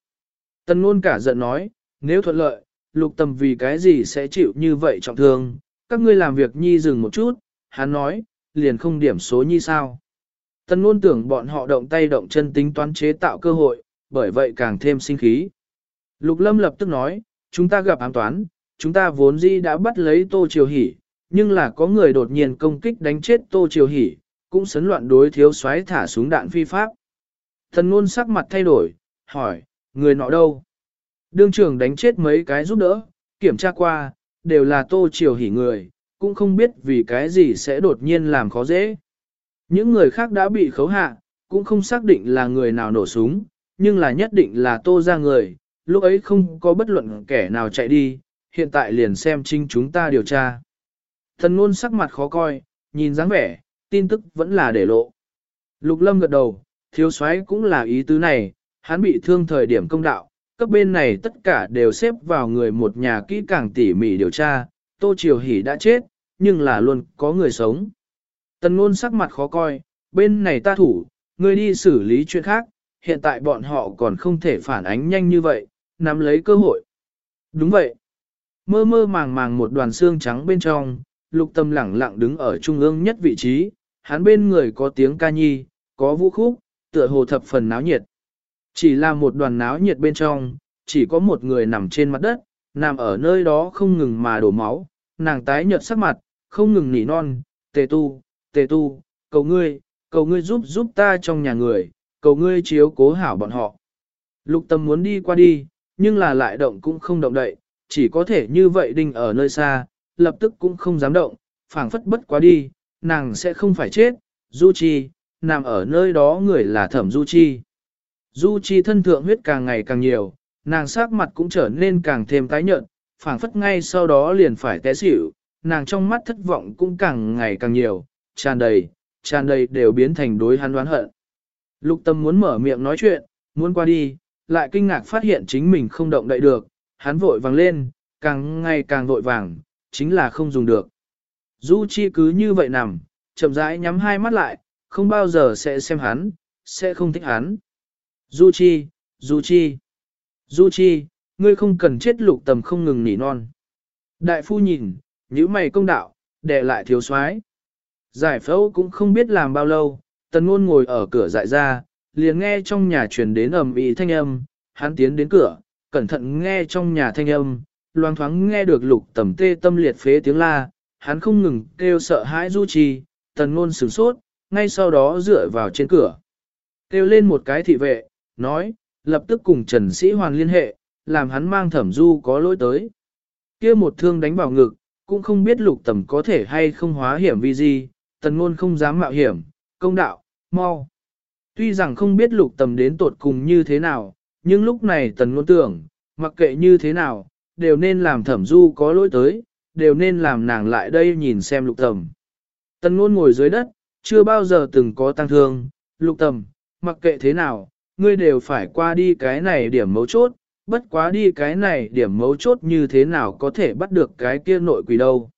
Tân Nôn cả giận nói, nếu thuận lợi, lục tầm vì cái gì sẽ chịu như vậy trọng thương, các ngươi làm việc nhi dừng một chút, hắn nói, liền không điểm số nhi sao. Tân Nôn tưởng bọn họ động tay động chân tính toán chế tạo cơ hội, bởi vậy càng thêm sinh khí. Lục lâm lập tức nói, chúng ta gặp ám toán, chúng ta vốn dĩ đã bắt lấy Tô Triều Hỷ, nhưng là có người đột nhiên công kích đánh chết Tô Triều Hỷ, cũng sấn loạn đối thiếu soái thả súng đạn phi pháp. Thần ngôn sắc mặt thay đổi, hỏi, người nọ đâu? Đương trưởng đánh chết mấy cái giúp đỡ, kiểm tra qua, đều là Tô Triều hỉ người, cũng không biết vì cái gì sẽ đột nhiên làm khó dễ. Những người khác đã bị khấu hạ, cũng không xác định là người nào nổ súng, nhưng là nhất định là Tô ra người, lúc ấy không có bất luận kẻ nào chạy đi, hiện tại liền xem chính chúng ta điều tra. Thần ngôn sắc mặt khó coi, nhìn dáng vẻ, tin tức vẫn là để lộ. Lục lâm gật đầu, thiếu soái cũng là ý tứ này, hắn bị thương thời điểm công đạo, cấp bên này tất cả đều xếp vào người một nhà kỹ càng tỉ mỉ điều tra, Tô Triều Hỷ đã chết, nhưng là luôn có người sống. Tần ngôn sắc mặt khó coi, bên này ta thủ, ngươi đi xử lý chuyện khác, hiện tại bọn họ còn không thể phản ánh nhanh như vậy, nắm lấy cơ hội. Đúng vậy. Mơ mơ màng màng một đoàn xương trắng bên trong, lục tâm lẳng lặng đứng ở trung ương nhất vị trí, hắn bên người có tiếng ca nhi, có vũ khúc, tựa hồ thập phần náo nhiệt. Chỉ là một đoàn náo nhiệt bên trong, chỉ có một người nằm trên mặt đất, nằm ở nơi đó không ngừng mà đổ máu, nàng tái nhợt sắc mặt, không ngừng nỉ non, tề tu, tề tu, cầu ngươi, cầu ngươi giúp giúp ta trong nhà người, cầu ngươi chiếu cố hảo bọn họ. Lục tâm muốn đi qua đi, nhưng là lại động cũng không động đậy, chỉ có thể như vậy đinh ở nơi xa, lập tức cũng không dám động, phảng phất bất quá đi, nàng sẽ không phải chết, Du Chi, nằm ở nơi đó người là thẩm Du Chi. Du Chi thân thượng huyết càng ngày càng nhiều, nàng sắc mặt cũng trở nên càng thêm tái nhợt, phảng phất ngay sau đó liền phải té xỉu, nàng trong mắt thất vọng cũng càng ngày càng nhiều, tràn đầy, tràn đầy đều biến thành đối hắn đoán hận. Lục tâm muốn mở miệng nói chuyện, muốn qua đi, lại kinh ngạc phát hiện chính mình không động đậy được, hắn vội vàng lên, càng ngày càng vội vàng, chính là không dùng được. Du Chi cứ như vậy nằm, chậm rãi nhắm hai mắt lại, không bao giờ sẽ xem hắn, sẽ không thích hắn. Du Chi, Du Chi, Du Chi, ngươi không cần chết lục tầm không ngừng nỉ non. Đại phu nhìn, nhíu mày công đạo, để lại thiếu soái. Giải phẫu cũng không biết làm bao lâu, tần ngôn ngồi ở cửa dại ra, liền nghe trong nhà truyền đến ầm ĩ thanh âm, hắn tiến đến cửa, cẩn thận nghe trong nhà thanh âm, loang thoáng nghe được lục tầm tê tâm liệt phế tiếng la, hắn không ngừng kêu sợ hãi du trì, tần ngôn sửng sốt, ngay sau đó dựa vào trên cửa. Kêu lên một cái thị vệ, nói, lập tức cùng Trần Sĩ Hoàn liên hệ, làm hắn mang thẩm du có lỗi tới. kia một thương đánh vào ngực, cũng không biết lục tầm có thể hay không hóa hiểm vì gì, tần ngôn không dám mạo hiểm, công đạo, mau. Tuy rằng không biết lục tầm đến tột cùng như thế nào, nhưng lúc này tần ngôn tưởng, mặc kệ như thế nào, đều nên làm thẩm du có lỗi tới, đều nên làm nàng lại đây nhìn xem lục tầm. Tần ngôn ngồi dưới đất, chưa bao giờ từng có tăng thương, lục tầm, mặc kệ thế nào, ngươi đều phải qua đi cái này điểm mấu chốt, bất quá đi cái này điểm mấu chốt như thế nào có thể bắt được cái kia nội quỷ đâu.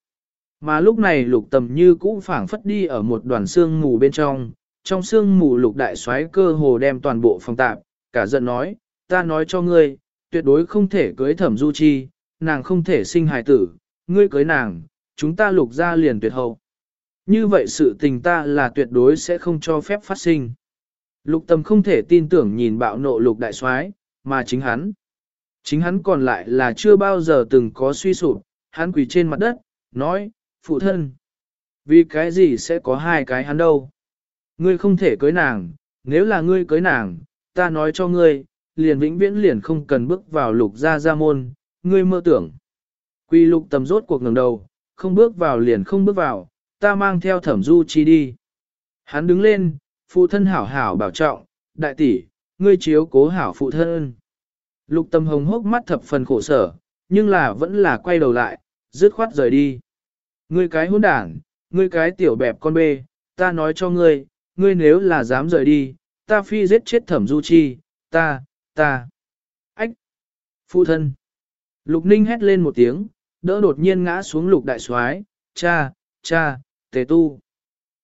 Mà lúc này lục tầm như cũ phảng phất đi ở một đoàn xương mù bên trong, trong xương mù lục đại xoáy cơ hồ đem toàn bộ phòng tạp, cả giận nói, ta nói cho ngươi, tuyệt đối không thể cưới thẩm du chi, nàng không thể sinh hài tử, ngươi cưới nàng, chúng ta lục ra liền tuyệt hậu. Như vậy sự tình ta là tuyệt đối sẽ không cho phép phát sinh. Lục tâm không thể tin tưởng nhìn bạo nộ lục đại soái, mà chính hắn. Chính hắn còn lại là chưa bao giờ từng có suy sụp, hắn quỳ trên mặt đất, nói, phụ thân. Vì cái gì sẽ có hai cái hắn đâu? Ngươi không thể cưới nàng, nếu là ngươi cưới nàng, ta nói cho ngươi, liền vĩnh viễn liền không cần bước vào lục gia gia môn, ngươi mơ tưởng. Quy lục tầm rốt cuộc ngừng đầu, không bước vào liền không bước vào, ta mang theo thẩm du chi đi. Hắn đứng lên, phụ thân hảo hảo bảo trọng, đại tỷ, ngươi chiếu cố hảo phụ thân. Lục tâm hồng hốc mắt thập phần khổ sở, nhưng là vẫn là quay đầu lại, dứt khoát rời đi. Ngươi cái hỗn đảng, ngươi cái tiểu bẹp con bê, ta nói cho ngươi, ngươi nếu là dám rời đi, ta phi giết chết thẩm du chi, ta, ta. Ách! Phụ thân! Lục ninh hét lên một tiếng, đỡ đột nhiên ngã xuống lục đại soái, cha, cha, tề tu.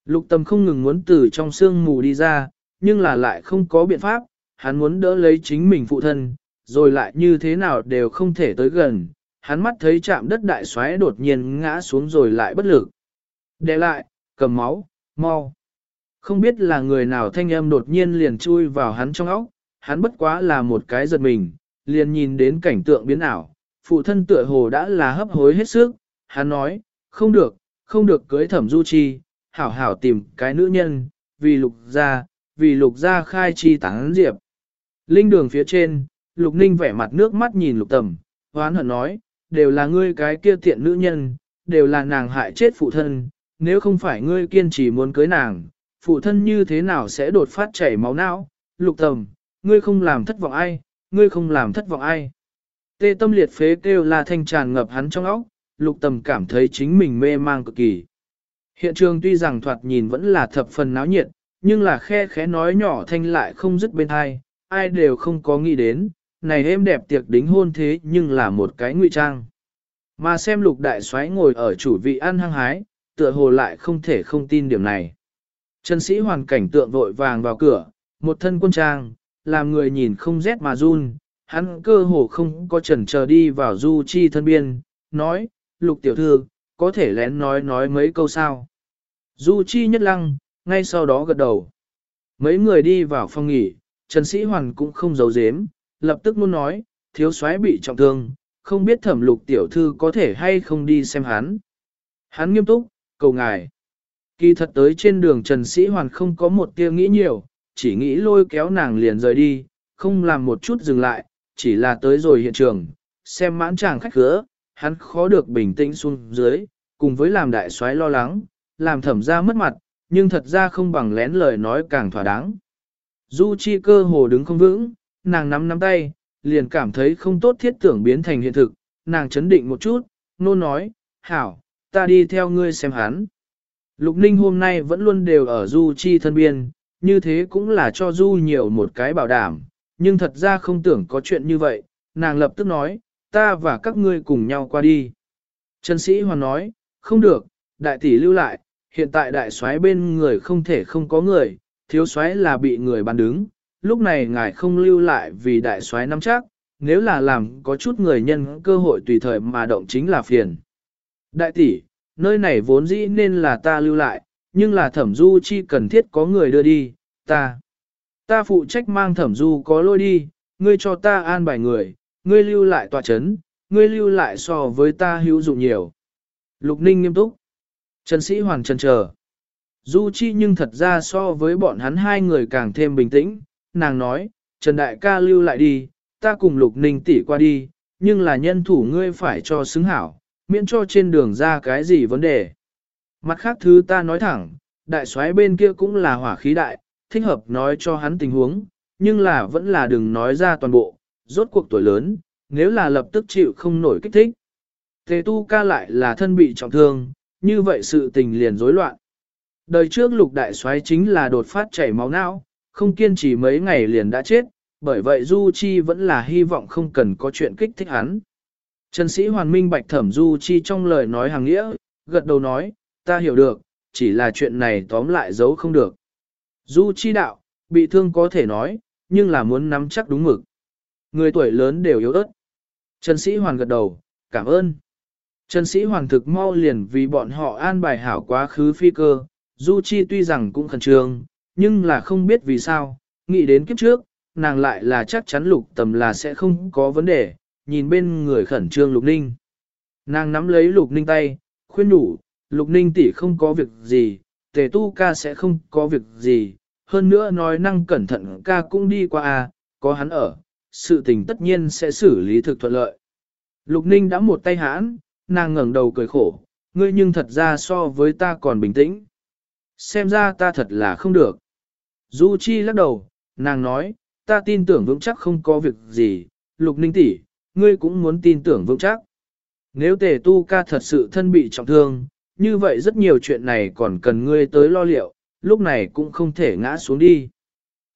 Lục tâm không ngừng muốn từ trong sương mù đi ra, nhưng là lại không có biện pháp, hắn muốn đỡ lấy chính mình phụ thân, rồi lại như thế nào đều không thể tới gần. Hắn mắt thấy chạm đất đại xoáy đột nhiên ngã xuống rồi lại bất lực. Để lại, cầm máu, mau. Không biết là người nào thanh âm đột nhiên liền chui vào hắn trong óc, hắn bất quá là một cái giật mình, liền nhìn đến cảnh tượng biến ảo, phụ thân tựa hồ đã là hấp hối hết sức, hắn nói, không được, không được cưới thẩm du chi, hảo hảo tìm cái nữ nhân, vì lục gia, vì lục gia khai chi tán diệp. Linh đường phía trên, lục ninh vẻ mặt nước mắt nhìn lục tầm, hoán hận nói, đều là ngươi cái kia tiện nữ nhân, đều là nàng hại chết phụ thân, nếu không phải ngươi kiên trì muốn cưới nàng, phụ thân như thế nào sẽ đột phát chảy máu não, lục tầm, ngươi không làm thất vọng ai, ngươi không làm thất vọng ai. Tê tâm liệt phế kêu là thanh tràn ngập hắn trong óc, lục tầm cảm thấy chính mình mê mang cực kỳ. Hiện trường tuy rằng thoạt nhìn vẫn là thập phần náo nhiệt, nhưng là khe khẽ nói nhỏ thanh lại không dứt bên hai, ai đều không có nghĩ đến, này êm đẹp tiệc đính hôn thế nhưng là một cái ngụy trang. Mà xem lục đại soái ngồi ở chủ vị ăn hăng hái, tựa hồ lại không thể không tin điểm này. Trần sĩ hoàn cảnh tượng vội vàng vào cửa, một thân quân trang, làm người nhìn không rét mà run, hắn cơ hồ không có chần chờ đi vào du chi thân biên, nói, lục tiểu thư, có thể lén nói nói mấy câu sao. Du chi nhất lăng, ngay sau đó gật đầu. Mấy người đi vào phòng nghỉ, Trần Sĩ Hoàn cũng không giấu giếm, lập tức muốn nói, thiếu soái bị trọng thương, không biết thẩm lục tiểu thư có thể hay không đi xem hắn. Hắn nghiêm túc, cầu ngài. Kỳ thật tới trên đường Trần Sĩ Hoàn không có một tia nghĩ nhiều, chỉ nghĩ lôi kéo nàng liền rời đi, không làm một chút dừng lại, chỉ là tới rồi hiện trường, xem mãn chàng khách khứa, hắn khó được bình tĩnh xuống dưới, cùng với làm đại soái lo lắng, làm thẩm ra mất mặt, nhưng thật ra không bằng lén lời nói càng thỏa đáng. Du chi cơ hồ đứng không vững, nàng nắm nắm tay, liền cảm thấy không tốt thiết tưởng biến thành hiện thực, nàng chấn định một chút, nôn nói, hảo, ta đi theo ngươi xem hắn. Lục Ninh hôm nay vẫn luôn đều ở Du Chi thân biên, như thế cũng là cho Du nhiều một cái bảo đảm, nhưng thật ra không tưởng có chuyện như vậy, nàng lập tức nói, ta và các ngươi cùng nhau qua đi. Trần Sĩ Hoàn nói, không được, đại tỷ lưu lại, hiện tại đại soái bên người không thể không có người, thiếu soái là bị người bàn đứng, lúc này ngài không lưu lại vì đại soái nắm chắc, nếu là làm có chút người nhân cơ hội tùy thời mà động chính là phiền. Đại tỷ, nơi này vốn dĩ nên là ta lưu lại, nhưng là thẩm du chi cần thiết có người đưa đi, ta. Ta phụ trách mang thẩm du có lôi đi, ngươi cho ta an bài người, ngươi lưu lại tòa chấn, ngươi lưu lại so với ta hữu dụng nhiều. Lục ninh nghiêm túc. Trần sĩ hoàng trần chờ. Du chi nhưng thật ra so với bọn hắn hai người càng thêm bình tĩnh, nàng nói, Trần Đại ca lưu lại đi, ta cùng Lục Ninh tỷ qua đi, nhưng là nhân thủ ngươi phải cho xứng hảo, miễn cho trên đường ra cái gì vấn đề. Mặt khác thứ ta nói thẳng, đại soái bên kia cũng là hỏa khí đại, thích hợp nói cho hắn tình huống, nhưng là vẫn là đừng nói ra toàn bộ, rốt cuộc tuổi lớn, nếu là lập tức chịu không nổi kích thích. Tề tu ca lại là thân bị trọng thương, như vậy sự tình liền rối loạn. Đời trước lục đại soái chính là đột phát chảy máu não, không kiên trì mấy ngày liền đã chết, bởi vậy Du Chi vẫn là hy vọng không cần có chuyện kích thích hắn. Trần sĩ hoàn minh bạch thẩm Du Chi trong lời nói hàng nghĩa, gật đầu nói, ta hiểu được, chỉ là chuyện này tóm lại giấu không được. Du Chi đạo, bị thương có thể nói, nhưng là muốn nắm chắc đúng mực. Người tuổi lớn đều yếu ớt. Trần sĩ hoàn gật đầu, cảm ơn. Trần sĩ hoàn thực mau liền vì bọn họ an bài hảo quá khứ phi cơ, Du Chi tuy rằng cũng khẩn trương, nhưng là không biết vì sao, nghĩ đến kiếp trước, nàng lại là chắc chắn lục tầm là sẽ không có vấn đề, nhìn bên người khẩn trương lục ninh. Nàng nắm lấy lục ninh tay, khuyên nhủ lục ninh tỷ không có việc gì, tề tu ca sẽ không có việc gì, hơn nữa nói năng cẩn thận ca cũng đi qua à, có hắn ở, sự tình tất nhiên sẽ xử lý thực thuận lợi. Lục ninh đã một tay hãn, nàng ngẩng đầu cười khổ, ngươi nhưng thật ra so với ta còn bình tĩnh. Xem ra ta thật là không được. Du Chi lắc đầu, nàng nói, ta tin tưởng vững chắc không có việc gì, lục ninh tỷ, ngươi cũng muốn tin tưởng vững chắc. Nếu tề tu ca thật sự thân bị trọng thương, như vậy rất nhiều chuyện này còn cần ngươi tới lo liệu, lúc này cũng không thể ngã xuống đi.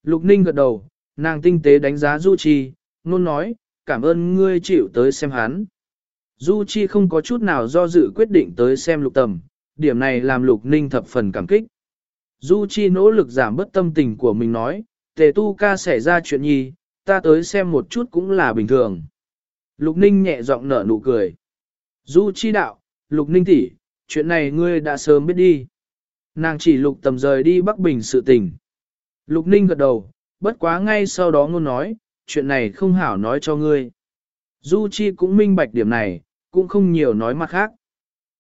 Lục ninh gật đầu, nàng tinh tế đánh giá Du Chi, nôn nói, cảm ơn ngươi chịu tới xem hắn. Du Chi không có chút nào do dự quyết định tới xem lục tầm, điểm này làm lục ninh thập phần cảm kích. Du Chi nỗ lực giảm bớt tâm tình của mình nói, tề tu ca xảy ra chuyện nhi, ta tới xem một chút cũng là bình thường. Lục Ninh nhẹ giọng nở nụ cười. Du Chi đạo, Lục Ninh tỷ, chuyện này ngươi đã sớm biết đi. Nàng chỉ lục tầm rời đi Bắc Bình sự tình. Lục Ninh gật đầu, bất quá ngay sau đó ngôn nói, chuyện này không hảo nói cho ngươi. Du Chi cũng minh bạch điểm này, cũng không nhiều nói mặt khác.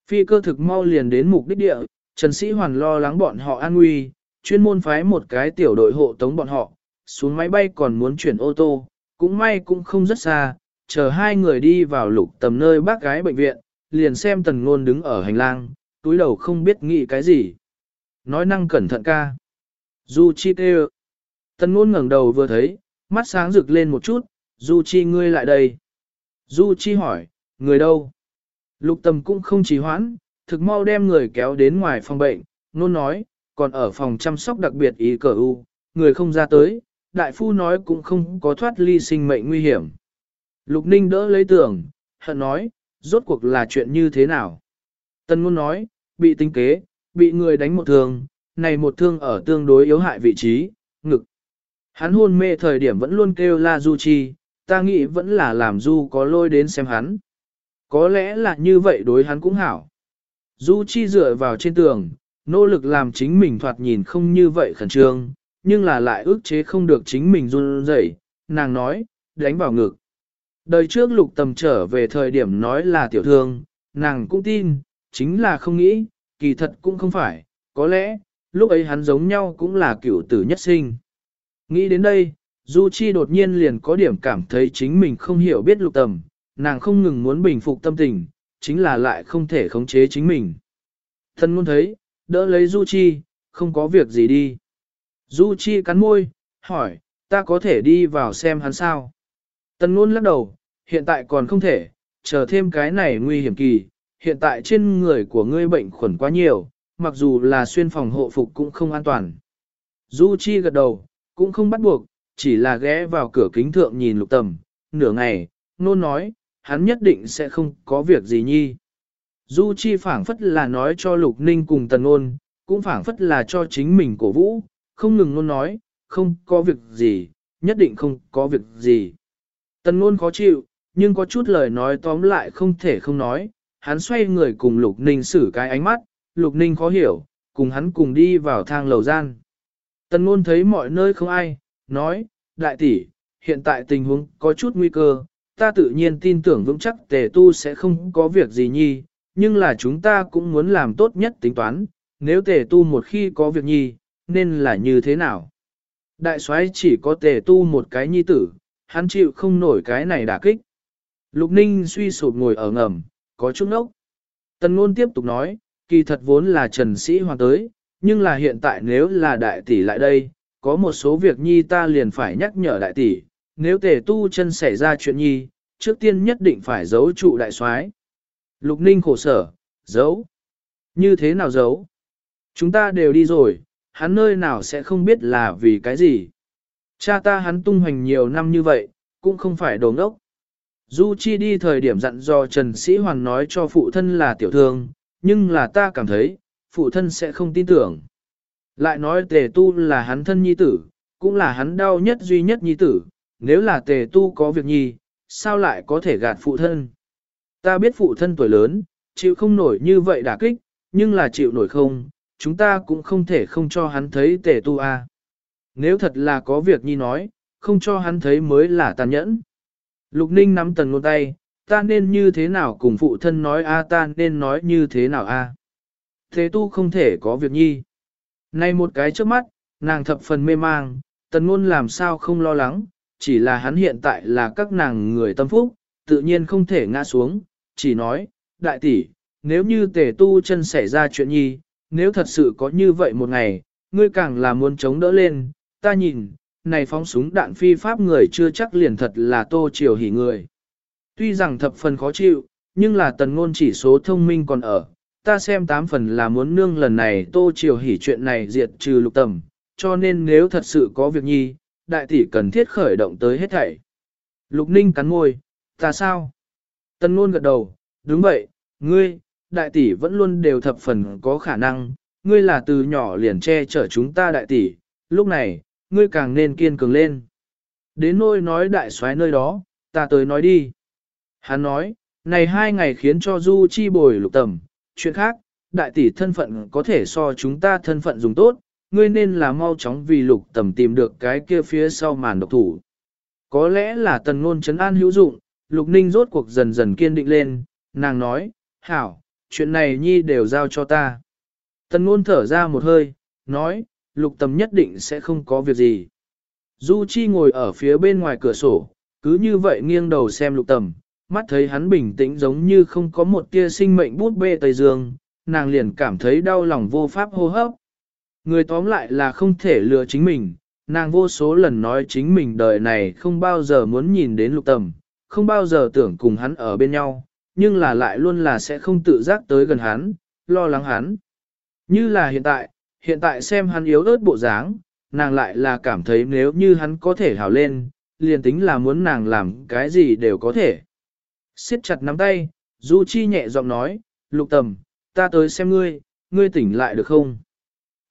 Phi cơ thực mau liền đến mục đích địa, Trần Sĩ Hoàn lo lắng bọn họ an nguy, chuyên môn phái một cái tiểu đội hộ tống bọn họ, xuống máy bay còn muốn chuyển ô tô, cũng may cũng không rất xa, chờ hai người đi vào lục tầm nơi bác gái bệnh viện, liền xem tần ngôn đứng ở hành lang, túi đầu không biết nghĩ cái gì. Nói năng cẩn thận ca. Du Chi kêu. Tần ngôn ngẩng đầu vừa thấy, mắt sáng rực lên một chút, Du Chi ngươi lại đây. Du Chi hỏi, người đâu? Lục tầm cũng không trì hoãn, thực mau đem người kéo đến ngoài phòng bệnh, nôn nói, còn ở phòng chăm sóc đặc biệt ý cờ u, người không ra tới, đại phu nói cũng không có thoát ly sinh mệnh nguy hiểm. Lục ninh đỡ lấy tưởng, hận nói, rốt cuộc là chuyện như thế nào? Tân ngôn nói, bị tính kế, bị người đánh một thương, này một thương ở tương đối yếu hại vị trí, ngực. Hắn hôn mê thời điểm vẫn luôn kêu la Du Chi, ta nghĩ vẫn là làm Du có lôi đến xem hắn. Có lẽ là như vậy đối hắn cũng hảo. Du Chi dựa vào trên tường, nỗ lực làm chính mình thoạt nhìn không như vậy khẩn trương, nhưng là lại ước chế không được chính mình run rẩy. nàng nói, đánh vào ngực. Đời trước lục tầm trở về thời điểm nói là tiểu thương, nàng cũng tin, chính là không nghĩ, kỳ thật cũng không phải, có lẽ, lúc ấy hắn giống nhau cũng là cựu tử nhất sinh. Nghĩ đến đây, Du Chi đột nhiên liền có điểm cảm thấy chính mình không hiểu biết lục tầm, nàng không ngừng muốn bình phục tâm tình, chính là lại không thể khống chế chính mình. Thân muốn thấy, đỡ lấy Du Chi, không có việc gì đi. Du Chi cắn môi, hỏi, ta có thể đi vào xem hắn sao? Tần ngôn lắc đầu, hiện tại còn không thể, chờ thêm cái này nguy hiểm kỳ, hiện tại trên người của ngươi bệnh khuẩn quá nhiều, mặc dù là xuyên phòng hộ phục cũng không an toàn. Du Chi gật đầu, cũng không bắt buộc, chỉ là ghé vào cửa kính thượng nhìn lục tầm, nửa ngày, nôn nói, hắn nhất định sẽ không có việc gì nhi. Du Chi phảng phất là nói cho lục ninh cùng tần nôn, cũng phảng phất là cho chính mình cổ vũ, không ngừng nôn nói, không có việc gì, nhất định không có việc gì. Tần nôn khó chịu, nhưng có chút lời nói tóm lại không thể không nói, hắn xoay người cùng lục ninh xử cái ánh mắt, lục ninh khó hiểu, cùng hắn cùng đi vào thang lầu gian. Tần ngôn thấy mọi nơi không ai, nói, đại tỷ, hiện tại tình huống có chút nguy cơ, ta tự nhiên tin tưởng vững chắc tề tu sẽ không có việc gì nhi, nhưng là chúng ta cũng muốn làm tốt nhất tính toán, nếu tề tu một khi có việc nhi, nên là như thế nào? Đại soái chỉ có tề tu một cái nhi tử, hắn chịu không nổi cái này đả kích. Lục ninh suy sụp ngồi ở ngầm, có chút nốc. Tần ngôn tiếp tục nói, kỳ thật vốn là trần sĩ hoàng tới, nhưng là hiện tại nếu là đại tỷ lại đây, có một số việc nhi ta liền phải nhắc nhở đại tỷ, nếu tề tu chân xảy ra chuyện nhi, trước tiên nhất định phải giấu trụ đại soái. Lục ninh khổ sở, giấu. Như thế nào giấu? Chúng ta đều đi rồi, hắn nơi nào sẽ không biết là vì cái gì. Cha ta hắn tung hoành nhiều năm như vậy, cũng không phải đồ ngốc. Du Chi đi thời điểm dặn dò Trần Sĩ Hoàn nói cho phụ thân là tiểu thương, nhưng là ta cảm thấy, phụ thân sẽ không tin tưởng. Lại nói tề tu là hắn thân nhi tử, cũng là hắn đau nhất duy nhất nhi tử, nếu là tề tu có việc nhi, sao lại có thể gạt phụ thân. Ta biết phụ thân tuổi lớn, chịu không nổi như vậy đả kích, nhưng là chịu nổi không, chúng ta cũng không thể không cho hắn thấy tề tu a. Nếu thật là có việc nhi nói, không cho hắn thấy mới là tàn nhẫn. Lục ninh nắm tần ngôn tay, ta nên như thế nào cùng phụ thân nói a ta nên nói như thế nào a. Thế tu không thể có việc nhi. Nay một cái trước mắt, nàng thập phần mê mang, tần ngôn làm sao không lo lắng, chỉ là hắn hiện tại là các nàng người tâm phúc, tự nhiên không thể ngã xuống, chỉ nói, đại tỷ, nếu như tề tu chân xảy ra chuyện nhi, nếu thật sự có như vậy một ngày, ngươi càng là muốn chống đỡ lên, ta nhìn, này phóng súng đạn phi pháp người chưa chắc liền thật là tô triều hỉ người. Tuy rằng thập phần khó chịu, nhưng là tần ngôn chỉ số thông minh còn ở, ta xem tám phần là muốn nương lần này tô triều hỉ chuyện này diệt trừ lục tầm, cho nên nếu thật sự có việc nhi, đại tỷ cần thiết khởi động tới hết thảy. Lục ninh cắn môi, ta sao? Tần ngôn gật đầu, đúng vậy, ngươi, đại tỷ vẫn luôn đều thập phần có khả năng, ngươi là từ nhỏ liền che chở chúng ta đại tỷ, lúc này, ngươi càng nên kiên cường lên. Đến nôi nói đại soái nơi đó, ta tới nói đi. Hắn nói, này hai ngày khiến cho Du Chi bồi lục tầm, chuyện khác, đại tỷ thân phận có thể so chúng ta thân phận dùng tốt, ngươi nên là mau chóng vì lục tầm tìm được cái kia phía sau màn độc thủ. Có lẽ là tần ngôn chấn an hữu dụng, lục ninh rốt cuộc dần dần kiên định lên, nàng nói, hảo, chuyện này nhi đều giao cho ta. Tần ngôn thở ra một hơi, nói, lục tầm nhất định sẽ không có việc gì. Du Chi ngồi ở phía bên ngoài cửa sổ, cứ như vậy nghiêng đầu xem lục tầm, mắt thấy hắn bình tĩnh giống như không có một tia sinh mệnh bút bê Tây Dương, nàng liền cảm thấy đau lòng vô pháp hô hấp. Người tóm lại là không thể lừa chính mình, nàng vô số lần nói chính mình đời này không bao giờ muốn nhìn đến lục tầm, không bao giờ tưởng cùng hắn ở bên nhau, nhưng là lại luôn là sẽ không tự giác tới gần hắn, lo lắng hắn. Như là hiện tại, hiện tại xem hắn yếu ớt bộ dáng, nàng lại là cảm thấy nếu như hắn có thể hảo lên, liền tính là muốn nàng làm cái gì đều có thể. siết chặt nắm tay, Du Chi nhẹ giọng nói, lục tầm, ta tới xem ngươi, ngươi tỉnh lại được không?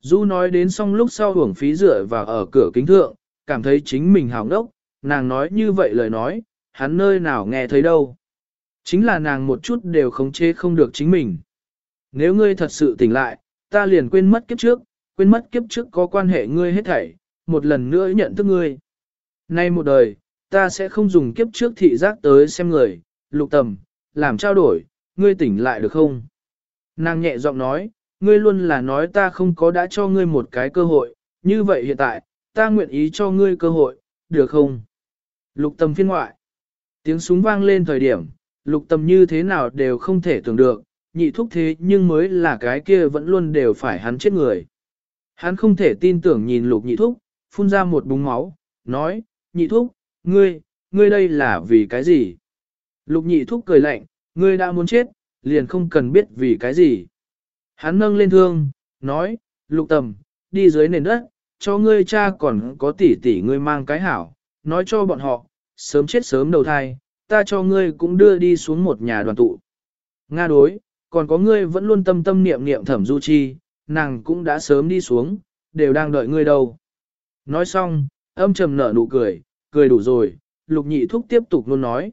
Du nói đến xong lúc sau hưởng phí rửa và ở cửa kính thượng, cảm thấy chính mình hào đốc, nàng nói như vậy lời nói, hắn nơi nào nghe thấy đâu. Chính là nàng một chút đều khống chế không được chính mình. Nếu ngươi thật sự tỉnh lại, ta liền quên mất kiếp trước, quên mất kiếp trước có quan hệ ngươi hết thảy, một lần nữa nhận thức ngươi. Nay một đời, ta sẽ không dùng kiếp trước thị giác tới xem người, lục tầm, làm trao đổi, ngươi tỉnh lại được không? Nàng nhẹ giọng nói, ngươi luôn là nói ta không có đã cho ngươi một cái cơ hội, như vậy hiện tại, ta nguyện ý cho ngươi cơ hội, được không? Lục tầm phiên ngoại. Tiếng súng vang lên thời điểm, lục tầm như thế nào đều không thể tưởng được, nhị thúc thế nhưng mới là cái kia vẫn luôn đều phải hắn chết người. Hắn không thể tin tưởng nhìn lục nhị thúc, phun ra một búng máu, nói, nhị thúc, ngươi, ngươi đây là vì cái gì? Lục nhị thúc cười lạnh, ngươi đã muốn chết, liền không cần biết vì cái gì. Hắn nâng lên thương, nói, lục tầm, đi dưới nền đất, cho ngươi cha còn có tỷ tỷ ngươi mang cái hảo, nói cho bọn họ, sớm chết sớm đầu thai, ta cho ngươi cũng đưa đi xuống một nhà đoàn tụ. Nga đối, còn có ngươi vẫn luôn tâm tâm niệm niệm thẩm du chi, nàng cũng đã sớm đi xuống, đều đang đợi ngươi đâu. Nói xong, âm trầm nở nụ cười, cười đủ rồi, lục nhị thúc tiếp tục luôn nói.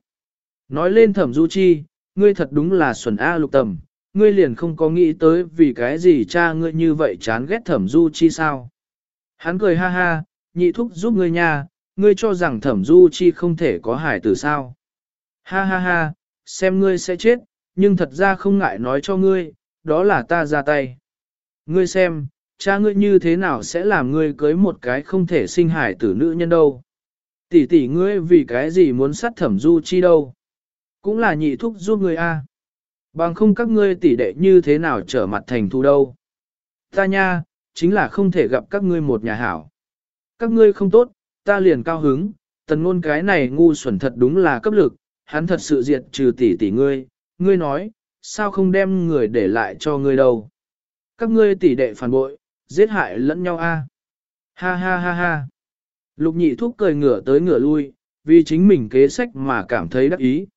Nói lên thẩm du chi, ngươi thật đúng là xuẩn A lục tầm, ngươi liền không có nghĩ tới vì cái gì cha ngươi như vậy chán ghét thẩm du chi sao. Hắn cười ha ha, nhị thúc giúp ngươi nha, ngươi cho rằng thẩm du chi không thể có hải tử sao. Ha ha ha, xem ngươi sẽ chết, nhưng thật ra không ngại nói cho ngươi, đó là ta ra tay. Ngươi xem, cha ngươi như thế nào sẽ làm ngươi cưới một cái không thể sinh hải tử nữ nhân đâu. Tỷ tỷ ngươi vì cái gì muốn sát thẩm du chi đâu. Cũng là nhị thúc giúp ngươi a. Bằng không các ngươi tỷ đệ như thế nào trở mặt thành thù đâu. Ta nha, chính là không thể gặp các ngươi một nhà hảo. Các ngươi không tốt, ta liền cao hứng, tần ngôn cái này ngu xuẩn thật đúng là cấp lực, hắn thật sự diệt trừ tỷ tỷ ngươi, ngươi nói, sao không đem người để lại cho ngươi đâu. Các ngươi tỷ đệ phản bội, giết hại lẫn nhau a. Ha ha ha ha. Lục nhị thúc cười ngửa tới ngửa lui, vì chính mình kế sách mà cảm thấy đắc ý.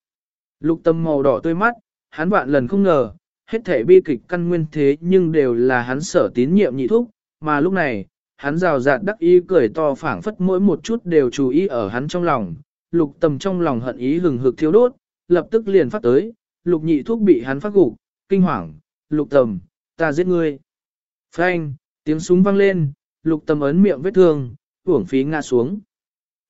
Lục tâm màu đỏ tươi mắt, hắn vạn lần không ngờ, hết thể bi kịch căn nguyên thế nhưng đều là hắn sở tín nhiệm nhị thúc, mà lúc này, hắn rào rạt đắc ý cười to phảng phất mỗi một chút đều chú ý ở hắn trong lòng, lục tầm trong lòng hận ý hừng hực thiếu đốt, lập tức liền phát tới, lục nhị thuốc bị hắn phát gục, kinh hoàng, lục tầm, ta giết ngươi. Phanh, tiếng súng vang lên, lục tầm ấn miệng vết thương, uổng phí ngã xuống.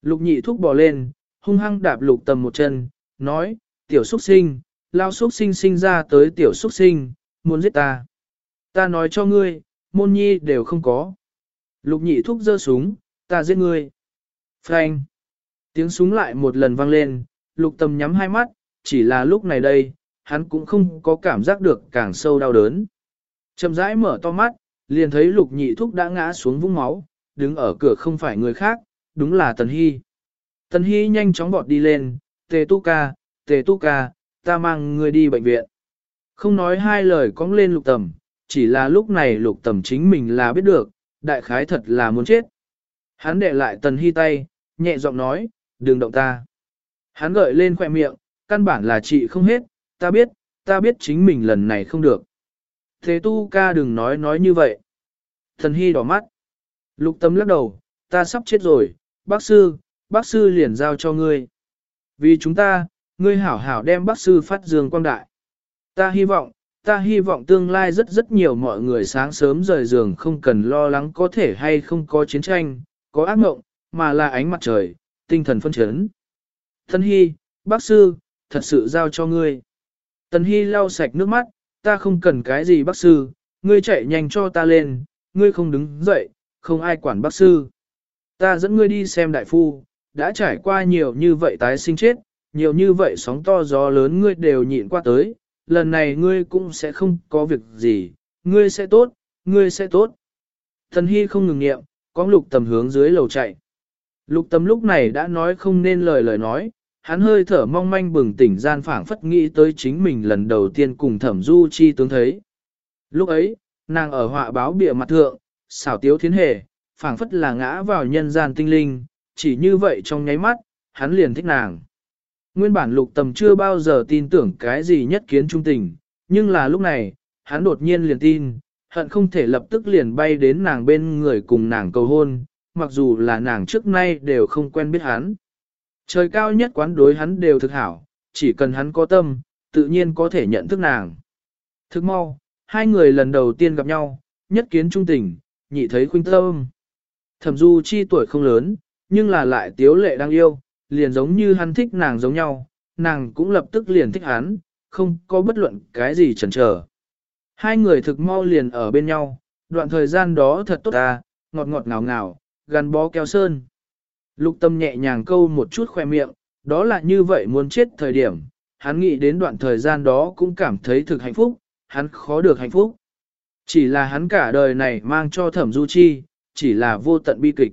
Lục nhị thuốc bỏ lên, hung hăng đạp lục tầm một chân, nói, tiểu xuất sinh, lao xuất sinh sinh ra tới tiểu xuất sinh, muốn giết ta. Ta nói cho ngươi, môn nhi đều không có. Lục nhị thúc giơ súng, ta giết ngươi. Frank. Tiếng súng lại một lần vang lên, lục tầm nhắm hai mắt, chỉ là lúc này đây, hắn cũng không có cảm giác được càng sâu đau đớn. Chậm rãi mở to mắt, liền thấy lục nhị thúc đã ngã xuống vũng máu, đứng ở cửa không phải người khác, đúng là Tần Hy. Tần Hy nhanh chóng bọt đi lên, tề tu ca, tề tu ca, ta mang người đi bệnh viện. Không nói hai lời cong lên lục tầm, chỉ là lúc này lục tầm chính mình là biết được, đại khái thật là muốn chết. Hắn để lại Tần Hy tay, nhẹ giọng nói, đừng động ta. Hắn gợi lên khoẻ miệng, căn bản là chị không hết, ta biết, ta biết chính mình lần này không được. Thế tu ca đừng nói nói như vậy. Thần hy đỏ mắt. Lục tâm lắc đầu, ta sắp chết rồi, bác sư, bác sư liền giao cho ngươi. Vì chúng ta, ngươi hảo hảo đem bác sư phát dương quang đại. Ta hy vọng, ta hy vọng tương lai rất rất nhiều mọi người sáng sớm rời giường không cần lo lắng có thể hay không có chiến tranh, có ác mộng, mà là ánh mặt trời, tinh thần phân chấn. Thân Hy, bác sư, thật sự giao cho ngươi. Tần Hy lau sạch nước mắt, ta không cần cái gì bác sư, ngươi chạy nhanh cho ta lên, ngươi không đứng dậy, không ai quản bác sư. Ta dẫn ngươi đi xem đại phu, đã trải qua nhiều như vậy tái sinh chết, nhiều như vậy sóng to gió lớn ngươi đều nhịn qua tới, lần này ngươi cũng sẽ không có việc gì, ngươi sẽ tốt, ngươi sẽ tốt. Tần Hy không ngừng nghiệm, có lục tầm hướng dưới lầu chạy. Lục Tầm lúc này đã nói không nên lời lời nói, hắn hơi thở mong manh bừng tỉnh gian phảng phất nghĩ tới chính mình lần đầu tiên cùng thẩm du chi tướng thấy. Lúc ấy, nàng ở họa báo bịa mặt thượng, xảo tiếu thiến hề, phảng phất là ngã vào nhân gian tinh linh, chỉ như vậy trong nháy mắt, hắn liền thích nàng. Nguyên bản lục tầm chưa bao giờ tin tưởng cái gì nhất kiến trung tình, nhưng là lúc này, hắn đột nhiên liền tin, hận không thể lập tức liền bay đến nàng bên người cùng nàng cầu hôn, mặc dù là nàng trước nay đều không quen biết hắn. Trời cao nhất quán đối hắn đều thực hảo, chỉ cần hắn có tâm, tự nhiên có thể nhận thức nàng. Thức mau, hai người lần đầu tiên gặp nhau, nhất kiến trung tình, nhị thấy khuynh tâm. Thẩm du chi tuổi không lớn, nhưng là lại tiếu lệ đang yêu, liền giống như hắn thích nàng giống nhau, nàng cũng lập tức liền thích hắn, không có bất luận cái gì chần chờ. Hai người thực mau liền ở bên nhau, đoạn thời gian đó thật tốt ta, ngọt ngọt ngào ngào, gắn bó keo sơn. Lục tâm nhẹ nhàng câu một chút khoe miệng, đó là như vậy muốn chết thời điểm, hắn nghĩ đến đoạn thời gian đó cũng cảm thấy thực hạnh phúc, hắn khó được hạnh phúc. Chỉ là hắn cả đời này mang cho thẩm du chi, chỉ là vô tận bi kịch.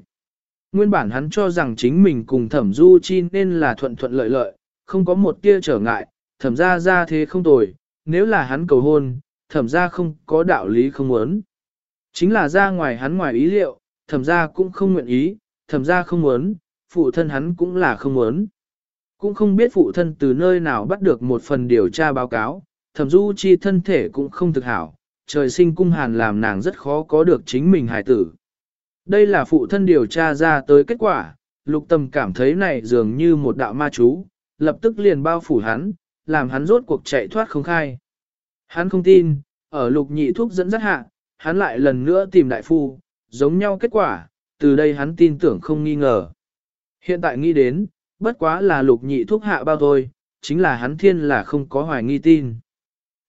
Nguyên bản hắn cho rằng chính mình cùng thẩm du chi nên là thuận thuận lợi lợi, không có một tia trở ngại, thẩm ra ra thế không tồi, nếu là hắn cầu hôn, thẩm ra không có đạo lý không muốn. Chính là ra ngoài hắn ngoài ý liệu, thẩm ra cũng không nguyện ý, thẩm ra không muốn, phụ thân hắn cũng là không muốn. Cũng không biết phụ thân từ nơi nào bắt được một phần điều tra báo cáo, thẩm du chi thân thể cũng không thực hảo, trời sinh cung hàn làm nàng rất khó có được chính mình hài tử. Đây là phụ thân điều tra ra tới kết quả, lục tâm cảm thấy này dường như một đạo ma chú, lập tức liền bao phủ hắn, làm hắn rốt cuộc chạy thoát không khai. Hắn không tin, ở lục nhị thuốc dẫn dắt hạ, hắn lại lần nữa tìm đại phu, giống nhau kết quả, từ đây hắn tin tưởng không nghi ngờ. Hiện tại nghĩ đến, bất quá là lục nhị thuốc hạ bao thôi, chính là hắn thiên là không có hoài nghi tin.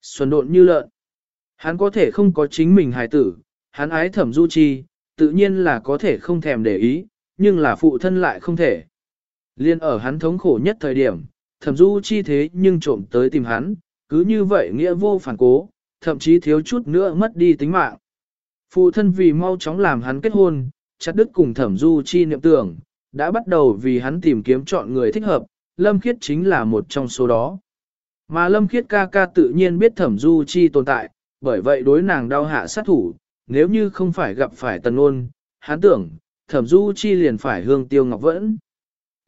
Xuân độn như lợn. Hắn có thể không có chính mình hài tử, hắn ái thẩm du chi, tự nhiên là có thể không thèm để ý, nhưng là phụ thân lại không thể. Liên ở hắn thống khổ nhất thời điểm, thẩm du chi thế nhưng trộm tới tìm hắn, cứ như vậy nghĩa vô phản cố, thậm chí thiếu chút nữa mất đi tính mạng. Phụ thân vì mau chóng làm hắn kết hôn, chặt đứt cùng thẩm du chi niệm tưởng, đã bắt đầu vì hắn tìm kiếm chọn người thích hợp, Lâm Khiết chính là một trong số đó. Mà Lâm Khiết ca ca tự nhiên biết thẩm du chi tồn tại, bởi vậy đối nàng đau hạ sát thủ, nếu như không phải gặp phải tần ôn, hắn tưởng, thẩm du chi liền phải hương tiêu ngọc vẫn.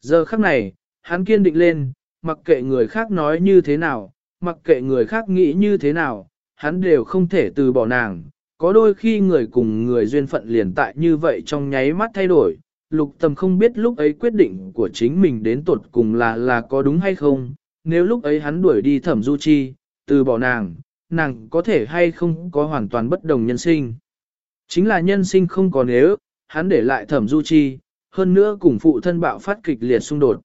Giờ khắc này, hắn kiên định lên, mặc kệ người khác nói như thế nào, mặc kệ người khác nghĩ như thế nào, hắn đều không thể từ bỏ nàng. Có đôi khi người cùng người duyên phận liền tại như vậy trong nháy mắt thay đổi, lục tầm không biết lúc ấy quyết định của chính mình đến tột cùng là là có đúng hay không, nếu lúc ấy hắn đuổi đi thẩm du chi, từ bỏ nàng, nàng có thể hay không có hoàn toàn bất đồng nhân sinh. Chính là nhân sinh không có nếu, hắn để lại thẩm du chi, hơn nữa cùng phụ thân bạo phát kịch liệt xung đột.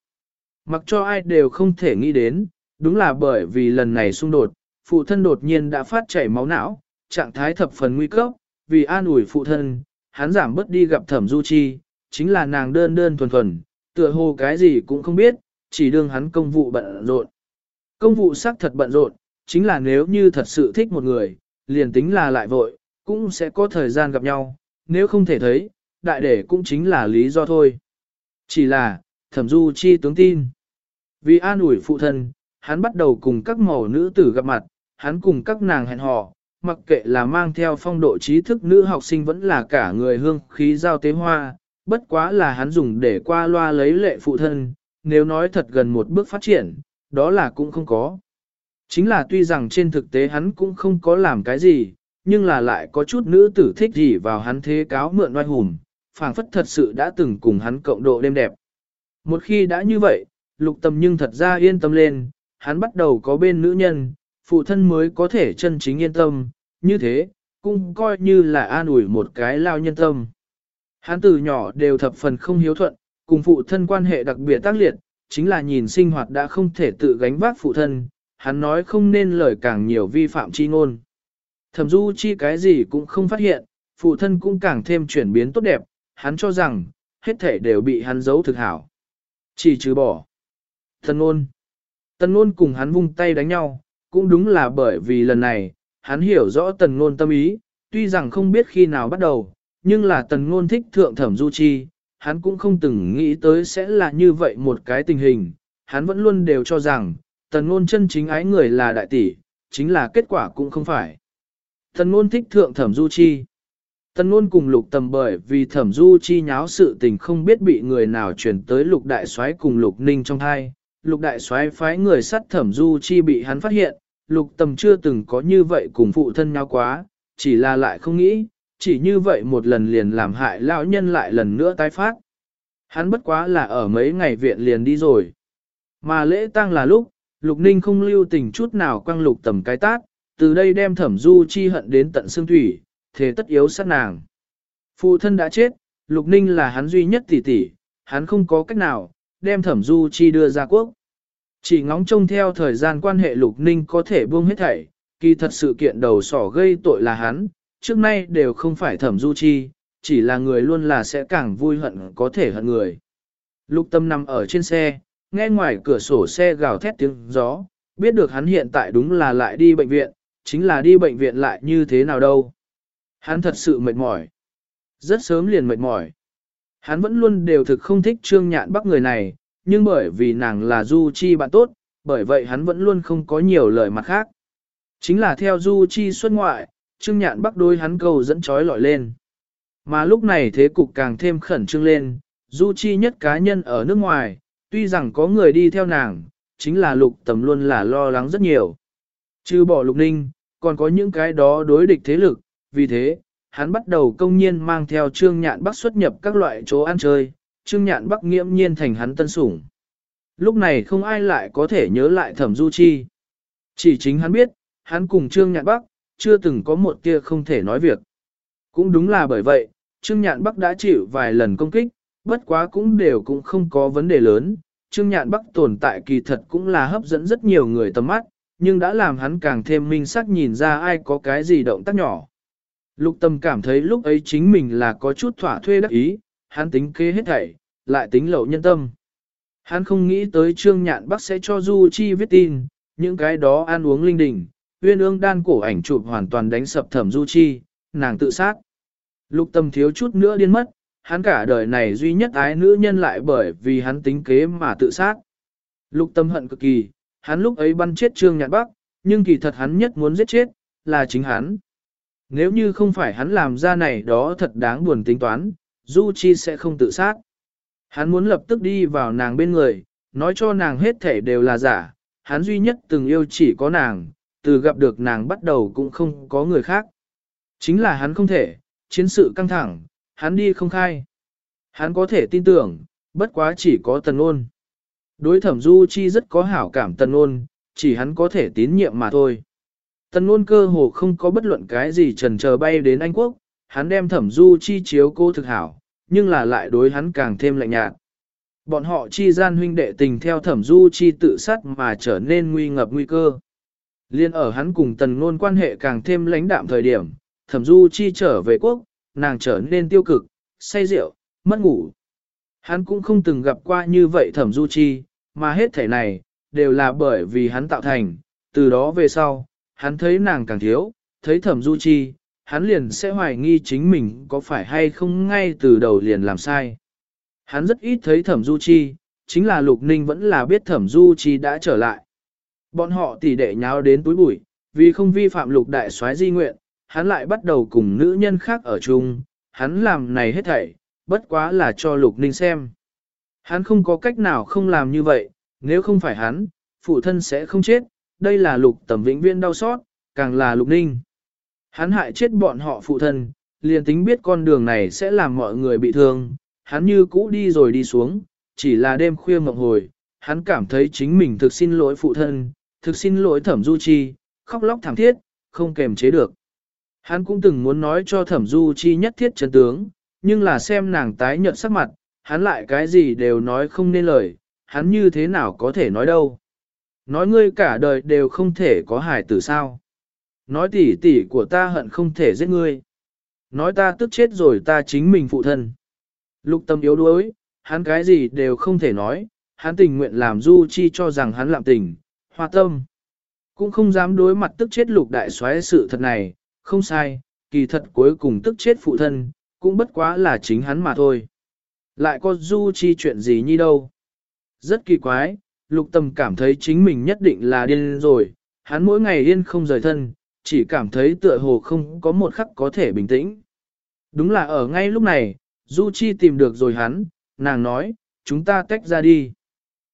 Mặc cho ai đều không thể nghĩ đến, đúng là bởi vì lần này xung đột, phụ thân đột nhiên đã phát chảy máu não, trạng thái thập phần nguy cấp, vì an ủi phụ thân, hắn giảm bớt đi gặp thẩm du chi, chính là nàng đơn đơn thuần thuần, tựa hồ cái gì cũng không biết, chỉ đương hắn công vụ bận rộn. Công vụ xác thật bận rộn, chính là nếu như thật sự thích một người, liền tính là lại vội, cũng sẽ có thời gian gặp nhau, nếu không thể thấy, đại để cũng chính là lý do thôi. Chỉ là, thẩm du chi tướng tin. Vì an ủi phụ thân, hắn bắt đầu cùng các mẫu nữ tử gặp mặt, hắn cùng các nàng hẹn hò, mặc kệ là mang theo phong độ trí thức nữ học sinh vẫn là cả người hương khí giao tế hoa, bất quá là hắn dùng để qua loa lấy lệ phụ thân, nếu nói thật gần một bước phát triển, đó là cũng không có. Chính là tuy rằng trên thực tế hắn cũng không có làm cái gì, nhưng là lại có chút nữ tử thích gì vào hắn thế cáo mượn oai hùm, phảng phất thật sự đã từng cùng hắn cộng độ đêm đẹp. Một khi đã như vậy, lục tâm nhưng thật ra yên tâm lên, hắn bắt đầu có bên nữ nhân, phụ thân mới có thể chân chính yên tâm, như thế, cũng coi như là an ủi một cái lao nhân tâm. Hắn từ nhỏ đều thập phần không hiếu thuận, cùng phụ thân quan hệ đặc biệt tác liệt, chính là nhìn sinh hoạt đã không thể tự gánh vác phụ thân, hắn nói không nên lời càng nhiều vi phạm chi ngôn. Thẩm du chi cái gì cũng không phát hiện, phụ thân cũng càng thêm chuyển biến tốt đẹp, hắn cho rằng, hết thể đều bị hắn giấu thực hảo. Chỉ trừ bỏ. Thần ngôn. Tần ngôn cùng hắn vung tay đánh nhau, cũng đúng là bởi vì lần này, hắn hiểu rõ tần ngôn tâm ý, tuy rằng không biết khi nào bắt đầu, nhưng là tần ngôn thích thượng thẩm du chi, hắn cũng không từng nghĩ tới sẽ là như vậy một cái tình hình, hắn vẫn luôn đều cho rằng, tần ngôn chân chính ái người là đại tỷ, chính là kết quả cũng không phải. Tần ngôn thích thượng thẩm du chi. Tần ngôn cùng lục tầm bởi vì thẩm du chi nháo sự tình không biết bị người nào chuyển tới lục đại soái cùng lục ninh trong hai. Lục đại soái phái người sắt thẩm du chi bị hắn phát hiện, lục tầm chưa từng có như vậy cùng phụ thân nhau quá, chỉ là lại không nghĩ, chỉ như vậy một lần liền làm hại lão nhân lại lần nữa tái phát. Hắn bất quá là ở mấy ngày viện liền đi rồi. Mà lễ tang là lúc, lục ninh không lưu tình chút nào quăng lục tầm cái tát, từ đây đem thẩm du chi hận đến tận xương thủy, thế tất yếu sát nàng. Phụ thân đã chết, lục ninh là hắn duy nhất tỷ tỷ, hắn không có cách nào, đem thẩm du chi đưa ra quốc. Chỉ ngóng trông theo thời gian quan hệ lục ninh có thể buông hết thảy, kỳ thật sự kiện đầu sỏ gây tội là hắn, trước nay đều không phải thẩm du chi, chỉ là người luôn là sẽ càng vui hận có thể hận người. Lục tâm nằm ở trên xe, nghe ngoài cửa sổ xe gào thét tiếng gió, biết được hắn hiện tại đúng là lại đi bệnh viện, chính là đi bệnh viện lại như thế nào đâu. Hắn thật sự mệt mỏi. Rất sớm liền mệt mỏi. Hắn vẫn luôn đều thực không thích trương nhạn bắc người này, nhưng bởi vì nàng là Du Chi bạn tốt, bởi vậy hắn vẫn luôn không có nhiều lời mặt khác. Chính là theo Du Chi xuất ngoại, trương nhạn bắc đôi hắn cầu dẫn chói lọi lên. Mà lúc này thế cục càng thêm khẩn trương lên, Du Chi nhất cá nhân ở nước ngoài, tuy rằng có người đi theo nàng, chính là lục tầm luôn là lo lắng rất nhiều. Chứ bỏ lục ninh, còn có những cái đó đối địch thế lực, vì thế, hắn bắt đầu công nhiên mang theo trương nhạn bắc xuất nhập các loại chỗ ăn chơi, trương nhạn bắc nghiễm nhiên thành hắn tân sủng. Lúc này không ai lại có thể nhớ lại thẩm du chi. Chỉ chính hắn biết, hắn cùng trương nhạn bắc, chưa từng có một tia không thể nói việc. Cũng đúng là bởi vậy, trương nhạn bắc đã chịu vài lần công kích, bất quá cũng đều cũng không có vấn đề lớn. Trương Nhạn Bắc tồn tại kỳ thật cũng là hấp dẫn rất nhiều người tầm mắt, nhưng đã làm hắn càng thêm minh xác nhìn ra ai có cái gì động tác nhỏ. Lục tâm cảm thấy lúc ấy chính mình là có chút thỏa thuê đắc ý, hắn tính kế hết thảy, lại tính lậu nhân tâm. Hắn không nghĩ tới Trương Nhạn Bắc sẽ cho Du Chi viết tin, những cái đó ăn uống linh đình, uyên ương đan cổ ảnh chụp hoàn toàn đánh sập thẩm Du Chi, nàng tự sát. Lục tâm thiếu chút nữa điên mất, hắn cả đời này duy nhất ái nữ nhân lại bởi vì hắn tính kế mà tự sát. Lục tâm hận cực kỳ, hắn lúc ấy bắn chết Trương Nhạn Bắc, nhưng kỳ thật hắn nhất muốn giết chết, là chính hắn. Nếu như không phải hắn làm ra này đó thật đáng buồn tính toán, Du Chi sẽ không tự sát. Hắn muốn lập tức đi vào nàng bên người, nói cho nàng hết thể đều là giả, hắn duy nhất từng yêu chỉ có nàng, từ gặp được nàng bắt đầu cũng không có người khác. Chính là hắn không thể, chiến sự căng thẳng, hắn đi không khai. Hắn có thể tin tưởng, bất quá chỉ có tần ôn. Đối thẩm du chi rất có hảo cảm tần ôn, chỉ hắn có thể tín nhiệm mà thôi. Tần ôn cơ hồ không có bất luận cái gì trần chờ bay đến Anh Quốc, hắn đem thẩm du chi chiếu cô thực hảo, nhưng là lại đối hắn càng thêm lạnh nhạt. Bọn họ chi gian huynh đệ tình theo thẩm du chi tự sát mà trở nên nguy ngập nguy cơ. Liên ở hắn cùng tần ngôn quan hệ càng thêm lãnh đạm thời điểm, thẩm du chi trở về quốc, nàng trở nên tiêu cực, say rượu, mất ngủ. Hắn cũng không từng gặp qua như vậy thẩm du chi, mà hết thể này, đều là bởi vì hắn tạo thành, từ đó về sau, hắn thấy nàng càng thiếu, thấy thẩm du chi, hắn liền sẽ hoài nghi chính mình có phải hay không ngay từ đầu liền làm sai. Hắn rất ít thấy thẩm du chi, chính là lục ninh vẫn là biết thẩm du chi đã trở lại. Bọn họ tỉ đệ nháo đến túi bụi, vì không vi phạm lục đại soái di nguyện, hắn lại bắt đầu cùng nữ nhân khác ở chung, hắn làm này hết thảy, bất quá là cho lục ninh xem. Hắn không có cách nào không làm như vậy, nếu không phải hắn, phụ thân sẽ không chết, đây là lục tầm vĩnh viên đau xót, càng là lục ninh. Hắn hại chết bọn họ phụ thân, liền tính biết con đường này sẽ làm mọi người bị thương, hắn như cũ đi rồi đi xuống, chỉ là đêm khuya mộng hồi, hắn cảm thấy chính mình thực xin lỗi phụ thân, thực xin lỗi thẩm du chi, khóc lóc thảm thiết, không kềm chế được. Hắn cũng từng muốn nói cho thẩm du chi nhất thiết chân tướng, nhưng là xem nàng tái nhợt sắc mặt, hắn lại cái gì đều nói không nên lời, hắn như thế nào có thể nói đâu. Nói ngươi cả đời đều không thể có hài tử sao. Nói tỷ tỷ của ta hận không thể giết ngươi. Nói ta tức chết rồi ta chính mình phụ thân. Lục tâm yếu đuối, hắn cái gì đều không thể nói, hắn tình nguyện làm du chi cho rằng hắn lạm tình, hoa tâm. Cũng không dám đối mặt tức chết lục đại xoáy sự thật này, không sai, kỳ thật cuối cùng tức chết phụ thân, cũng bất quá là chính hắn mà thôi. Lại có du chi chuyện gì như đâu. Rất kỳ quái, lục tâm cảm thấy chính mình nhất định là điên rồi, hắn mỗi ngày điên không rời thân, chỉ cảm thấy tựa hồ không có một khắc có thể bình tĩnh. Đúng là ở ngay lúc này, Du Chi tìm được rồi hắn, nàng nói, chúng ta tách ra đi.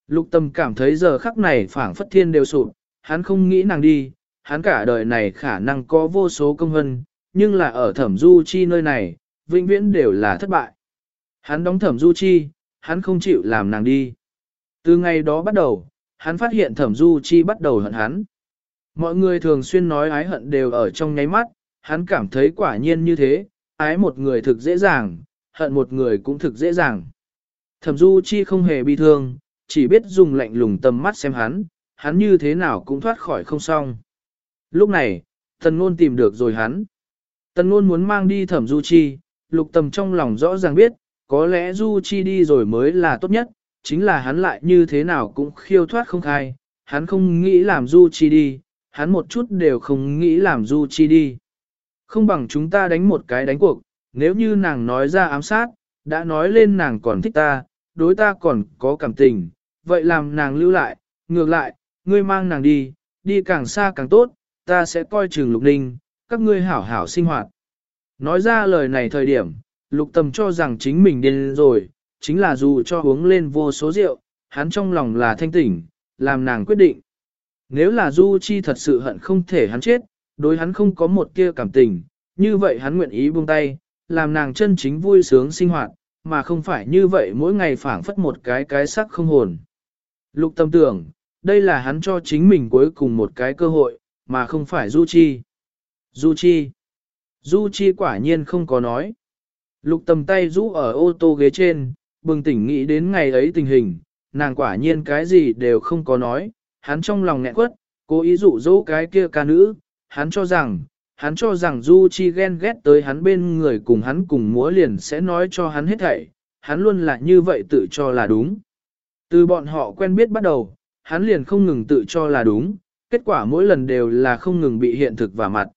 Lục tâm cảm thấy giờ khắc này phảng phất thiên đều sụp, hắn không nghĩ nàng đi, hắn cả đời này khả năng có vô số công hân, nhưng là ở thẩm Du Chi nơi này, vĩnh viễn đều là thất bại. Hắn đóng thẩm Du Chi, hắn không chịu làm nàng đi. Từ ngày đó bắt đầu, hắn phát hiện thẩm Du Chi bắt đầu hận hắn. Mọi người thường xuyên nói ái hận đều ở trong nháy mắt, hắn cảm thấy quả nhiên như thế, ái một người thực dễ dàng, hận một người cũng thực dễ dàng. Thẩm Du Chi không hề bi thương, chỉ biết dùng lạnh lùng tầm mắt xem hắn, hắn như thế nào cũng thoát khỏi không xong. Lúc này, Tần ngôn tìm được rồi hắn. Tần ngôn muốn mang đi Thẩm Du Chi, lục tầm trong lòng rõ ràng biết, có lẽ Du Chi đi rồi mới là tốt nhất, chính là hắn lại như thế nào cũng khiêu thoát không khai, hắn không nghĩ làm Du Chi đi, hắn một chút đều không nghĩ làm Du Chi đi. Không bằng chúng ta đánh một cái đánh cuộc, nếu như nàng nói ra ám sát, đã nói lên nàng còn thích ta, đối ta còn có cảm tình, vậy làm nàng lưu lại, ngược lại, ngươi mang nàng đi, đi càng xa càng tốt, ta sẽ coi chừng lục ninh, các ngươi hảo hảo sinh hoạt. Nói ra lời này thời điểm, lục tầm cho rằng chính mình điên rồi, chính là dù cho uống lên vô số rượu, hắn trong lòng là thanh tỉnh, làm nàng quyết định. Nếu là Du Chi thật sự hận không thể hắn chết, đối hắn không có một tia cảm tình, như vậy hắn nguyện ý buông tay, làm nàng chân chính vui sướng sinh hoạt, mà không phải như vậy mỗi ngày phảng phất một cái cái sắc không hồn. Lục tâm tưởng, đây là hắn cho chính mình cuối cùng một cái cơ hội, mà không phải Du Chi. Du Chi. Du Chi quả nhiên không có nói. Lục tầm tay rũ ở ô tô ghế trên, bừng tỉnh nghĩ đến ngày ấy tình hình, nàng quả nhiên cái gì đều không có nói, hắn trong lòng nghẹn quất, cố ý dụ dỗ cái kia ca nữ, hắn cho rằng, hắn cho rằng Du Chi ghen ghét tới hắn bên người cùng hắn cùng múa liền sẽ nói cho hắn hết thảy, hắn luôn là như vậy tự cho là đúng. Từ bọn họ quen biết bắt đầu, hắn liền không ngừng tự cho là đúng, kết quả mỗi lần đều là không ngừng bị hiện thực và mặt.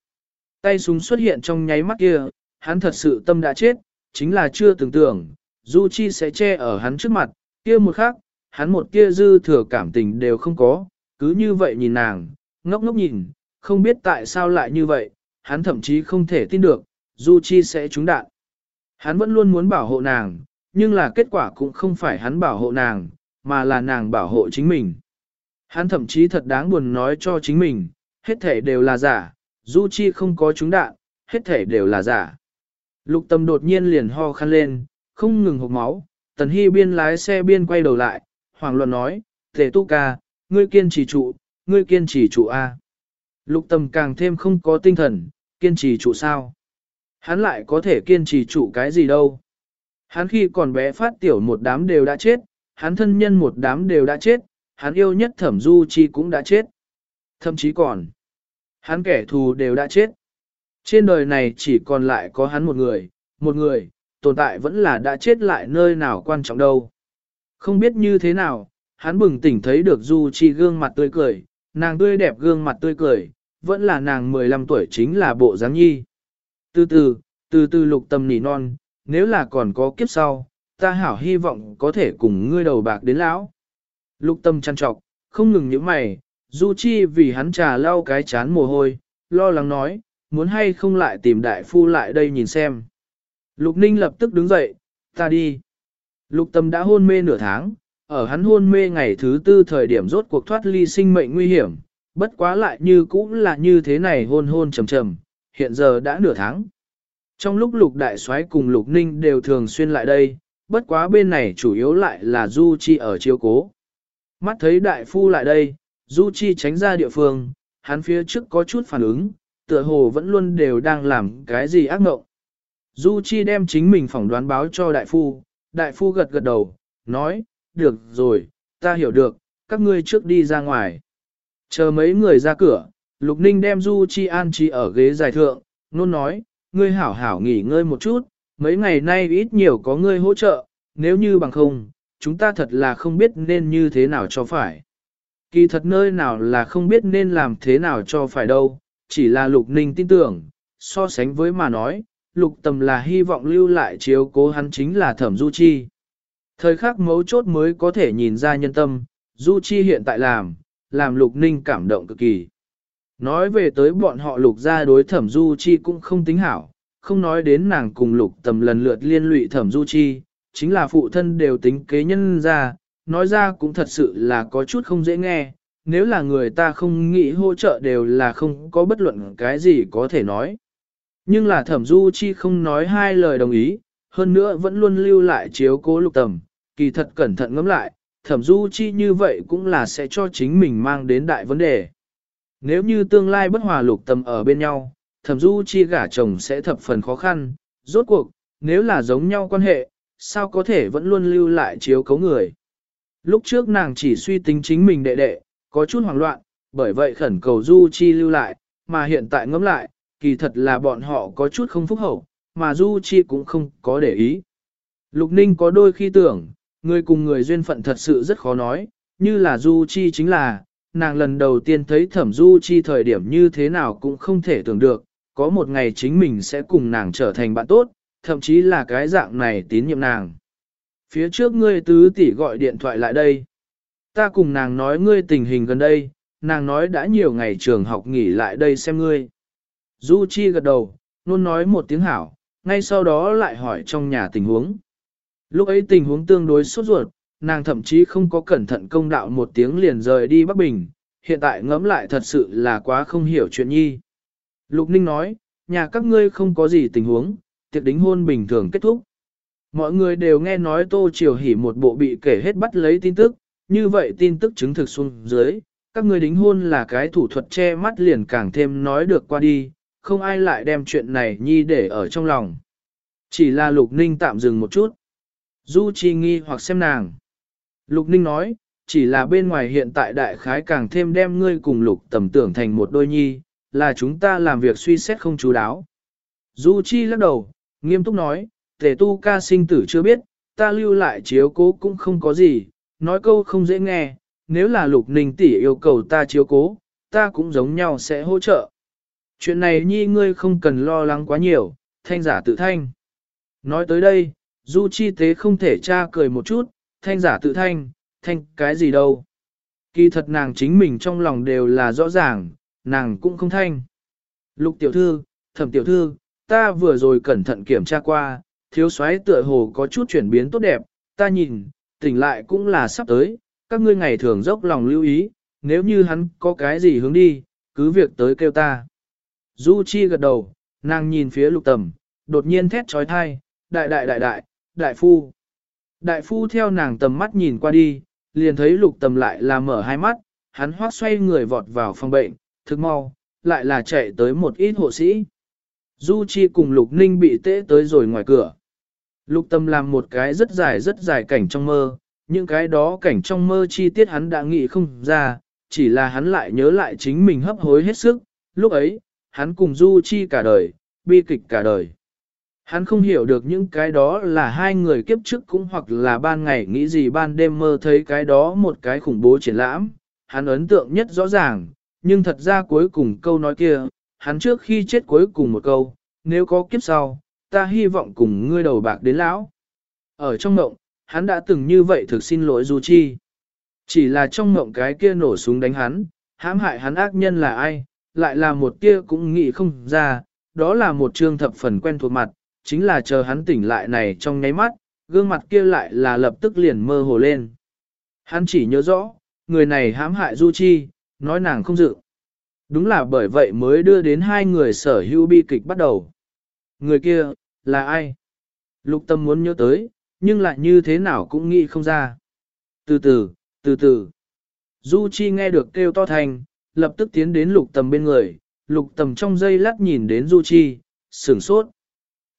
Tay súng xuất hiện trong nháy mắt kia, hắn thật sự tâm đã chết, chính là chưa tưởng tưởng, Du Chi sẽ che ở hắn trước mặt, kia một khắc, hắn một kia dư thừa cảm tình đều không có, cứ như vậy nhìn nàng, ngốc ngốc nhìn, không biết tại sao lại như vậy, hắn thậm chí không thể tin được, Du Chi sẽ trúng đạn. Hắn vẫn luôn muốn bảo hộ nàng, nhưng là kết quả cũng không phải hắn bảo hộ nàng, mà là nàng bảo hộ chính mình. Hắn thậm chí thật đáng buồn nói cho chính mình, hết thể đều là giả, Du Chi không có trúng đạn, hết thể đều là giả. Lục tâm đột nhiên liền ho khăn lên, không ngừng hộp máu, tần hy biên lái xe biên quay đầu lại, hoàng luận nói, tề tu ca, ngươi kiên trì trụ, ngươi kiên trì trụ A. Lục tâm càng thêm không có tinh thần, kiên trì trụ sao? Hắn lại có thể kiên trì trụ cái gì đâu? Hắn khi còn bé phát tiểu một đám đều đã chết, hắn thân nhân một đám đều đã chết, hắn yêu nhất thẩm du chi cũng đã chết. Thậm chí còn, hắn kẻ thù đều đã chết. Trên đời này chỉ còn lại có hắn một người, một người, tồn tại vẫn là đã chết lại nơi nào quan trọng đâu. Không biết như thế nào, hắn bừng tỉnh thấy được Du Chi gương mặt tươi cười, nàng tươi đẹp gương mặt tươi cười, vẫn là nàng 15 tuổi chính là bộ dáng nhi. Từ từ, từ từ lục tâm nỉ non, nếu là còn có kiếp sau, ta hảo hy vọng có thể cùng ngươi đầu bạc đến lão. Lục tâm chăn trọc, không ngừng những mày, Du Chi vì hắn trà lau cái chán mồ hôi, lo lắng nói, muốn hay không lại tìm đại phu lại đây nhìn xem. Lục Ninh lập tức đứng dậy, ta đi. Lục tâm đã hôn mê nửa tháng, ở hắn hôn mê ngày thứ tư thời điểm rốt cuộc thoát ly sinh mệnh nguy hiểm, bất quá lại như cũng là như thế này hôn hôn trầm trầm, hiện giờ đã nửa tháng. Trong lúc lục đại soái cùng lục ninh đều thường xuyên lại đây, bất quá bên này chủ yếu lại là Du Chi ở chiếu cố. Mắt thấy đại phu lại đây, Du Chi tránh ra địa phương, hắn phía trước có chút phản ứng, tựa hồ vẫn luôn đều đang làm cái gì ác ngộng. Du Chi đem chính mình phỏng đoán báo cho đại phu, đại phu gật gật đầu, nói, được rồi, ta hiểu được, các ngươi trước đi ra ngoài. Chờ mấy người ra cửa, Lục Ninh đem Du Chi an trí ở ghế dài thượng, nôn nói, ngươi hảo hảo nghỉ ngơi một chút, mấy ngày nay ít nhiều có ngươi hỗ trợ, nếu như bằng không, chúng ta thật là không biết nên như thế nào cho phải. Kỳ thật nơi nào là không biết nên làm thế nào cho phải đâu, chỉ là Lục Ninh tin tưởng, so sánh với mà nói, Lục Tầm là hy vọng lưu lại chiếu cố hắn chính là Thẩm Du Chi. Thời khắc mấu chốt mới có thể nhìn ra nhân tâm, Du Chi hiện tại làm, làm Lục Ninh cảm động cực kỳ. Nói về tới bọn họ Lục gia đối Thẩm Du Chi cũng không tính hảo, không nói đến nàng cùng lục tầm lần lượt liên lụy thẩm du chi, chính là phụ thân đều tính kế nhân ra, nói ra cũng thật sự là có chút không dễ nghe, nếu là người ta không nghĩ hỗ trợ đều là không có bất luận cái gì có thể nói. Nhưng là thẩm du chi không nói hai lời đồng ý, hơn nữa vẫn luôn lưu lại chiếu cố lục tầm, kỳ thật cẩn thận ngẫm lại, thẩm du chi như vậy cũng là sẽ cho chính mình mang đến đại vấn đề. Nếu như tương lai bất hòa lục tầm ở bên nhau, thẩm du chi gả chồng sẽ thập phần khó khăn, rốt cuộc, nếu là giống nhau quan hệ, sao có thể vẫn luôn lưu lại chiếu cấu người. Lúc trước nàng chỉ suy tính chính mình đệ đệ, có chút hoảng loạn, bởi vậy khẩn cầu du chi lưu lại, mà hiện tại ngẫm lại, kỳ thật là bọn họ có chút không phúc hậu, mà du chi cũng không có để ý. Lục ninh có đôi khi tưởng, người cùng người duyên phận thật sự rất khó nói, như là du chi chính là, nàng lần đầu tiên thấy thẩm du chi thời điểm như thế nào cũng không thể tưởng được, có một ngày chính mình sẽ cùng nàng trở thành bạn tốt, thậm chí là cái dạng này tín nhiệm nàng. Phía trước ngươi tứ tỷ gọi điện thoại lại đây. Ta cùng nàng nói ngươi tình hình gần đây, nàng nói đã nhiều ngày trường học nghỉ lại đây xem ngươi. Du Chi gật đầu, luôn nói một tiếng hảo, ngay sau đó lại hỏi trong nhà tình huống. Lúc ấy tình huống tương đối sốt ruột, nàng thậm chí không có cẩn thận công đạo một tiếng liền rời đi Bắc Bình, hiện tại ngẫm lại thật sự là quá không hiểu chuyện nhi. Lục Ninh nói, nhà các ngươi không có gì tình huống, tiệc đính hôn bình thường kết thúc. Mọi người đều nghe nói Tô Triều Hỷ một bộ bị kể hết bắt lấy tin tức, như vậy tin tức chứng thực xuống dưới, các ngươi đính hôn là cái thủ thuật che mắt liền càng thêm nói được qua đi, không ai lại đem chuyện này nhi để ở trong lòng. Chỉ là Lục Ninh tạm dừng một chút. Du Chi nghi hoặc xem nàng. Lục Ninh nói, chỉ là bên ngoài hiện tại đại khái càng thêm đem ngươi cùng Lục tầm tưởng thành một đôi nhi, là chúng ta làm việc suy xét không chú đáo. Du Chi lắc đầu, nghiêm túc nói, tề tu ca sinh tử chưa biết, ta lưu lại chiếu cố cũng không có gì, nói câu không dễ nghe, nếu là lục ninh tỷ yêu cầu ta chiếu cố, ta cũng giống nhau sẽ hỗ trợ. Chuyện này nhi ngươi không cần lo lắng quá nhiều, thanh giả tự thanh. Nói tới đây, du chi tế không thể tra cười một chút, thanh giả tự thanh, thanh cái gì đâu. Kỳ thật nàng chính mình trong lòng đều là rõ ràng, nàng cũng không thanh. Lục tiểu thư, thẩm tiểu thư, ta vừa rồi cẩn thận kiểm tra qua, thiếu soái tựa hồ có chút chuyển biến tốt đẹp, ta nhìn, tỉnh lại cũng là sắp tới, các ngươi ngày thường dốc lòng lưu ý, nếu như hắn có cái gì hướng đi, cứ việc tới kêu ta. Du Chi gật đầu, nàng nhìn phía lục tầm, đột nhiên thét trói thai, đại đại đại đại, đại phu. Đại phu theo nàng tầm mắt nhìn qua đi, liền thấy lục tầm lại là mở hai mắt, hắn hoác xoay người vọt vào phòng bệnh, thực mau, lại là chạy tới một ít hộ sĩ. Du Chi cùng Lục Ninh bị tễ tới rồi ngoài cửa. Lục Tầm làm một cái rất dài rất dài cảnh trong mơ, những cái đó cảnh trong mơ chi tiết hắn đã nghĩ không ra, chỉ là hắn lại nhớ lại chính mình hấp hối hết sức, lúc ấy, hắn cùng Du Chi cả đời, bi kịch cả đời. Hắn không hiểu được những cái đó là hai người kiếp trước cũng hoặc là ban ngày nghĩ gì ban đêm mơ thấy cái đó một cái khủng bố triển lãm, hắn ấn tượng nhất rõ ràng, nhưng thật ra cuối cùng câu nói kia, hắn trước khi chết cuối cùng một câu, nếu có kiếp sau, ta hy vọng cùng ngươi đầu bạc đến lão. Ở trong mộng, hắn đã từng như vậy thực xin lỗi Du Chi. Chỉ là trong mộng cái kia nổ súng đánh hắn, hãm hại hắn ác nhân là ai, lại là một kia cũng nghĩ không ra, đó là một trương thập phần quen thuộc mặt, chính là chờ hắn tỉnh lại này trong nháy mắt, gương mặt kia lại là lập tức liền mơ hồ lên. Hắn chỉ nhớ rõ, người này hãm hại Du Chi, nói nàng không dự. Đúng là bởi vậy mới đưa đến hai người sở hữu bi kịch bắt đầu. Người kia, là ai? Lục tâm muốn nhớ tới, nhưng lại như thế nào cũng nghĩ không ra. Từ từ, từ từ. Du Chi nghe được kêu to thành, lập tức tiến đến lục tầm bên người, lục tầm trong giây lát nhìn đến Du Chi, sửng sốt.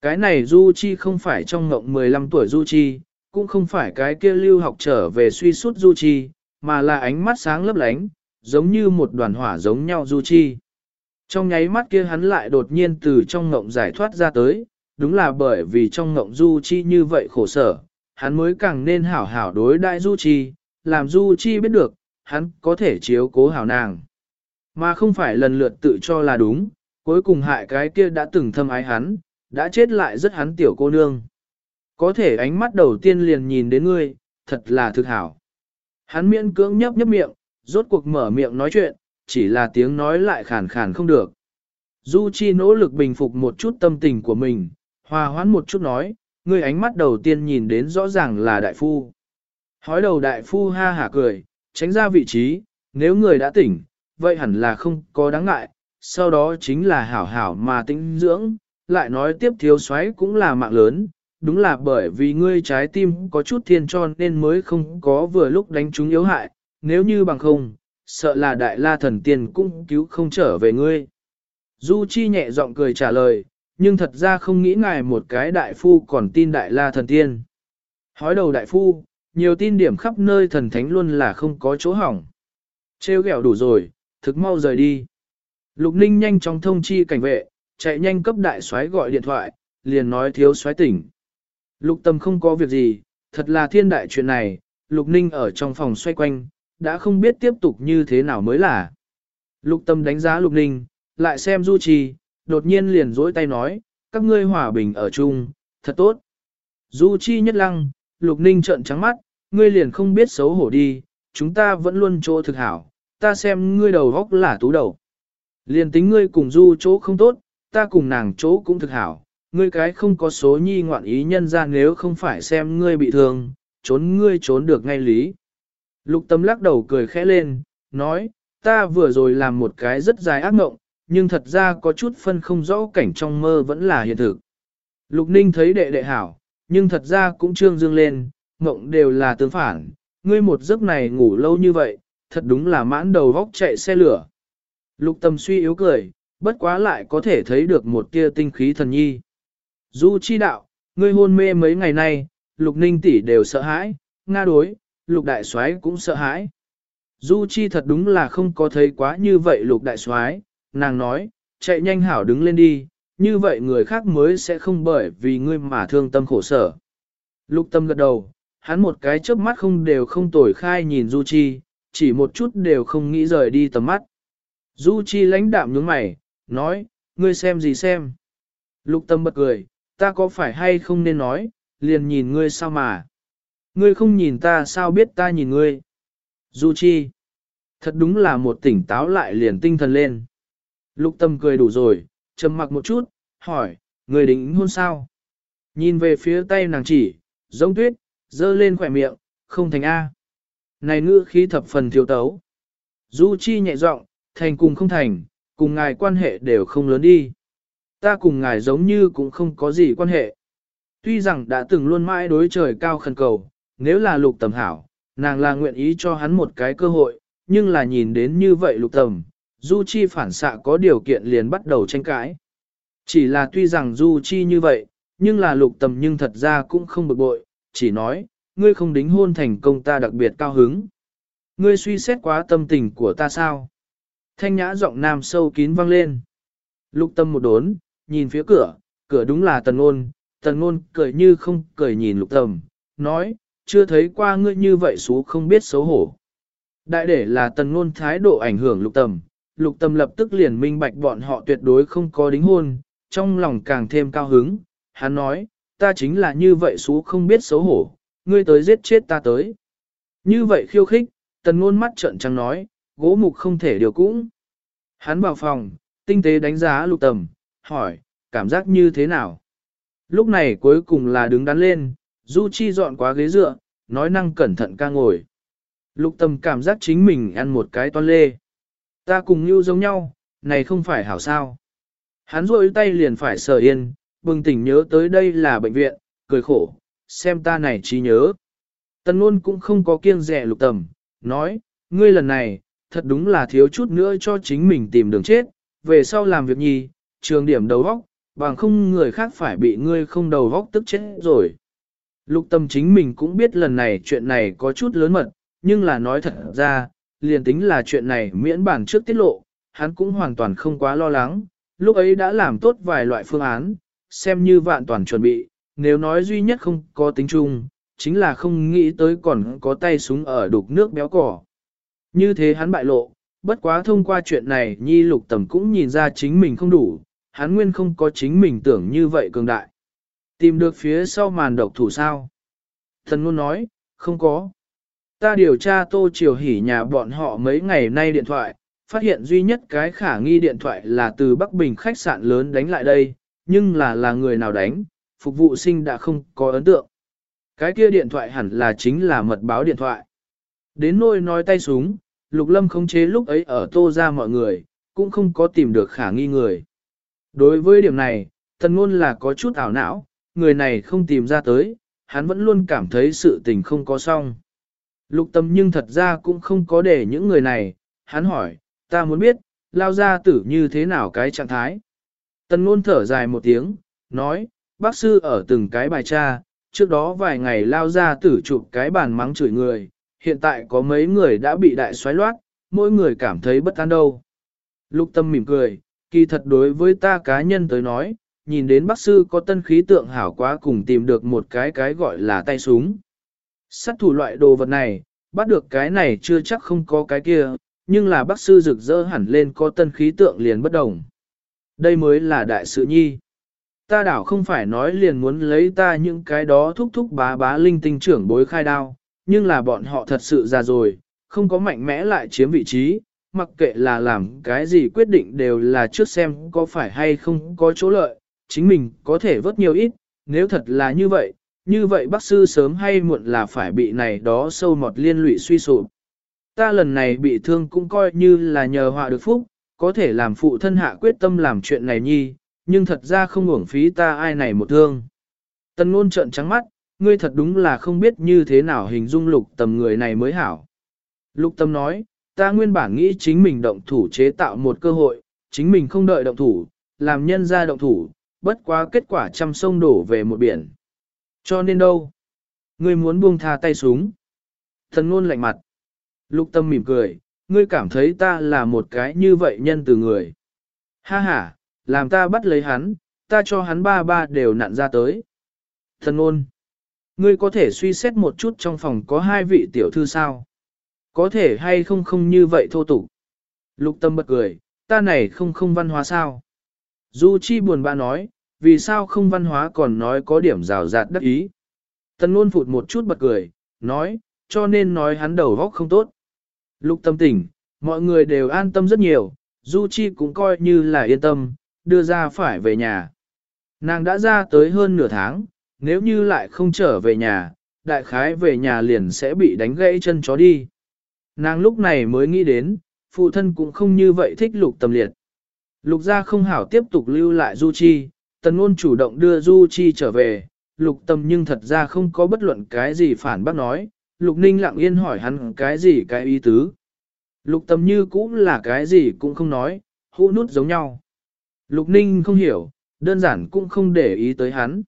Cái này Du Chi không phải trong ngộng 15 tuổi Du Chi, cũng không phải cái kia lưu học trở về suy suốt Du Chi, mà là ánh mắt sáng lấp lánh, giống như một đoàn hỏa giống nhau Du Chi. Trong nháy mắt kia hắn lại đột nhiên từ trong ngộng giải thoát ra tới, đúng là bởi vì trong ngộng Du Chi như vậy khổ sở, hắn mới càng nên hảo hảo đối đại Du Chi, làm Du Chi biết được, hắn có thể chiếu cố hảo nàng. Mà không phải lần lượt tự cho là đúng, cuối cùng hại cái kia đã từng thâm ái hắn, đã chết lại rất hắn tiểu cô nương. Có thể ánh mắt đầu tiên liền nhìn đến ngươi, thật là thực hảo. Hắn miễn cưỡng nhấp nhấp miệng, rốt cuộc mở miệng nói chuyện, chỉ là tiếng nói lại khàn khàn không được. Du Chi nỗ lực bình phục một chút tâm tình của mình, hòa hoãn một chút nói, ngươi ánh mắt đầu tiên nhìn đến rõ ràng là đại phu. Hói đầu đại phu ha hả cười, tránh ra vị trí, nếu người đã tỉnh, vậy hẳn là không có đáng ngại, sau đó chính là hảo hảo mà tĩnh dưỡng, lại nói tiếp thiếu soái cũng là mạng lớn, đúng là bởi vì ngươi trái tim có chút thiên tròn nên mới không có vừa lúc đánh chúng yếu hại, nếu như bằng không, sợ là đại la thần tiên cũng cứu không trở về ngươi. Du Chi nhẹ giọng cười trả lời, nhưng thật ra không nghĩ ngài một cái đại phu còn tin đại la thần tiên. Hói đầu đại phu, nhiều tin điểm khắp nơi thần thánh luôn là không có chỗ hỏng. Trêu ghẹo đủ rồi, thực mau rời đi. Lục Ninh nhanh chóng thông chi cảnh vệ, chạy nhanh cấp đại soái gọi điện thoại, liền nói thiếu soái tỉnh. Lục Tâm không có việc gì, thật là thiên đại chuyện này, Lục Ninh ở trong phòng xoay quanh, đã không biết tiếp tục như thế nào mới là. Lục Tâm đánh giá Lục Ninh, lại xem Du Trì, đột nhiên liền dỗi tay nói, các ngươi hòa bình ở chung, thật tốt. Du Chi nhất lăng, Lục Ninh trợn trắng mắt, ngươi liền không biết xấu hổ đi, chúng ta vẫn luôn chỗ thực hảo, ta xem ngươi đầu góc là tú đầu. Liền tính ngươi cùng Du chỗ không tốt, ta cùng nàng chỗ cũng thực hảo, ngươi cái không có số nhi ngoạn ý nhân ra nếu không phải xem ngươi bị thương, trốn ngươi trốn được ngay lý. Lục tâm lắc đầu cười khẽ lên, nói, ta vừa rồi làm một cái rất dài ác mộng, nhưng thật ra có chút phân không rõ cảnh trong mơ vẫn là hiện thực. Lục ninh thấy đệ đệ hảo, nhưng thật ra cũng trương dương lên, ngộng đều là tương phản, ngươi một giấc này ngủ lâu như vậy, thật đúng là mãn đầu vóc chạy xe lửa. Lục tâm suy yếu cười, bất quá lại có thể thấy được một tia tinh khí thần nhi. Du chi đạo, ngươi hôn mê mấy ngày nay, lục ninh tỷ đều sợ hãi, nga đối, lục đại soái cũng sợ hãi. Du chi thật đúng là không có thấy quá như vậy lục đại soái, nàng nói, chạy nhanh hảo đứng lên đi, như vậy người khác mới sẽ không bởi vì ngươi mà thương tâm khổ sở. Lục tâm gật đầu, hắn một cái chớp mắt không đều không tồi khai nhìn Du Chi, chỉ một chút đều không nghĩ rời đi tầm mắt. Du Chi lãnh đạm nhướng mày, nói, ngươi xem gì xem. Lục tâm bật cười, ta có phải hay không nên nói, liền nhìn ngươi sao mà. Ngươi không nhìn ta sao biết ta nhìn ngươi. Du Chi, thật đúng là một tỉnh táo lại liền tinh thần lên. Lục tâm cười đủ rồi, trầm mặc một chút, hỏi, ngươi định hôn sao? Nhìn về phía tay nàng chỉ, giống tuyết, dơ lên khỏe miệng, không thành A. Này ngữ khí thập phần thiếu tấu. Du Chi nhẹ giọng, thành cùng không thành, cùng ngài quan hệ đều không lớn đi. Ta cùng ngài giống như cũng không có gì quan hệ. Tuy rằng đã từng luôn mãi đối trời cao khẩn cầu, nếu là lục tầm hảo, nàng là nguyện ý cho hắn một cái cơ hội, nhưng là nhìn đến như vậy lục tầm, Du Chi phản xạ có điều kiện liền bắt đầu tranh cãi. Chỉ là tuy rằng Du Chi như vậy, nhưng là lục tầm nhưng thật ra cũng không bực bội, chỉ nói, ngươi không đính hôn thành công ta đặc biệt cao hứng. Ngươi suy xét quá tâm tình của ta sao? Thanh nhã giọng nam sâu kín vang lên. Lục tâm một đốn, nhìn phía cửa, cửa đúng là tần ngôn, tần ngôn cười như không cười nhìn lục tâm, nói, chưa thấy qua ngươi như vậy xú không biết xấu hổ. Đại để là tần ngôn thái độ ảnh hưởng lục tâm, lục tâm lập tức liền minh bạch bọn họ tuyệt đối không có đính hôn, trong lòng càng thêm cao hứng, hắn nói, ta chính là như vậy xú không biết xấu hổ, ngươi tới giết chết ta tới. Như vậy khiêu khích, tần ngôn mắt trợn trắng nói, gỗ mục không thể điều cũng. Hắn vào phòng, tinh tế đánh giá lục tầm, hỏi, cảm giác như thế nào? Lúc này cuối cùng là đứng đắn lên, Du Chi dọn quá ghế dựa, nói năng cẩn thận ca ngồi. Lục tầm cảm giác chính mình ăn một cái toan lê. Ta cùng như giống nhau, này không phải hảo sao. Hắn rôi tay liền phải sờ yên, bừng tỉnh nhớ tới đây là bệnh viện, cười khổ, xem ta này trí nhớ. Tần luôn cũng không có kiêng rẻ lục tầm, nói, ngươi lần này, thật đúng là thiếu chút nữa cho chính mình tìm đường chết, về sau làm việc nhi, trường điểm đầu vóc, bằng không người khác phải bị ngươi không đầu vóc tức chết rồi. Lục tâm chính mình cũng biết lần này chuyện này có chút lớn mật, nhưng là nói thật ra, liền tính là chuyện này miễn bản trước tiết lộ, hắn cũng hoàn toàn không quá lo lắng, lúc ấy đã làm tốt vài loại phương án, xem như vạn toàn chuẩn bị, nếu nói duy nhất không có tính chung, chính là không nghĩ tới còn có tay súng ở đục nước béo cỏ. Như thế hắn bại lộ, bất quá thông qua chuyện này nhi lục tầm cũng nhìn ra chính mình không đủ, hắn nguyên không có chính mình tưởng như vậy cường đại. Tìm được phía sau màn độc thủ sao? Thần luôn nói, không có. Ta điều tra tô triều hỉ nhà bọn họ mấy ngày nay điện thoại, phát hiện duy nhất cái khả nghi điện thoại là từ Bắc Bình khách sạn lớn đánh lại đây, nhưng là là người nào đánh, phục vụ sinh đã không có ấn tượng. Cái kia điện thoại hẳn là chính là mật báo điện thoại. Đến nôi nói tay súng, Lục Lâm khống chế lúc ấy ở tô ra mọi người, cũng không có tìm được khả nghi người. Đối với điểm này, tần ngôn là có chút ảo não, người này không tìm ra tới, hắn vẫn luôn cảm thấy sự tình không có xong. Lục tâm nhưng thật ra cũng không có để những người này, hắn hỏi, ta muốn biết, lao ra tử như thế nào cái trạng thái. Tần ngôn thở dài một tiếng, nói, bác sư ở từng cái bài tra, trước đó vài ngày lao ra tử chụp cái bàn mắng chửi người, hiện tại có mấy người đã bị đại xoáy loát, mỗi người cảm thấy bất an đâu. Lục tâm mỉm cười, kỳ thật đối với ta cá nhân tới nói, nhìn đến bác sư có tân khí tượng hảo quá cùng tìm được một cái cái gọi là tay súng. Sát thủ loại đồ vật này, bắt được cái này chưa chắc không có cái kia, nhưng là bác sư rực rỡ hẳn lên có tân khí tượng liền bất đồng. Đây mới là đại sự nhi. Ta đảo không phải nói liền muốn lấy ta những cái đó thúc thúc bá bá linh tinh trưởng bối khai đao, nhưng là bọn họ thật sự già rồi, không có mạnh mẽ lại chiếm vị trí, mặc kệ là làm cái gì quyết định đều là trước xem có phải hay không có chỗ lợi, chính mình có thể vớt nhiều ít, nếu thật là như vậy, như vậy bác sư sớm hay muộn là phải bị này đó sâu mọt liên lụy suy sụp. Ta lần này bị thương cũng coi như là nhờ họa được phúc, có thể làm phụ thân hạ quyết tâm làm chuyện này nhi, nhưng thật ra không uổng phí ta ai này một thương. Tần ngôn trợn trắng mắt, ngươi thật đúng là không biết như thế nào hình dung lục tầm người này mới hảo. Lục tâm nói, ta nguyên bản nghĩ chính mình động thủ chế tạo một cơ hội, chính mình không đợi động thủ, làm nhân ra động thủ, bất quá kết quả trăm sông đổ về một biển. Cho nên đâu? Ngươi muốn buông tha tay súng. Thần ngôn lạnh mặt. Lục tâm mỉm cười, ngươi cảm thấy ta là một cái như vậy nhân từ người. Ha ha, làm ta bắt lấy hắn, ta cho hắn ba ba đều nặn ra tới. Thần ngôn. Ngươi có thể suy xét một chút trong phòng có hai vị tiểu thư sao? Có thể hay không không như vậy thô tục. Lục tâm bật cười, ta này không không văn hóa sao? Du Chi buồn bã nói, vì sao không văn hóa còn nói có điểm rào rạt đắc ý. Tần luôn phụt một chút bật cười, nói, cho nên nói hắn đầu góc không tốt. Lục tâm tỉnh, mọi người đều an tâm rất nhiều, Du Chi cũng coi như là yên tâm, đưa ra phải về nhà. Nàng đã ra tới hơn nửa tháng, nếu như lại không trở về nhà, đại khái về nhà liền sẽ bị đánh gãy chân chó đi. Nàng lúc này mới nghĩ đến, phụ thân cũng không như vậy thích lục tâm liệt. Lục gia không hảo tiếp tục lưu lại Du Chi, tần ngôn chủ động đưa Du Chi trở về, lục tâm nhưng thật ra không có bất luận cái gì phản bác nói, lục ninh lặng yên hỏi hắn cái gì cái ý tứ. Lục tâm như cũng là cái gì cũng không nói, hũ nút giống nhau. Lục ninh không hiểu, đơn giản cũng không để ý tới hắn.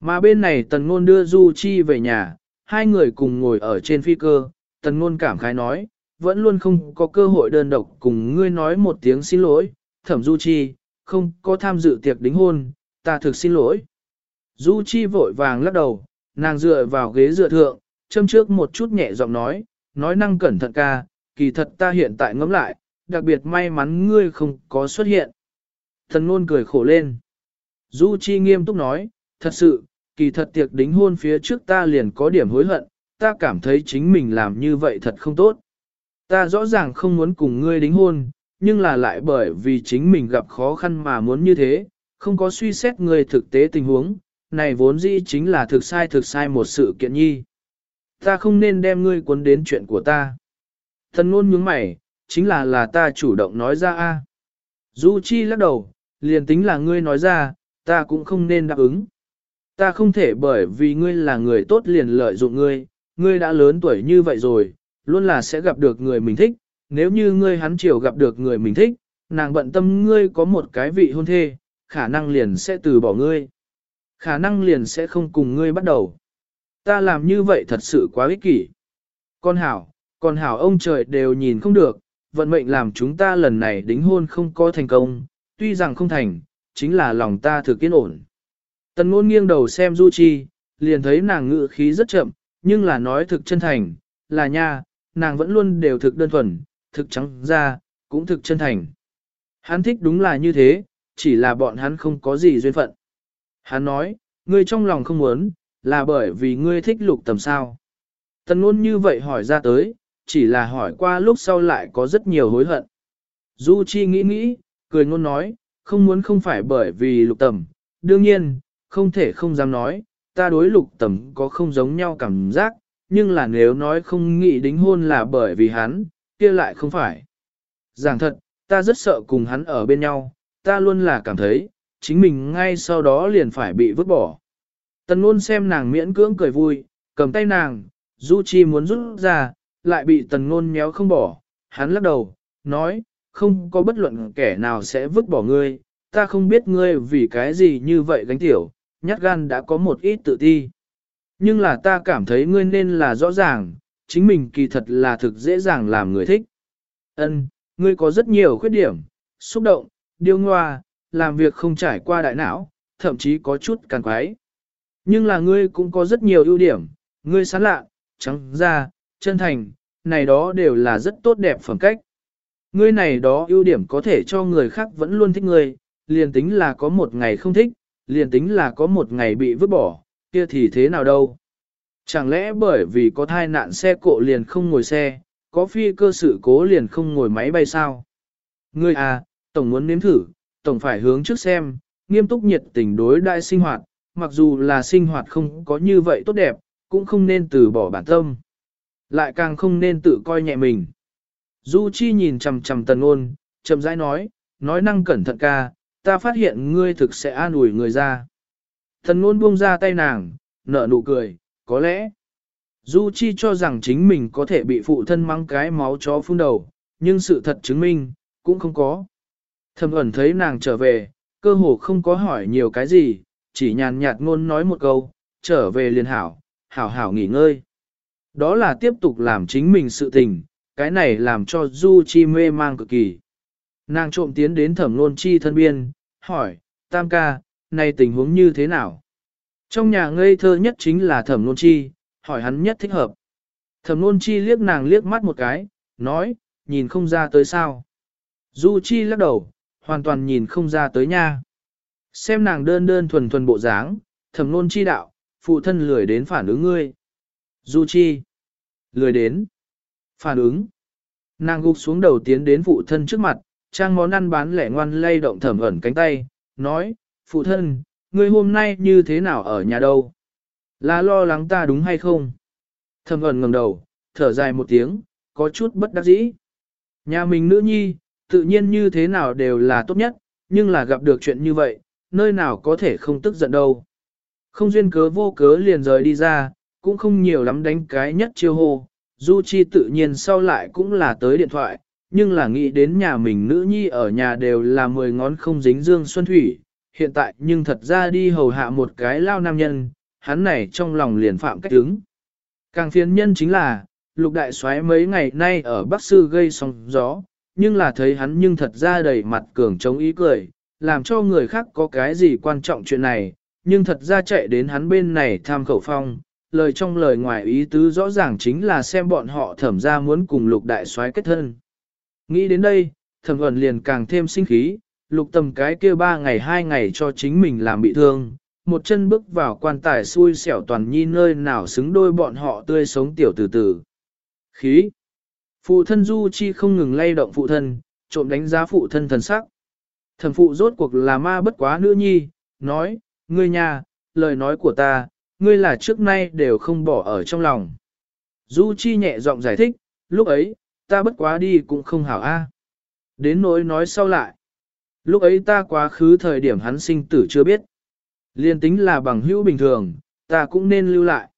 Mà bên này tần ngôn đưa Du Chi về nhà, hai người cùng ngồi ở trên phi cơ, tần ngôn cảm khái nói, vẫn luôn không có cơ hội đơn độc cùng ngươi nói một tiếng xin lỗi, thẩm Du Chi, không có tham dự tiệc đính hôn, ta thực xin lỗi. Du Chi vội vàng lắc đầu, nàng dựa vào ghế dựa thượng, châm trước một chút nhẹ giọng nói, nói năng cẩn thận ca, kỳ thật ta hiện tại ngẫm lại, đặc biệt may mắn ngươi không có xuất hiện. Thần ngôn cười khổ lên. Du Chi nghiêm túc nói, thật sự, kỳ thật tiệc đính hôn phía trước ta liền có điểm hối hận, ta cảm thấy chính mình làm như vậy thật không tốt. Ta rõ ràng không muốn cùng ngươi đính hôn, nhưng là lại bởi vì chính mình gặp khó khăn mà muốn như thế, không có suy xét người thực tế tình huống, này vốn dĩ chính là thực sai thực sai một sự kiện nhi. Ta không nên đem ngươi cuốn đến chuyện của ta. Thần ngôn nhướng mày, chính là là ta chủ động nói ra a. Du Chi lắc đầu, liền tính là ngươi nói ra, ta cũng không nên đáp ứng. Ta không thể bởi vì ngươi là người tốt liền lợi dụng ngươi, ngươi đã lớn tuổi như vậy rồi, luôn là sẽ gặp được người mình thích, nếu như ngươi hắn chiều gặp được người mình thích, nàng bận tâm ngươi có một cái vị hôn thê, khả năng liền sẽ từ bỏ ngươi. Khả năng liền sẽ không cùng ngươi bắt đầu. Ta làm như vậy thật sự quá ích kỷ. Con hảo, con hảo ông trời đều nhìn không được, vận mệnh làm chúng ta lần này đính hôn không có thành công, tuy rằng không thành, chính là lòng ta thực kiên ổn. Tần ngôn nghiêng đầu xem Du Chi, liền thấy nàng ngự khí rất chậm, nhưng là nói thực chân thành, là nha, nàng vẫn luôn đều thực đơn thuần, thực trắng ra, cũng thực chân thành. Hắn thích đúng là như thế, chỉ là bọn hắn không có gì duyên phận. Hắn nói, ngươi trong lòng không muốn, là bởi vì ngươi thích lục tầm sao. Tần ngôn như vậy hỏi ra tới, chỉ là hỏi qua lúc sau lại có rất nhiều hối hận. Du Chi nghĩ nghĩ, cười ngôn nói, không muốn không phải bởi vì lục tầm, đương nhiên, không thể không dám nói, ta đối lục tầm có không giống nhau cảm giác, nhưng là nếu nói không nghĩ đính hôn là bởi vì hắn, kia lại không phải. Giảng thật, ta rất sợ cùng hắn ở bên nhau, ta luôn là cảm thấy, chính mình ngay sau đó liền phải bị vứt bỏ. Tần ngôn xem nàng miễn cưỡng cười vui, cầm tay nàng, Du Chi muốn rút ra, lại bị tần ngôn méo không bỏ, hắn lắc đầu, nói, không có bất luận kẻ nào sẽ vứt bỏ ngươi, ta không biết ngươi vì cái gì như vậy gánh tiểu, nhát gan đã có một ít tự ti. Nhưng là ta cảm thấy ngươi nên là rõ ràng, chính mình kỳ thật là thực dễ dàng làm người thích. Ân, ngươi có rất nhiều khuyết điểm, xúc động, điêu ngoa, làm việc không trải qua đại não, thậm chí có chút càng quái. Nhưng là ngươi cũng có rất nhiều ưu điểm, ngươi sán lạ, trắng da, chân thành, này đó đều là rất tốt đẹp phẩm cách. Ngươi này đó ưu điểm có thể cho người khác vẫn luôn thích ngươi, liền tính là có một ngày không thích, liền tính là có một ngày bị vứt bỏ, kia thì thế nào đâu. Chẳng lẽ bởi vì có thai nạn xe cộ liền không ngồi xe, có phi cơ sự cố liền không ngồi máy bay sao? Ngươi à, tổng muốn nếm thử, tổng phải hướng trước xem, nghiêm túc nhiệt tình đối đại sinh hoạt, mặc dù là sinh hoạt không có như vậy tốt đẹp, cũng không nên từ bỏ bản tâm. Lại càng không nên tự coi nhẹ mình. Du Chi nhìn chằm chằm tần ôn, chậm rãi nói, nói năng cẩn thận ca, ta phát hiện ngươi thực sẽ an ủi người ra. Tần ôn buông ra tay nàng, nở nụ cười, có lẽ. Du Chi cho rằng chính mình có thể bị phụ thân mắng cái máu chó phun đầu, nhưng sự thật chứng minh, cũng không có. Thầm ẩn thấy nàng trở về, cơ hồ không có hỏi nhiều cái gì, chỉ nhàn nhạt ngôn nói một câu, trở về liền hảo, hảo hảo nghỉ ngơi. Đó là tiếp tục làm chính mình sự tình, cái này làm cho Du Chi mê mang cực kỳ. Nàng trộm tiến đến thẩm nôn chi thân biên, hỏi, tam ca, này tình huống như thế nào? Trong nhà ngây thơ nhất chính là thẩm nôn chi, hỏi hắn nhất thích hợp. Thẩm nôn chi liếc nàng liếc mắt một cái, nói, nhìn không ra tới sao. Du chi lắc đầu, hoàn toàn nhìn không ra tới nha. Xem nàng đơn đơn thuần thuần bộ dáng, thẩm nôn chi đạo, phụ thân lười đến phản ứng ngươi. Du chi, lười đến, phản ứng. Nàng gục xuống đầu tiến đến phụ thân trước mặt, trang món ăn bán lẻ ngoan lay động thẩm ẩn cánh tay, nói, phụ thân, ngươi hôm nay như thế nào ở nhà đâu? Là lo lắng ta đúng hay không? Thẩm ẩn ngẩng đầu, thở dài một tiếng, có chút bất đắc dĩ. Nhà mình nữ nhi, tự nhiên như thế nào đều là tốt nhất, nhưng là gặp được chuyện như vậy, nơi nào có thể không tức giận đâu. Không duyên cớ vô cớ liền rời đi ra, cũng không nhiều lắm đánh cái nhất chiêu hô. Du Chi tự nhiên sau lại cũng là tới điện thoại, nhưng là nghĩ đến nhà mình nữ nhi ở nhà đều là mười ngón không dính dương xuân thủy, hiện tại nhưng thật ra đi hầu hạ một cái lao nam nhân, hắn này trong lòng liền phạm cách đứng. Càng phiền nhân chính là, lục đại soái mấy ngày nay ở Bắc Sư gây sóng gió, nhưng là thấy hắn nhưng thật ra đầy mặt cường chống ý cười, làm cho người khác có cái gì quan trọng chuyện này, nhưng thật ra chạy đến hắn bên này tham khẩu phong, lời trong lời ngoài ý tứ rõ ràng chính là xem bọn họ thẩm ra muốn cùng lục đại soái kết thân. Nghĩ đến đây, thẩm ẩn liền càng thêm sinh khí, lục tầm cái kia ba ngày hai ngày cho chính mình làm bị thương, một chân bước vào quan tài xui xẻo toàn nhi nơi nào xứng đôi bọn họ tươi sống tiểu từ từ. Khí! Phụ thân Du Chi không ngừng lay động phụ thân, trộm đánh giá phụ thân thần sắc. Thẩm phụ rốt cuộc là ma bất quá nữ nhi, nói, ngươi nhà, lời nói của ta, ngươi là trước nay đều không bỏ ở trong lòng. Du Chi nhẹ giọng giải thích, lúc ấy, ta bất quá đi cũng không hảo a. Đến nỗi nói sau lại. Lúc ấy ta quá khứ thời điểm hắn sinh tử chưa biết. Liên tính là bằng hữu bình thường, ta cũng nên lưu lại.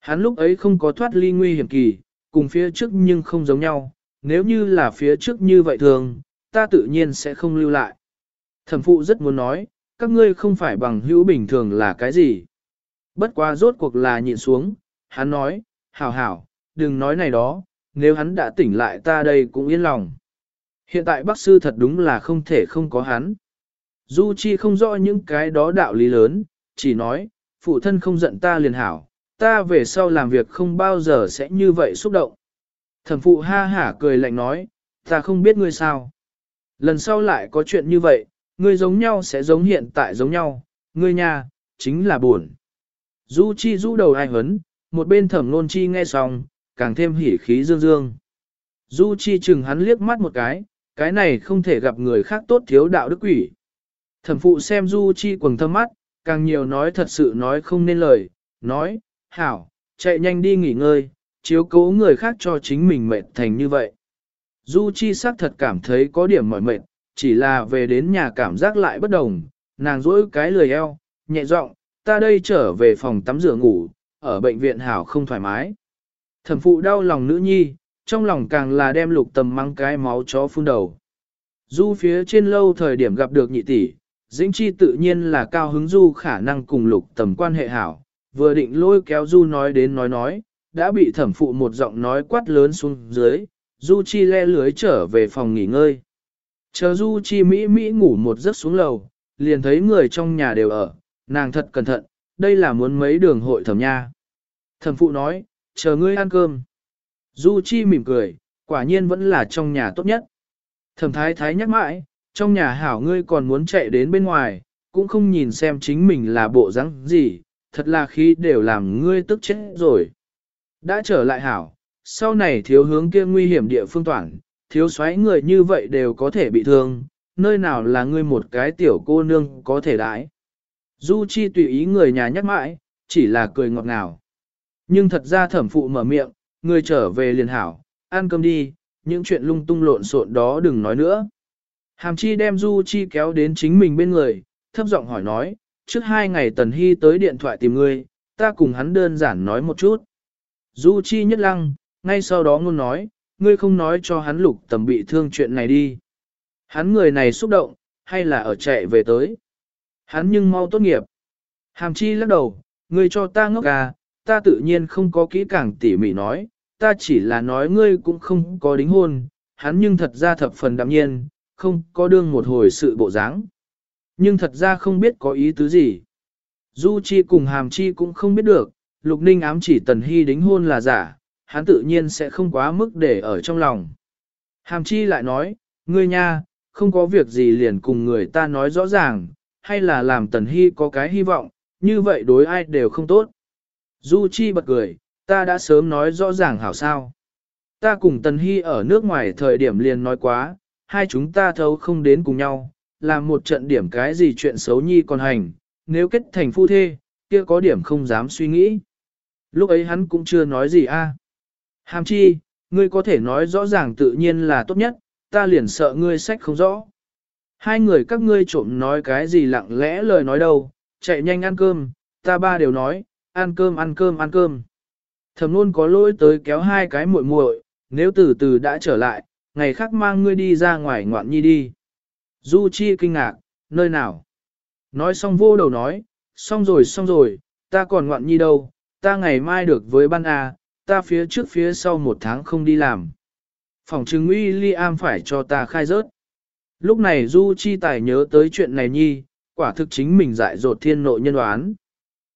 Hắn lúc ấy không có thoát ly nguy hiểm kỳ, cùng phía trước nhưng không giống nhau, nếu như là phía trước như vậy thường, ta tự nhiên sẽ không lưu lại. Thẩm phụ rất muốn nói, các ngươi không phải bằng hữu bình thường là cái gì. Bất quá rốt cuộc là nhịn xuống, hắn nói, hảo hảo, đừng nói này đó, nếu hắn đã tỉnh lại ta đây cũng yên lòng. Hiện tại bác sư thật đúng là không thể không có hắn. Du Chi không rõ những cái đó đạo lý lớn, chỉ nói, phụ thân không giận ta liền hảo, ta về sau làm việc không bao giờ sẽ như vậy xúc động. Thẩm phụ ha hả cười lạnh nói, ta không biết ngươi sao. Lần sau lại có chuyện như vậy, ngươi giống nhau sẽ giống hiện tại giống nhau, ngươi nha, chính là buồn. Du Chi rũ đầu ai hấn, một bên thẩm nôn chi nghe xong, càng thêm hỉ khí dương dương. Du Chi chừng hắn liếc mắt một cái, cái này không thể gặp người khác tốt thiếu đạo đức quỷ. Thẩm phụ xem Du Chi quầng thâm mắt, càng nhiều nói thật sự nói không nên lời, nói, hảo, chạy nhanh đi nghỉ ngơi, chiếu cố người khác cho chính mình mệt thành như vậy. Du Chi xác thật cảm thấy có điểm mỏi mệt, chỉ là về đến nhà cảm giác lại bất đồng, nàng duỗi cái lười eo, nhẹ giọng, ta đây trở về phòng tắm rửa ngủ, ở bệnh viện hảo không thoải mái. Thẩm phụ đau lòng nữ nhi, trong lòng càng là đem lục tầm mang cái máu chó phun đầu. Du phía trên lâu thời điểm gặp được nhị tỷ, dĩnh chi tự nhiên là cao hứng du khả năng cùng lục tầm quan hệ hảo, vừa định lôi kéo du nói đến nói nói, đã bị thẩm phụ một giọng nói quát lớn xuống dưới, du chi le lưới trở về phòng nghỉ ngơi. Chờ du chi mỹ mỹ ngủ một giấc xuống lầu, liền thấy người trong nhà đều ở, nàng thật cẩn thận, đây là muốn mấy đường hội thẩm nha. Thẩm phụ nói, chờ ngươi ăn cơm. Du Chi mỉm cười, quả nhiên vẫn là trong nhà tốt nhất. Thẩm thái thái nhắc mãi, trong nhà hảo ngươi còn muốn chạy đến bên ngoài, cũng không nhìn xem chính mình là bộ dáng gì, thật là khi đều làm ngươi tức chết rồi. Đã trở lại hảo, sau này thiếu hướng kia nguy hiểm địa phương toàn, thiếu xoáy người như vậy đều có thể bị thương, nơi nào là ngươi một cái tiểu cô nương có thể đãi. Du Chi tùy ý người nhà nhắc mãi, chỉ là cười ngọt ngào. Nhưng thật ra thẩm phụ mở miệng, người trở về liền hảo, ăn cơm đi, những chuyện lung tung lộn xộn đó đừng nói nữa. Hàm chi đem Du Chi kéo đến chính mình bên người, thấp giọng hỏi nói, trước hai ngày Tần Hy tới điện thoại tìm ngươi, ta cùng hắn đơn giản nói một chút. Du Chi nhất lăng, ngay sau đó ngôn nói, ngươi không nói cho hắn lục tầm bị thương chuyện này đi. Hắn người này xúc động, hay là ở chạy về tới. Hắn nhưng mau tốt nghiệp. Hàm chi lắc đầu, ngươi cho ta ngốc à, ta tự nhiên không có kỹ càng tỉ mỉ nói, ta chỉ là nói ngươi cũng không có đính hôn, hắn nhưng thật ra thập phần đạm nhiên, không có đương một hồi sự bộ dáng. Nhưng thật ra không biết có ý tứ gì. Du Chi cùng Hàm Chi cũng không biết được, Lục Ninh ám chỉ Tần Hy đính hôn là giả, hắn tự nhiên sẽ không quá mức để ở trong lòng. Hàm Chi lại nói, ngươi nha, không có việc gì liền cùng người ta nói rõ ràng, hay là làm Tần Hy có cái hy vọng, như vậy đối ai đều không tốt. Du Chi bật cười, ta đã sớm nói rõ ràng hảo sao. Ta cùng Tần Hy ở nước ngoài thời điểm liền nói quá, hai chúng ta thấu không đến cùng nhau, làm một trận điểm cái gì chuyện xấu nhi còn hành, nếu kết thành phu thê, kia có điểm không dám suy nghĩ. Lúc ấy hắn cũng chưa nói gì a. Hàm chi, ngươi có thể nói rõ ràng tự nhiên là tốt nhất, ta liền sợ ngươi sách không rõ. Hai người các ngươi trộm nói cái gì lặng lẽ lời nói đâu, chạy nhanh ăn cơm, ta ba đều nói, ăn cơm ăn cơm ăn cơm. Thầm luôn có lỗi tới kéo hai cái muội muội, nếu từ từ đã trở lại, ngày khác mang ngươi đi ra ngoài ngoạn nhi đi. Du Chi kinh ngạc, nơi nào? Nói xong vô đầu nói, xong rồi xong rồi, ta còn ngoạn nhi đâu, ta ngày mai được với ban A, ta phía trước phía sau một tháng không đi làm. Phòng chứng liam phải cho ta khai rớt. Lúc này Du Chi Tài nhớ tới chuyện này nhi, quả thực chính mình dại dột thiên nội nhân đoán.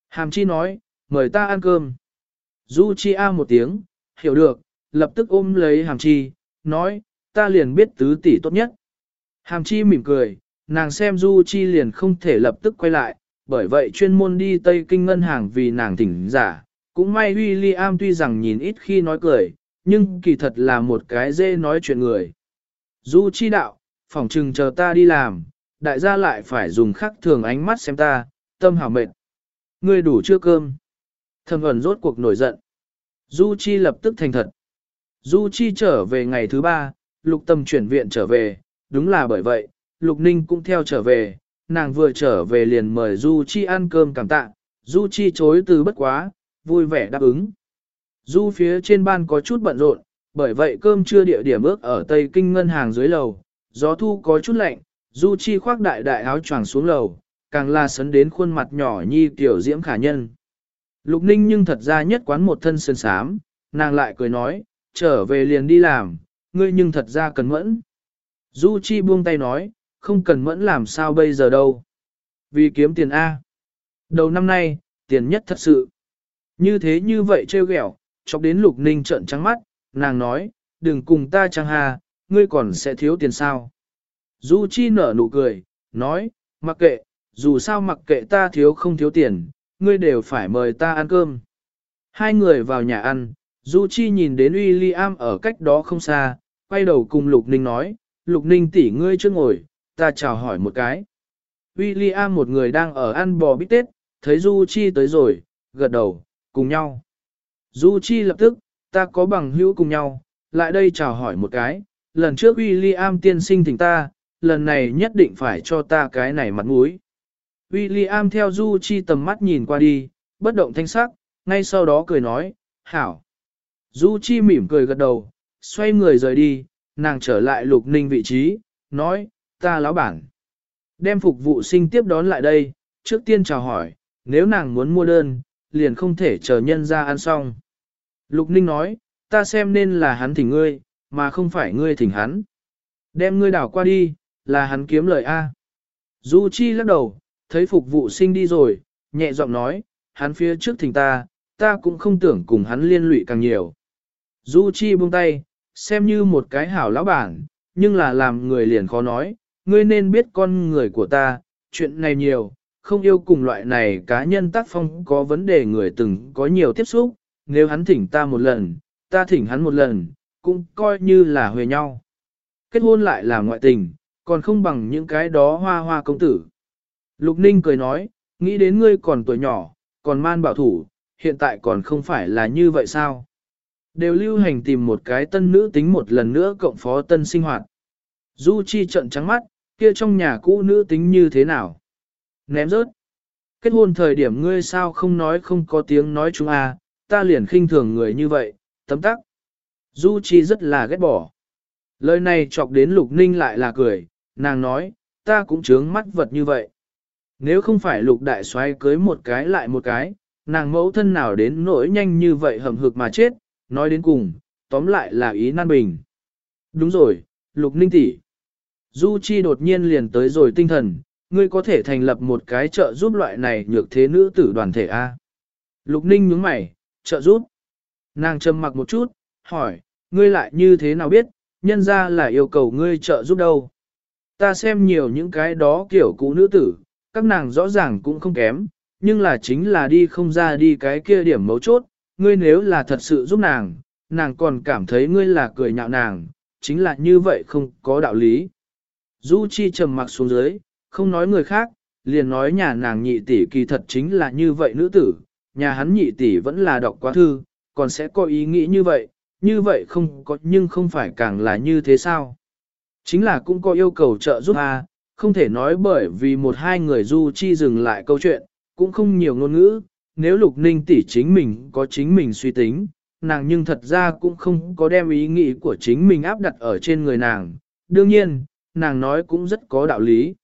Hàm Chi nói, mời ta ăn cơm. Du Chi A một tiếng, hiểu được, lập tức ôm lấy Hàm Chi, nói, ta liền biết tứ tỷ tốt nhất. Hàm Chi mỉm cười, nàng xem Du Chi liền không thể lập tức quay lại, bởi vậy chuyên môn đi Tây Kinh ngân hàng vì nàng tỉnh giả. Cũng may William tuy rằng nhìn ít khi nói cười, nhưng kỳ thật là một cái dễ nói chuyện người. Du Chi đạo, phỏng chừng chờ ta đi làm, đại gia lại phải dùng khắc thường ánh mắt xem ta, tâm hảo mệt. Ngươi đủ chưa cơm? Thầm ẩn rốt cuộc nổi giận. Du Chi lập tức thành thật. Du Chi trở về ngày thứ ba, lục tâm chuyển viện trở về, đúng là bởi vậy, lục ninh cũng theo trở về, nàng vừa trở về liền mời Du Chi ăn cơm cảm tạ, Du Chi chối từ bất quá, vui vẻ đáp ứng. Du phía trên ban có chút bận rộn, bởi vậy cơm trưa địa điểm ước ở Tây Kinh ngân hàng dưới lầu, gió thu có chút lạnh, Du Chi khoác đại đại áo choàng xuống lầu, càng là sấn đến khuôn mặt nhỏ nhi tiểu diễm khả nhân. Lục Ninh nhưng thật ra nhất quán một thân sơn sám, nàng lại cười nói, trở về liền đi làm, ngươi nhưng thật ra cần mẫn. Du Chi buông tay nói, không cần mẫn làm sao bây giờ đâu. Vì kiếm tiền A. Đầu năm nay, tiền nhất thật sự. Như thế như vậy trêu ghẹo, chọc đến Lục Ninh trợn trắng mắt, nàng nói, đừng cùng ta chăng hà, ngươi còn sẽ thiếu tiền sao. Du Chi nở nụ cười, nói, mặc kệ, dù sao mặc kệ ta thiếu không thiếu tiền, ngươi đều phải mời ta ăn cơm. Hai người vào nhà ăn, Du Chi nhìn đến William ở cách đó không xa, quay đầu cùng Lục Ninh nói, Lục Ninh tỷ ngươi chưa ngồi, ta chào hỏi một cái. William một người đang ở ăn bò bít tết, thấy Du Chi tới rồi, gật đầu, cùng nhau. Du Chi lập tức, ta có bằng hữu cùng nhau, lại đây chào hỏi một cái, lần trước William tiên sinh thỉnh ta, lần này nhất định phải cho ta cái này mặt mũi. William theo Du Chi tầm mắt nhìn qua đi, bất động thanh sắc, ngay sau đó cười nói, hảo. Du Chi mỉm cười gật đầu, xoay người rời đi, nàng trở lại lục ninh vị trí, nói, ta lão bản. Đem phục vụ sinh tiếp đón lại đây, trước tiên chào hỏi, nếu nàng muốn mua đơn, liền không thể chờ nhân ra ăn xong. Lục ninh nói, ta xem nên là hắn thỉnh ngươi, mà không phải ngươi thỉnh hắn. Đem ngươi đảo qua đi, là hắn kiếm lời A. Du Chi lắc đầu, thấy phục vụ sinh đi rồi, nhẹ giọng nói, hắn phía trước thỉnh ta, ta cũng không tưởng cùng hắn liên lụy càng nhiều. Du Chi buông tay, xem như một cái hảo lão bản, nhưng là làm người liền khó nói, ngươi nên biết con người của ta, chuyện này nhiều, không yêu cùng loại này cá nhân tác phong có vấn đề người từng có nhiều tiếp xúc, nếu hắn thỉnh ta một lần, ta thỉnh hắn một lần, cũng coi như là huề nhau. Kết hôn lại là ngoại tình, còn không bằng những cái đó hoa hoa công tử. Lục Ninh cười nói, nghĩ đến ngươi còn tuổi nhỏ, còn man bảo thủ, hiện tại còn không phải là như vậy sao? Đều lưu hành tìm một cái tân nữ tính một lần nữa cộng phó tân sinh hoạt. Du Chi trận trắng mắt, kia trong nhà cũ nữ tính như thế nào? Ném rớt. Kết hôn thời điểm ngươi sao không nói không có tiếng nói chúng à, ta liền khinh thường người như vậy, tấm tắc. Du Chi rất là ghét bỏ. Lời này chọc đến Lục Ninh lại là cười, nàng nói, ta cũng chướng mắt vật như vậy. Nếu không phải Lục Đại Soái cưới một cái lại một cái, nàng mẫu thân nào đến nỗi nhanh như vậy hầm hực mà chết, nói đến cùng, tóm lại là ý nan bình. Đúng rồi, Lục Ninh tỷ. Du Chi đột nhiên liền tới rồi tinh thần, ngươi có thể thành lập một cái trợ giúp loại này nhược thế nữ tử đoàn thể A. Lục Ninh nhướng mày, trợ giúp. Nàng trầm mặc một chút, hỏi, ngươi lại như thế nào biết, nhân ra là yêu cầu ngươi trợ giúp đâu. Ta xem nhiều những cái đó kiểu cũ nữ tử, các nàng rõ ràng cũng không kém, nhưng là chính là đi không ra đi cái kia điểm mấu chốt, ngươi nếu là thật sự giúp nàng, nàng còn cảm thấy ngươi là cười nhạo nàng, chính là như vậy không có đạo lý. Du Chi trầm mặc xuống dưới, không nói người khác, liền nói nhà nàng nhị tỷ kỳ thật chính là như vậy nữ tử, nhà hắn nhị tỷ vẫn là đọc quá thư, còn sẽ có ý nghĩ như vậy, như vậy không có nhưng không phải càng là như thế sao. Chính là cũng có yêu cầu trợ giúp a, không thể nói bởi vì một hai người Du Chi dừng lại câu chuyện, cũng không nhiều ngôn ngữ, nếu Lục Ninh tỷ chính mình có chính mình suy tính, nàng nhưng thật ra cũng không có đem ý nghĩ của chính mình áp đặt ở trên người nàng. Đương nhiên, nàng nói cũng rất có đạo lý.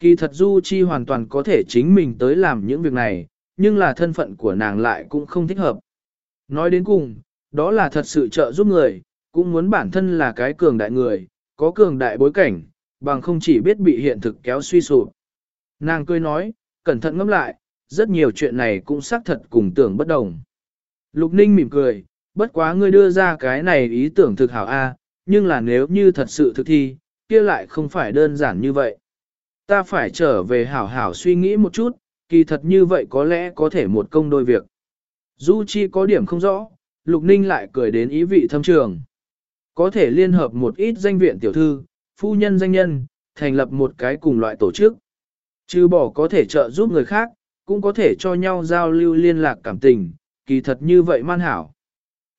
Kỳ thật Du Chi hoàn toàn có thể chính mình tới làm những việc này, nhưng là thân phận của nàng lại cũng không thích hợp. Nói đến cùng, đó là thật sự trợ giúp người, cũng muốn bản thân là cái cường đại người, có cường đại bối cảnh, bằng không chỉ biết bị hiện thực kéo suy sụp. Nàng cười nói, cẩn thận ngẫm lại, rất nhiều chuyện này cũng xác thật cùng tưởng bất đồng. Lục Ninh mỉm cười, bất quá ngươi đưa ra cái này ý tưởng thực hảo A, nhưng là nếu như thật sự thực thi, kia lại không phải đơn giản như vậy. Ta phải trở về hảo hảo suy nghĩ một chút, kỳ thật như vậy có lẽ có thể một công đôi việc. Du Chi có điểm không rõ, Lục Ninh lại cười đến ý vị thâm trường. Có thể liên hợp một ít danh viện tiểu thư, phu nhân danh nhân, thành lập một cái cùng loại tổ chức. Trừ bỏ có thể trợ giúp người khác, cũng có thể cho nhau giao lưu liên lạc cảm tình, kỳ thật như vậy man hảo.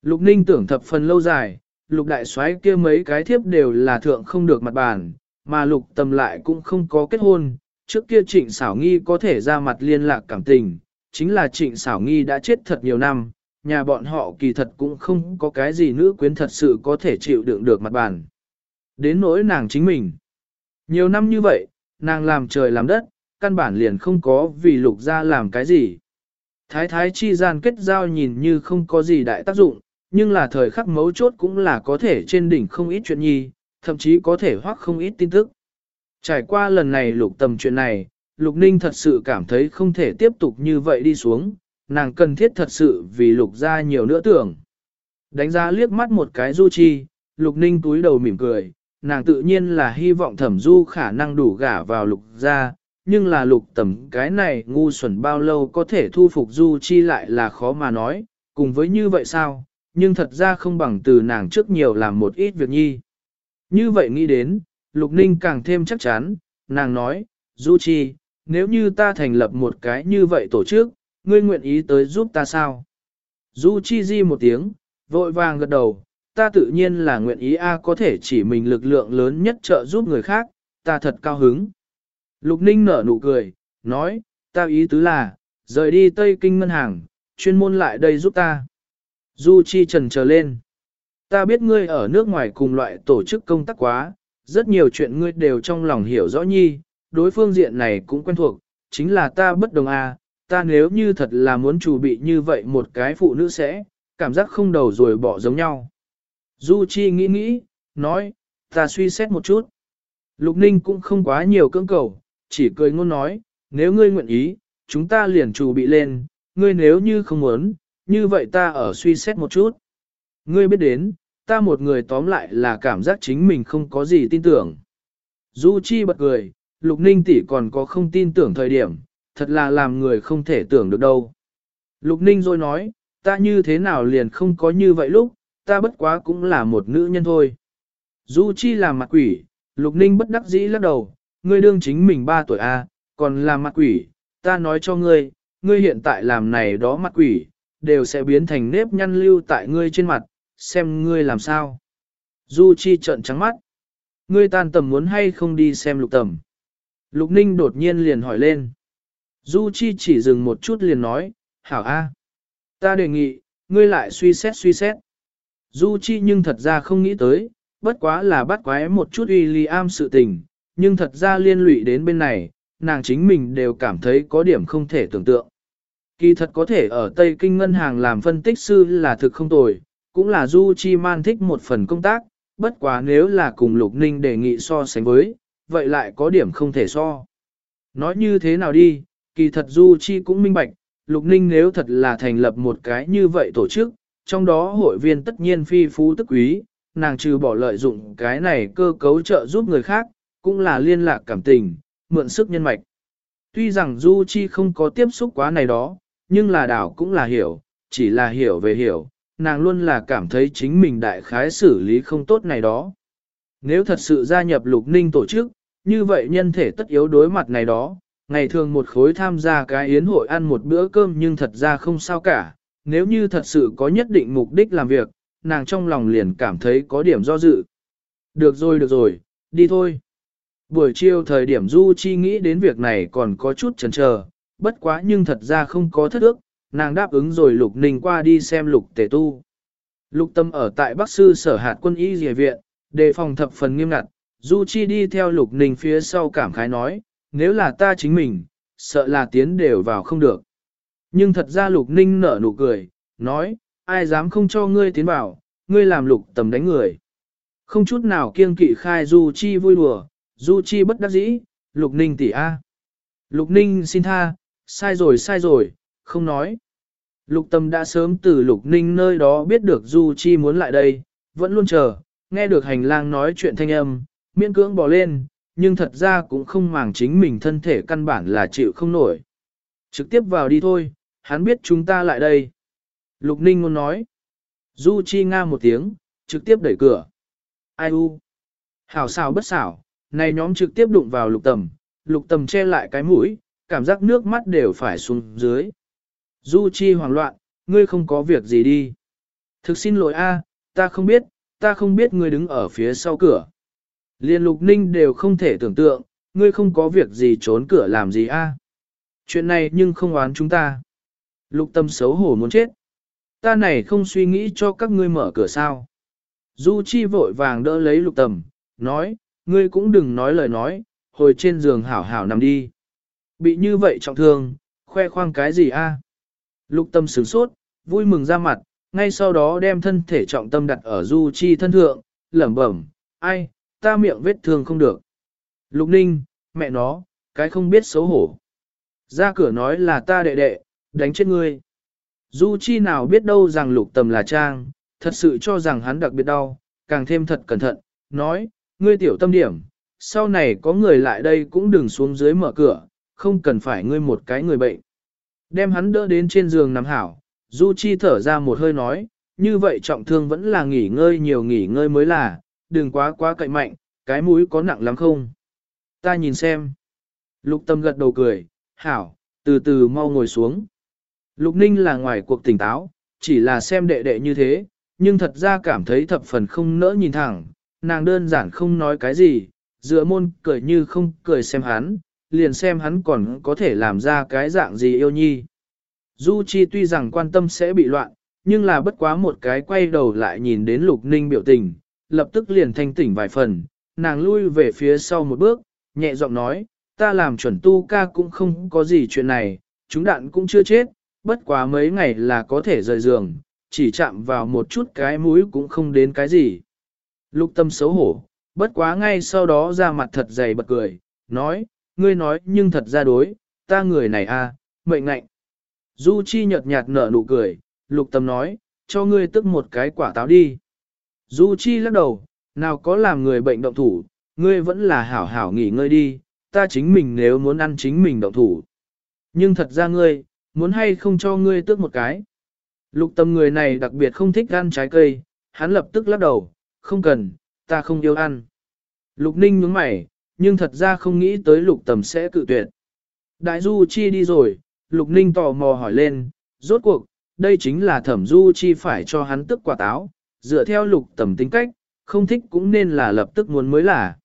Lục Ninh tưởng thập phần lâu dài, lục đại soái kia mấy cái thiếp đều là thượng không được mặt bàn, mà lục tầm lại cũng không có kết hôn, trước kia trịnh xảo nghi có thể ra mặt liên lạc cảm tình, chính là trịnh xảo nghi đã chết thật nhiều năm, nhà bọn họ kỳ thật cũng không có cái gì nữ quyến thật sự có thể chịu đựng được mặt bàn. Đến nỗi nàng chính mình. Nhiều năm như vậy, nàng làm trời làm đất, căn bản liền không có vì lục ra làm cái gì. Thái thái chi gian kết giao nhìn như không có gì đại tác dụng, nhưng là thời khắc mấu chốt cũng là có thể trên đỉnh không ít chuyện nhi, thậm chí có thể hoác không ít tin tức. Trải qua lần này lục tầm chuyện này, lục ninh thật sự cảm thấy không thể tiếp tục như vậy đi xuống, nàng cần thiết thật sự vì lục ra nhiều nữa tưởng. Đánh giá liếc mắt một cái du chi, lục ninh túi đầu mỉm cười, nàng tự nhiên là hy vọng thẩm du khả năng đủ gả vào lục ra, nhưng là lục tầm cái này ngu xuẩn bao lâu có thể thu phục du chi lại là khó mà nói, cùng với như vậy sao, nhưng thật ra không bằng từ nàng trước nhiều làm một ít việc nhi. Như vậy nghĩ đến, Lục Ninh càng thêm chắc chắn, nàng nói, Du Chi, nếu như ta thành lập một cái như vậy tổ chức, ngươi nguyện ý tới giúp ta sao? Du Chi di một tiếng, vội vàng gật đầu, ta tự nhiên là nguyện ý A có thể chỉ mình lực lượng lớn nhất trợ giúp người khác, ta thật cao hứng. Lục Ninh nở nụ cười, nói, ta ý tứ là, rời đi Tây Kinh Ngân hàng, chuyên môn lại đây giúp ta. Du Chi trần trở lên. Ta biết ngươi ở nước ngoài cùng loại tổ chức công tác quá, rất nhiều chuyện ngươi đều trong lòng hiểu rõ nhi, đối phương diện này cũng quen thuộc, chính là ta bất đồng a, ta nếu như thật là muốn chủ bị như vậy một cái phụ nữ sẽ, cảm giác không đầu rồi bỏ giống nhau. Du Chi nghĩ nghĩ, nói, ta suy xét một chút. Lục Ninh cũng không quá nhiều cưỡng cầu, chỉ cười ngôn nói, nếu ngươi nguyện ý, chúng ta liền chủ bị lên, ngươi nếu như không muốn, như vậy ta ở suy xét một chút. Ngươi biết đến, ta một người tóm lại là cảm giác chính mình không có gì tin tưởng. Du Chi bật cười, Lục Ninh tỷ còn có không tin tưởng thời điểm, thật là làm người không thể tưởng được đâu. Lục Ninh rồi nói, ta như thế nào liền không có như vậy lúc, ta bất quá cũng là một nữ nhân thôi. Du Chi làm mặt quỷ, Lục Ninh bất đắc dĩ lắc đầu, ngươi đương chính mình 3 tuổi A, còn làm mặt quỷ, ta nói cho ngươi, ngươi hiện tại làm này đó mặt quỷ, đều sẽ biến thành nếp nhăn lưu tại ngươi trên mặt, xem ngươi làm sao. Du Chi trợn trắng mắt. Ngươi tan tầm muốn hay không đi xem lục tầm. Lục Ninh đột nhiên liền hỏi lên. Du Chi chỉ dừng một chút liền nói, hảo a, ta đề nghị, ngươi lại suy xét suy xét. Du Chi nhưng thật ra không nghĩ tới, bất quá là bắt quái một chút William sự tình, nhưng thật ra liên lụy đến bên này, nàng chính mình đều cảm thấy có điểm không thể tưởng tượng. Kỳ thật có thể ở Tây Kinh Ngân hàng làm phân tích sư là thực không tồi, cũng là Du Chi Man thích một phần công tác, bất quá nếu là cùng Lục Ninh đề nghị so sánh với, vậy lại có điểm không thể so. Nói như thế nào đi, kỳ thật Du Chi cũng minh bạch, Lục Ninh nếu thật là thành lập một cái như vậy tổ chức, trong đó hội viên tất nhiên phi phú tức quý, nàng trừ bỏ lợi dụng cái này cơ cấu trợ giúp người khác, cũng là liên lạc cảm tình, mượn sức nhân mạch. Tuy rằng Du Chi không có tiếp xúc quá này đó, nhưng là đảo cũng là hiểu, chỉ là hiểu về hiểu, nàng luôn là cảm thấy chính mình đại khái xử lý không tốt này đó. Nếu thật sự gia nhập lục ninh tổ chức, như vậy nhân thể tất yếu đối mặt này đó, ngày thường một khối tham gia cái yến hội ăn một bữa cơm nhưng thật ra không sao cả, nếu như thật sự có nhất định mục đích làm việc, nàng trong lòng liền cảm thấy có điểm do dự. Được rồi được rồi, đi thôi. Buổi chiều thời điểm Du Chi nghĩ đến việc này còn có chút chần chờ, bất quá nhưng thật ra không có thất ước, nàng đáp ứng rồi Lục Ninh qua đi xem Lục Tề Tu. Lục Tâm ở tại Bắc Sư Sở Hạt Quân Y Dìa Viện, đề phòng thập phần nghiêm ngặt, Du Chi đi theo Lục Ninh phía sau cảm khái nói, nếu là ta chính mình, sợ là tiến đều vào không được. Nhưng thật ra Lục Ninh nở nụ cười, nói, ai dám không cho ngươi tiến vào, ngươi làm Lục Tâm đánh người. Không chút nào kiêng kỵ khai Du Chi vui đùa, Du Chi bất đắc dĩ, Lục Ninh tỷ A. Lục Ninh xin tha, sai rồi sai rồi, không nói. Lục tâm đã sớm từ lục ninh nơi đó biết được Du Chi muốn lại đây, vẫn luôn chờ, nghe được hành lang nói chuyện thanh âm, miễn cưỡng bỏ lên, nhưng thật ra cũng không màng chính mình thân thể căn bản là chịu không nổi. Trực tiếp vào đi thôi, hắn biết chúng ta lại đây. Lục ninh muốn nói. Du Chi nga một tiếng, trực tiếp đẩy cửa. Ai u? Hảo xảo bất xảo, này nhóm trực tiếp đụng vào lục tầm, lục tầm che lại cái mũi, cảm giác nước mắt đều phải xuống dưới. Du Chi hoảng loạn, ngươi không có việc gì đi. Thực xin lỗi a, ta không biết, ta không biết ngươi đứng ở phía sau cửa. Liên lục ninh đều không thể tưởng tượng, ngươi không có việc gì trốn cửa làm gì a? Chuyện này nhưng không oán chúng ta. Lục tâm xấu hổ muốn chết. Ta này không suy nghĩ cho các ngươi mở cửa sao. Du Chi vội vàng đỡ lấy lục tầm, nói, ngươi cũng đừng nói lời nói, hồi trên giường hảo hảo nằm đi. Bị như vậy trọng thương, khoe khoang cái gì a? Lục tâm sửng sốt, vui mừng ra mặt, ngay sau đó đem thân thể trọng tâm đặt ở Du Chi thân thượng, lẩm bẩm, ai, ta miệng vết thương không được. Lục ninh, mẹ nó, cái không biết xấu hổ. Ra cửa nói là ta đệ đệ, đánh chết ngươi. Du Chi nào biết đâu rằng lục Tầm là trang, thật sự cho rằng hắn đặc biệt đau, càng thêm thật cẩn thận, nói, ngươi tiểu tâm điểm, sau này có người lại đây cũng đừng xuống dưới mở cửa, không cần phải ngươi một cái người bệnh. Đem hắn đỡ đến trên giường nằm hảo, Du Chi thở ra một hơi nói, như vậy trọng thương vẫn là nghỉ ngơi nhiều nghỉ ngơi mới là, đừng quá quá cậy mạnh, cái mũi có nặng lắm không? Ta nhìn xem. Lục tâm gật đầu cười, hảo, từ từ mau ngồi xuống. Lục ninh là ngoài cuộc tỉnh táo, chỉ là xem đệ đệ như thế, nhưng thật ra cảm thấy thập phần không nỡ nhìn thẳng, nàng đơn giản không nói cái gì, dựa môn cười như không cười xem hắn, liền xem hắn còn có thể làm ra cái dạng gì yêu nhi. Du Chi tuy rằng quan tâm sẽ bị loạn, nhưng là bất quá một cái quay đầu lại nhìn đến lục ninh biểu tình, lập tức liền thanh tỉnh vài phần, nàng lui về phía sau một bước, nhẹ giọng nói, ta làm chuẩn tu ca cũng không có gì chuyện này, chúng đạn cũng chưa chết, bất quá mấy ngày là có thể rời giường, chỉ chạm vào một chút cái mũi cũng không đến cái gì. Lục tâm xấu hổ, bất quá ngay sau đó ra mặt thật dày bật cười, nói, ngươi nói nhưng thật ra đối, ta người này a, à, mệnh ngạnh. Du Chi nhợt nhạt nở nụ cười, lục tâm nói, cho ngươi tức một cái quả táo đi. Du Chi lắc đầu, nào có làm người bệnh động thủ, ngươi vẫn là hảo hảo nghỉ ngơi đi, ta chính mình nếu muốn ăn chính mình động thủ. Nhưng thật ra ngươi, muốn hay không cho ngươi tước một cái. Lục tâm người này đặc biệt không thích ăn trái cây, hắn lập tức lắc đầu, không cần, ta không yêu ăn. Lục ninh nhướng mày, nhưng thật ra không nghĩ tới lục tầm sẽ cự tuyệt. Đại du chi đi rồi, lục ninh tò mò hỏi lên, rốt cuộc, đây chính là thẩm du chi phải cho hắn tức quả táo, dựa theo lục tầm tính cách, không thích cũng nên là lập tức muốn mới là.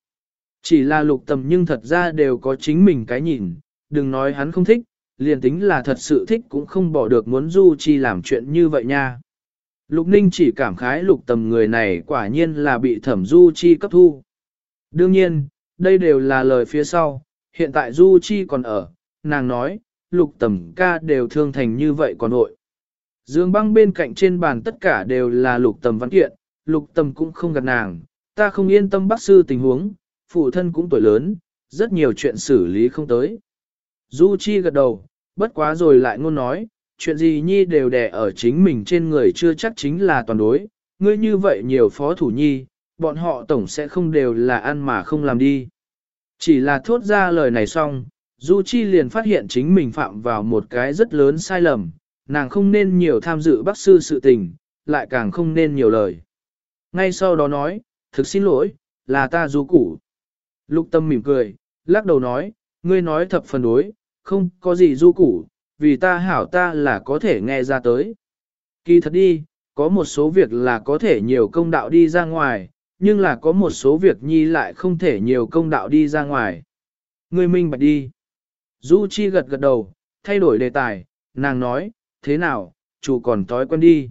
Chỉ là lục tầm nhưng thật ra đều có chính mình cái nhìn, đừng nói hắn không thích, liền tính là thật sự thích cũng không bỏ được muốn du chi làm chuyện như vậy nha. Lục ninh chỉ cảm khái lục tầm người này quả nhiên là bị thẩm du chi cấp thu. Đương nhiên, đây đều là lời phía sau, hiện tại du chi còn ở, nàng nói, lục tầm ca đều thương thành như vậy còn hội. Dương băng bên cạnh trên bàn tất cả đều là lục tầm văn kiện, lục tầm cũng không gặp nàng, ta không yên tâm bác sư tình huống, phụ thân cũng tuổi lớn, rất nhiều chuyện xử lý không tới. Du Chi gật đầu, bất quá rồi lại ngôn nói, chuyện gì nhi đều đè ở chính mình trên người chưa chắc chính là toàn đối, ngươi như vậy nhiều phó thủ nhi, bọn họ tổng sẽ không đều là ăn mà không làm đi. Chỉ là thốt ra lời này xong, Du Chi liền phát hiện chính mình phạm vào một cái rất lớn sai lầm, nàng không nên nhiều tham dự bác sư sự tình, lại càng không nên nhiều lời. Ngay sau đó nói, thực xin lỗi, là ta du củ. Lục tâm mỉm cười, lắc đầu nói, ngươi nói thập phần đối, không có gì du củ, vì ta hảo ta là có thể nghe ra tới. Kỳ thật đi, có một số việc là có thể nhiều công đạo đi ra ngoài, nhưng là có một số việc nhi lại không thể nhiều công đạo đi ra ngoài. Ngươi minh bạch đi. Du Chi gật gật đầu, thay đổi đề tài, nàng nói, thế nào, chủ còn thói quen đi.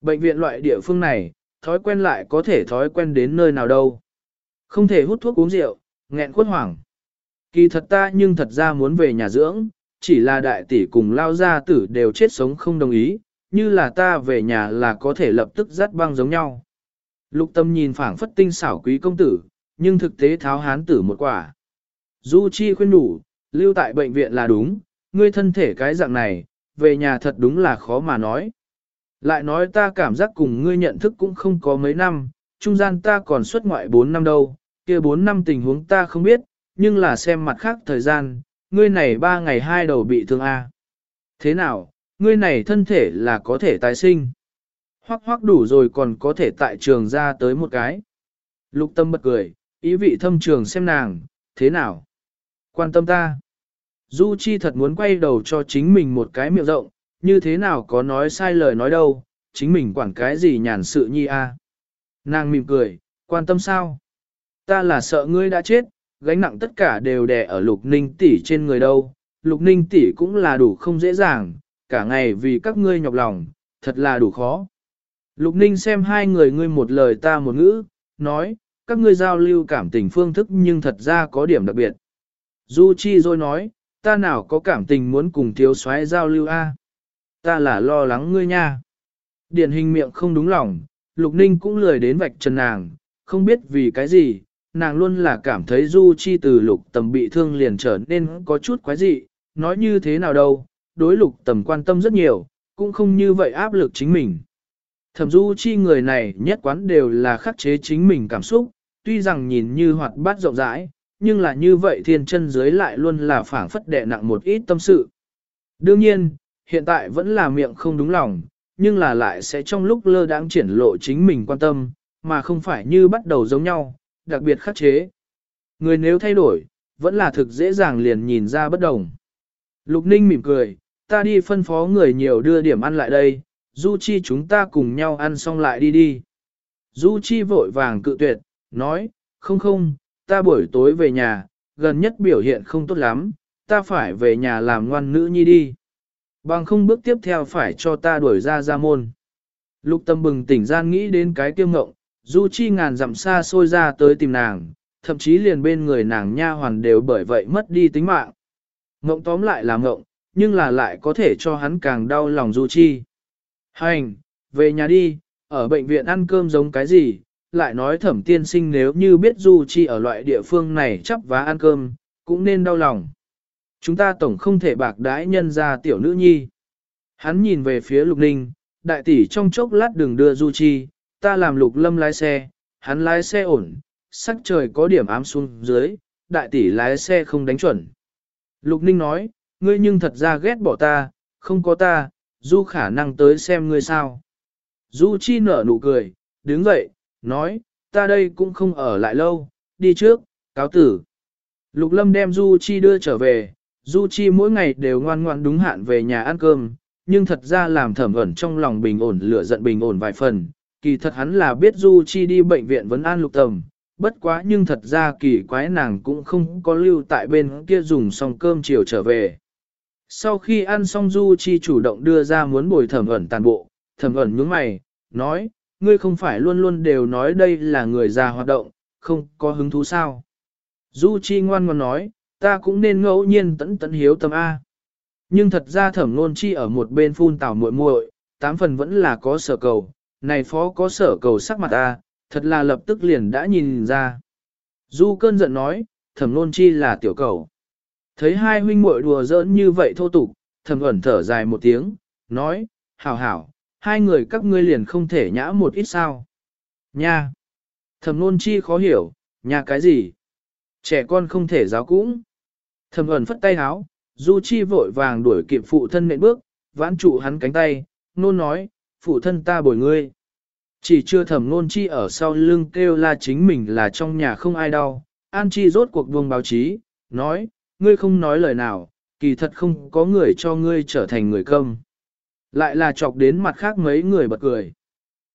Bệnh viện loại địa phương này, thói quen lại có thể thói quen đến nơi nào đâu. Không thể hút thuốc uống rượu, nghẹn khuất hoảng. Kỳ thật ta nhưng thật ra muốn về nhà dưỡng, chỉ là đại tỷ cùng lao gia tử đều chết sống không đồng ý, như là ta về nhà là có thể lập tức dắt băng giống nhau. Lục tâm nhìn phảng phất tinh xảo quý công tử, nhưng thực tế tháo hán tử một quả. Du Chi khuyên đủ, lưu tại bệnh viện là đúng, ngươi thân thể cái dạng này, về nhà thật đúng là khó mà nói. Lại nói ta cảm giác cùng ngươi nhận thức cũng không có mấy năm, trung gian ta còn xuất ngoại 4 năm đâu, kia 4 năm tình huống ta không biết, nhưng là xem mặt khác thời gian, ngươi này 3 ngày hai đầu bị thương A. Thế nào, ngươi này thân thể là có thể tái sinh. Hoắc hoắc đủ rồi còn có thể tại trường ra tới một cái. Lục tâm bật cười, ý vị thâm trường xem nàng, thế nào? Quan tâm ta. Du Chi thật muốn quay đầu cho chính mình một cái miệng rộng, như thế nào có nói sai lời nói đâu, chính mình quản cái gì nhàn sự nhi a. Nàng mỉm cười, quan tâm sao? Ta là sợ ngươi đã chết, gánh nặng tất cả đều đè ở lục ninh tỷ trên người đâu, lục ninh tỷ cũng là đủ không dễ dàng, cả ngày vì các ngươi nhọc lòng, thật là đủ khó. Lục ninh xem hai người ngươi một lời ta một ngữ, nói, các ngươi giao lưu cảm tình phương thức nhưng thật ra có điểm đặc biệt. Du Chi rồi nói, ta nào có cảm tình muốn cùng thiếu soái giao lưu a? Ta là lo lắng ngươi nha. Điển hình miệng không đúng lòng, Lục Ninh cũng lười đến vạch trần nàng, không biết vì cái gì, nàng luôn là cảm thấy Du Chi từ Lục Tầm bị thương liền trở nên có chút quái dị, nói như thế nào đâu, đối Lục Tầm quan tâm rất nhiều, cũng không như vậy áp lực chính mình. Thẩm Du Chi người này nhất quán đều là khắc chế chính mình cảm xúc, tuy rằng nhìn như hoạt bát rộng rãi, nhưng là như vậy thiên chân dưới lại luôn là phảng phất đè nặng một ít tâm sự. Đương nhiên, hiện tại vẫn là miệng không đúng lòng, nhưng là lại sẽ trong lúc lơ đãng triển lộ chính mình quan tâm, mà không phải như bắt đầu giống nhau, đặc biệt khắc chế. Người nếu thay đổi, vẫn là thực dễ dàng liền nhìn ra bất đồng. Lục Ninh mỉm cười, ta đi phân phó người nhiều đưa điểm ăn lại đây, Du Chi chúng ta cùng nhau ăn xong lại đi đi. Du Chi vội vàng cự tuyệt, nói, không không, ta buổi tối về nhà, gần nhất biểu hiện không tốt lắm, ta phải về nhà làm ngoan nữ nhi đi. Bằng không bước tiếp theo phải cho ta đuổi ra ra môn. Lục tâm bừng tỉnh gian nghĩ đến cái tiêu ngộng, Du Chi ngàn dặm xa xôi ra tới tìm nàng, thậm chí liền bên người nàng nha hoàn đều bởi vậy mất đi tính mạng. Ngộng tóm lại là ngộng, nhưng là lại có thể cho hắn càng đau lòng Du Chi. Hành, về nhà đi, ở bệnh viện ăn cơm giống cái gì, lại nói thẩm tiên sinh nếu như biết Du Chi ở loại địa phương này chấp vá ăn cơm, cũng nên đau lòng. Chúng ta tổng không thể bạc đãi nhân ra tiểu nữ nhi. Hắn nhìn về phía lục ninh, đại tỷ trong chốc lát đừng đưa Du Chi, ta làm lục lâm lái xe, hắn lái xe ổn, sắc trời có điểm ám xuống dưới, đại tỷ lái xe không đánh chuẩn. Lục ninh nói, ngươi nhưng thật ra ghét bỏ ta, không có ta, Du khả năng tới xem ngươi sao. Du Chi nở nụ cười, đứng dậy, nói, ta đây cũng không ở lại lâu, đi trước, cáo tử. Lục Lâm đem Du Chi đưa trở về, Du Chi mỗi ngày đều ngoan ngoãn đúng hạn về nhà ăn cơm, nhưng thật ra làm thẩm ẩn trong lòng bình ổn lửa giận bình ổn vài phần. Kỳ thật hắn là biết Du Chi đi bệnh viện vấn an lục tầm, bất quá nhưng thật ra kỳ quái nàng cũng không có lưu tại bên kia dùng xong cơm chiều trở về. Sau khi ăn xong Du Chi chủ động đưa ra muốn bồi thẩm ẩn tàn bộ, thẩm ẩn nhướng mày, nói, ngươi không phải luôn luôn đều nói đây là người già hoạt động, không có hứng thú sao. Du Chi ngoan ngoãn nói, ta cũng nên ngẫu nhiên tận tận hiếu tâm A. Nhưng thật ra thẩm nôn chi ở một bên phun tảo muội muội, tám phần vẫn là có sở cầu, này phó có sở cầu sắc mặt A, thật là lập tức liền đã nhìn ra. Du cơn giận nói, thẩm nôn chi là tiểu cầu. Thấy hai huynh muội đùa giỡn như vậy thô tục, thẩm ẩn thở dài một tiếng, nói, hảo hảo, hai người các ngươi liền không thể nhã một ít sao. Nha! Thẩm nôn chi khó hiểu, nha cái gì? Trẻ con không thể giáo cũng. Thẩm ẩn phất tay háo, Du Chi vội vàng đuổi kịp phụ thân nện bước, vãn trụ hắn cánh tay, nôn nói, phụ thân ta bồi ngươi. Chỉ chưa thẩm nôn chi ở sau lưng kêu la chính mình là trong nhà không ai đau, An Chi rốt cuộc buông báo chí, nói, ngươi không nói lời nào, kỳ thật không có người cho ngươi trở thành người công. Lại là chọc đến mặt khác mấy người bật cười.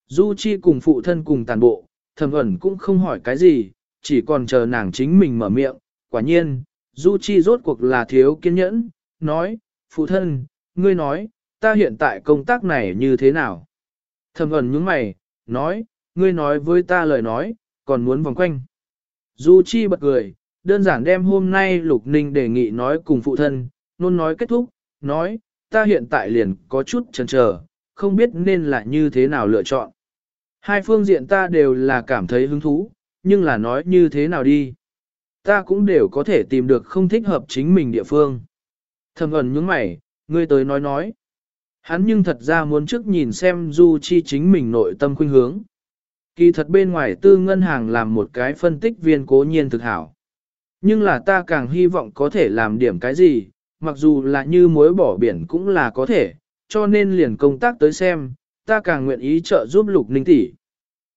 Du Chi cùng phụ thân cùng tàn bộ, thẩm ẩn cũng không hỏi cái gì, chỉ còn chờ nàng chính mình mở miệng. Quả nhiên, Du Chi rốt cuộc là thiếu kiên nhẫn, nói, phụ thân, ngươi nói, ta hiện tại công tác này như thế nào? Thẩm ẩn nhướng mày, nói, ngươi nói với ta lời nói, còn muốn vòng quanh. Du Chi bật cười, đơn giản đem hôm nay Lục Ninh đề nghị nói cùng phụ thân, luôn nói kết thúc, nói, ta hiện tại liền có chút chần chờ, không biết nên là như thế nào lựa chọn. Hai phương diện ta đều là cảm thấy hứng thú, nhưng là nói như thế nào đi. Ta cũng đều có thể tìm được không thích hợp chính mình địa phương. Thầm ẩn những mày, ngươi tới nói nói. Hắn nhưng thật ra muốn trước nhìn xem Du Chi chính mình nội tâm khuynh hướng. Kỳ thật bên ngoài tư ngân hàng làm một cái phân tích viên cố nhiên thực hảo. Nhưng là ta càng hy vọng có thể làm điểm cái gì, mặc dù là như muối bỏ biển cũng là có thể, cho nên liền công tác tới xem, ta càng nguyện ý trợ giúp lục ninh tỷ.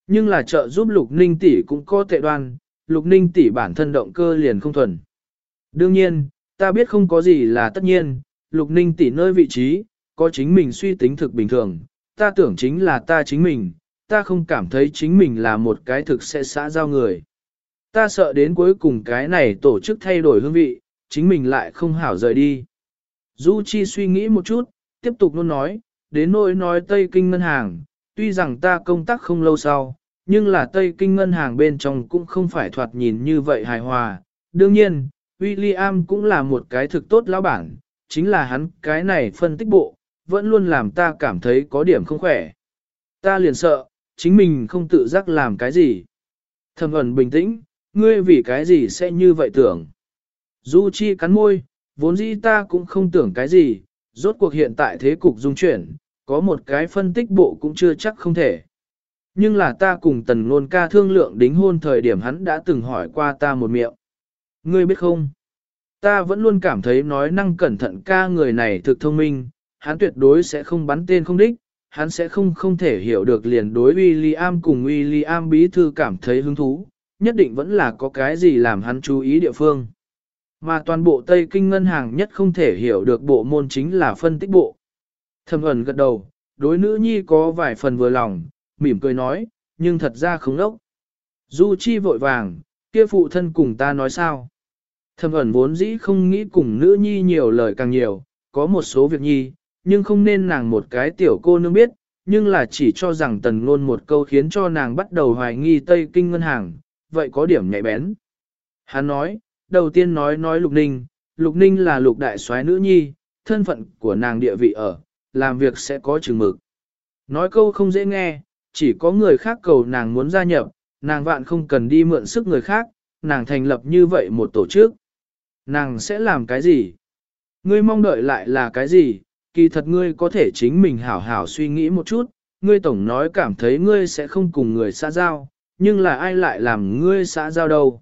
Nhưng là trợ giúp lục ninh tỷ cũng có tệ đoan, lục ninh tỷ bản thân động cơ liền không thuần. Đương nhiên, ta biết không có gì là tất nhiên, lục ninh tỷ nơi vị trí, có chính mình suy tính thực bình thường, ta tưởng chính là ta chính mình, ta không cảm thấy chính mình là một cái thực sẽ xã giao người. Ta sợ đến cuối cùng cái này tổ chức thay đổi hương vị, chính mình lại không hảo rời đi. Du Chi suy nghĩ một chút, tiếp tục luôn nói, đến nỗi nói Tây Kinh Ngân hàng, tuy rằng ta công tác không lâu sau, nhưng là Tây Kinh Ngân hàng bên trong cũng không phải thoạt nhìn như vậy hài hòa. Đương nhiên, William cũng là một cái thực tốt lão bản, chính là hắn cái này phân tích bộ, vẫn luôn làm ta cảm thấy có điểm không khỏe. Ta liền sợ, chính mình không tự giác làm cái gì. Thầm ẩn bình tĩnh, ngươi vì cái gì sẽ như vậy tưởng. Du Chi cắn môi, vốn dĩ ta cũng không tưởng cái gì, rốt cuộc hiện tại thế cục dung chuyển, có một cái phân tích bộ cũng chưa chắc không thể. Nhưng là ta cùng tần ngôn ca thương lượng đính hôn thời điểm hắn đã từng hỏi qua ta một miệng. Ngươi biết không? Ta vẫn luôn cảm thấy nói năng cẩn thận ca người này thực thông minh, hắn tuyệt đối sẽ không bắn tên không đích, hắn sẽ không không thể hiểu được liền đối William cùng William bí thư cảm thấy hứng thú, nhất định vẫn là có cái gì làm hắn chú ý địa phương. Mà toàn bộ Tây Kinh ngân hàng nhất không thể hiểu được bộ môn chính là phân tích bộ. Thầm ẩn gật đầu, đối nữ nhi có vài phần vừa lòng, mỉm cười nói, nhưng thật ra không đốc. Du Chi vội vàng, kia phụ thân cùng ta nói sao. Thầm ẩn vốn dĩ không nghĩ cùng nữ nhi nhiều lời càng nhiều, có một số việc nhi, nhưng không nên nàng một cái tiểu cô nương biết, nhưng là chỉ cho rằng tần luôn một câu khiến cho nàng bắt đầu hoài nghi Tây Kinh ngân hàng, vậy có điểm nhạy bén. Hắn nói, đầu tiên nói nói Lục Ninh, Lục Ninh là lục đại soái nữ nhi, thân phận của nàng địa vị ở, làm việc sẽ có chừng mực. Nói câu không dễ nghe, chỉ có người khác cầu nàng muốn gia nhập, nàng vạn không cần đi mượn sức người khác, nàng thành lập như vậy một tổ chức. Nàng sẽ làm cái gì? Ngươi mong đợi lại là cái gì? Kỳ thật ngươi có thể chính mình hảo hảo suy nghĩ một chút, ngươi tổng nói cảm thấy ngươi sẽ không cùng người xã giao, nhưng là ai lại làm ngươi xã giao đâu?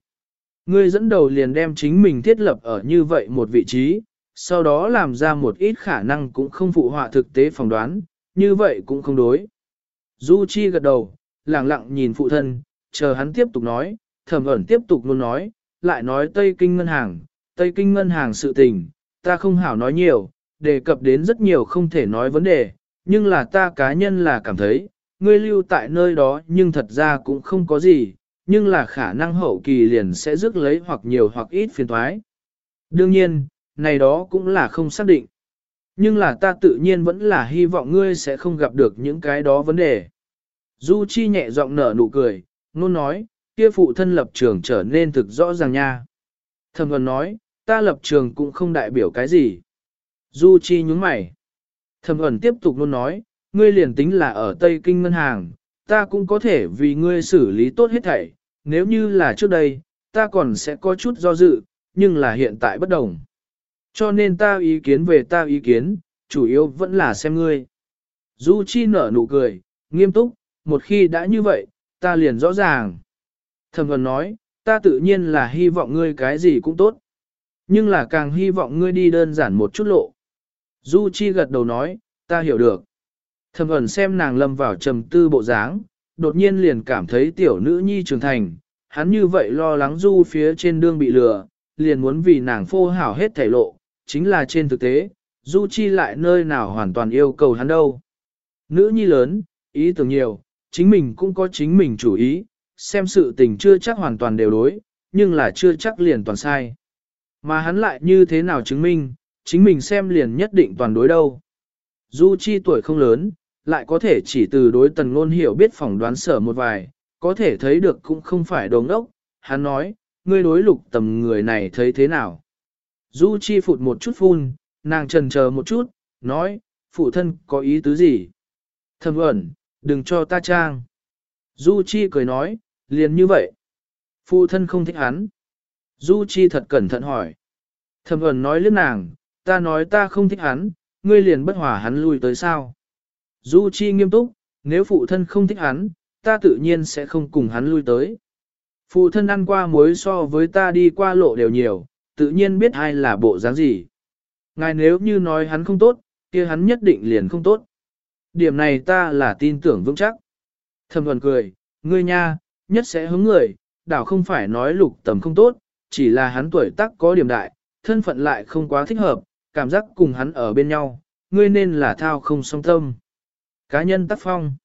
Ngươi dẫn đầu liền đem chính mình thiết lập ở như vậy một vị trí, sau đó làm ra một ít khả năng cũng không phụ họa thực tế phỏng đoán, như vậy cũng không đối. Du Chi gật đầu, lặng lặng nhìn phụ thân, chờ hắn tiếp tục nói, thẩm ẩn tiếp tục luôn nói, lại nói Tây Kinh Ngân hàng, Tây Kinh Ngân hàng sự tình, ta không hảo nói nhiều, đề cập đến rất nhiều không thể nói vấn đề, nhưng là ta cá nhân là cảm thấy, ngươi lưu tại nơi đó nhưng thật ra cũng không có gì, nhưng là khả năng hậu kỳ liền sẽ rước lấy hoặc nhiều hoặc ít phiền thoái. Đương nhiên, này đó cũng là không xác định. Nhưng là ta tự nhiên vẫn là hy vọng ngươi sẽ không gặp được những cái đó vấn đề. Du Chi nhẹ giọng nở nụ cười, nôn nói, kia phụ thân lập trường trở nên thực rõ ràng nha. Thẩm Vân nói, ta lập trường cũng không đại biểu cái gì. Du Chi nhướng mày. Thẩm Vân tiếp tục nôn nói, ngươi liền tính là ở Tây Kinh Ngân hàng, ta cũng có thể vì ngươi xử lý tốt hết thảy, nếu như là trước đây, ta còn sẽ có chút do dự, nhưng là hiện tại bất đồng. Cho nên ta ý kiến về ta ý kiến, chủ yếu vẫn là xem ngươi. Du Chi nở nụ cười, nghiêm túc, một khi đã như vậy, ta liền rõ ràng. Thầm Vân nói, ta tự nhiên là hy vọng ngươi cái gì cũng tốt. Nhưng là càng hy vọng ngươi đi đơn giản một chút lộ. Du Chi gật đầu nói, ta hiểu được. Thầm ẩn xem nàng lâm vào trầm tư bộ dáng, đột nhiên liền cảm thấy tiểu nữ nhi trưởng thành, hắn như vậy lo lắng du phía trên đương bị lừa, liền muốn vì nàng phô hảo hết thể lộ, chính là trên thực tế, du chi lại nơi nào hoàn toàn yêu cầu hắn đâu. Nữ nhi lớn, ý tưởng nhiều, chính mình cũng có chính mình chủ ý, xem sự tình chưa chắc hoàn toàn đều đối, nhưng là chưa chắc liền toàn sai. Mà hắn lại như thế nào chứng minh, chính mình xem liền nhất định toàn đối đâu. Du Chi tuổi không lớn, lại có thể chỉ từ đối tần ngôn hiểu biết phỏng đoán sở một vài, có thể thấy được cũng không phải đồ ngốc. Hắn nói, ngươi đối lục tầm người này thấy thế nào? Du Chi phụt một chút phun, nàng trần chờ một chút, nói, phụ thân có ý tứ gì? Thầm ẩn, đừng cho ta trang. Du Chi cười nói, liền như vậy. Phụ thân không thích hắn. Du Chi thật cẩn thận hỏi. Thầm ẩn nói lướt nàng, ta nói ta không thích hắn, ngươi liền bất hòa hắn lui tới sao. Du Chi nghiêm túc, nếu phụ thân không thích hắn, ta tự nhiên sẽ không cùng hắn lui tới. Phụ thân ăn qua muối so với ta đi qua lộ đều nhiều, tự nhiên biết ai là bộ dáng gì. Ngài nếu như nói hắn không tốt, kia hắn nhất định liền không tốt. Điểm này ta là tin tưởng vững chắc. Thầm thuần cười, ngươi nha, nhất sẽ hứng người, đảo không phải nói lục tầm không tốt, chỉ là hắn tuổi tác có điểm đại, thân phận lại không quá thích hợp, cảm giác cùng hắn ở bên nhau, ngươi nên là thao không song tâm. Cá nhân tác phong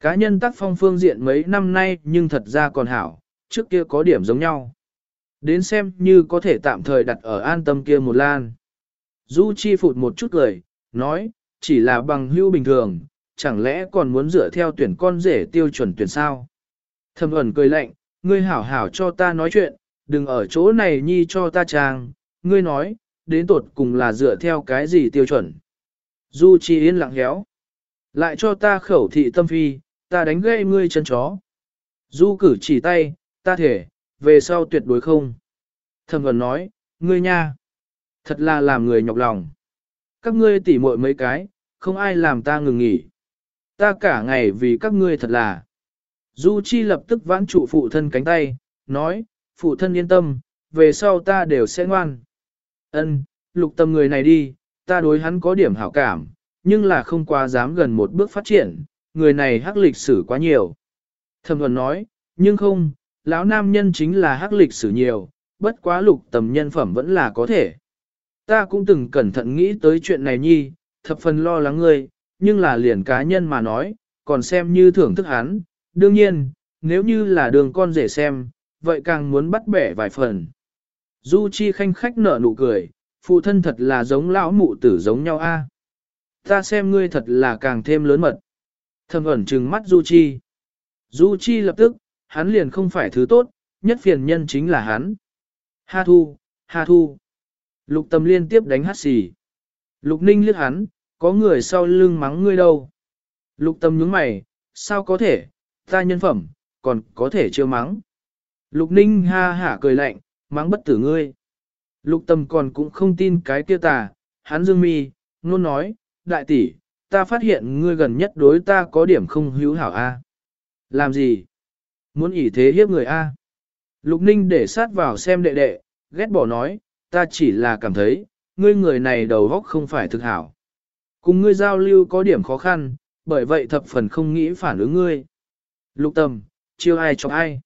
Cá nhân tác phong phương diện mấy năm nay nhưng thật ra còn hảo, trước kia có điểm giống nhau. Đến xem như có thể tạm thời đặt ở an tâm kia một lan. Du Chi phụt một chút cười, nói, chỉ là bằng hưu bình thường, chẳng lẽ còn muốn dựa theo tuyển con rể tiêu chuẩn tuyển sao? Thầm ẩn cười lạnh, ngươi hảo hảo cho ta nói chuyện, đừng ở chỗ này nhi cho ta trang, ngươi nói, đến tột cùng là dựa theo cái gì tiêu chuẩn. Du Chi yên lặng héo. Lại cho ta khẩu thị tâm phi, ta đánh gãy ngươi chân chó. Du cử chỉ tay, ta thể, về sau tuyệt đối không. Thẩm gần nói, ngươi nha, thật là làm người nhọc lòng. Các ngươi tỉ muội mấy cái, không ai làm ta ngừng nghỉ. Ta cả ngày vì các ngươi thật là. Du Chi lập tức vãn trụ phụ thân cánh tay, nói, phụ thân yên tâm, về sau ta đều sẽ ngoan. Ân, lục tâm người này đi, ta đối hắn có điểm hảo cảm, nhưng là không quá dám gần một bước phát triển, người này hắc lịch sử quá nhiều. Thẩm thuần nói, nhưng không, lão nam nhân chính là hắc lịch sử nhiều, bất quá lục tầm nhân phẩm vẫn là có thể. Ta cũng từng cẩn thận nghĩ tới chuyện này nhi, thập phần lo lắng ngươi, nhưng là liền cá nhân mà nói, còn xem như thưởng thức hắn. Đương nhiên, nếu như là đường con rể xem, vậy càng muốn bắt bẻ vài phần. Du Chi khanh khách nở nụ cười, phụ thân thật là giống lão mụ tử giống nhau a. Ta xem ngươi thật là càng thêm lớn mật. Thầm ẩn trừng mắt Du Chi. Du Chi lập tức, hắn liền không phải thứ tốt, nhất phiền nhân chính là hắn. Ha thu, ha thu. Lục tâm liên tiếp đánh hát xì. Lục ninh liếc hắn, có người sau lưng mắng ngươi đâu. Lục tâm nhướng mày, sao có thể, ta nhân phẩm, còn có thể chưa mắng. Lục ninh ha hả cười lạnh, mắng bất tử ngươi. Lục tâm còn cũng không tin cái kia tà, hắn dương mi, nôn nói, đại tỷ, ta phát hiện ngươi gần nhất đối ta có điểm không hữu hảo a. Làm gì? Muốn ỷ thế hiếp người a? Lục ninh để sát vào xem đệ đệ, ghét bỏ nói, ta chỉ là cảm thấy, ngươi người này đầu óc không phải thực hảo. Cùng ngươi giao lưu có điểm khó khăn, bởi vậy thập phần không nghĩ phản ứng ngươi. Lục tâm, chiêu ai cho ai.